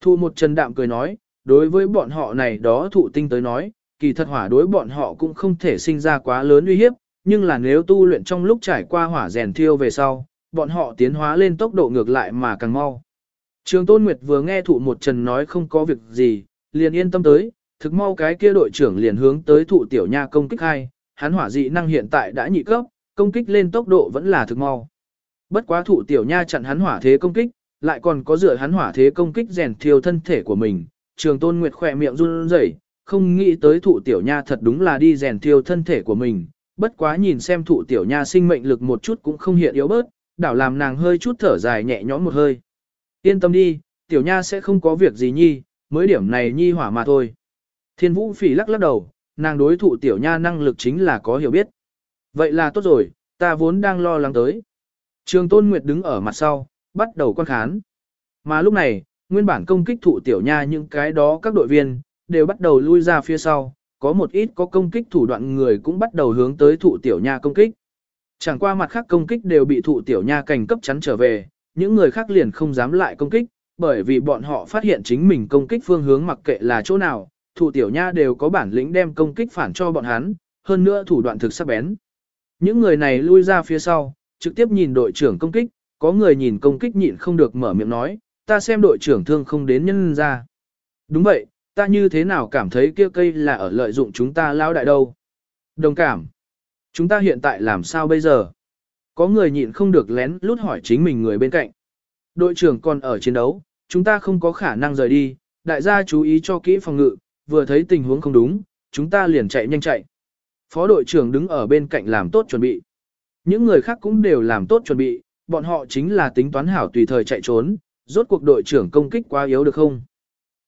Thụ một trần đạm cười nói, đối với bọn họ này đó thụ tinh tới nói, kỳ thật hỏa đối bọn họ cũng không thể sinh ra quá lớn uy hiếp, nhưng là nếu tu luyện trong lúc trải qua hỏa rèn thiêu về sau, bọn họ tiến hóa lên tốc độ ngược lại mà càng mau. Trường Tôn Nguyệt vừa nghe thụ một trần nói không có việc gì, liền yên tâm tới, thực mau cái kia đội trưởng liền hướng tới thụ tiểu nha công kích hai, hắn hỏa dị năng hiện tại đã nhị cấp, công kích lên tốc độ vẫn là thực mau. Bất quá thụ tiểu nha chặn hắn hỏa thế công kích, lại còn có dựa hắn hỏa thế công kích rèn thiêu thân thể của mình. Trường Tôn Nguyệt khỏe miệng run rẩy, không nghĩ tới thụ tiểu nha thật đúng là đi rèn thiêu thân thể của mình. Bất quá nhìn xem thụ tiểu nha sinh mệnh lực một chút cũng không hiện yếu bớt, đảo làm nàng hơi chút thở dài nhẹ nhõm một hơi. Yên tâm đi, tiểu nha sẽ không có việc gì nhi, mới điểm này nhi hỏa mà thôi. Thiên vũ phỉ lắc lắc đầu, nàng đối thụ tiểu nha năng lực chính là có hiểu biết. Vậy là tốt rồi, ta vốn đang lo lắng tới. Trường Tôn Nguyệt đứng ở mặt sau, bắt đầu quan khán. Mà lúc này, nguyên bản công kích thụ tiểu nha những cái đó các đội viên, đều bắt đầu lui ra phía sau, có một ít có công kích thủ đoạn người cũng bắt đầu hướng tới thụ tiểu nha công kích. Chẳng qua mặt khác công kích đều bị thụ tiểu nha cảnh cấp chắn trở về, những người khác liền không dám lại công kích, bởi vì bọn họ phát hiện chính mình công kích phương hướng mặc kệ là chỗ nào, thụ tiểu nha đều có bản lĩnh đem công kích phản cho bọn hắn, hơn nữa thủ đoạn thực sắc bén. Những người này lui ra phía sau, trực tiếp nhìn đội trưởng công kích, có người nhìn công kích nhịn không được mở miệng nói, ta xem đội trưởng thương không đến nhân ra. Đúng vậy, ta như thế nào cảm thấy kia cây là ở lợi dụng chúng ta lao đại đâu. Đồng cảm. Chúng ta hiện tại làm sao bây giờ? Có người nhịn không được lén lút hỏi chính mình người bên cạnh. Đội trưởng còn ở chiến đấu, chúng ta không có khả năng rời đi, đại gia chú ý cho kỹ phòng ngự, vừa thấy tình huống không đúng, chúng ta liền chạy nhanh chạy. Phó đội trưởng đứng ở bên cạnh làm tốt chuẩn bị. Những người khác cũng đều làm tốt chuẩn bị, bọn họ chính là tính toán hảo tùy thời chạy trốn, rốt cuộc đội trưởng công kích quá yếu được không?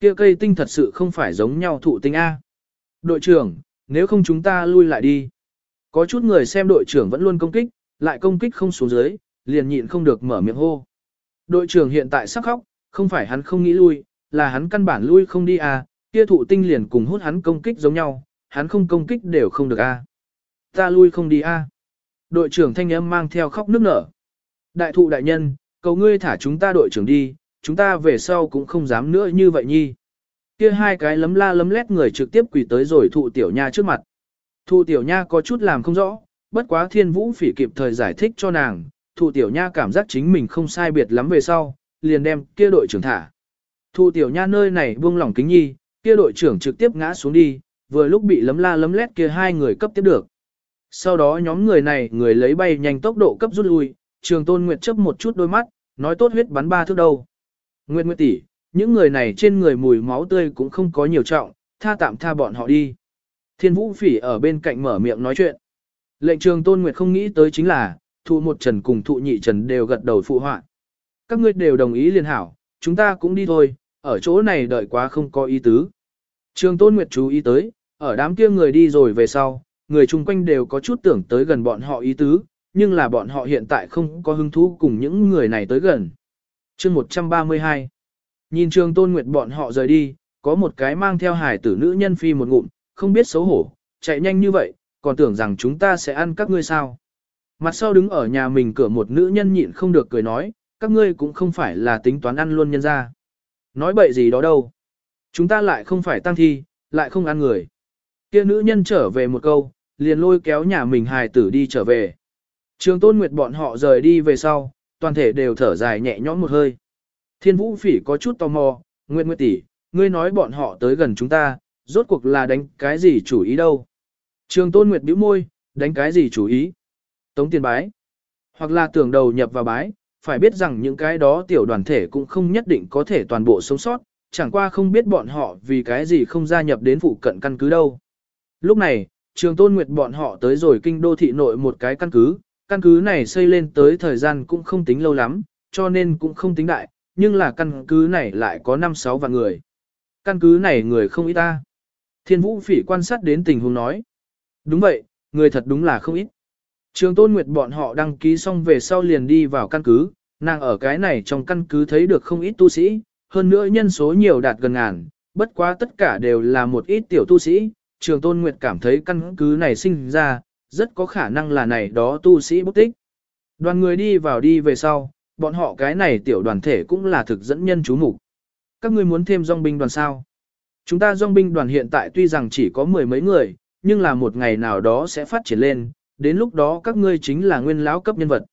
Kia cây tinh thật sự không phải giống nhau thụ tinh A. Đội trưởng, nếu không chúng ta lui lại đi. Có chút người xem đội trưởng vẫn luôn công kích, lại công kích không xuống dưới, liền nhịn không được mở miệng hô. Đội trưởng hiện tại sắc khóc, không phải hắn không nghĩ lui, là hắn căn bản lui không đi à, kia thụ tinh liền cùng hút hắn công kích giống nhau, hắn không công kích đều không được a. À. Ta lui không đi a. À. Đội trưởng thanh âm mang theo khóc nước nở. Đại thụ đại nhân, cầu ngươi thả chúng ta đội trưởng đi, chúng ta về sau cũng không dám nữa như vậy nhi. Kia hai cái lấm la lấm lét người trực tiếp quỳ tới rồi thụ tiểu nha trước mặt. Thụ tiểu nha có chút làm không rõ, bất quá thiên vũ phỉ kịp thời giải thích cho nàng, thụ tiểu nha cảm giác chính mình không sai biệt lắm về sau, liền đem kia đội trưởng thả. Thụ tiểu nha nơi này buông lỏng kính nhi, kia đội trưởng trực tiếp ngã xuống đi, vừa lúc bị lấm la lấm lét kia hai người cấp tiếp được. Sau đó nhóm người này người lấy bay nhanh tốc độ cấp rút lui, trường tôn nguyệt chấp một chút đôi mắt, nói tốt huyết bắn ba thước đâu. Nguyệt Nguyệt tỷ, những người này trên người mùi máu tươi cũng không có nhiều trọng, tha tạm tha bọn họ đi. Thiên Vũ Phỉ ở bên cạnh mở miệng nói chuyện. Lệnh trường Tôn Nguyệt không nghĩ tới chính là, thụ một trần cùng thụ nhị trần đều gật đầu phụ họa. Các ngươi đều đồng ý liên hảo, chúng ta cũng đi thôi, ở chỗ này đợi quá không có ý tứ. Trường Tôn Nguyệt chú ý tới, ở đám kia người đi rồi về sau, người chung quanh đều có chút tưởng tới gần bọn họ ý tứ, nhưng là bọn họ hiện tại không có hứng thú cùng những người này tới gần chương 132 Nhìn trường tôn nguyệt bọn họ rời đi, có một cái mang theo hải tử nữ nhân phi một ngụm, không biết xấu hổ, chạy nhanh như vậy, còn tưởng rằng chúng ta sẽ ăn các ngươi sao. Mặt sau đứng ở nhà mình cửa một nữ nhân nhịn không được cười nói, các ngươi cũng không phải là tính toán ăn luôn nhân ra. Nói bậy gì đó đâu. Chúng ta lại không phải tăng thi, lại không ăn người. Kia nữ nhân trở về một câu, liền lôi kéo nhà mình hài tử đi trở về. Trường tôn nguyệt bọn họ rời đi về sau, toàn thể đều thở dài nhẹ nhõm một hơi. Thiên Vũ Phỉ có chút tò mò, Nguyệt Nguyệt tỷ, ngươi nói bọn họ tới gần chúng ta, rốt cuộc là đánh cái gì chủ ý đâu? Trường Tôn Nguyệt bĩu môi, đánh cái gì chủ ý? Tống tiền bái. Hoặc là tưởng đầu nhập vào bái, phải biết rằng những cái đó tiểu đoàn thể cũng không nhất định có thể toàn bộ sống sót, chẳng qua không biết bọn họ vì cái gì không gia nhập đến phụ cận căn cứ đâu. Lúc này, Trường Tôn Nguyệt bọn họ tới rồi kinh đô thị nội một cái căn cứ, căn cứ này xây lên tới thời gian cũng không tính lâu lắm, cho nên cũng không tính đại, nhưng là căn cứ này lại có 5-6 vạn người. Căn cứ này người không ít ta. Thiên vũ phỉ quan sát đến tình huống nói. Đúng vậy, người thật đúng là không ít. Trường Tôn Nguyệt bọn họ đăng ký xong về sau liền đi vào căn cứ, nàng ở cái này trong căn cứ thấy được không ít tu sĩ, hơn nữa nhân số nhiều đạt gần ngàn, bất quá tất cả đều là một ít tiểu tu sĩ. Trường Tôn Nguyệt cảm thấy căn cứ này sinh ra, rất có khả năng là này đó tu sĩ bút tích. Đoàn người đi vào đi về sau, bọn họ cái này tiểu đoàn thể cũng là thực dẫn nhân chú mục. Các ngươi muốn thêm dòng binh đoàn sao? Chúng ta dòng binh đoàn hiện tại tuy rằng chỉ có mười mấy người, nhưng là một ngày nào đó sẽ phát triển lên, đến lúc đó các ngươi chính là nguyên lão cấp nhân vật.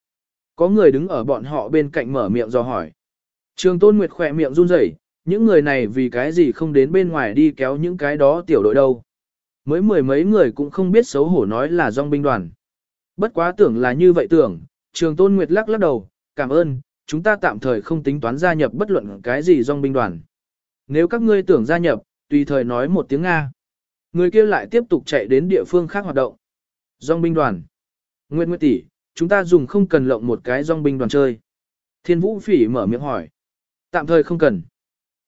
Có người đứng ở bọn họ bên cạnh mở miệng do hỏi. Trường Tôn Nguyệt khỏe miệng run rẩy, những người này vì cái gì không đến bên ngoài đi kéo những cái đó tiểu đội đâu. Mới mười mấy người cũng không biết xấu hổ nói là dòng binh đoàn. Bất quá tưởng là như vậy tưởng, trường tôn nguyệt lắc lắc đầu, cảm ơn, chúng ta tạm thời không tính toán gia nhập bất luận cái gì dòng binh đoàn. Nếu các ngươi tưởng gia nhập, tùy thời nói một tiếng Nga. Người kia lại tiếp tục chạy đến địa phương khác hoạt động. Dòng binh đoàn. Nguyệt Nguyệt tỷ, chúng ta dùng không cần lộng một cái dòng binh đoàn chơi. Thiên Vũ Phỉ mở miệng hỏi. Tạm thời không cần.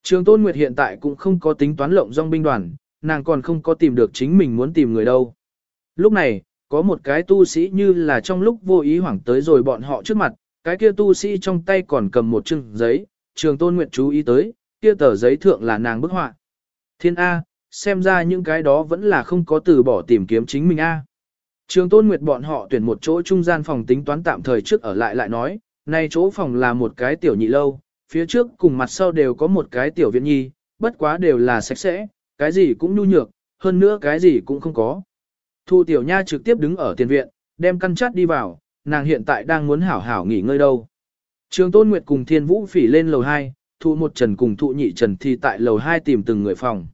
Trường Tôn Nguyệt hiện tại cũng không có tính toán lộng dòng binh đoàn, nàng còn không có tìm được chính mình muốn tìm người đâu. Lúc này, có một cái tu sĩ như là trong lúc vô ý hoảng tới rồi bọn họ trước mặt, cái kia tu sĩ trong tay còn cầm một chừng giấy, trường tôn nguyện chú ý tới, kia tờ giấy thượng là nàng bức họa. Thiên A, xem ra những cái đó vẫn là không có từ bỏ tìm kiếm chính mình A. Trường tôn nguyệt bọn họ tuyển một chỗ trung gian phòng tính toán tạm thời trước ở lại lại nói, nay chỗ phòng là một cái tiểu nhị lâu, phía trước cùng mặt sau đều có một cái tiểu viện nhi, bất quá đều là sạch sẽ, cái gì cũng nhu nhược, hơn nữa cái gì cũng không có. Thu tiểu nha trực tiếp đứng ở tiền viện, đem căn chát đi vào, nàng hiện tại đang muốn hảo hảo nghỉ ngơi đâu. Trường Tôn Nguyệt cùng Thiên Vũ Phỉ lên lầu 2, thụ một trần cùng thụ nhị trần thì tại lầu 2 tìm từng người phòng.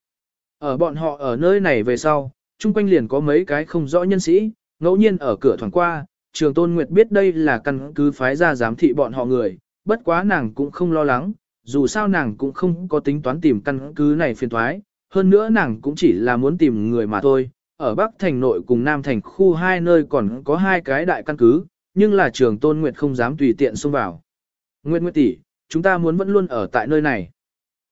Ở bọn họ ở nơi này về sau, chung quanh liền có mấy cái không rõ nhân sĩ, ngẫu nhiên ở cửa thoảng qua, Trường Tôn Nguyệt biết đây là căn cứ phái ra giám thị bọn họ người, bất quá nàng cũng không lo lắng, dù sao nàng cũng không có tính toán tìm căn cứ này phiền thoái, hơn nữa nàng cũng chỉ là muốn tìm người mà thôi. Ở Bắc Thành nội cùng Nam Thành khu hai nơi còn có hai cái đại căn cứ, nhưng là trường Tôn Nguyệt không dám tùy tiện xông vào. Nguyệt Nguyệt tỷ, chúng ta muốn vẫn luôn ở tại nơi này.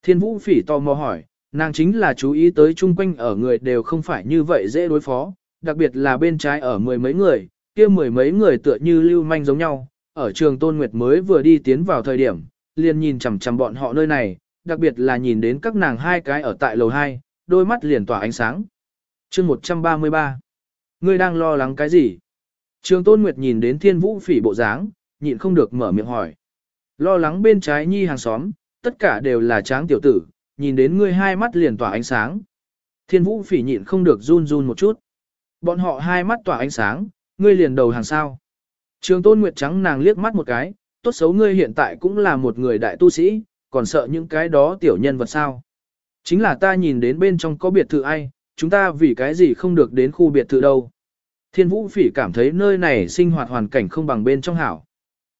Thiên Vũ Phỉ tò mò hỏi, nàng chính là chú ý tới chung quanh ở người đều không phải như vậy dễ đối phó, đặc biệt là bên trái ở mười mấy người, kia mười mấy người tựa như lưu manh giống nhau, ở trường Tôn Nguyệt mới vừa đi tiến vào thời điểm, liền nhìn chằm chằm bọn họ nơi này, đặc biệt là nhìn đến các nàng hai cái ở tại lầu 2, đôi mắt liền tỏa ánh sáng. chương 133 Ngươi đang lo lắng cái gì? Trường Tôn Nguyệt nhìn đến thiên vũ phỉ bộ dáng, nhịn không được mở miệng hỏi. Lo lắng bên trái nhi hàng xóm, tất cả đều là tráng tiểu tử, nhìn đến ngươi hai mắt liền tỏa ánh sáng. Thiên vũ phỉ nhịn không được run run một chút. Bọn họ hai mắt tỏa ánh sáng, ngươi liền đầu hàng sao. Trường Tôn Nguyệt trắng nàng liếc mắt một cái, tốt xấu ngươi hiện tại cũng là một người đại tu sĩ, còn sợ những cái đó tiểu nhân vật sao. Chính là ta nhìn đến bên trong có biệt thự ai, chúng ta vì cái gì không được đến khu biệt thự đâu. Thiên vũ phỉ cảm thấy nơi này sinh hoạt hoàn cảnh không bằng bên trong hảo.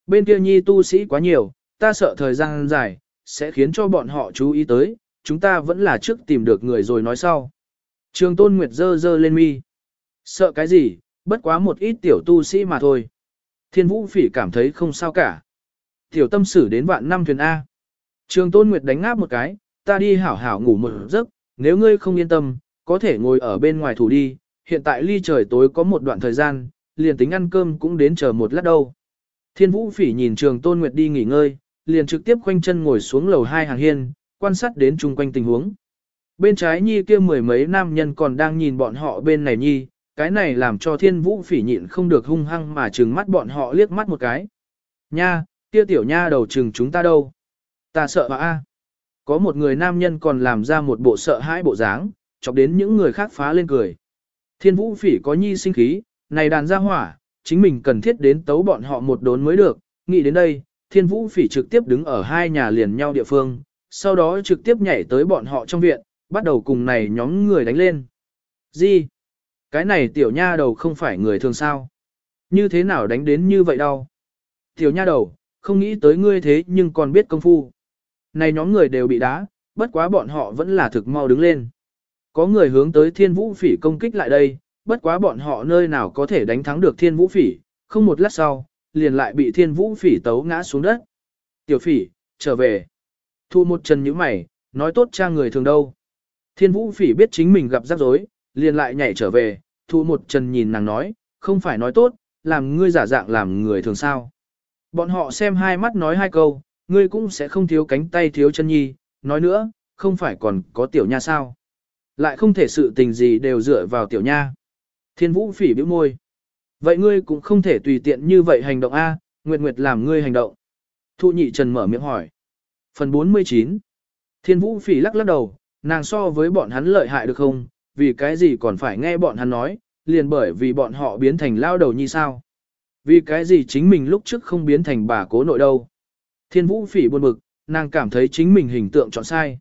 Bên kia nhi tu sĩ quá nhiều, ta sợ thời gian dài, sẽ khiến cho bọn họ chú ý tới, chúng ta vẫn là trước tìm được người rồi nói sau. Trường tôn nguyệt dơ dơ lên mi. Sợ cái gì, bất quá một ít tiểu tu sĩ mà thôi. Thiên vũ phỉ cảm thấy không sao cả. Tiểu tâm sử đến vạn năm thuyền A. Trường tôn nguyệt đánh ngáp một cái, ta đi hảo hảo ngủ một giấc, nếu ngươi không yên tâm, có thể ngồi ở bên ngoài thủ đi, hiện tại ly trời tối có một đoạn thời gian, liền tính ăn cơm cũng đến chờ một lát đâu. Thiên vũ phỉ nhìn trường tôn nguyệt đi nghỉ ngơi, liền trực tiếp khoanh chân ngồi xuống lầu hai hàng hiên, quan sát đến chung quanh tình huống. Bên trái nhi kia mười mấy nam nhân còn đang nhìn bọn họ bên này nhi, cái này làm cho thiên vũ phỉ nhịn không được hung hăng mà trừng mắt bọn họ liếc mắt một cái. Nha, kia tiểu nha đầu trừng chúng ta đâu? Ta sợ mà a. Có một người nam nhân còn làm ra một bộ sợ hãi bộ dáng, chọc đến những người khác phá lên cười. Thiên vũ phỉ có nhi sinh khí, này đàn ra hỏa, chính mình cần thiết đến tấu bọn họ một đốn mới được. Nghĩ đến đây, thiên vũ phỉ trực tiếp đứng ở hai nhà liền nhau địa phương, sau đó trực tiếp nhảy tới bọn họ trong viện, bắt đầu cùng này nhóm người đánh lên. Gì? Cái này tiểu nha đầu không phải người thường sao? Như thế nào đánh đến như vậy đâu? Tiểu nha đầu, không nghĩ tới ngươi thế nhưng còn biết công phu. Này nhóm người đều bị đá, bất quá bọn họ vẫn là thực mau đứng lên. Có người hướng tới thiên vũ phỉ công kích lại đây, bất quá bọn họ nơi nào có thể đánh thắng được thiên vũ phỉ, không một lát sau, liền lại bị thiên vũ phỉ tấu ngã xuống đất. Tiểu phỉ, trở về. Thu một chân như mày, nói tốt cha người thường đâu. Thiên vũ phỉ biết chính mình gặp rắc rối, liền lại nhảy trở về, thu một chân nhìn nàng nói, không phải nói tốt, làm ngươi giả dạng làm người thường sao. Bọn họ xem hai mắt nói hai câu, ngươi cũng sẽ không thiếu cánh tay thiếu chân nhi, nói nữa, không phải còn có tiểu nha sao. Lại không thể sự tình gì đều dựa vào tiểu nha. Thiên vũ phỉ bĩu môi. Vậy ngươi cũng không thể tùy tiện như vậy hành động A, Nguyệt Nguyệt làm ngươi hành động. Thụ nhị trần mở miệng hỏi. Phần 49 Thiên vũ phỉ lắc lắc đầu, nàng so với bọn hắn lợi hại được không, vì cái gì còn phải nghe bọn hắn nói, liền bởi vì bọn họ biến thành lao đầu như sao. Vì cái gì chính mình lúc trước không biến thành bà cố nội đâu. Thiên vũ phỉ buồn bực, nàng cảm thấy chính mình hình tượng chọn sai.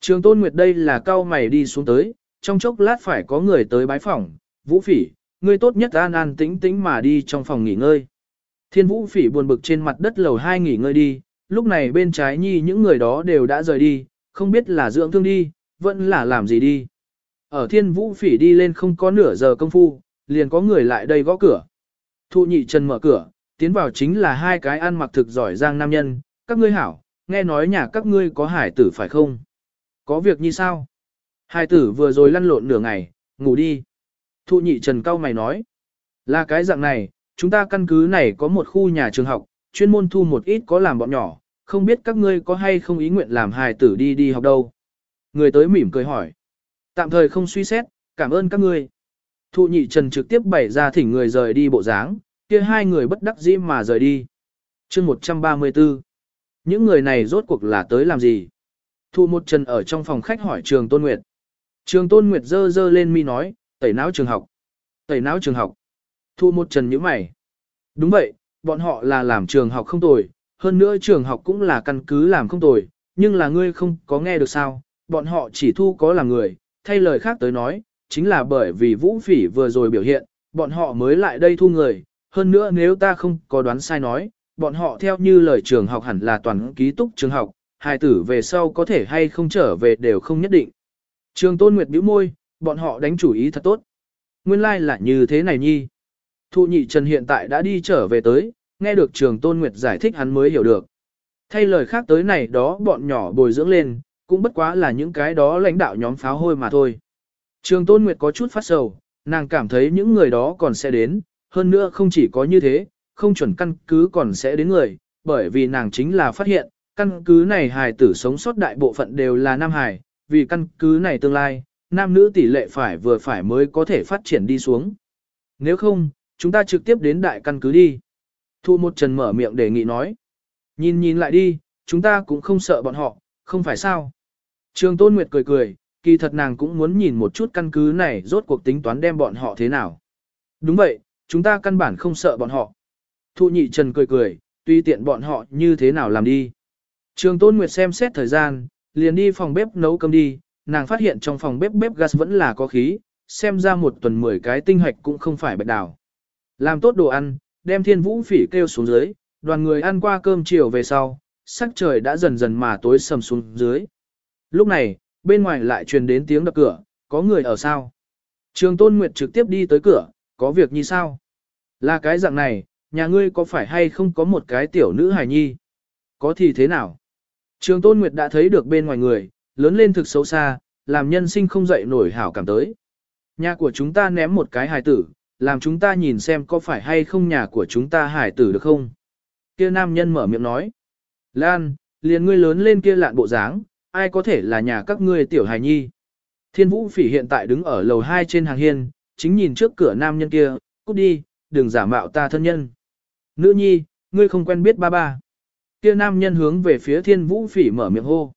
Trường tôn nguyệt đây là cao mày đi xuống tới, trong chốc lát phải có người tới bái phỏng, vũ phỉ, ngươi tốt nhất an an tĩnh tĩnh mà đi trong phòng nghỉ ngơi. Thiên vũ phỉ buồn bực trên mặt đất lầu hai nghỉ ngơi đi, lúc này bên trái nhi những người đó đều đã rời đi, không biết là dưỡng thương đi, vẫn là làm gì đi. Ở thiên vũ phỉ đi lên không có nửa giờ công phu, liền có người lại đây gõ cửa. Thụ nhị trần mở cửa, tiến vào chính là hai cái ăn mặc thực giỏi giang nam nhân, các ngươi hảo, nghe nói nhà các ngươi có hải tử phải không? Có việc như sao? Hải tử vừa rồi lăn lộn nửa ngày, ngủ đi. Thụ nhị trần cao mày nói, là cái dạng này, chúng ta căn cứ này có một khu nhà trường học, chuyên môn thu một ít có làm bọn nhỏ, không biết các ngươi có hay không ý nguyện làm hài tử đi đi học đâu. Người tới mỉm cười hỏi. Tạm thời không suy xét, cảm ơn các ngươi. Thụ nhị trần trực tiếp bày ra thỉnh người rời đi bộ dáng, kia hai người bất đắc dĩ mà rời đi. chương 134. Những người này rốt cuộc là tới làm gì? thu một trần ở trong phòng khách hỏi trường Tôn Nguyệt. Trường Tôn Nguyệt dơ dơ lên mi nói, tẩy não trường học. Tẩy não trường học. thu một trần như mày. Đúng vậy, bọn họ là làm trường học không tồi, hơn nữa trường học cũng là căn cứ làm không tồi, nhưng là ngươi không có nghe được sao, bọn họ chỉ thu có làm người, thay lời khác tới nói, chính là bởi vì vũ phỉ vừa rồi biểu hiện, bọn họ mới lại đây thu người, hơn nữa nếu ta không có đoán sai nói, bọn họ theo như lời trường học hẳn là toàn ký túc trường học, hài tử về sau có thể hay không trở về đều không nhất định. Trường Tôn Nguyệt bĩu môi, bọn họ đánh chủ ý thật tốt. Nguyên lai like là như thế này nhi. Thụ nhị Trần hiện tại đã đi trở về tới, nghe được Trường Tôn Nguyệt giải thích hắn mới hiểu được. Thay lời khác tới này đó bọn nhỏ bồi dưỡng lên, cũng bất quá là những cái đó lãnh đạo nhóm pháo hôi mà thôi. Trường Tôn Nguyệt có chút phát sầu, nàng cảm thấy những người đó còn sẽ đến, hơn nữa không chỉ có như thế, không chuẩn căn cứ còn sẽ đến người, bởi vì nàng chính là phát hiện, căn cứ này hài tử sống sót đại bộ phận đều là nam hài, vì căn cứ này tương lai, nam nữ tỷ lệ phải vừa phải mới có thể phát triển đi xuống. Nếu không, chúng ta trực tiếp đến đại căn cứ đi. Thu một trần mở miệng đề nghị nói. Nhìn nhìn lại đi, chúng ta cũng không sợ bọn họ, không phải sao. Trường Tôn Nguyệt cười cười, kỳ thật nàng cũng muốn nhìn một chút căn cứ này rốt cuộc tính toán đem bọn họ thế nào. Đúng vậy, chúng ta căn bản không sợ bọn họ. Thụ nhị trần cười cười, tuy tiện bọn họ như thế nào làm đi. Trường Tôn Nguyệt xem xét thời gian, liền đi phòng bếp nấu cơm đi, nàng phát hiện trong phòng bếp bếp gas vẫn là có khí, xem ra một tuần 10 cái tinh hoạch cũng không phải bạch đào. Làm tốt đồ ăn, đem thiên vũ phỉ kêu xuống dưới, đoàn người ăn qua cơm chiều về sau, sắc trời đã dần dần mà tối sầm xuống dưới. Lúc này, bên ngoài lại truyền đến tiếng đập cửa, có người ở sao? Trường Tôn Nguyệt trực tiếp đi tới cửa, có việc như sao? Là cái dạng này, nhà ngươi có phải hay không có một cái tiểu nữ hài nhi? Có thì thế nào? Trường Tôn Nguyệt đã thấy được bên ngoài người, lớn lên thực xấu xa, làm nhân sinh không dậy nổi hảo cảm tới. Nhà của chúng ta ném một cái hài tử, làm chúng ta nhìn xem có phải hay không nhà của chúng ta hài tử được không? Kia nam nhân mở miệng nói. Lan, liền ngươi lớn lên kia lạn bộ dáng, ai có thể là nhà các ngươi tiểu hài nhi? Thiên vũ phỉ hiện tại đứng ở lầu 2 trên hàng hiên, chính nhìn trước cửa nam nhân kia, cút đi, đừng giả mạo ta thân nhân. Nữ nhi, ngươi không quen biết ba ba. Kia nam nhân hướng về phía thiên vũ phỉ mở miệng hô.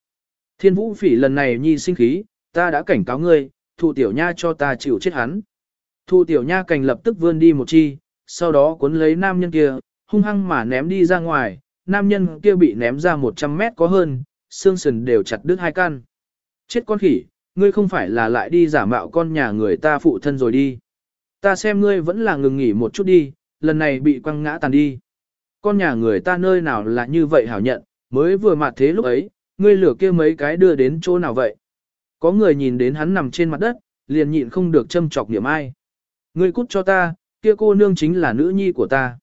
Thiên vũ phỉ lần này nhi sinh khí, ta đã cảnh cáo ngươi, thụ tiểu nha cho ta chịu chết hắn. Thụ tiểu nha cành lập tức vươn đi một chi, sau đó cuốn lấy nam nhân kia, hung hăng mà ném đi ra ngoài, nam nhân kia bị ném ra 100 mét có hơn, xương sườn đều chặt đứt hai căn. Chết con khỉ, ngươi không phải là lại đi giả mạo con nhà người ta phụ thân rồi đi. Ta xem ngươi vẫn là ngừng nghỉ một chút đi, lần này bị quăng ngã tàn đi. Con nhà người ta nơi nào là như vậy hảo nhận, mới vừa mặt thế lúc ấy, ngươi lửa kia mấy cái đưa đến chỗ nào vậy? Có người nhìn đến hắn nằm trên mặt đất, liền nhịn không được châm chọc niệm ai. Ngươi cút cho ta, kia cô nương chính là nữ nhi của ta.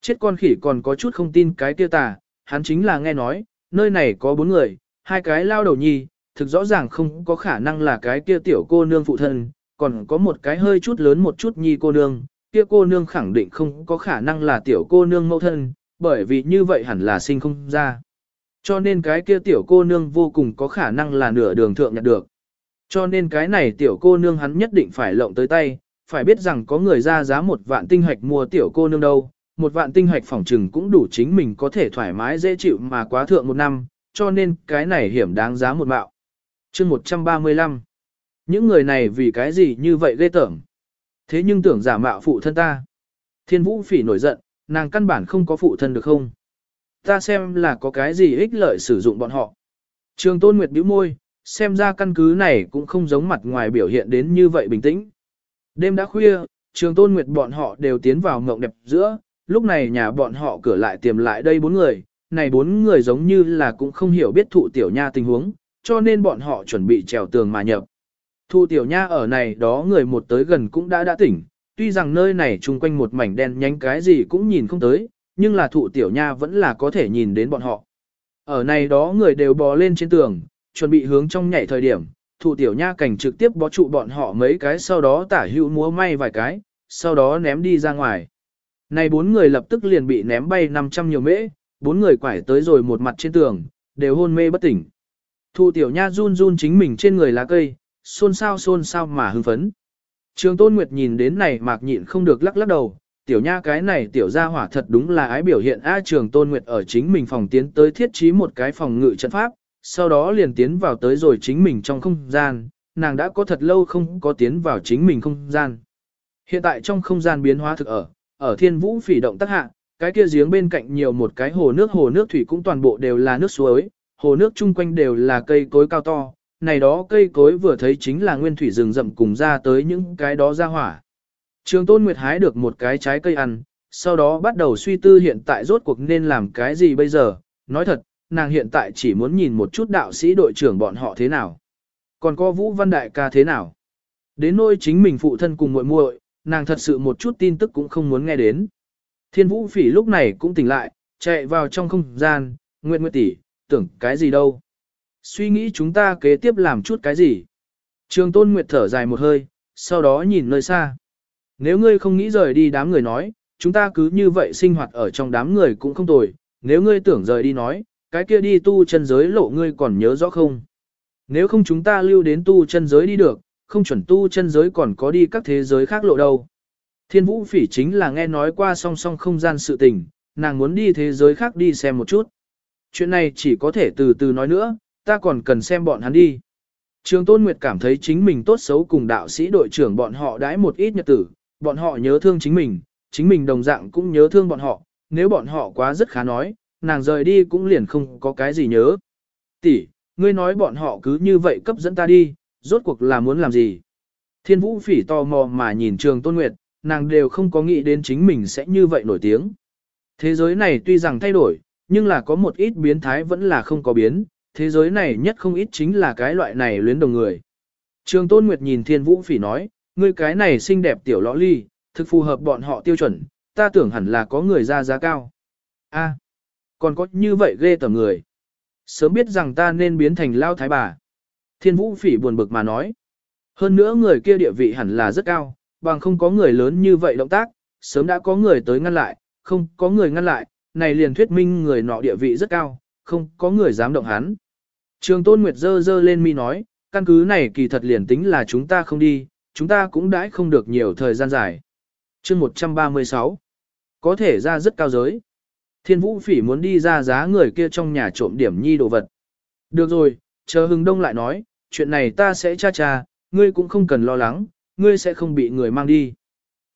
Chết con khỉ còn có chút không tin cái kia tà, hắn chính là nghe nói, nơi này có bốn người, hai cái lao đầu nhi, thực rõ ràng không có khả năng là cái kia tiểu cô nương phụ thân, còn có một cái hơi chút lớn một chút nhi cô nương, kia cô nương khẳng định không có khả năng là tiểu cô nương mẫu thân, bởi vì như vậy hẳn là sinh không ra. Cho nên cái kia tiểu cô nương vô cùng có khả năng là nửa đường thượng nhặt được. Cho nên cái này tiểu cô nương hắn nhất định phải lộng tới tay, phải biết rằng có người ra giá một vạn tinh hạch mua tiểu cô nương đâu, một vạn tinh hạch phỏng trừng cũng đủ chính mình có thể thoải mái dễ chịu mà quá thượng một năm, cho nên cái này hiểm đáng giá một mạo chương 135 Những người này vì cái gì như vậy ghê tởm? Thế nhưng tưởng giả mạo phụ thân ta. Thiên vũ phỉ nổi giận, nàng căn bản không có phụ thân được không? Ta xem là có cái gì ích lợi sử dụng bọn họ. Trường Tôn Nguyệt bĩu môi, xem ra căn cứ này cũng không giống mặt ngoài biểu hiện đến như vậy bình tĩnh. Đêm đã khuya, Trường Tôn Nguyệt bọn họ đều tiến vào ngộng đẹp giữa, lúc này nhà bọn họ cửa lại tiềm lại đây bốn người, này bốn người giống như là cũng không hiểu biết thụ tiểu nha tình huống, cho nên bọn họ chuẩn bị trèo tường mà nhập. Thu tiểu nha ở này đó người một tới gần cũng đã đã tỉnh, tuy rằng nơi này chung quanh một mảnh đen nhánh cái gì cũng nhìn không tới, nhưng là thụ tiểu nha vẫn là có thể nhìn đến bọn họ. Ở này đó người đều bò lên trên tường, chuẩn bị hướng trong nhảy thời điểm, thụ tiểu nha cảnh trực tiếp bó trụ bọn họ mấy cái sau đó tả hữu múa may vài cái, sau đó ném đi ra ngoài. Này bốn người lập tức liền bị ném bay 500 nhiều mễ, bốn người quải tới rồi một mặt trên tường, đều hôn mê bất tỉnh. Thu tiểu nha run run chính mình trên người lá cây, xôn xao xôn xao mà hưng phấn. Trường Tôn Nguyệt nhìn đến này mạc nhịn không được lắc lắc đầu, tiểu nha cái này tiểu gia hỏa thật đúng là ái biểu hiện A Trường Tôn Nguyệt ở chính mình phòng tiến tới thiết trí một cái phòng ngự trận pháp, sau đó liền tiến vào tới rồi chính mình trong không gian, nàng đã có thật lâu không có tiến vào chính mình không gian. Hiện tại trong không gian biến hóa thực ở, ở thiên vũ phỉ động tác hạ, cái kia giếng bên cạnh nhiều một cái hồ nước hồ nước thủy cũng toàn bộ đều là nước suối, hồ nước chung quanh đều là cây cối cao to, này đó cây cối vừa thấy chính là nguyên thủy rừng rậm cùng ra tới những cái đó ra hỏa. Trường Tôn Nguyệt hái được một cái trái cây ăn, sau đó bắt đầu suy tư hiện tại rốt cuộc nên làm cái gì bây giờ, nói thật, nàng hiện tại chỉ muốn nhìn một chút đạo sĩ đội trưởng bọn họ thế nào. Còn có Vũ Văn Đại ca thế nào? Đến nỗi chính mình phụ thân cùng muội muội, nàng thật sự một chút tin tức cũng không muốn nghe đến. Thiên Vũ Phỉ lúc này cũng tỉnh lại, chạy vào trong không gian, Nguyệt Nguyệt tỷ, tưởng cái gì đâu? Suy nghĩ chúng ta kế tiếp làm chút cái gì? Trường Tôn Nguyệt thở dài một hơi, sau đó nhìn nơi xa. Nếu ngươi không nghĩ rời đi đám người nói, chúng ta cứ như vậy sinh hoạt ở trong đám người cũng không tồi, nếu ngươi tưởng rời đi nói, cái kia đi tu chân giới lộ ngươi còn nhớ rõ không? Nếu không chúng ta lưu đến tu chân giới đi được, không chuẩn tu chân giới còn có đi các thế giới khác lộ đâu. Thiên vũ phỉ chính là nghe nói qua song song không gian sự tình, nàng muốn đi thế giới khác đi xem một chút. Chuyện này chỉ có thể từ từ nói nữa, ta còn cần xem bọn hắn đi. Trường Tôn Nguyệt cảm thấy chính mình tốt xấu cùng đạo sĩ đội trưởng bọn họ đãi một ít nhật tử, bọn họ nhớ thương chính mình, chính mình đồng dạng cũng nhớ thương bọn họ, nếu bọn họ quá rất khá nói, nàng rời đi cũng liền không có cái gì nhớ. Tỷ, ngươi nói bọn họ cứ như vậy cấp dẫn ta đi, rốt cuộc là muốn làm gì? Thiên vũ phỉ tò mò mà nhìn trường Tôn Nguyệt, nàng đều không có nghĩ đến chính mình sẽ như vậy nổi tiếng. Thế giới này tuy rằng thay đổi, nhưng là có một ít biến thái vẫn là không có biến, thế giới này nhất không ít chính là cái loại này luyến đồng người. Trường Tôn Nguyệt nhìn Thiên Vũ Phỉ nói, ngươi cái này xinh đẹp tiểu lõ ly, thực phù hợp bọn họ tiêu chuẩn, ta tưởng hẳn là có người ra giá cao. A, còn có như vậy ghê tởm người. Sớm biết rằng ta nên biến thành lao thái bà. Thiên Vũ Phỉ buồn bực mà nói. Hơn nữa người kia địa vị hẳn là rất cao, bằng không có người lớn như vậy động tác, sớm đã có người tới ngăn lại, không có người ngăn lại, này liền thuyết minh người nọ địa vị rất cao, không có người dám động hắn. Trường Tôn Nguyệt dơ dơ lên mi nói, căn cứ này kỳ thật liền tính là chúng ta không đi, chúng ta cũng đãi không được nhiều thời gian dài. chương 136 Có thể ra rất cao giới. Thiên Vũ Phỉ muốn đi ra giá người kia trong nhà trộm điểm nhi đồ vật. Được rồi, chờ Hưng đông lại nói, chuyện này ta sẽ cha cha, ngươi cũng không cần lo lắng, ngươi sẽ không bị người mang đi.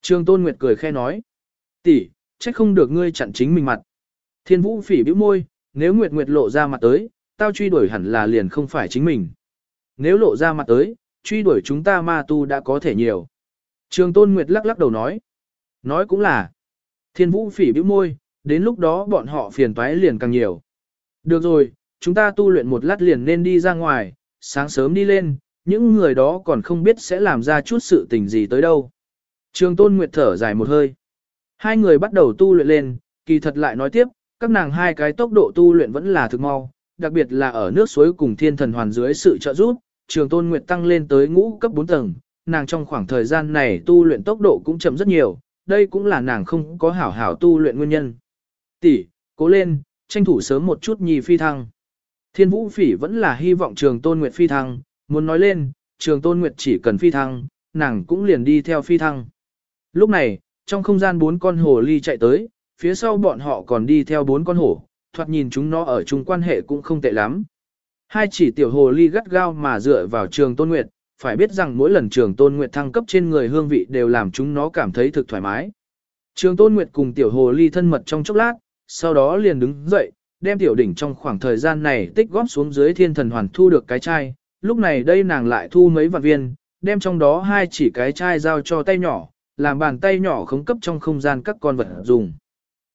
Trường Tôn Nguyệt cười khe nói. tỷ, trách không được ngươi chặn chính mình mặt. Thiên Vũ Phỉ bĩu môi, nếu Nguyệt Nguyệt lộ ra mặt tới, tao truy đuổi hẳn là liền không phải chính mình. Nếu lộ ra mặt tới, truy đuổi chúng ta ma tu đã có thể nhiều. Trường Tôn Nguyệt lắc lắc đầu nói. Nói cũng là. Thiên Vũ phỉ bĩu môi, đến lúc đó bọn họ phiền toái liền càng nhiều. Được rồi, chúng ta tu luyện một lát liền nên đi ra ngoài, sáng sớm đi lên, những người đó còn không biết sẽ làm ra chút sự tình gì tới đâu. Trường Tôn Nguyệt thở dài một hơi. Hai người bắt đầu tu luyện lên, kỳ thật lại nói tiếp, các nàng hai cái tốc độ tu luyện vẫn là thực mau, đặc biệt là ở nước suối cùng thiên thần hoàn dưới sự trợ giúp, trường tôn nguyệt tăng lên tới ngũ cấp 4 tầng, nàng trong khoảng thời gian này tu luyện tốc độ cũng chậm rất nhiều, đây cũng là nàng không có hảo hảo tu luyện nguyên nhân. Tỷ, cố lên, tranh thủ sớm một chút nhì phi thăng. Thiên vũ phỉ vẫn là hy vọng trường tôn nguyệt phi thăng, muốn nói lên, trường tôn nguyệt chỉ cần phi thăng, nàng cũng liền đi theo phi thăng. Lúc này, trong không gian bốn con hồ ly chạy tới, phía sau bọn họ còn đi theo bốn con hổ, thoạt nhìn chúng nó ở chung quan hệ cũng không tệ lắm. Hai chỉ tiểu hồ ly gắt gao mà dựa vào trường tôn nguyệt, phải biết rằng mỗi lần trường tôn nguyệt thăng cấp trên người hương vị đều làm chúng nó cảm thấy thực thoải mái. Trường tôn nguyệt cùng tiểu hồ ly thân mật trong chốc lát, sau đó liền đứng dậy, đem tiểu đỉnh trong khoảng thời gian này tích góp xuống dưới thiên thần hoàn thu được cái chai, lúc này đây nàng lại thu mấy vạn viên, đem trong đó hai chỉ cái chai giao cho tay nhỏ, làm bàn tay nhỏ khống cấp trong không gian các con vật dùng.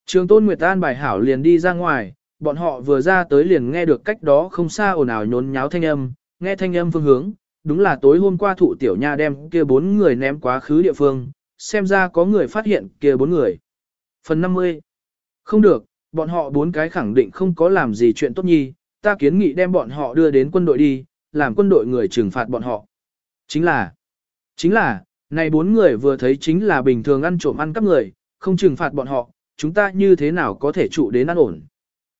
Trường tôn Nguyệt An bài hảo liền đi ra ngoài, bọn họ vừa ra tới liền nghe được cách đó không xa ồn ào nhốn nháo thanh âm, nghe thanh âm phương hướng, đúng là tối hôm qua thụ tiểu nha đem kia bốn người ném quá khứ địa phương, xem ra có người phát hiện kia bốn người. Phần 50 Không được, bọn họ bốn cái khẳng định không có làm gì chuyện tốt nhi, ta kiến nghị đem bọn họ đưa đến quân đội đi, làm quân đội người trừng phạt bọn họ. Chính là, chính là, này bốn người vừa thấy chính là bình thường ăn trộm ăn cắp người, không trừng phạt bọn họ, chúng ta như thế nào có thể trụ đến an ổn.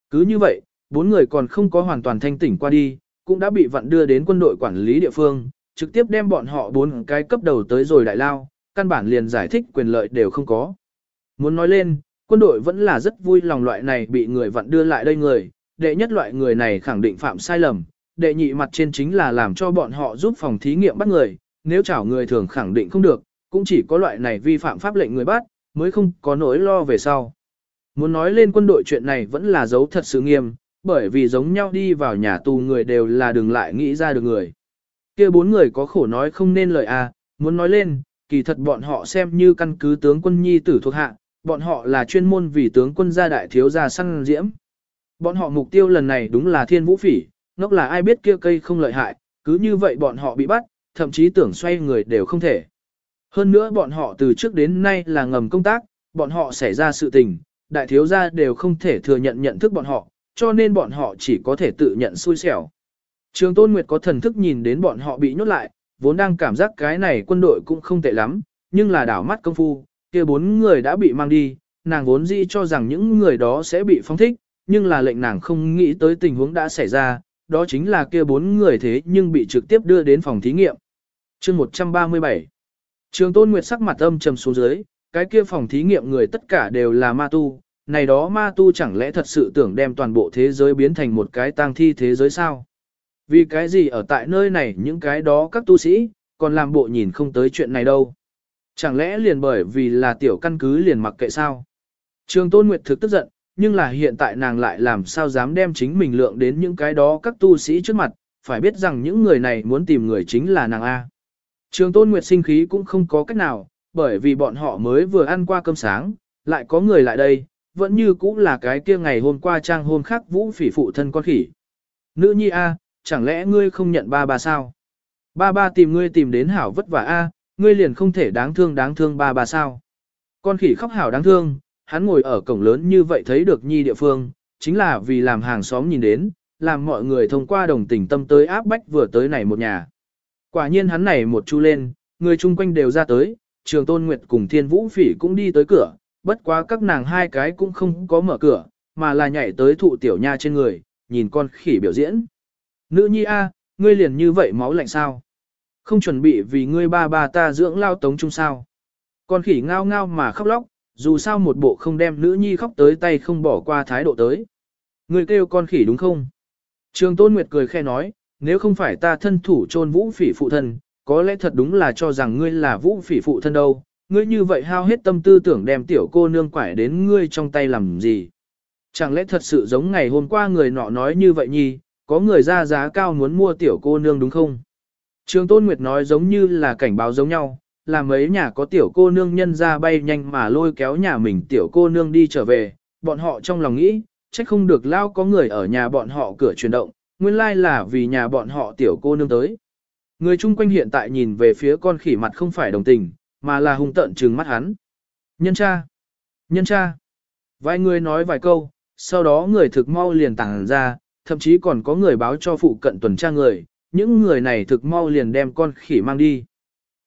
Cứ như vậy, bốn người còn không có hoàn toàn thanh tỉnh qua đi, cũng đã bị vặn đưa đến quân đội quản lý địa phương, trực tiếp đem bọn họ bốn cái cấp đầu tới rồi đại lao, căn bản liền giải thích quyền lợi đều không có. Muốn nói lên, quân đội vẫn là rất vui lòng loại này bị người vặn đưa lại đây người, đệ nhất loại người này khẳng định phạm sai lầm, đệ nhị mặt trên chính là làm cho bọn họ giúp phòng thí nghiệm bắt người, nếu chảo người thường khẳng định không được, cũng chỉ có loại này vi phạm pháp lệnh người bắt, mới không có nỗi lo về sau. Muốn nói lên quân đội chuyện này vẫn là dấu thật sự nghiêm, bởi vì giống nhau đi vào nhà tù người đều là đừng lại nghĩ ra được người. kia bốn người có khổ nói không nên lời à, muốn nói lên, kỳ thật bọn họ xem như căn cứ tướng quân nhi tử thuộc hạ, bọn họ là chuyên môn vì tướng quân gia đại thiếu gia săn diễm. Bọn họ mục tiêu lần này đúng là thiên vũ phỉ, ngốc là ai biết kia cây không lợi hại, Cứ như vậy bọn họ bị bắt, thậm chí tưởng xoay người đều không thể. Hơn nữa bọn họ từ trước đến nay là ngầm công tác, bọn họ xảy ra sự tình, đại thiếu gia đều không thể thừa nhận nhận thức bọn họ, cho nên bọn họ chỉ có thể tự nhận xui xẻo. Trường Tôn Nguyệt có thần thức nhìn đến bọn họ bị nhốt lại, vốn đang cảm giác cái này quân đội cũng không tệ lắm, nhưng là đảo mắt công phu, kia bốn người đã bị mang đi, nàng vốn dĩ cho rằng những người đó sẽ bị phong thích, nhưng là lệnh nàng không nghĩ tới tình huống đã xảy ra, đó chính là kia bốn người thế nhưng bị trực tiếp đưa đến phòng thí nghiệm. chương 137 Trường Tôn Nguyệt sắc mặt âm trầm xuống dưới, cái kia phòng thí nghiệm người tất cả đều là ma tu, này đó ma tu chẳng lẽ thật sự tưởng đem toàn bộ thế giới biến thành một cái tang thi thế giới sao? Vì cái gì ở tại nơi này những cái đó các tu sĩ, còn làm bộ nhìn không tới chuyện này đâu? Chẳng lẽ liền bởi vì là tiểu căn cứ liền mặc kệ sao? Trường Tôn Nguyệt thực tức giận, nhưng là hiện tại nàng lại làm sao dám đem chính mình lượng đến những cái đó các tu sĩ trước mặt, phải biết rằng những người này muốn tìm người chính là nàng A. Trường Tôn Nguyệt sinh khí cũng không có cách nào, bởi vì bọn họ mới vừa ăn qua cơm sáng, lại có người lại đây, vẫn như cũng là cái kia ngày hôm qua trang hôn khắc vũ phỉ phụ thân con khỉ. Nữ nhi A, chẳng lẽ ngươi không nhận ba ba sao? Ba ba tìm ngươi tìm đến hảo vất vả A, ngươi liền không thể đáng thương đáng thương ba ba sao? Con khỉ khóc hảo đáng thương, hắn ngồi ở cổng lớn như vậy thấy được nhi địa phương, chính là vì làm hàng xóm nhìn đến, làm mọi người thông qua đồng tình tâm tới áp bách vừa tới này một nhà. Quả nhiên hắn này một chu lên, người chung quanh đều ra tới, trường tôn nguyệt cùng thiên vũ phỉ cũng đi tới cửa, bất quá các nàng hai cái cũng không có mở cửa, mà là nhảy tới thụ tiểu nha trên người, nhìn con khỉ biểu diễn. Nữ nhi A, ngươi liền như vậy máu lạnh sao? Không chuẩn bị vì ngươi ba ba ta dưỡng lao tống chung sao? Con khỉ ngao ngao mà khóc lóc, dù sao một bộ không đem nữ nhi khóc tới tay không bỏ qua thái độ tới. Ngươi kêu con khỉ đúng không? Trường Tôn Nguyệt cười khe nói, nếu không phải ta thân thủ chôn vũ phỉ phụ thân, có lẽ thật đúng là cho rằng ngươi là vũ phỉ phụ thân đâu, ngươi như vậy hao hết tâm tư tưởng đem tiểu cô nương quải đến ngươi trong tay làm gì. Chẳng lẽ thật sự giống ngày hôm qua người nọ nói như vậy nhi, có người ra giá cao muốn mua tiểu cô nương đúng không? Trường Tôn Nguyệt nói giống như là cảnh báo giống nhau, là mấy nhà có tiểu cô nương nhân ra bay nhanh mà lôi kéo nhà mình tiểu cô nương đi trở về, bọn họ trong lòng nghĩ, chắc không được lao có người ở nhà bọn họ cửa chuyển động, nguyên lai là vì nhà bọn họ tiểu cô nương tới. Người chung quanh hiện tại nhìn về phía con khỉ mặt không phải đồng tình, mà là hung tợn trừng mắt hắn. Nhân cha! Nhân cha! Vài người nói vài câu, sau đó người thực mau liền tàng ra, thậm chí còn có người báo cho phụ cận tuần tra người, những người này thực mau liền đem con khỉ mang đi.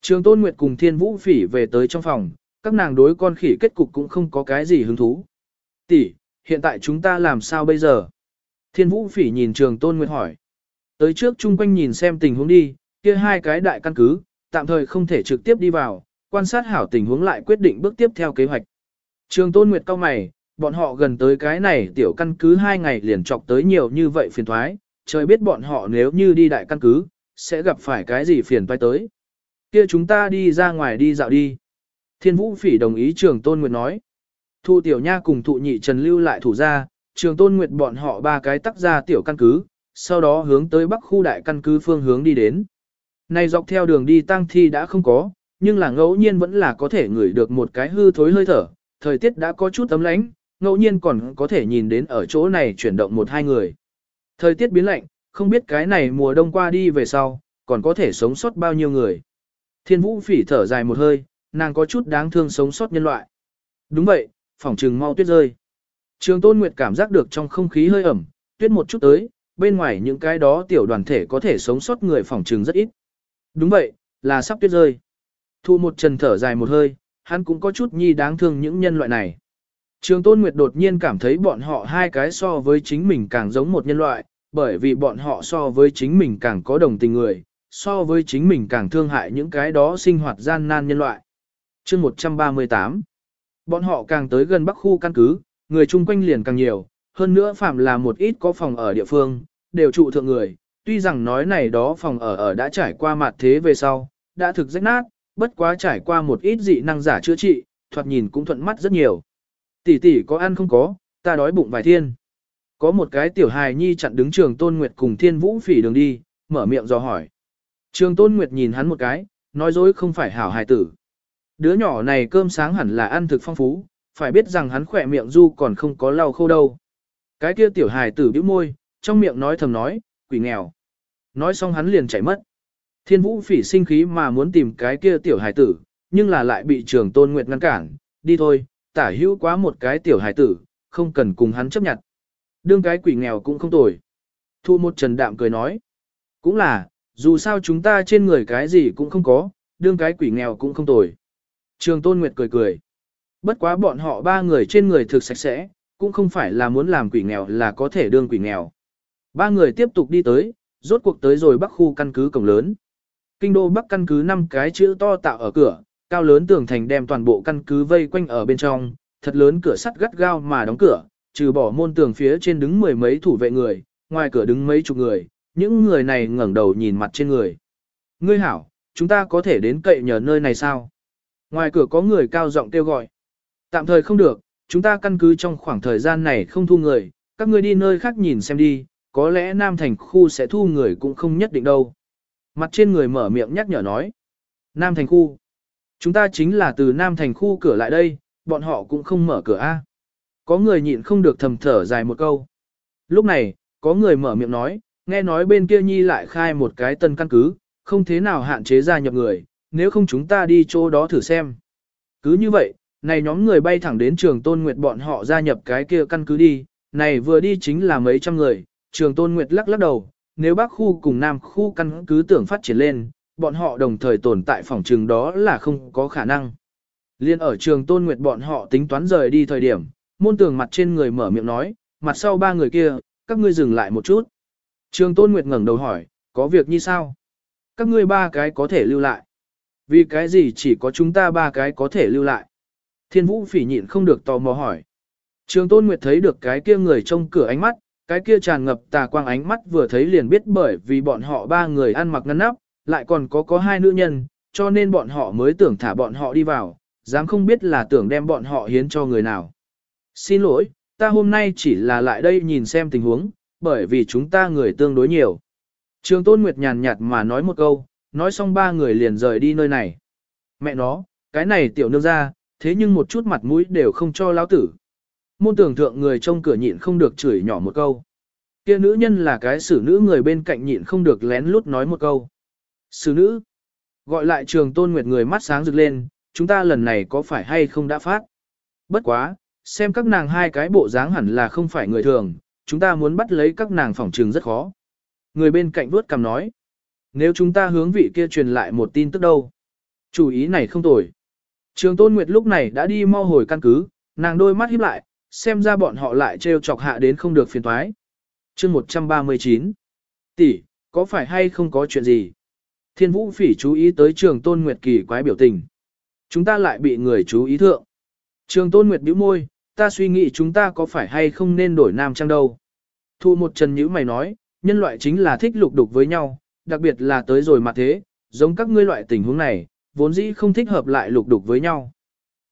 Trường Tôn Nguyệt cùng Thiên Vũ Phỉ về tới trong phòng, các nàng đối con khỉ kết cục cũng không có cái gì hứng thú. Tỷ, hiện tại chúng ta làm sao bây giờ? Thiên Vũ Phỉ nhìn Trường Tôn Nguyệt hỏi. Tới trước chung quanh nhìn xem tình huống đi, kia hai cái đại căn cứ, tạm thời không thể trực tiếp đi vào, quan sát hảo tình huống lại quyết định bước tiếp theo kế hoạch. Trường Tôn Nguyệt cao mày, bọn họ gần tới cái này tiểu căn cứ hai ngày liền chọc tới nhiều như vậy phiền thoái, trời biết bọn họ nếu như đi đại căn cứ, sẽ gặp phải cái gì phiền toái tới. Kia chúng ta đi ra ngoài đi dạo đi. Thiên Vũ Phỉ đồng ý Trường Tôn Nguyệt nói. Thu Tiểu Nha cùng Thụ Nhị Trần lưu lại thủ ra, Trường Tôn Nguyệt bọn họ ba cái tắc ra tiểu căn cứ, sau đó hướng tới bắc khu đại căn cứ phương hướng đi đến. Này dọc theo đường đi tăng thi đã không có, nhưng là ngẫu nhiên vẫn là có thể ngửi được một cái hư thối hơi thở, thời tiết đã có chút ấm lánh, ngẫu nhiên còn có thể nhìn đến ở chỗ này chuyển động một hai người. Thời tiết biến lạnh, không biết cái này mùa đông qua đi về sau, còn có thể sống sót bao nhiêu người. Thiên vũ phỉ thở dài một hơi, nàng có chút đáng thương sống sót nhân loại. Đúng vậy, phòng trừng mau tuyết rơi. Trường Tôn Nguyệt cảm giác được trong không khí hơi ẩm, tuyết một chút tới, bên ngoài những cái đó tiểu đoàn thể có thể sống sót người phòng trường rất ít. Đúng vậy, là sắp tuyết rơi. Thu một trần thở dài một hơi, hắn cũng có chút nhi đáng thương những nhân loại này. Trường Tôn Nguyệt đột nhiên cảm thấy bọn họ hai cái so với chính mình càng giống một nhân loại, bởi vì bọn họ so với chính mình càng có đồng tình người, so với chính mình càng thương hại những cái đó sinh hoạt gian nan nhân loại. chương 138 Bọn họ càng tới gần bắc khu căn cứ, người chung quanh liền càng nhiều, hơn nữa phạm là một ít có phòng ở địa phương, đều trụ thượng người, tuy rằng nói này đó phòng ở ở đã trải qua mặt thế về sau, đã thực rách nát, bất quá trải qua một ít dị năng giả chữa trị, thoạt nhìn cũng thuận mắt rất nhiều. Tỷ tỷ có ăn không có, ta đói bụng vài thiên. Có một cái tiểu hài nhi chặn đứng trường tôn nguyệt cùng thiên vũ phỉ đường đi, mở miệng dò hỏi. Trường tôn nguyệt nhìn hắn một cái, nói dối không phải hảo hài tử. Đứa nhỏ này cơm sáng hẳn là ăn thực phong phú, phải biết rằng hắn khỏe miệng du còn không có lau khô đâu. Cái kia tiểu hài tử bĩu môi, trong miệng nói thầm nói, quỷ nghèo. Nói xong hắn liền chạy mất. Thiên vũ phỉ sinh khí mà muốn tìm cái kia tiểu hải tử, nhưng là lại bị trường tôn nguyệt ngăn cản, đi thôi, tả hữu quá một cái tiểu hải tử, không cần cùng hắn chấp nhận. Đương cái quỷ nghèo cũng không tồi. Thu một trần đạm cười nói, cũng là, dù sao chúng ta trên người cái gì cũng không có, đương cái quỷ nghèo cũng không tồi. Trường tôn nguyệt cười cười. Bất quá bọn họ ba người trên người thực sạch sẽ, cũng không phải là muốn làm quỷ nghèo là có thể đương quỷ nghèo. Ba người tiếp tục đi tới, rốt cuộc tới rồi bắc khu căn cứ cổng lớn. Kinh đô bắc căn cứ năm cái chữ to tạo ở cửa, cao lớn tường thành đem toàn bộ căn cứ vây quanh ở bên trong, thật lớn cửa sắt gắt gao mà đóng cửa, trừ bỏ môn tường phía trên đứng mười mấy thủ vệ người, ngoài cửa đứng mấy chục người, những người này ngẩng đầu nhìn mặt trên người. Ngươi hảo, chúng ta có thể đến cậy nhờ nơi này sao? Ngoài cửa có người cao giọng kêu gọi. Tạm thời không được, chúng ta căn cứ trong khoảng thời gian này không thu người, các ngươi đi nơi khác nhìn xem đi, có lẽ Nam Thành khu sẽ thu người cũng không nhất định đâu. Mặt trên người mở miệng nhắc nhở nói. Nam Thành khu. Chúng ta chính là từ Nam Thành khu cửa lại đây, bọn họ cũng không mở cửa A. Có người nhịn không được thầm thở dài một câu. Lúc này, có người mở miệng nói, nghe nói bên kia nhi lại khai một cái tân căn cứ, không thế nào hạn chế gia nhập người, nếu không chúng ta đi chỗ đó thử xem. Cứ như vậy, này nhóm người bay thẳng đến trường Tôn Nguyệt bọn họ gia nhập cái kia căn cứ đi, này vừa đi chính là mấy trăm người, trường Tôn Nguyệt lắc lắc đầu, nếu bác khu cùng nam khu căn cứ tưởng phát triển lên, bọn họ đồng thời tồn tại phòng trường đó là không có khả năng. Liên ở trường Tôn Nguyệt bọn họ tính toán rời đi thời điểm, môn tường mặt trên người mở miệng nói, mặt sau ba người kia, các ngươi dừng lại một chút. Trường Tôn Nguyệt ngẩng đầu hỏi, có việc như sao? Các ngươi ba cái có thể lưu lại. Vì cái gì chỉ có chúng ta ba cái có thể lưu lại? Thiên Vũ phỉ nhịn không được tò mò hỏi. Trường Tôn Nguyệt thấy được cái kia người trong cửa ánh mắt, cái kia tràn ngập tà quang ánh mắt vừa thấy liền biết bởi vì bọn họ ba người ăn mặc ngăn nắp, lại còn có có hai nữ nhân, cho nên bọn họ mới tưởng thả bọn họ đi vào, dám không biết là tưởng đem bọn họ hiến cho người nào. Xin lỗi, ta hôm nay chỉ là lại đây nhìn xem tình huống, bởi vì chúng ta người tương đối nhiều. Trường Tôn Nguyệt nhàn nhạt mà nói một câu, nói xong ba người liền rời đi nơi này. Mẹ nó, cái này tiểu nương ra, thế nhưng một chút mặt mũi đều không cho lão tử. Môn tưởng thượng người trong cửa nhịn không được chửi nhỏ một câu. Kia nữ nhân là cái xử nữ người bên cạnh nhịn không được lén lút nói một câu. Xử nữ. Gọi lại trường tôn nguyệt người mắt sáng rực lên, chúng ta lần này có phải hay không đã phát. Bất quá, xem các nàng hai cái bộ dáng hẳn là không phải người thường, chúng ta muốn bắt lấy các nàng phỏng trường rất khó. Người bên cạnh vuốt cằm nói. Nếu chúng ta hướng vị kia truyền lại một tin tức đâu? Chủ ý này không tồi. Trường Tôn Nguyệt lúc này đã đi mau hồi căn cứ, nàng đôi mắt híp lại, xem ra bọn họ lại trêu chọc hạ đến không được phiền toái. Chương 139 Tỷ, có phải hay không có chuyện gì? Thiên Vũ Phỉ chú ý tới Trường Tôn Nguyệt kỳ quái biểu tình. Chúng ta lại bị người chú ý thượng. Trường Tôn Nguyệt bĩu môi, ta suy nghĩ chúng ta có phải hay không nên đổi nam trang đâu. Thu một trần nhữ mày nói, nhân loại chính là thích lục đục với nhau, đặc biệt là tới rồi mà thế, giống các ngươi loại tình huống này, vốn dĩ không thích hợp lại lục đục với nhau.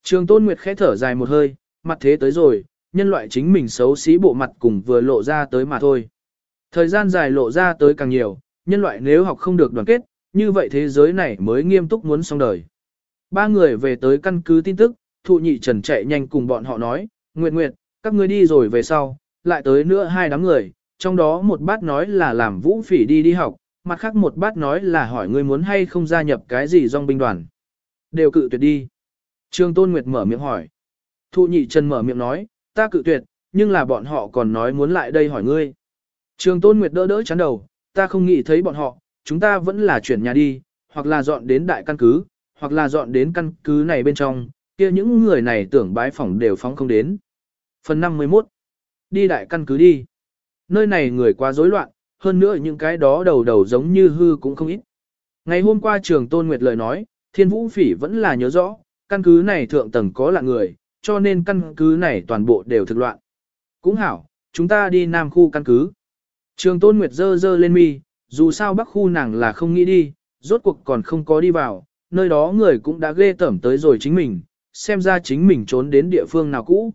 Trường Tôn Nguyệt khẽ thở dài một hơi, mặt thế tới rồi, nhân loại chính mình xấu xí bộ mặt cùng vừa lộ ra tới mà thôi. Thời gian dài lộ ra tới càng nhiều, nhân loại nếu học không được đoàn kết, như vậy thế giới này mới nghiêm túc muốn xong đời. Ba người về tới căn cứ tin tức, thụ nhị trần chạy nhanh cùng bọn họ nói, Nguyệt Nguyệt, các ngươi đi rồi về sau, lại tới nữa hai đám người, trong đó một bát nói là làm vũ phỉ đi đi học, mặt khác một bát nói là hỏi ngươi muốn hay không gia nhập cái gì dòng binh đoàn. Đều cự tuyệt đi. Trương Tôn Nguyệt mở miệng hỏi. Thụ nhị trần mở miệng nói, ta cự tuyệt, nhưng là bọn họ còn nói muốn lại đây hỏi ngươi. Trương Tôn Nguyệt đỡ đỡ chán đầu, ta không nghĩ thấy bọn họ, chúng ta vẫn là chuyển nhà đi, hoặc là dọn đến đại căn cứ, hoặc là dọn đến căn cứ này bên trong, kia những người này tưởng bái phỏng đều phóng không đến. Phần 51 Đi đại căn cứ đi. Nơi này người quá rối loạn, hơn nữa những cái đó đầu đầu giống như hư cũng không ít. Ngày hôm qua trường Tôn Nguyệt lời nói, Thiên Vũ Phỉ vẫn là nhớ rõ, căn cứ này thượng tầng có lạ người, cho nên căn cứ này toàn bộ đều thực loạn. Cũng hảo, chúng ta đi nam khu căn cứ. Trường Tôn Nguyệt dơ dơ lên mi, dù sao bắc khu nàng là không nghĩ đi, rốt cuộc còn không có đi vào, nơi đó người cũng đã ghê tẩm tới rồi chính mình, xem ra chính mình trốn đến địa phương nào cũ.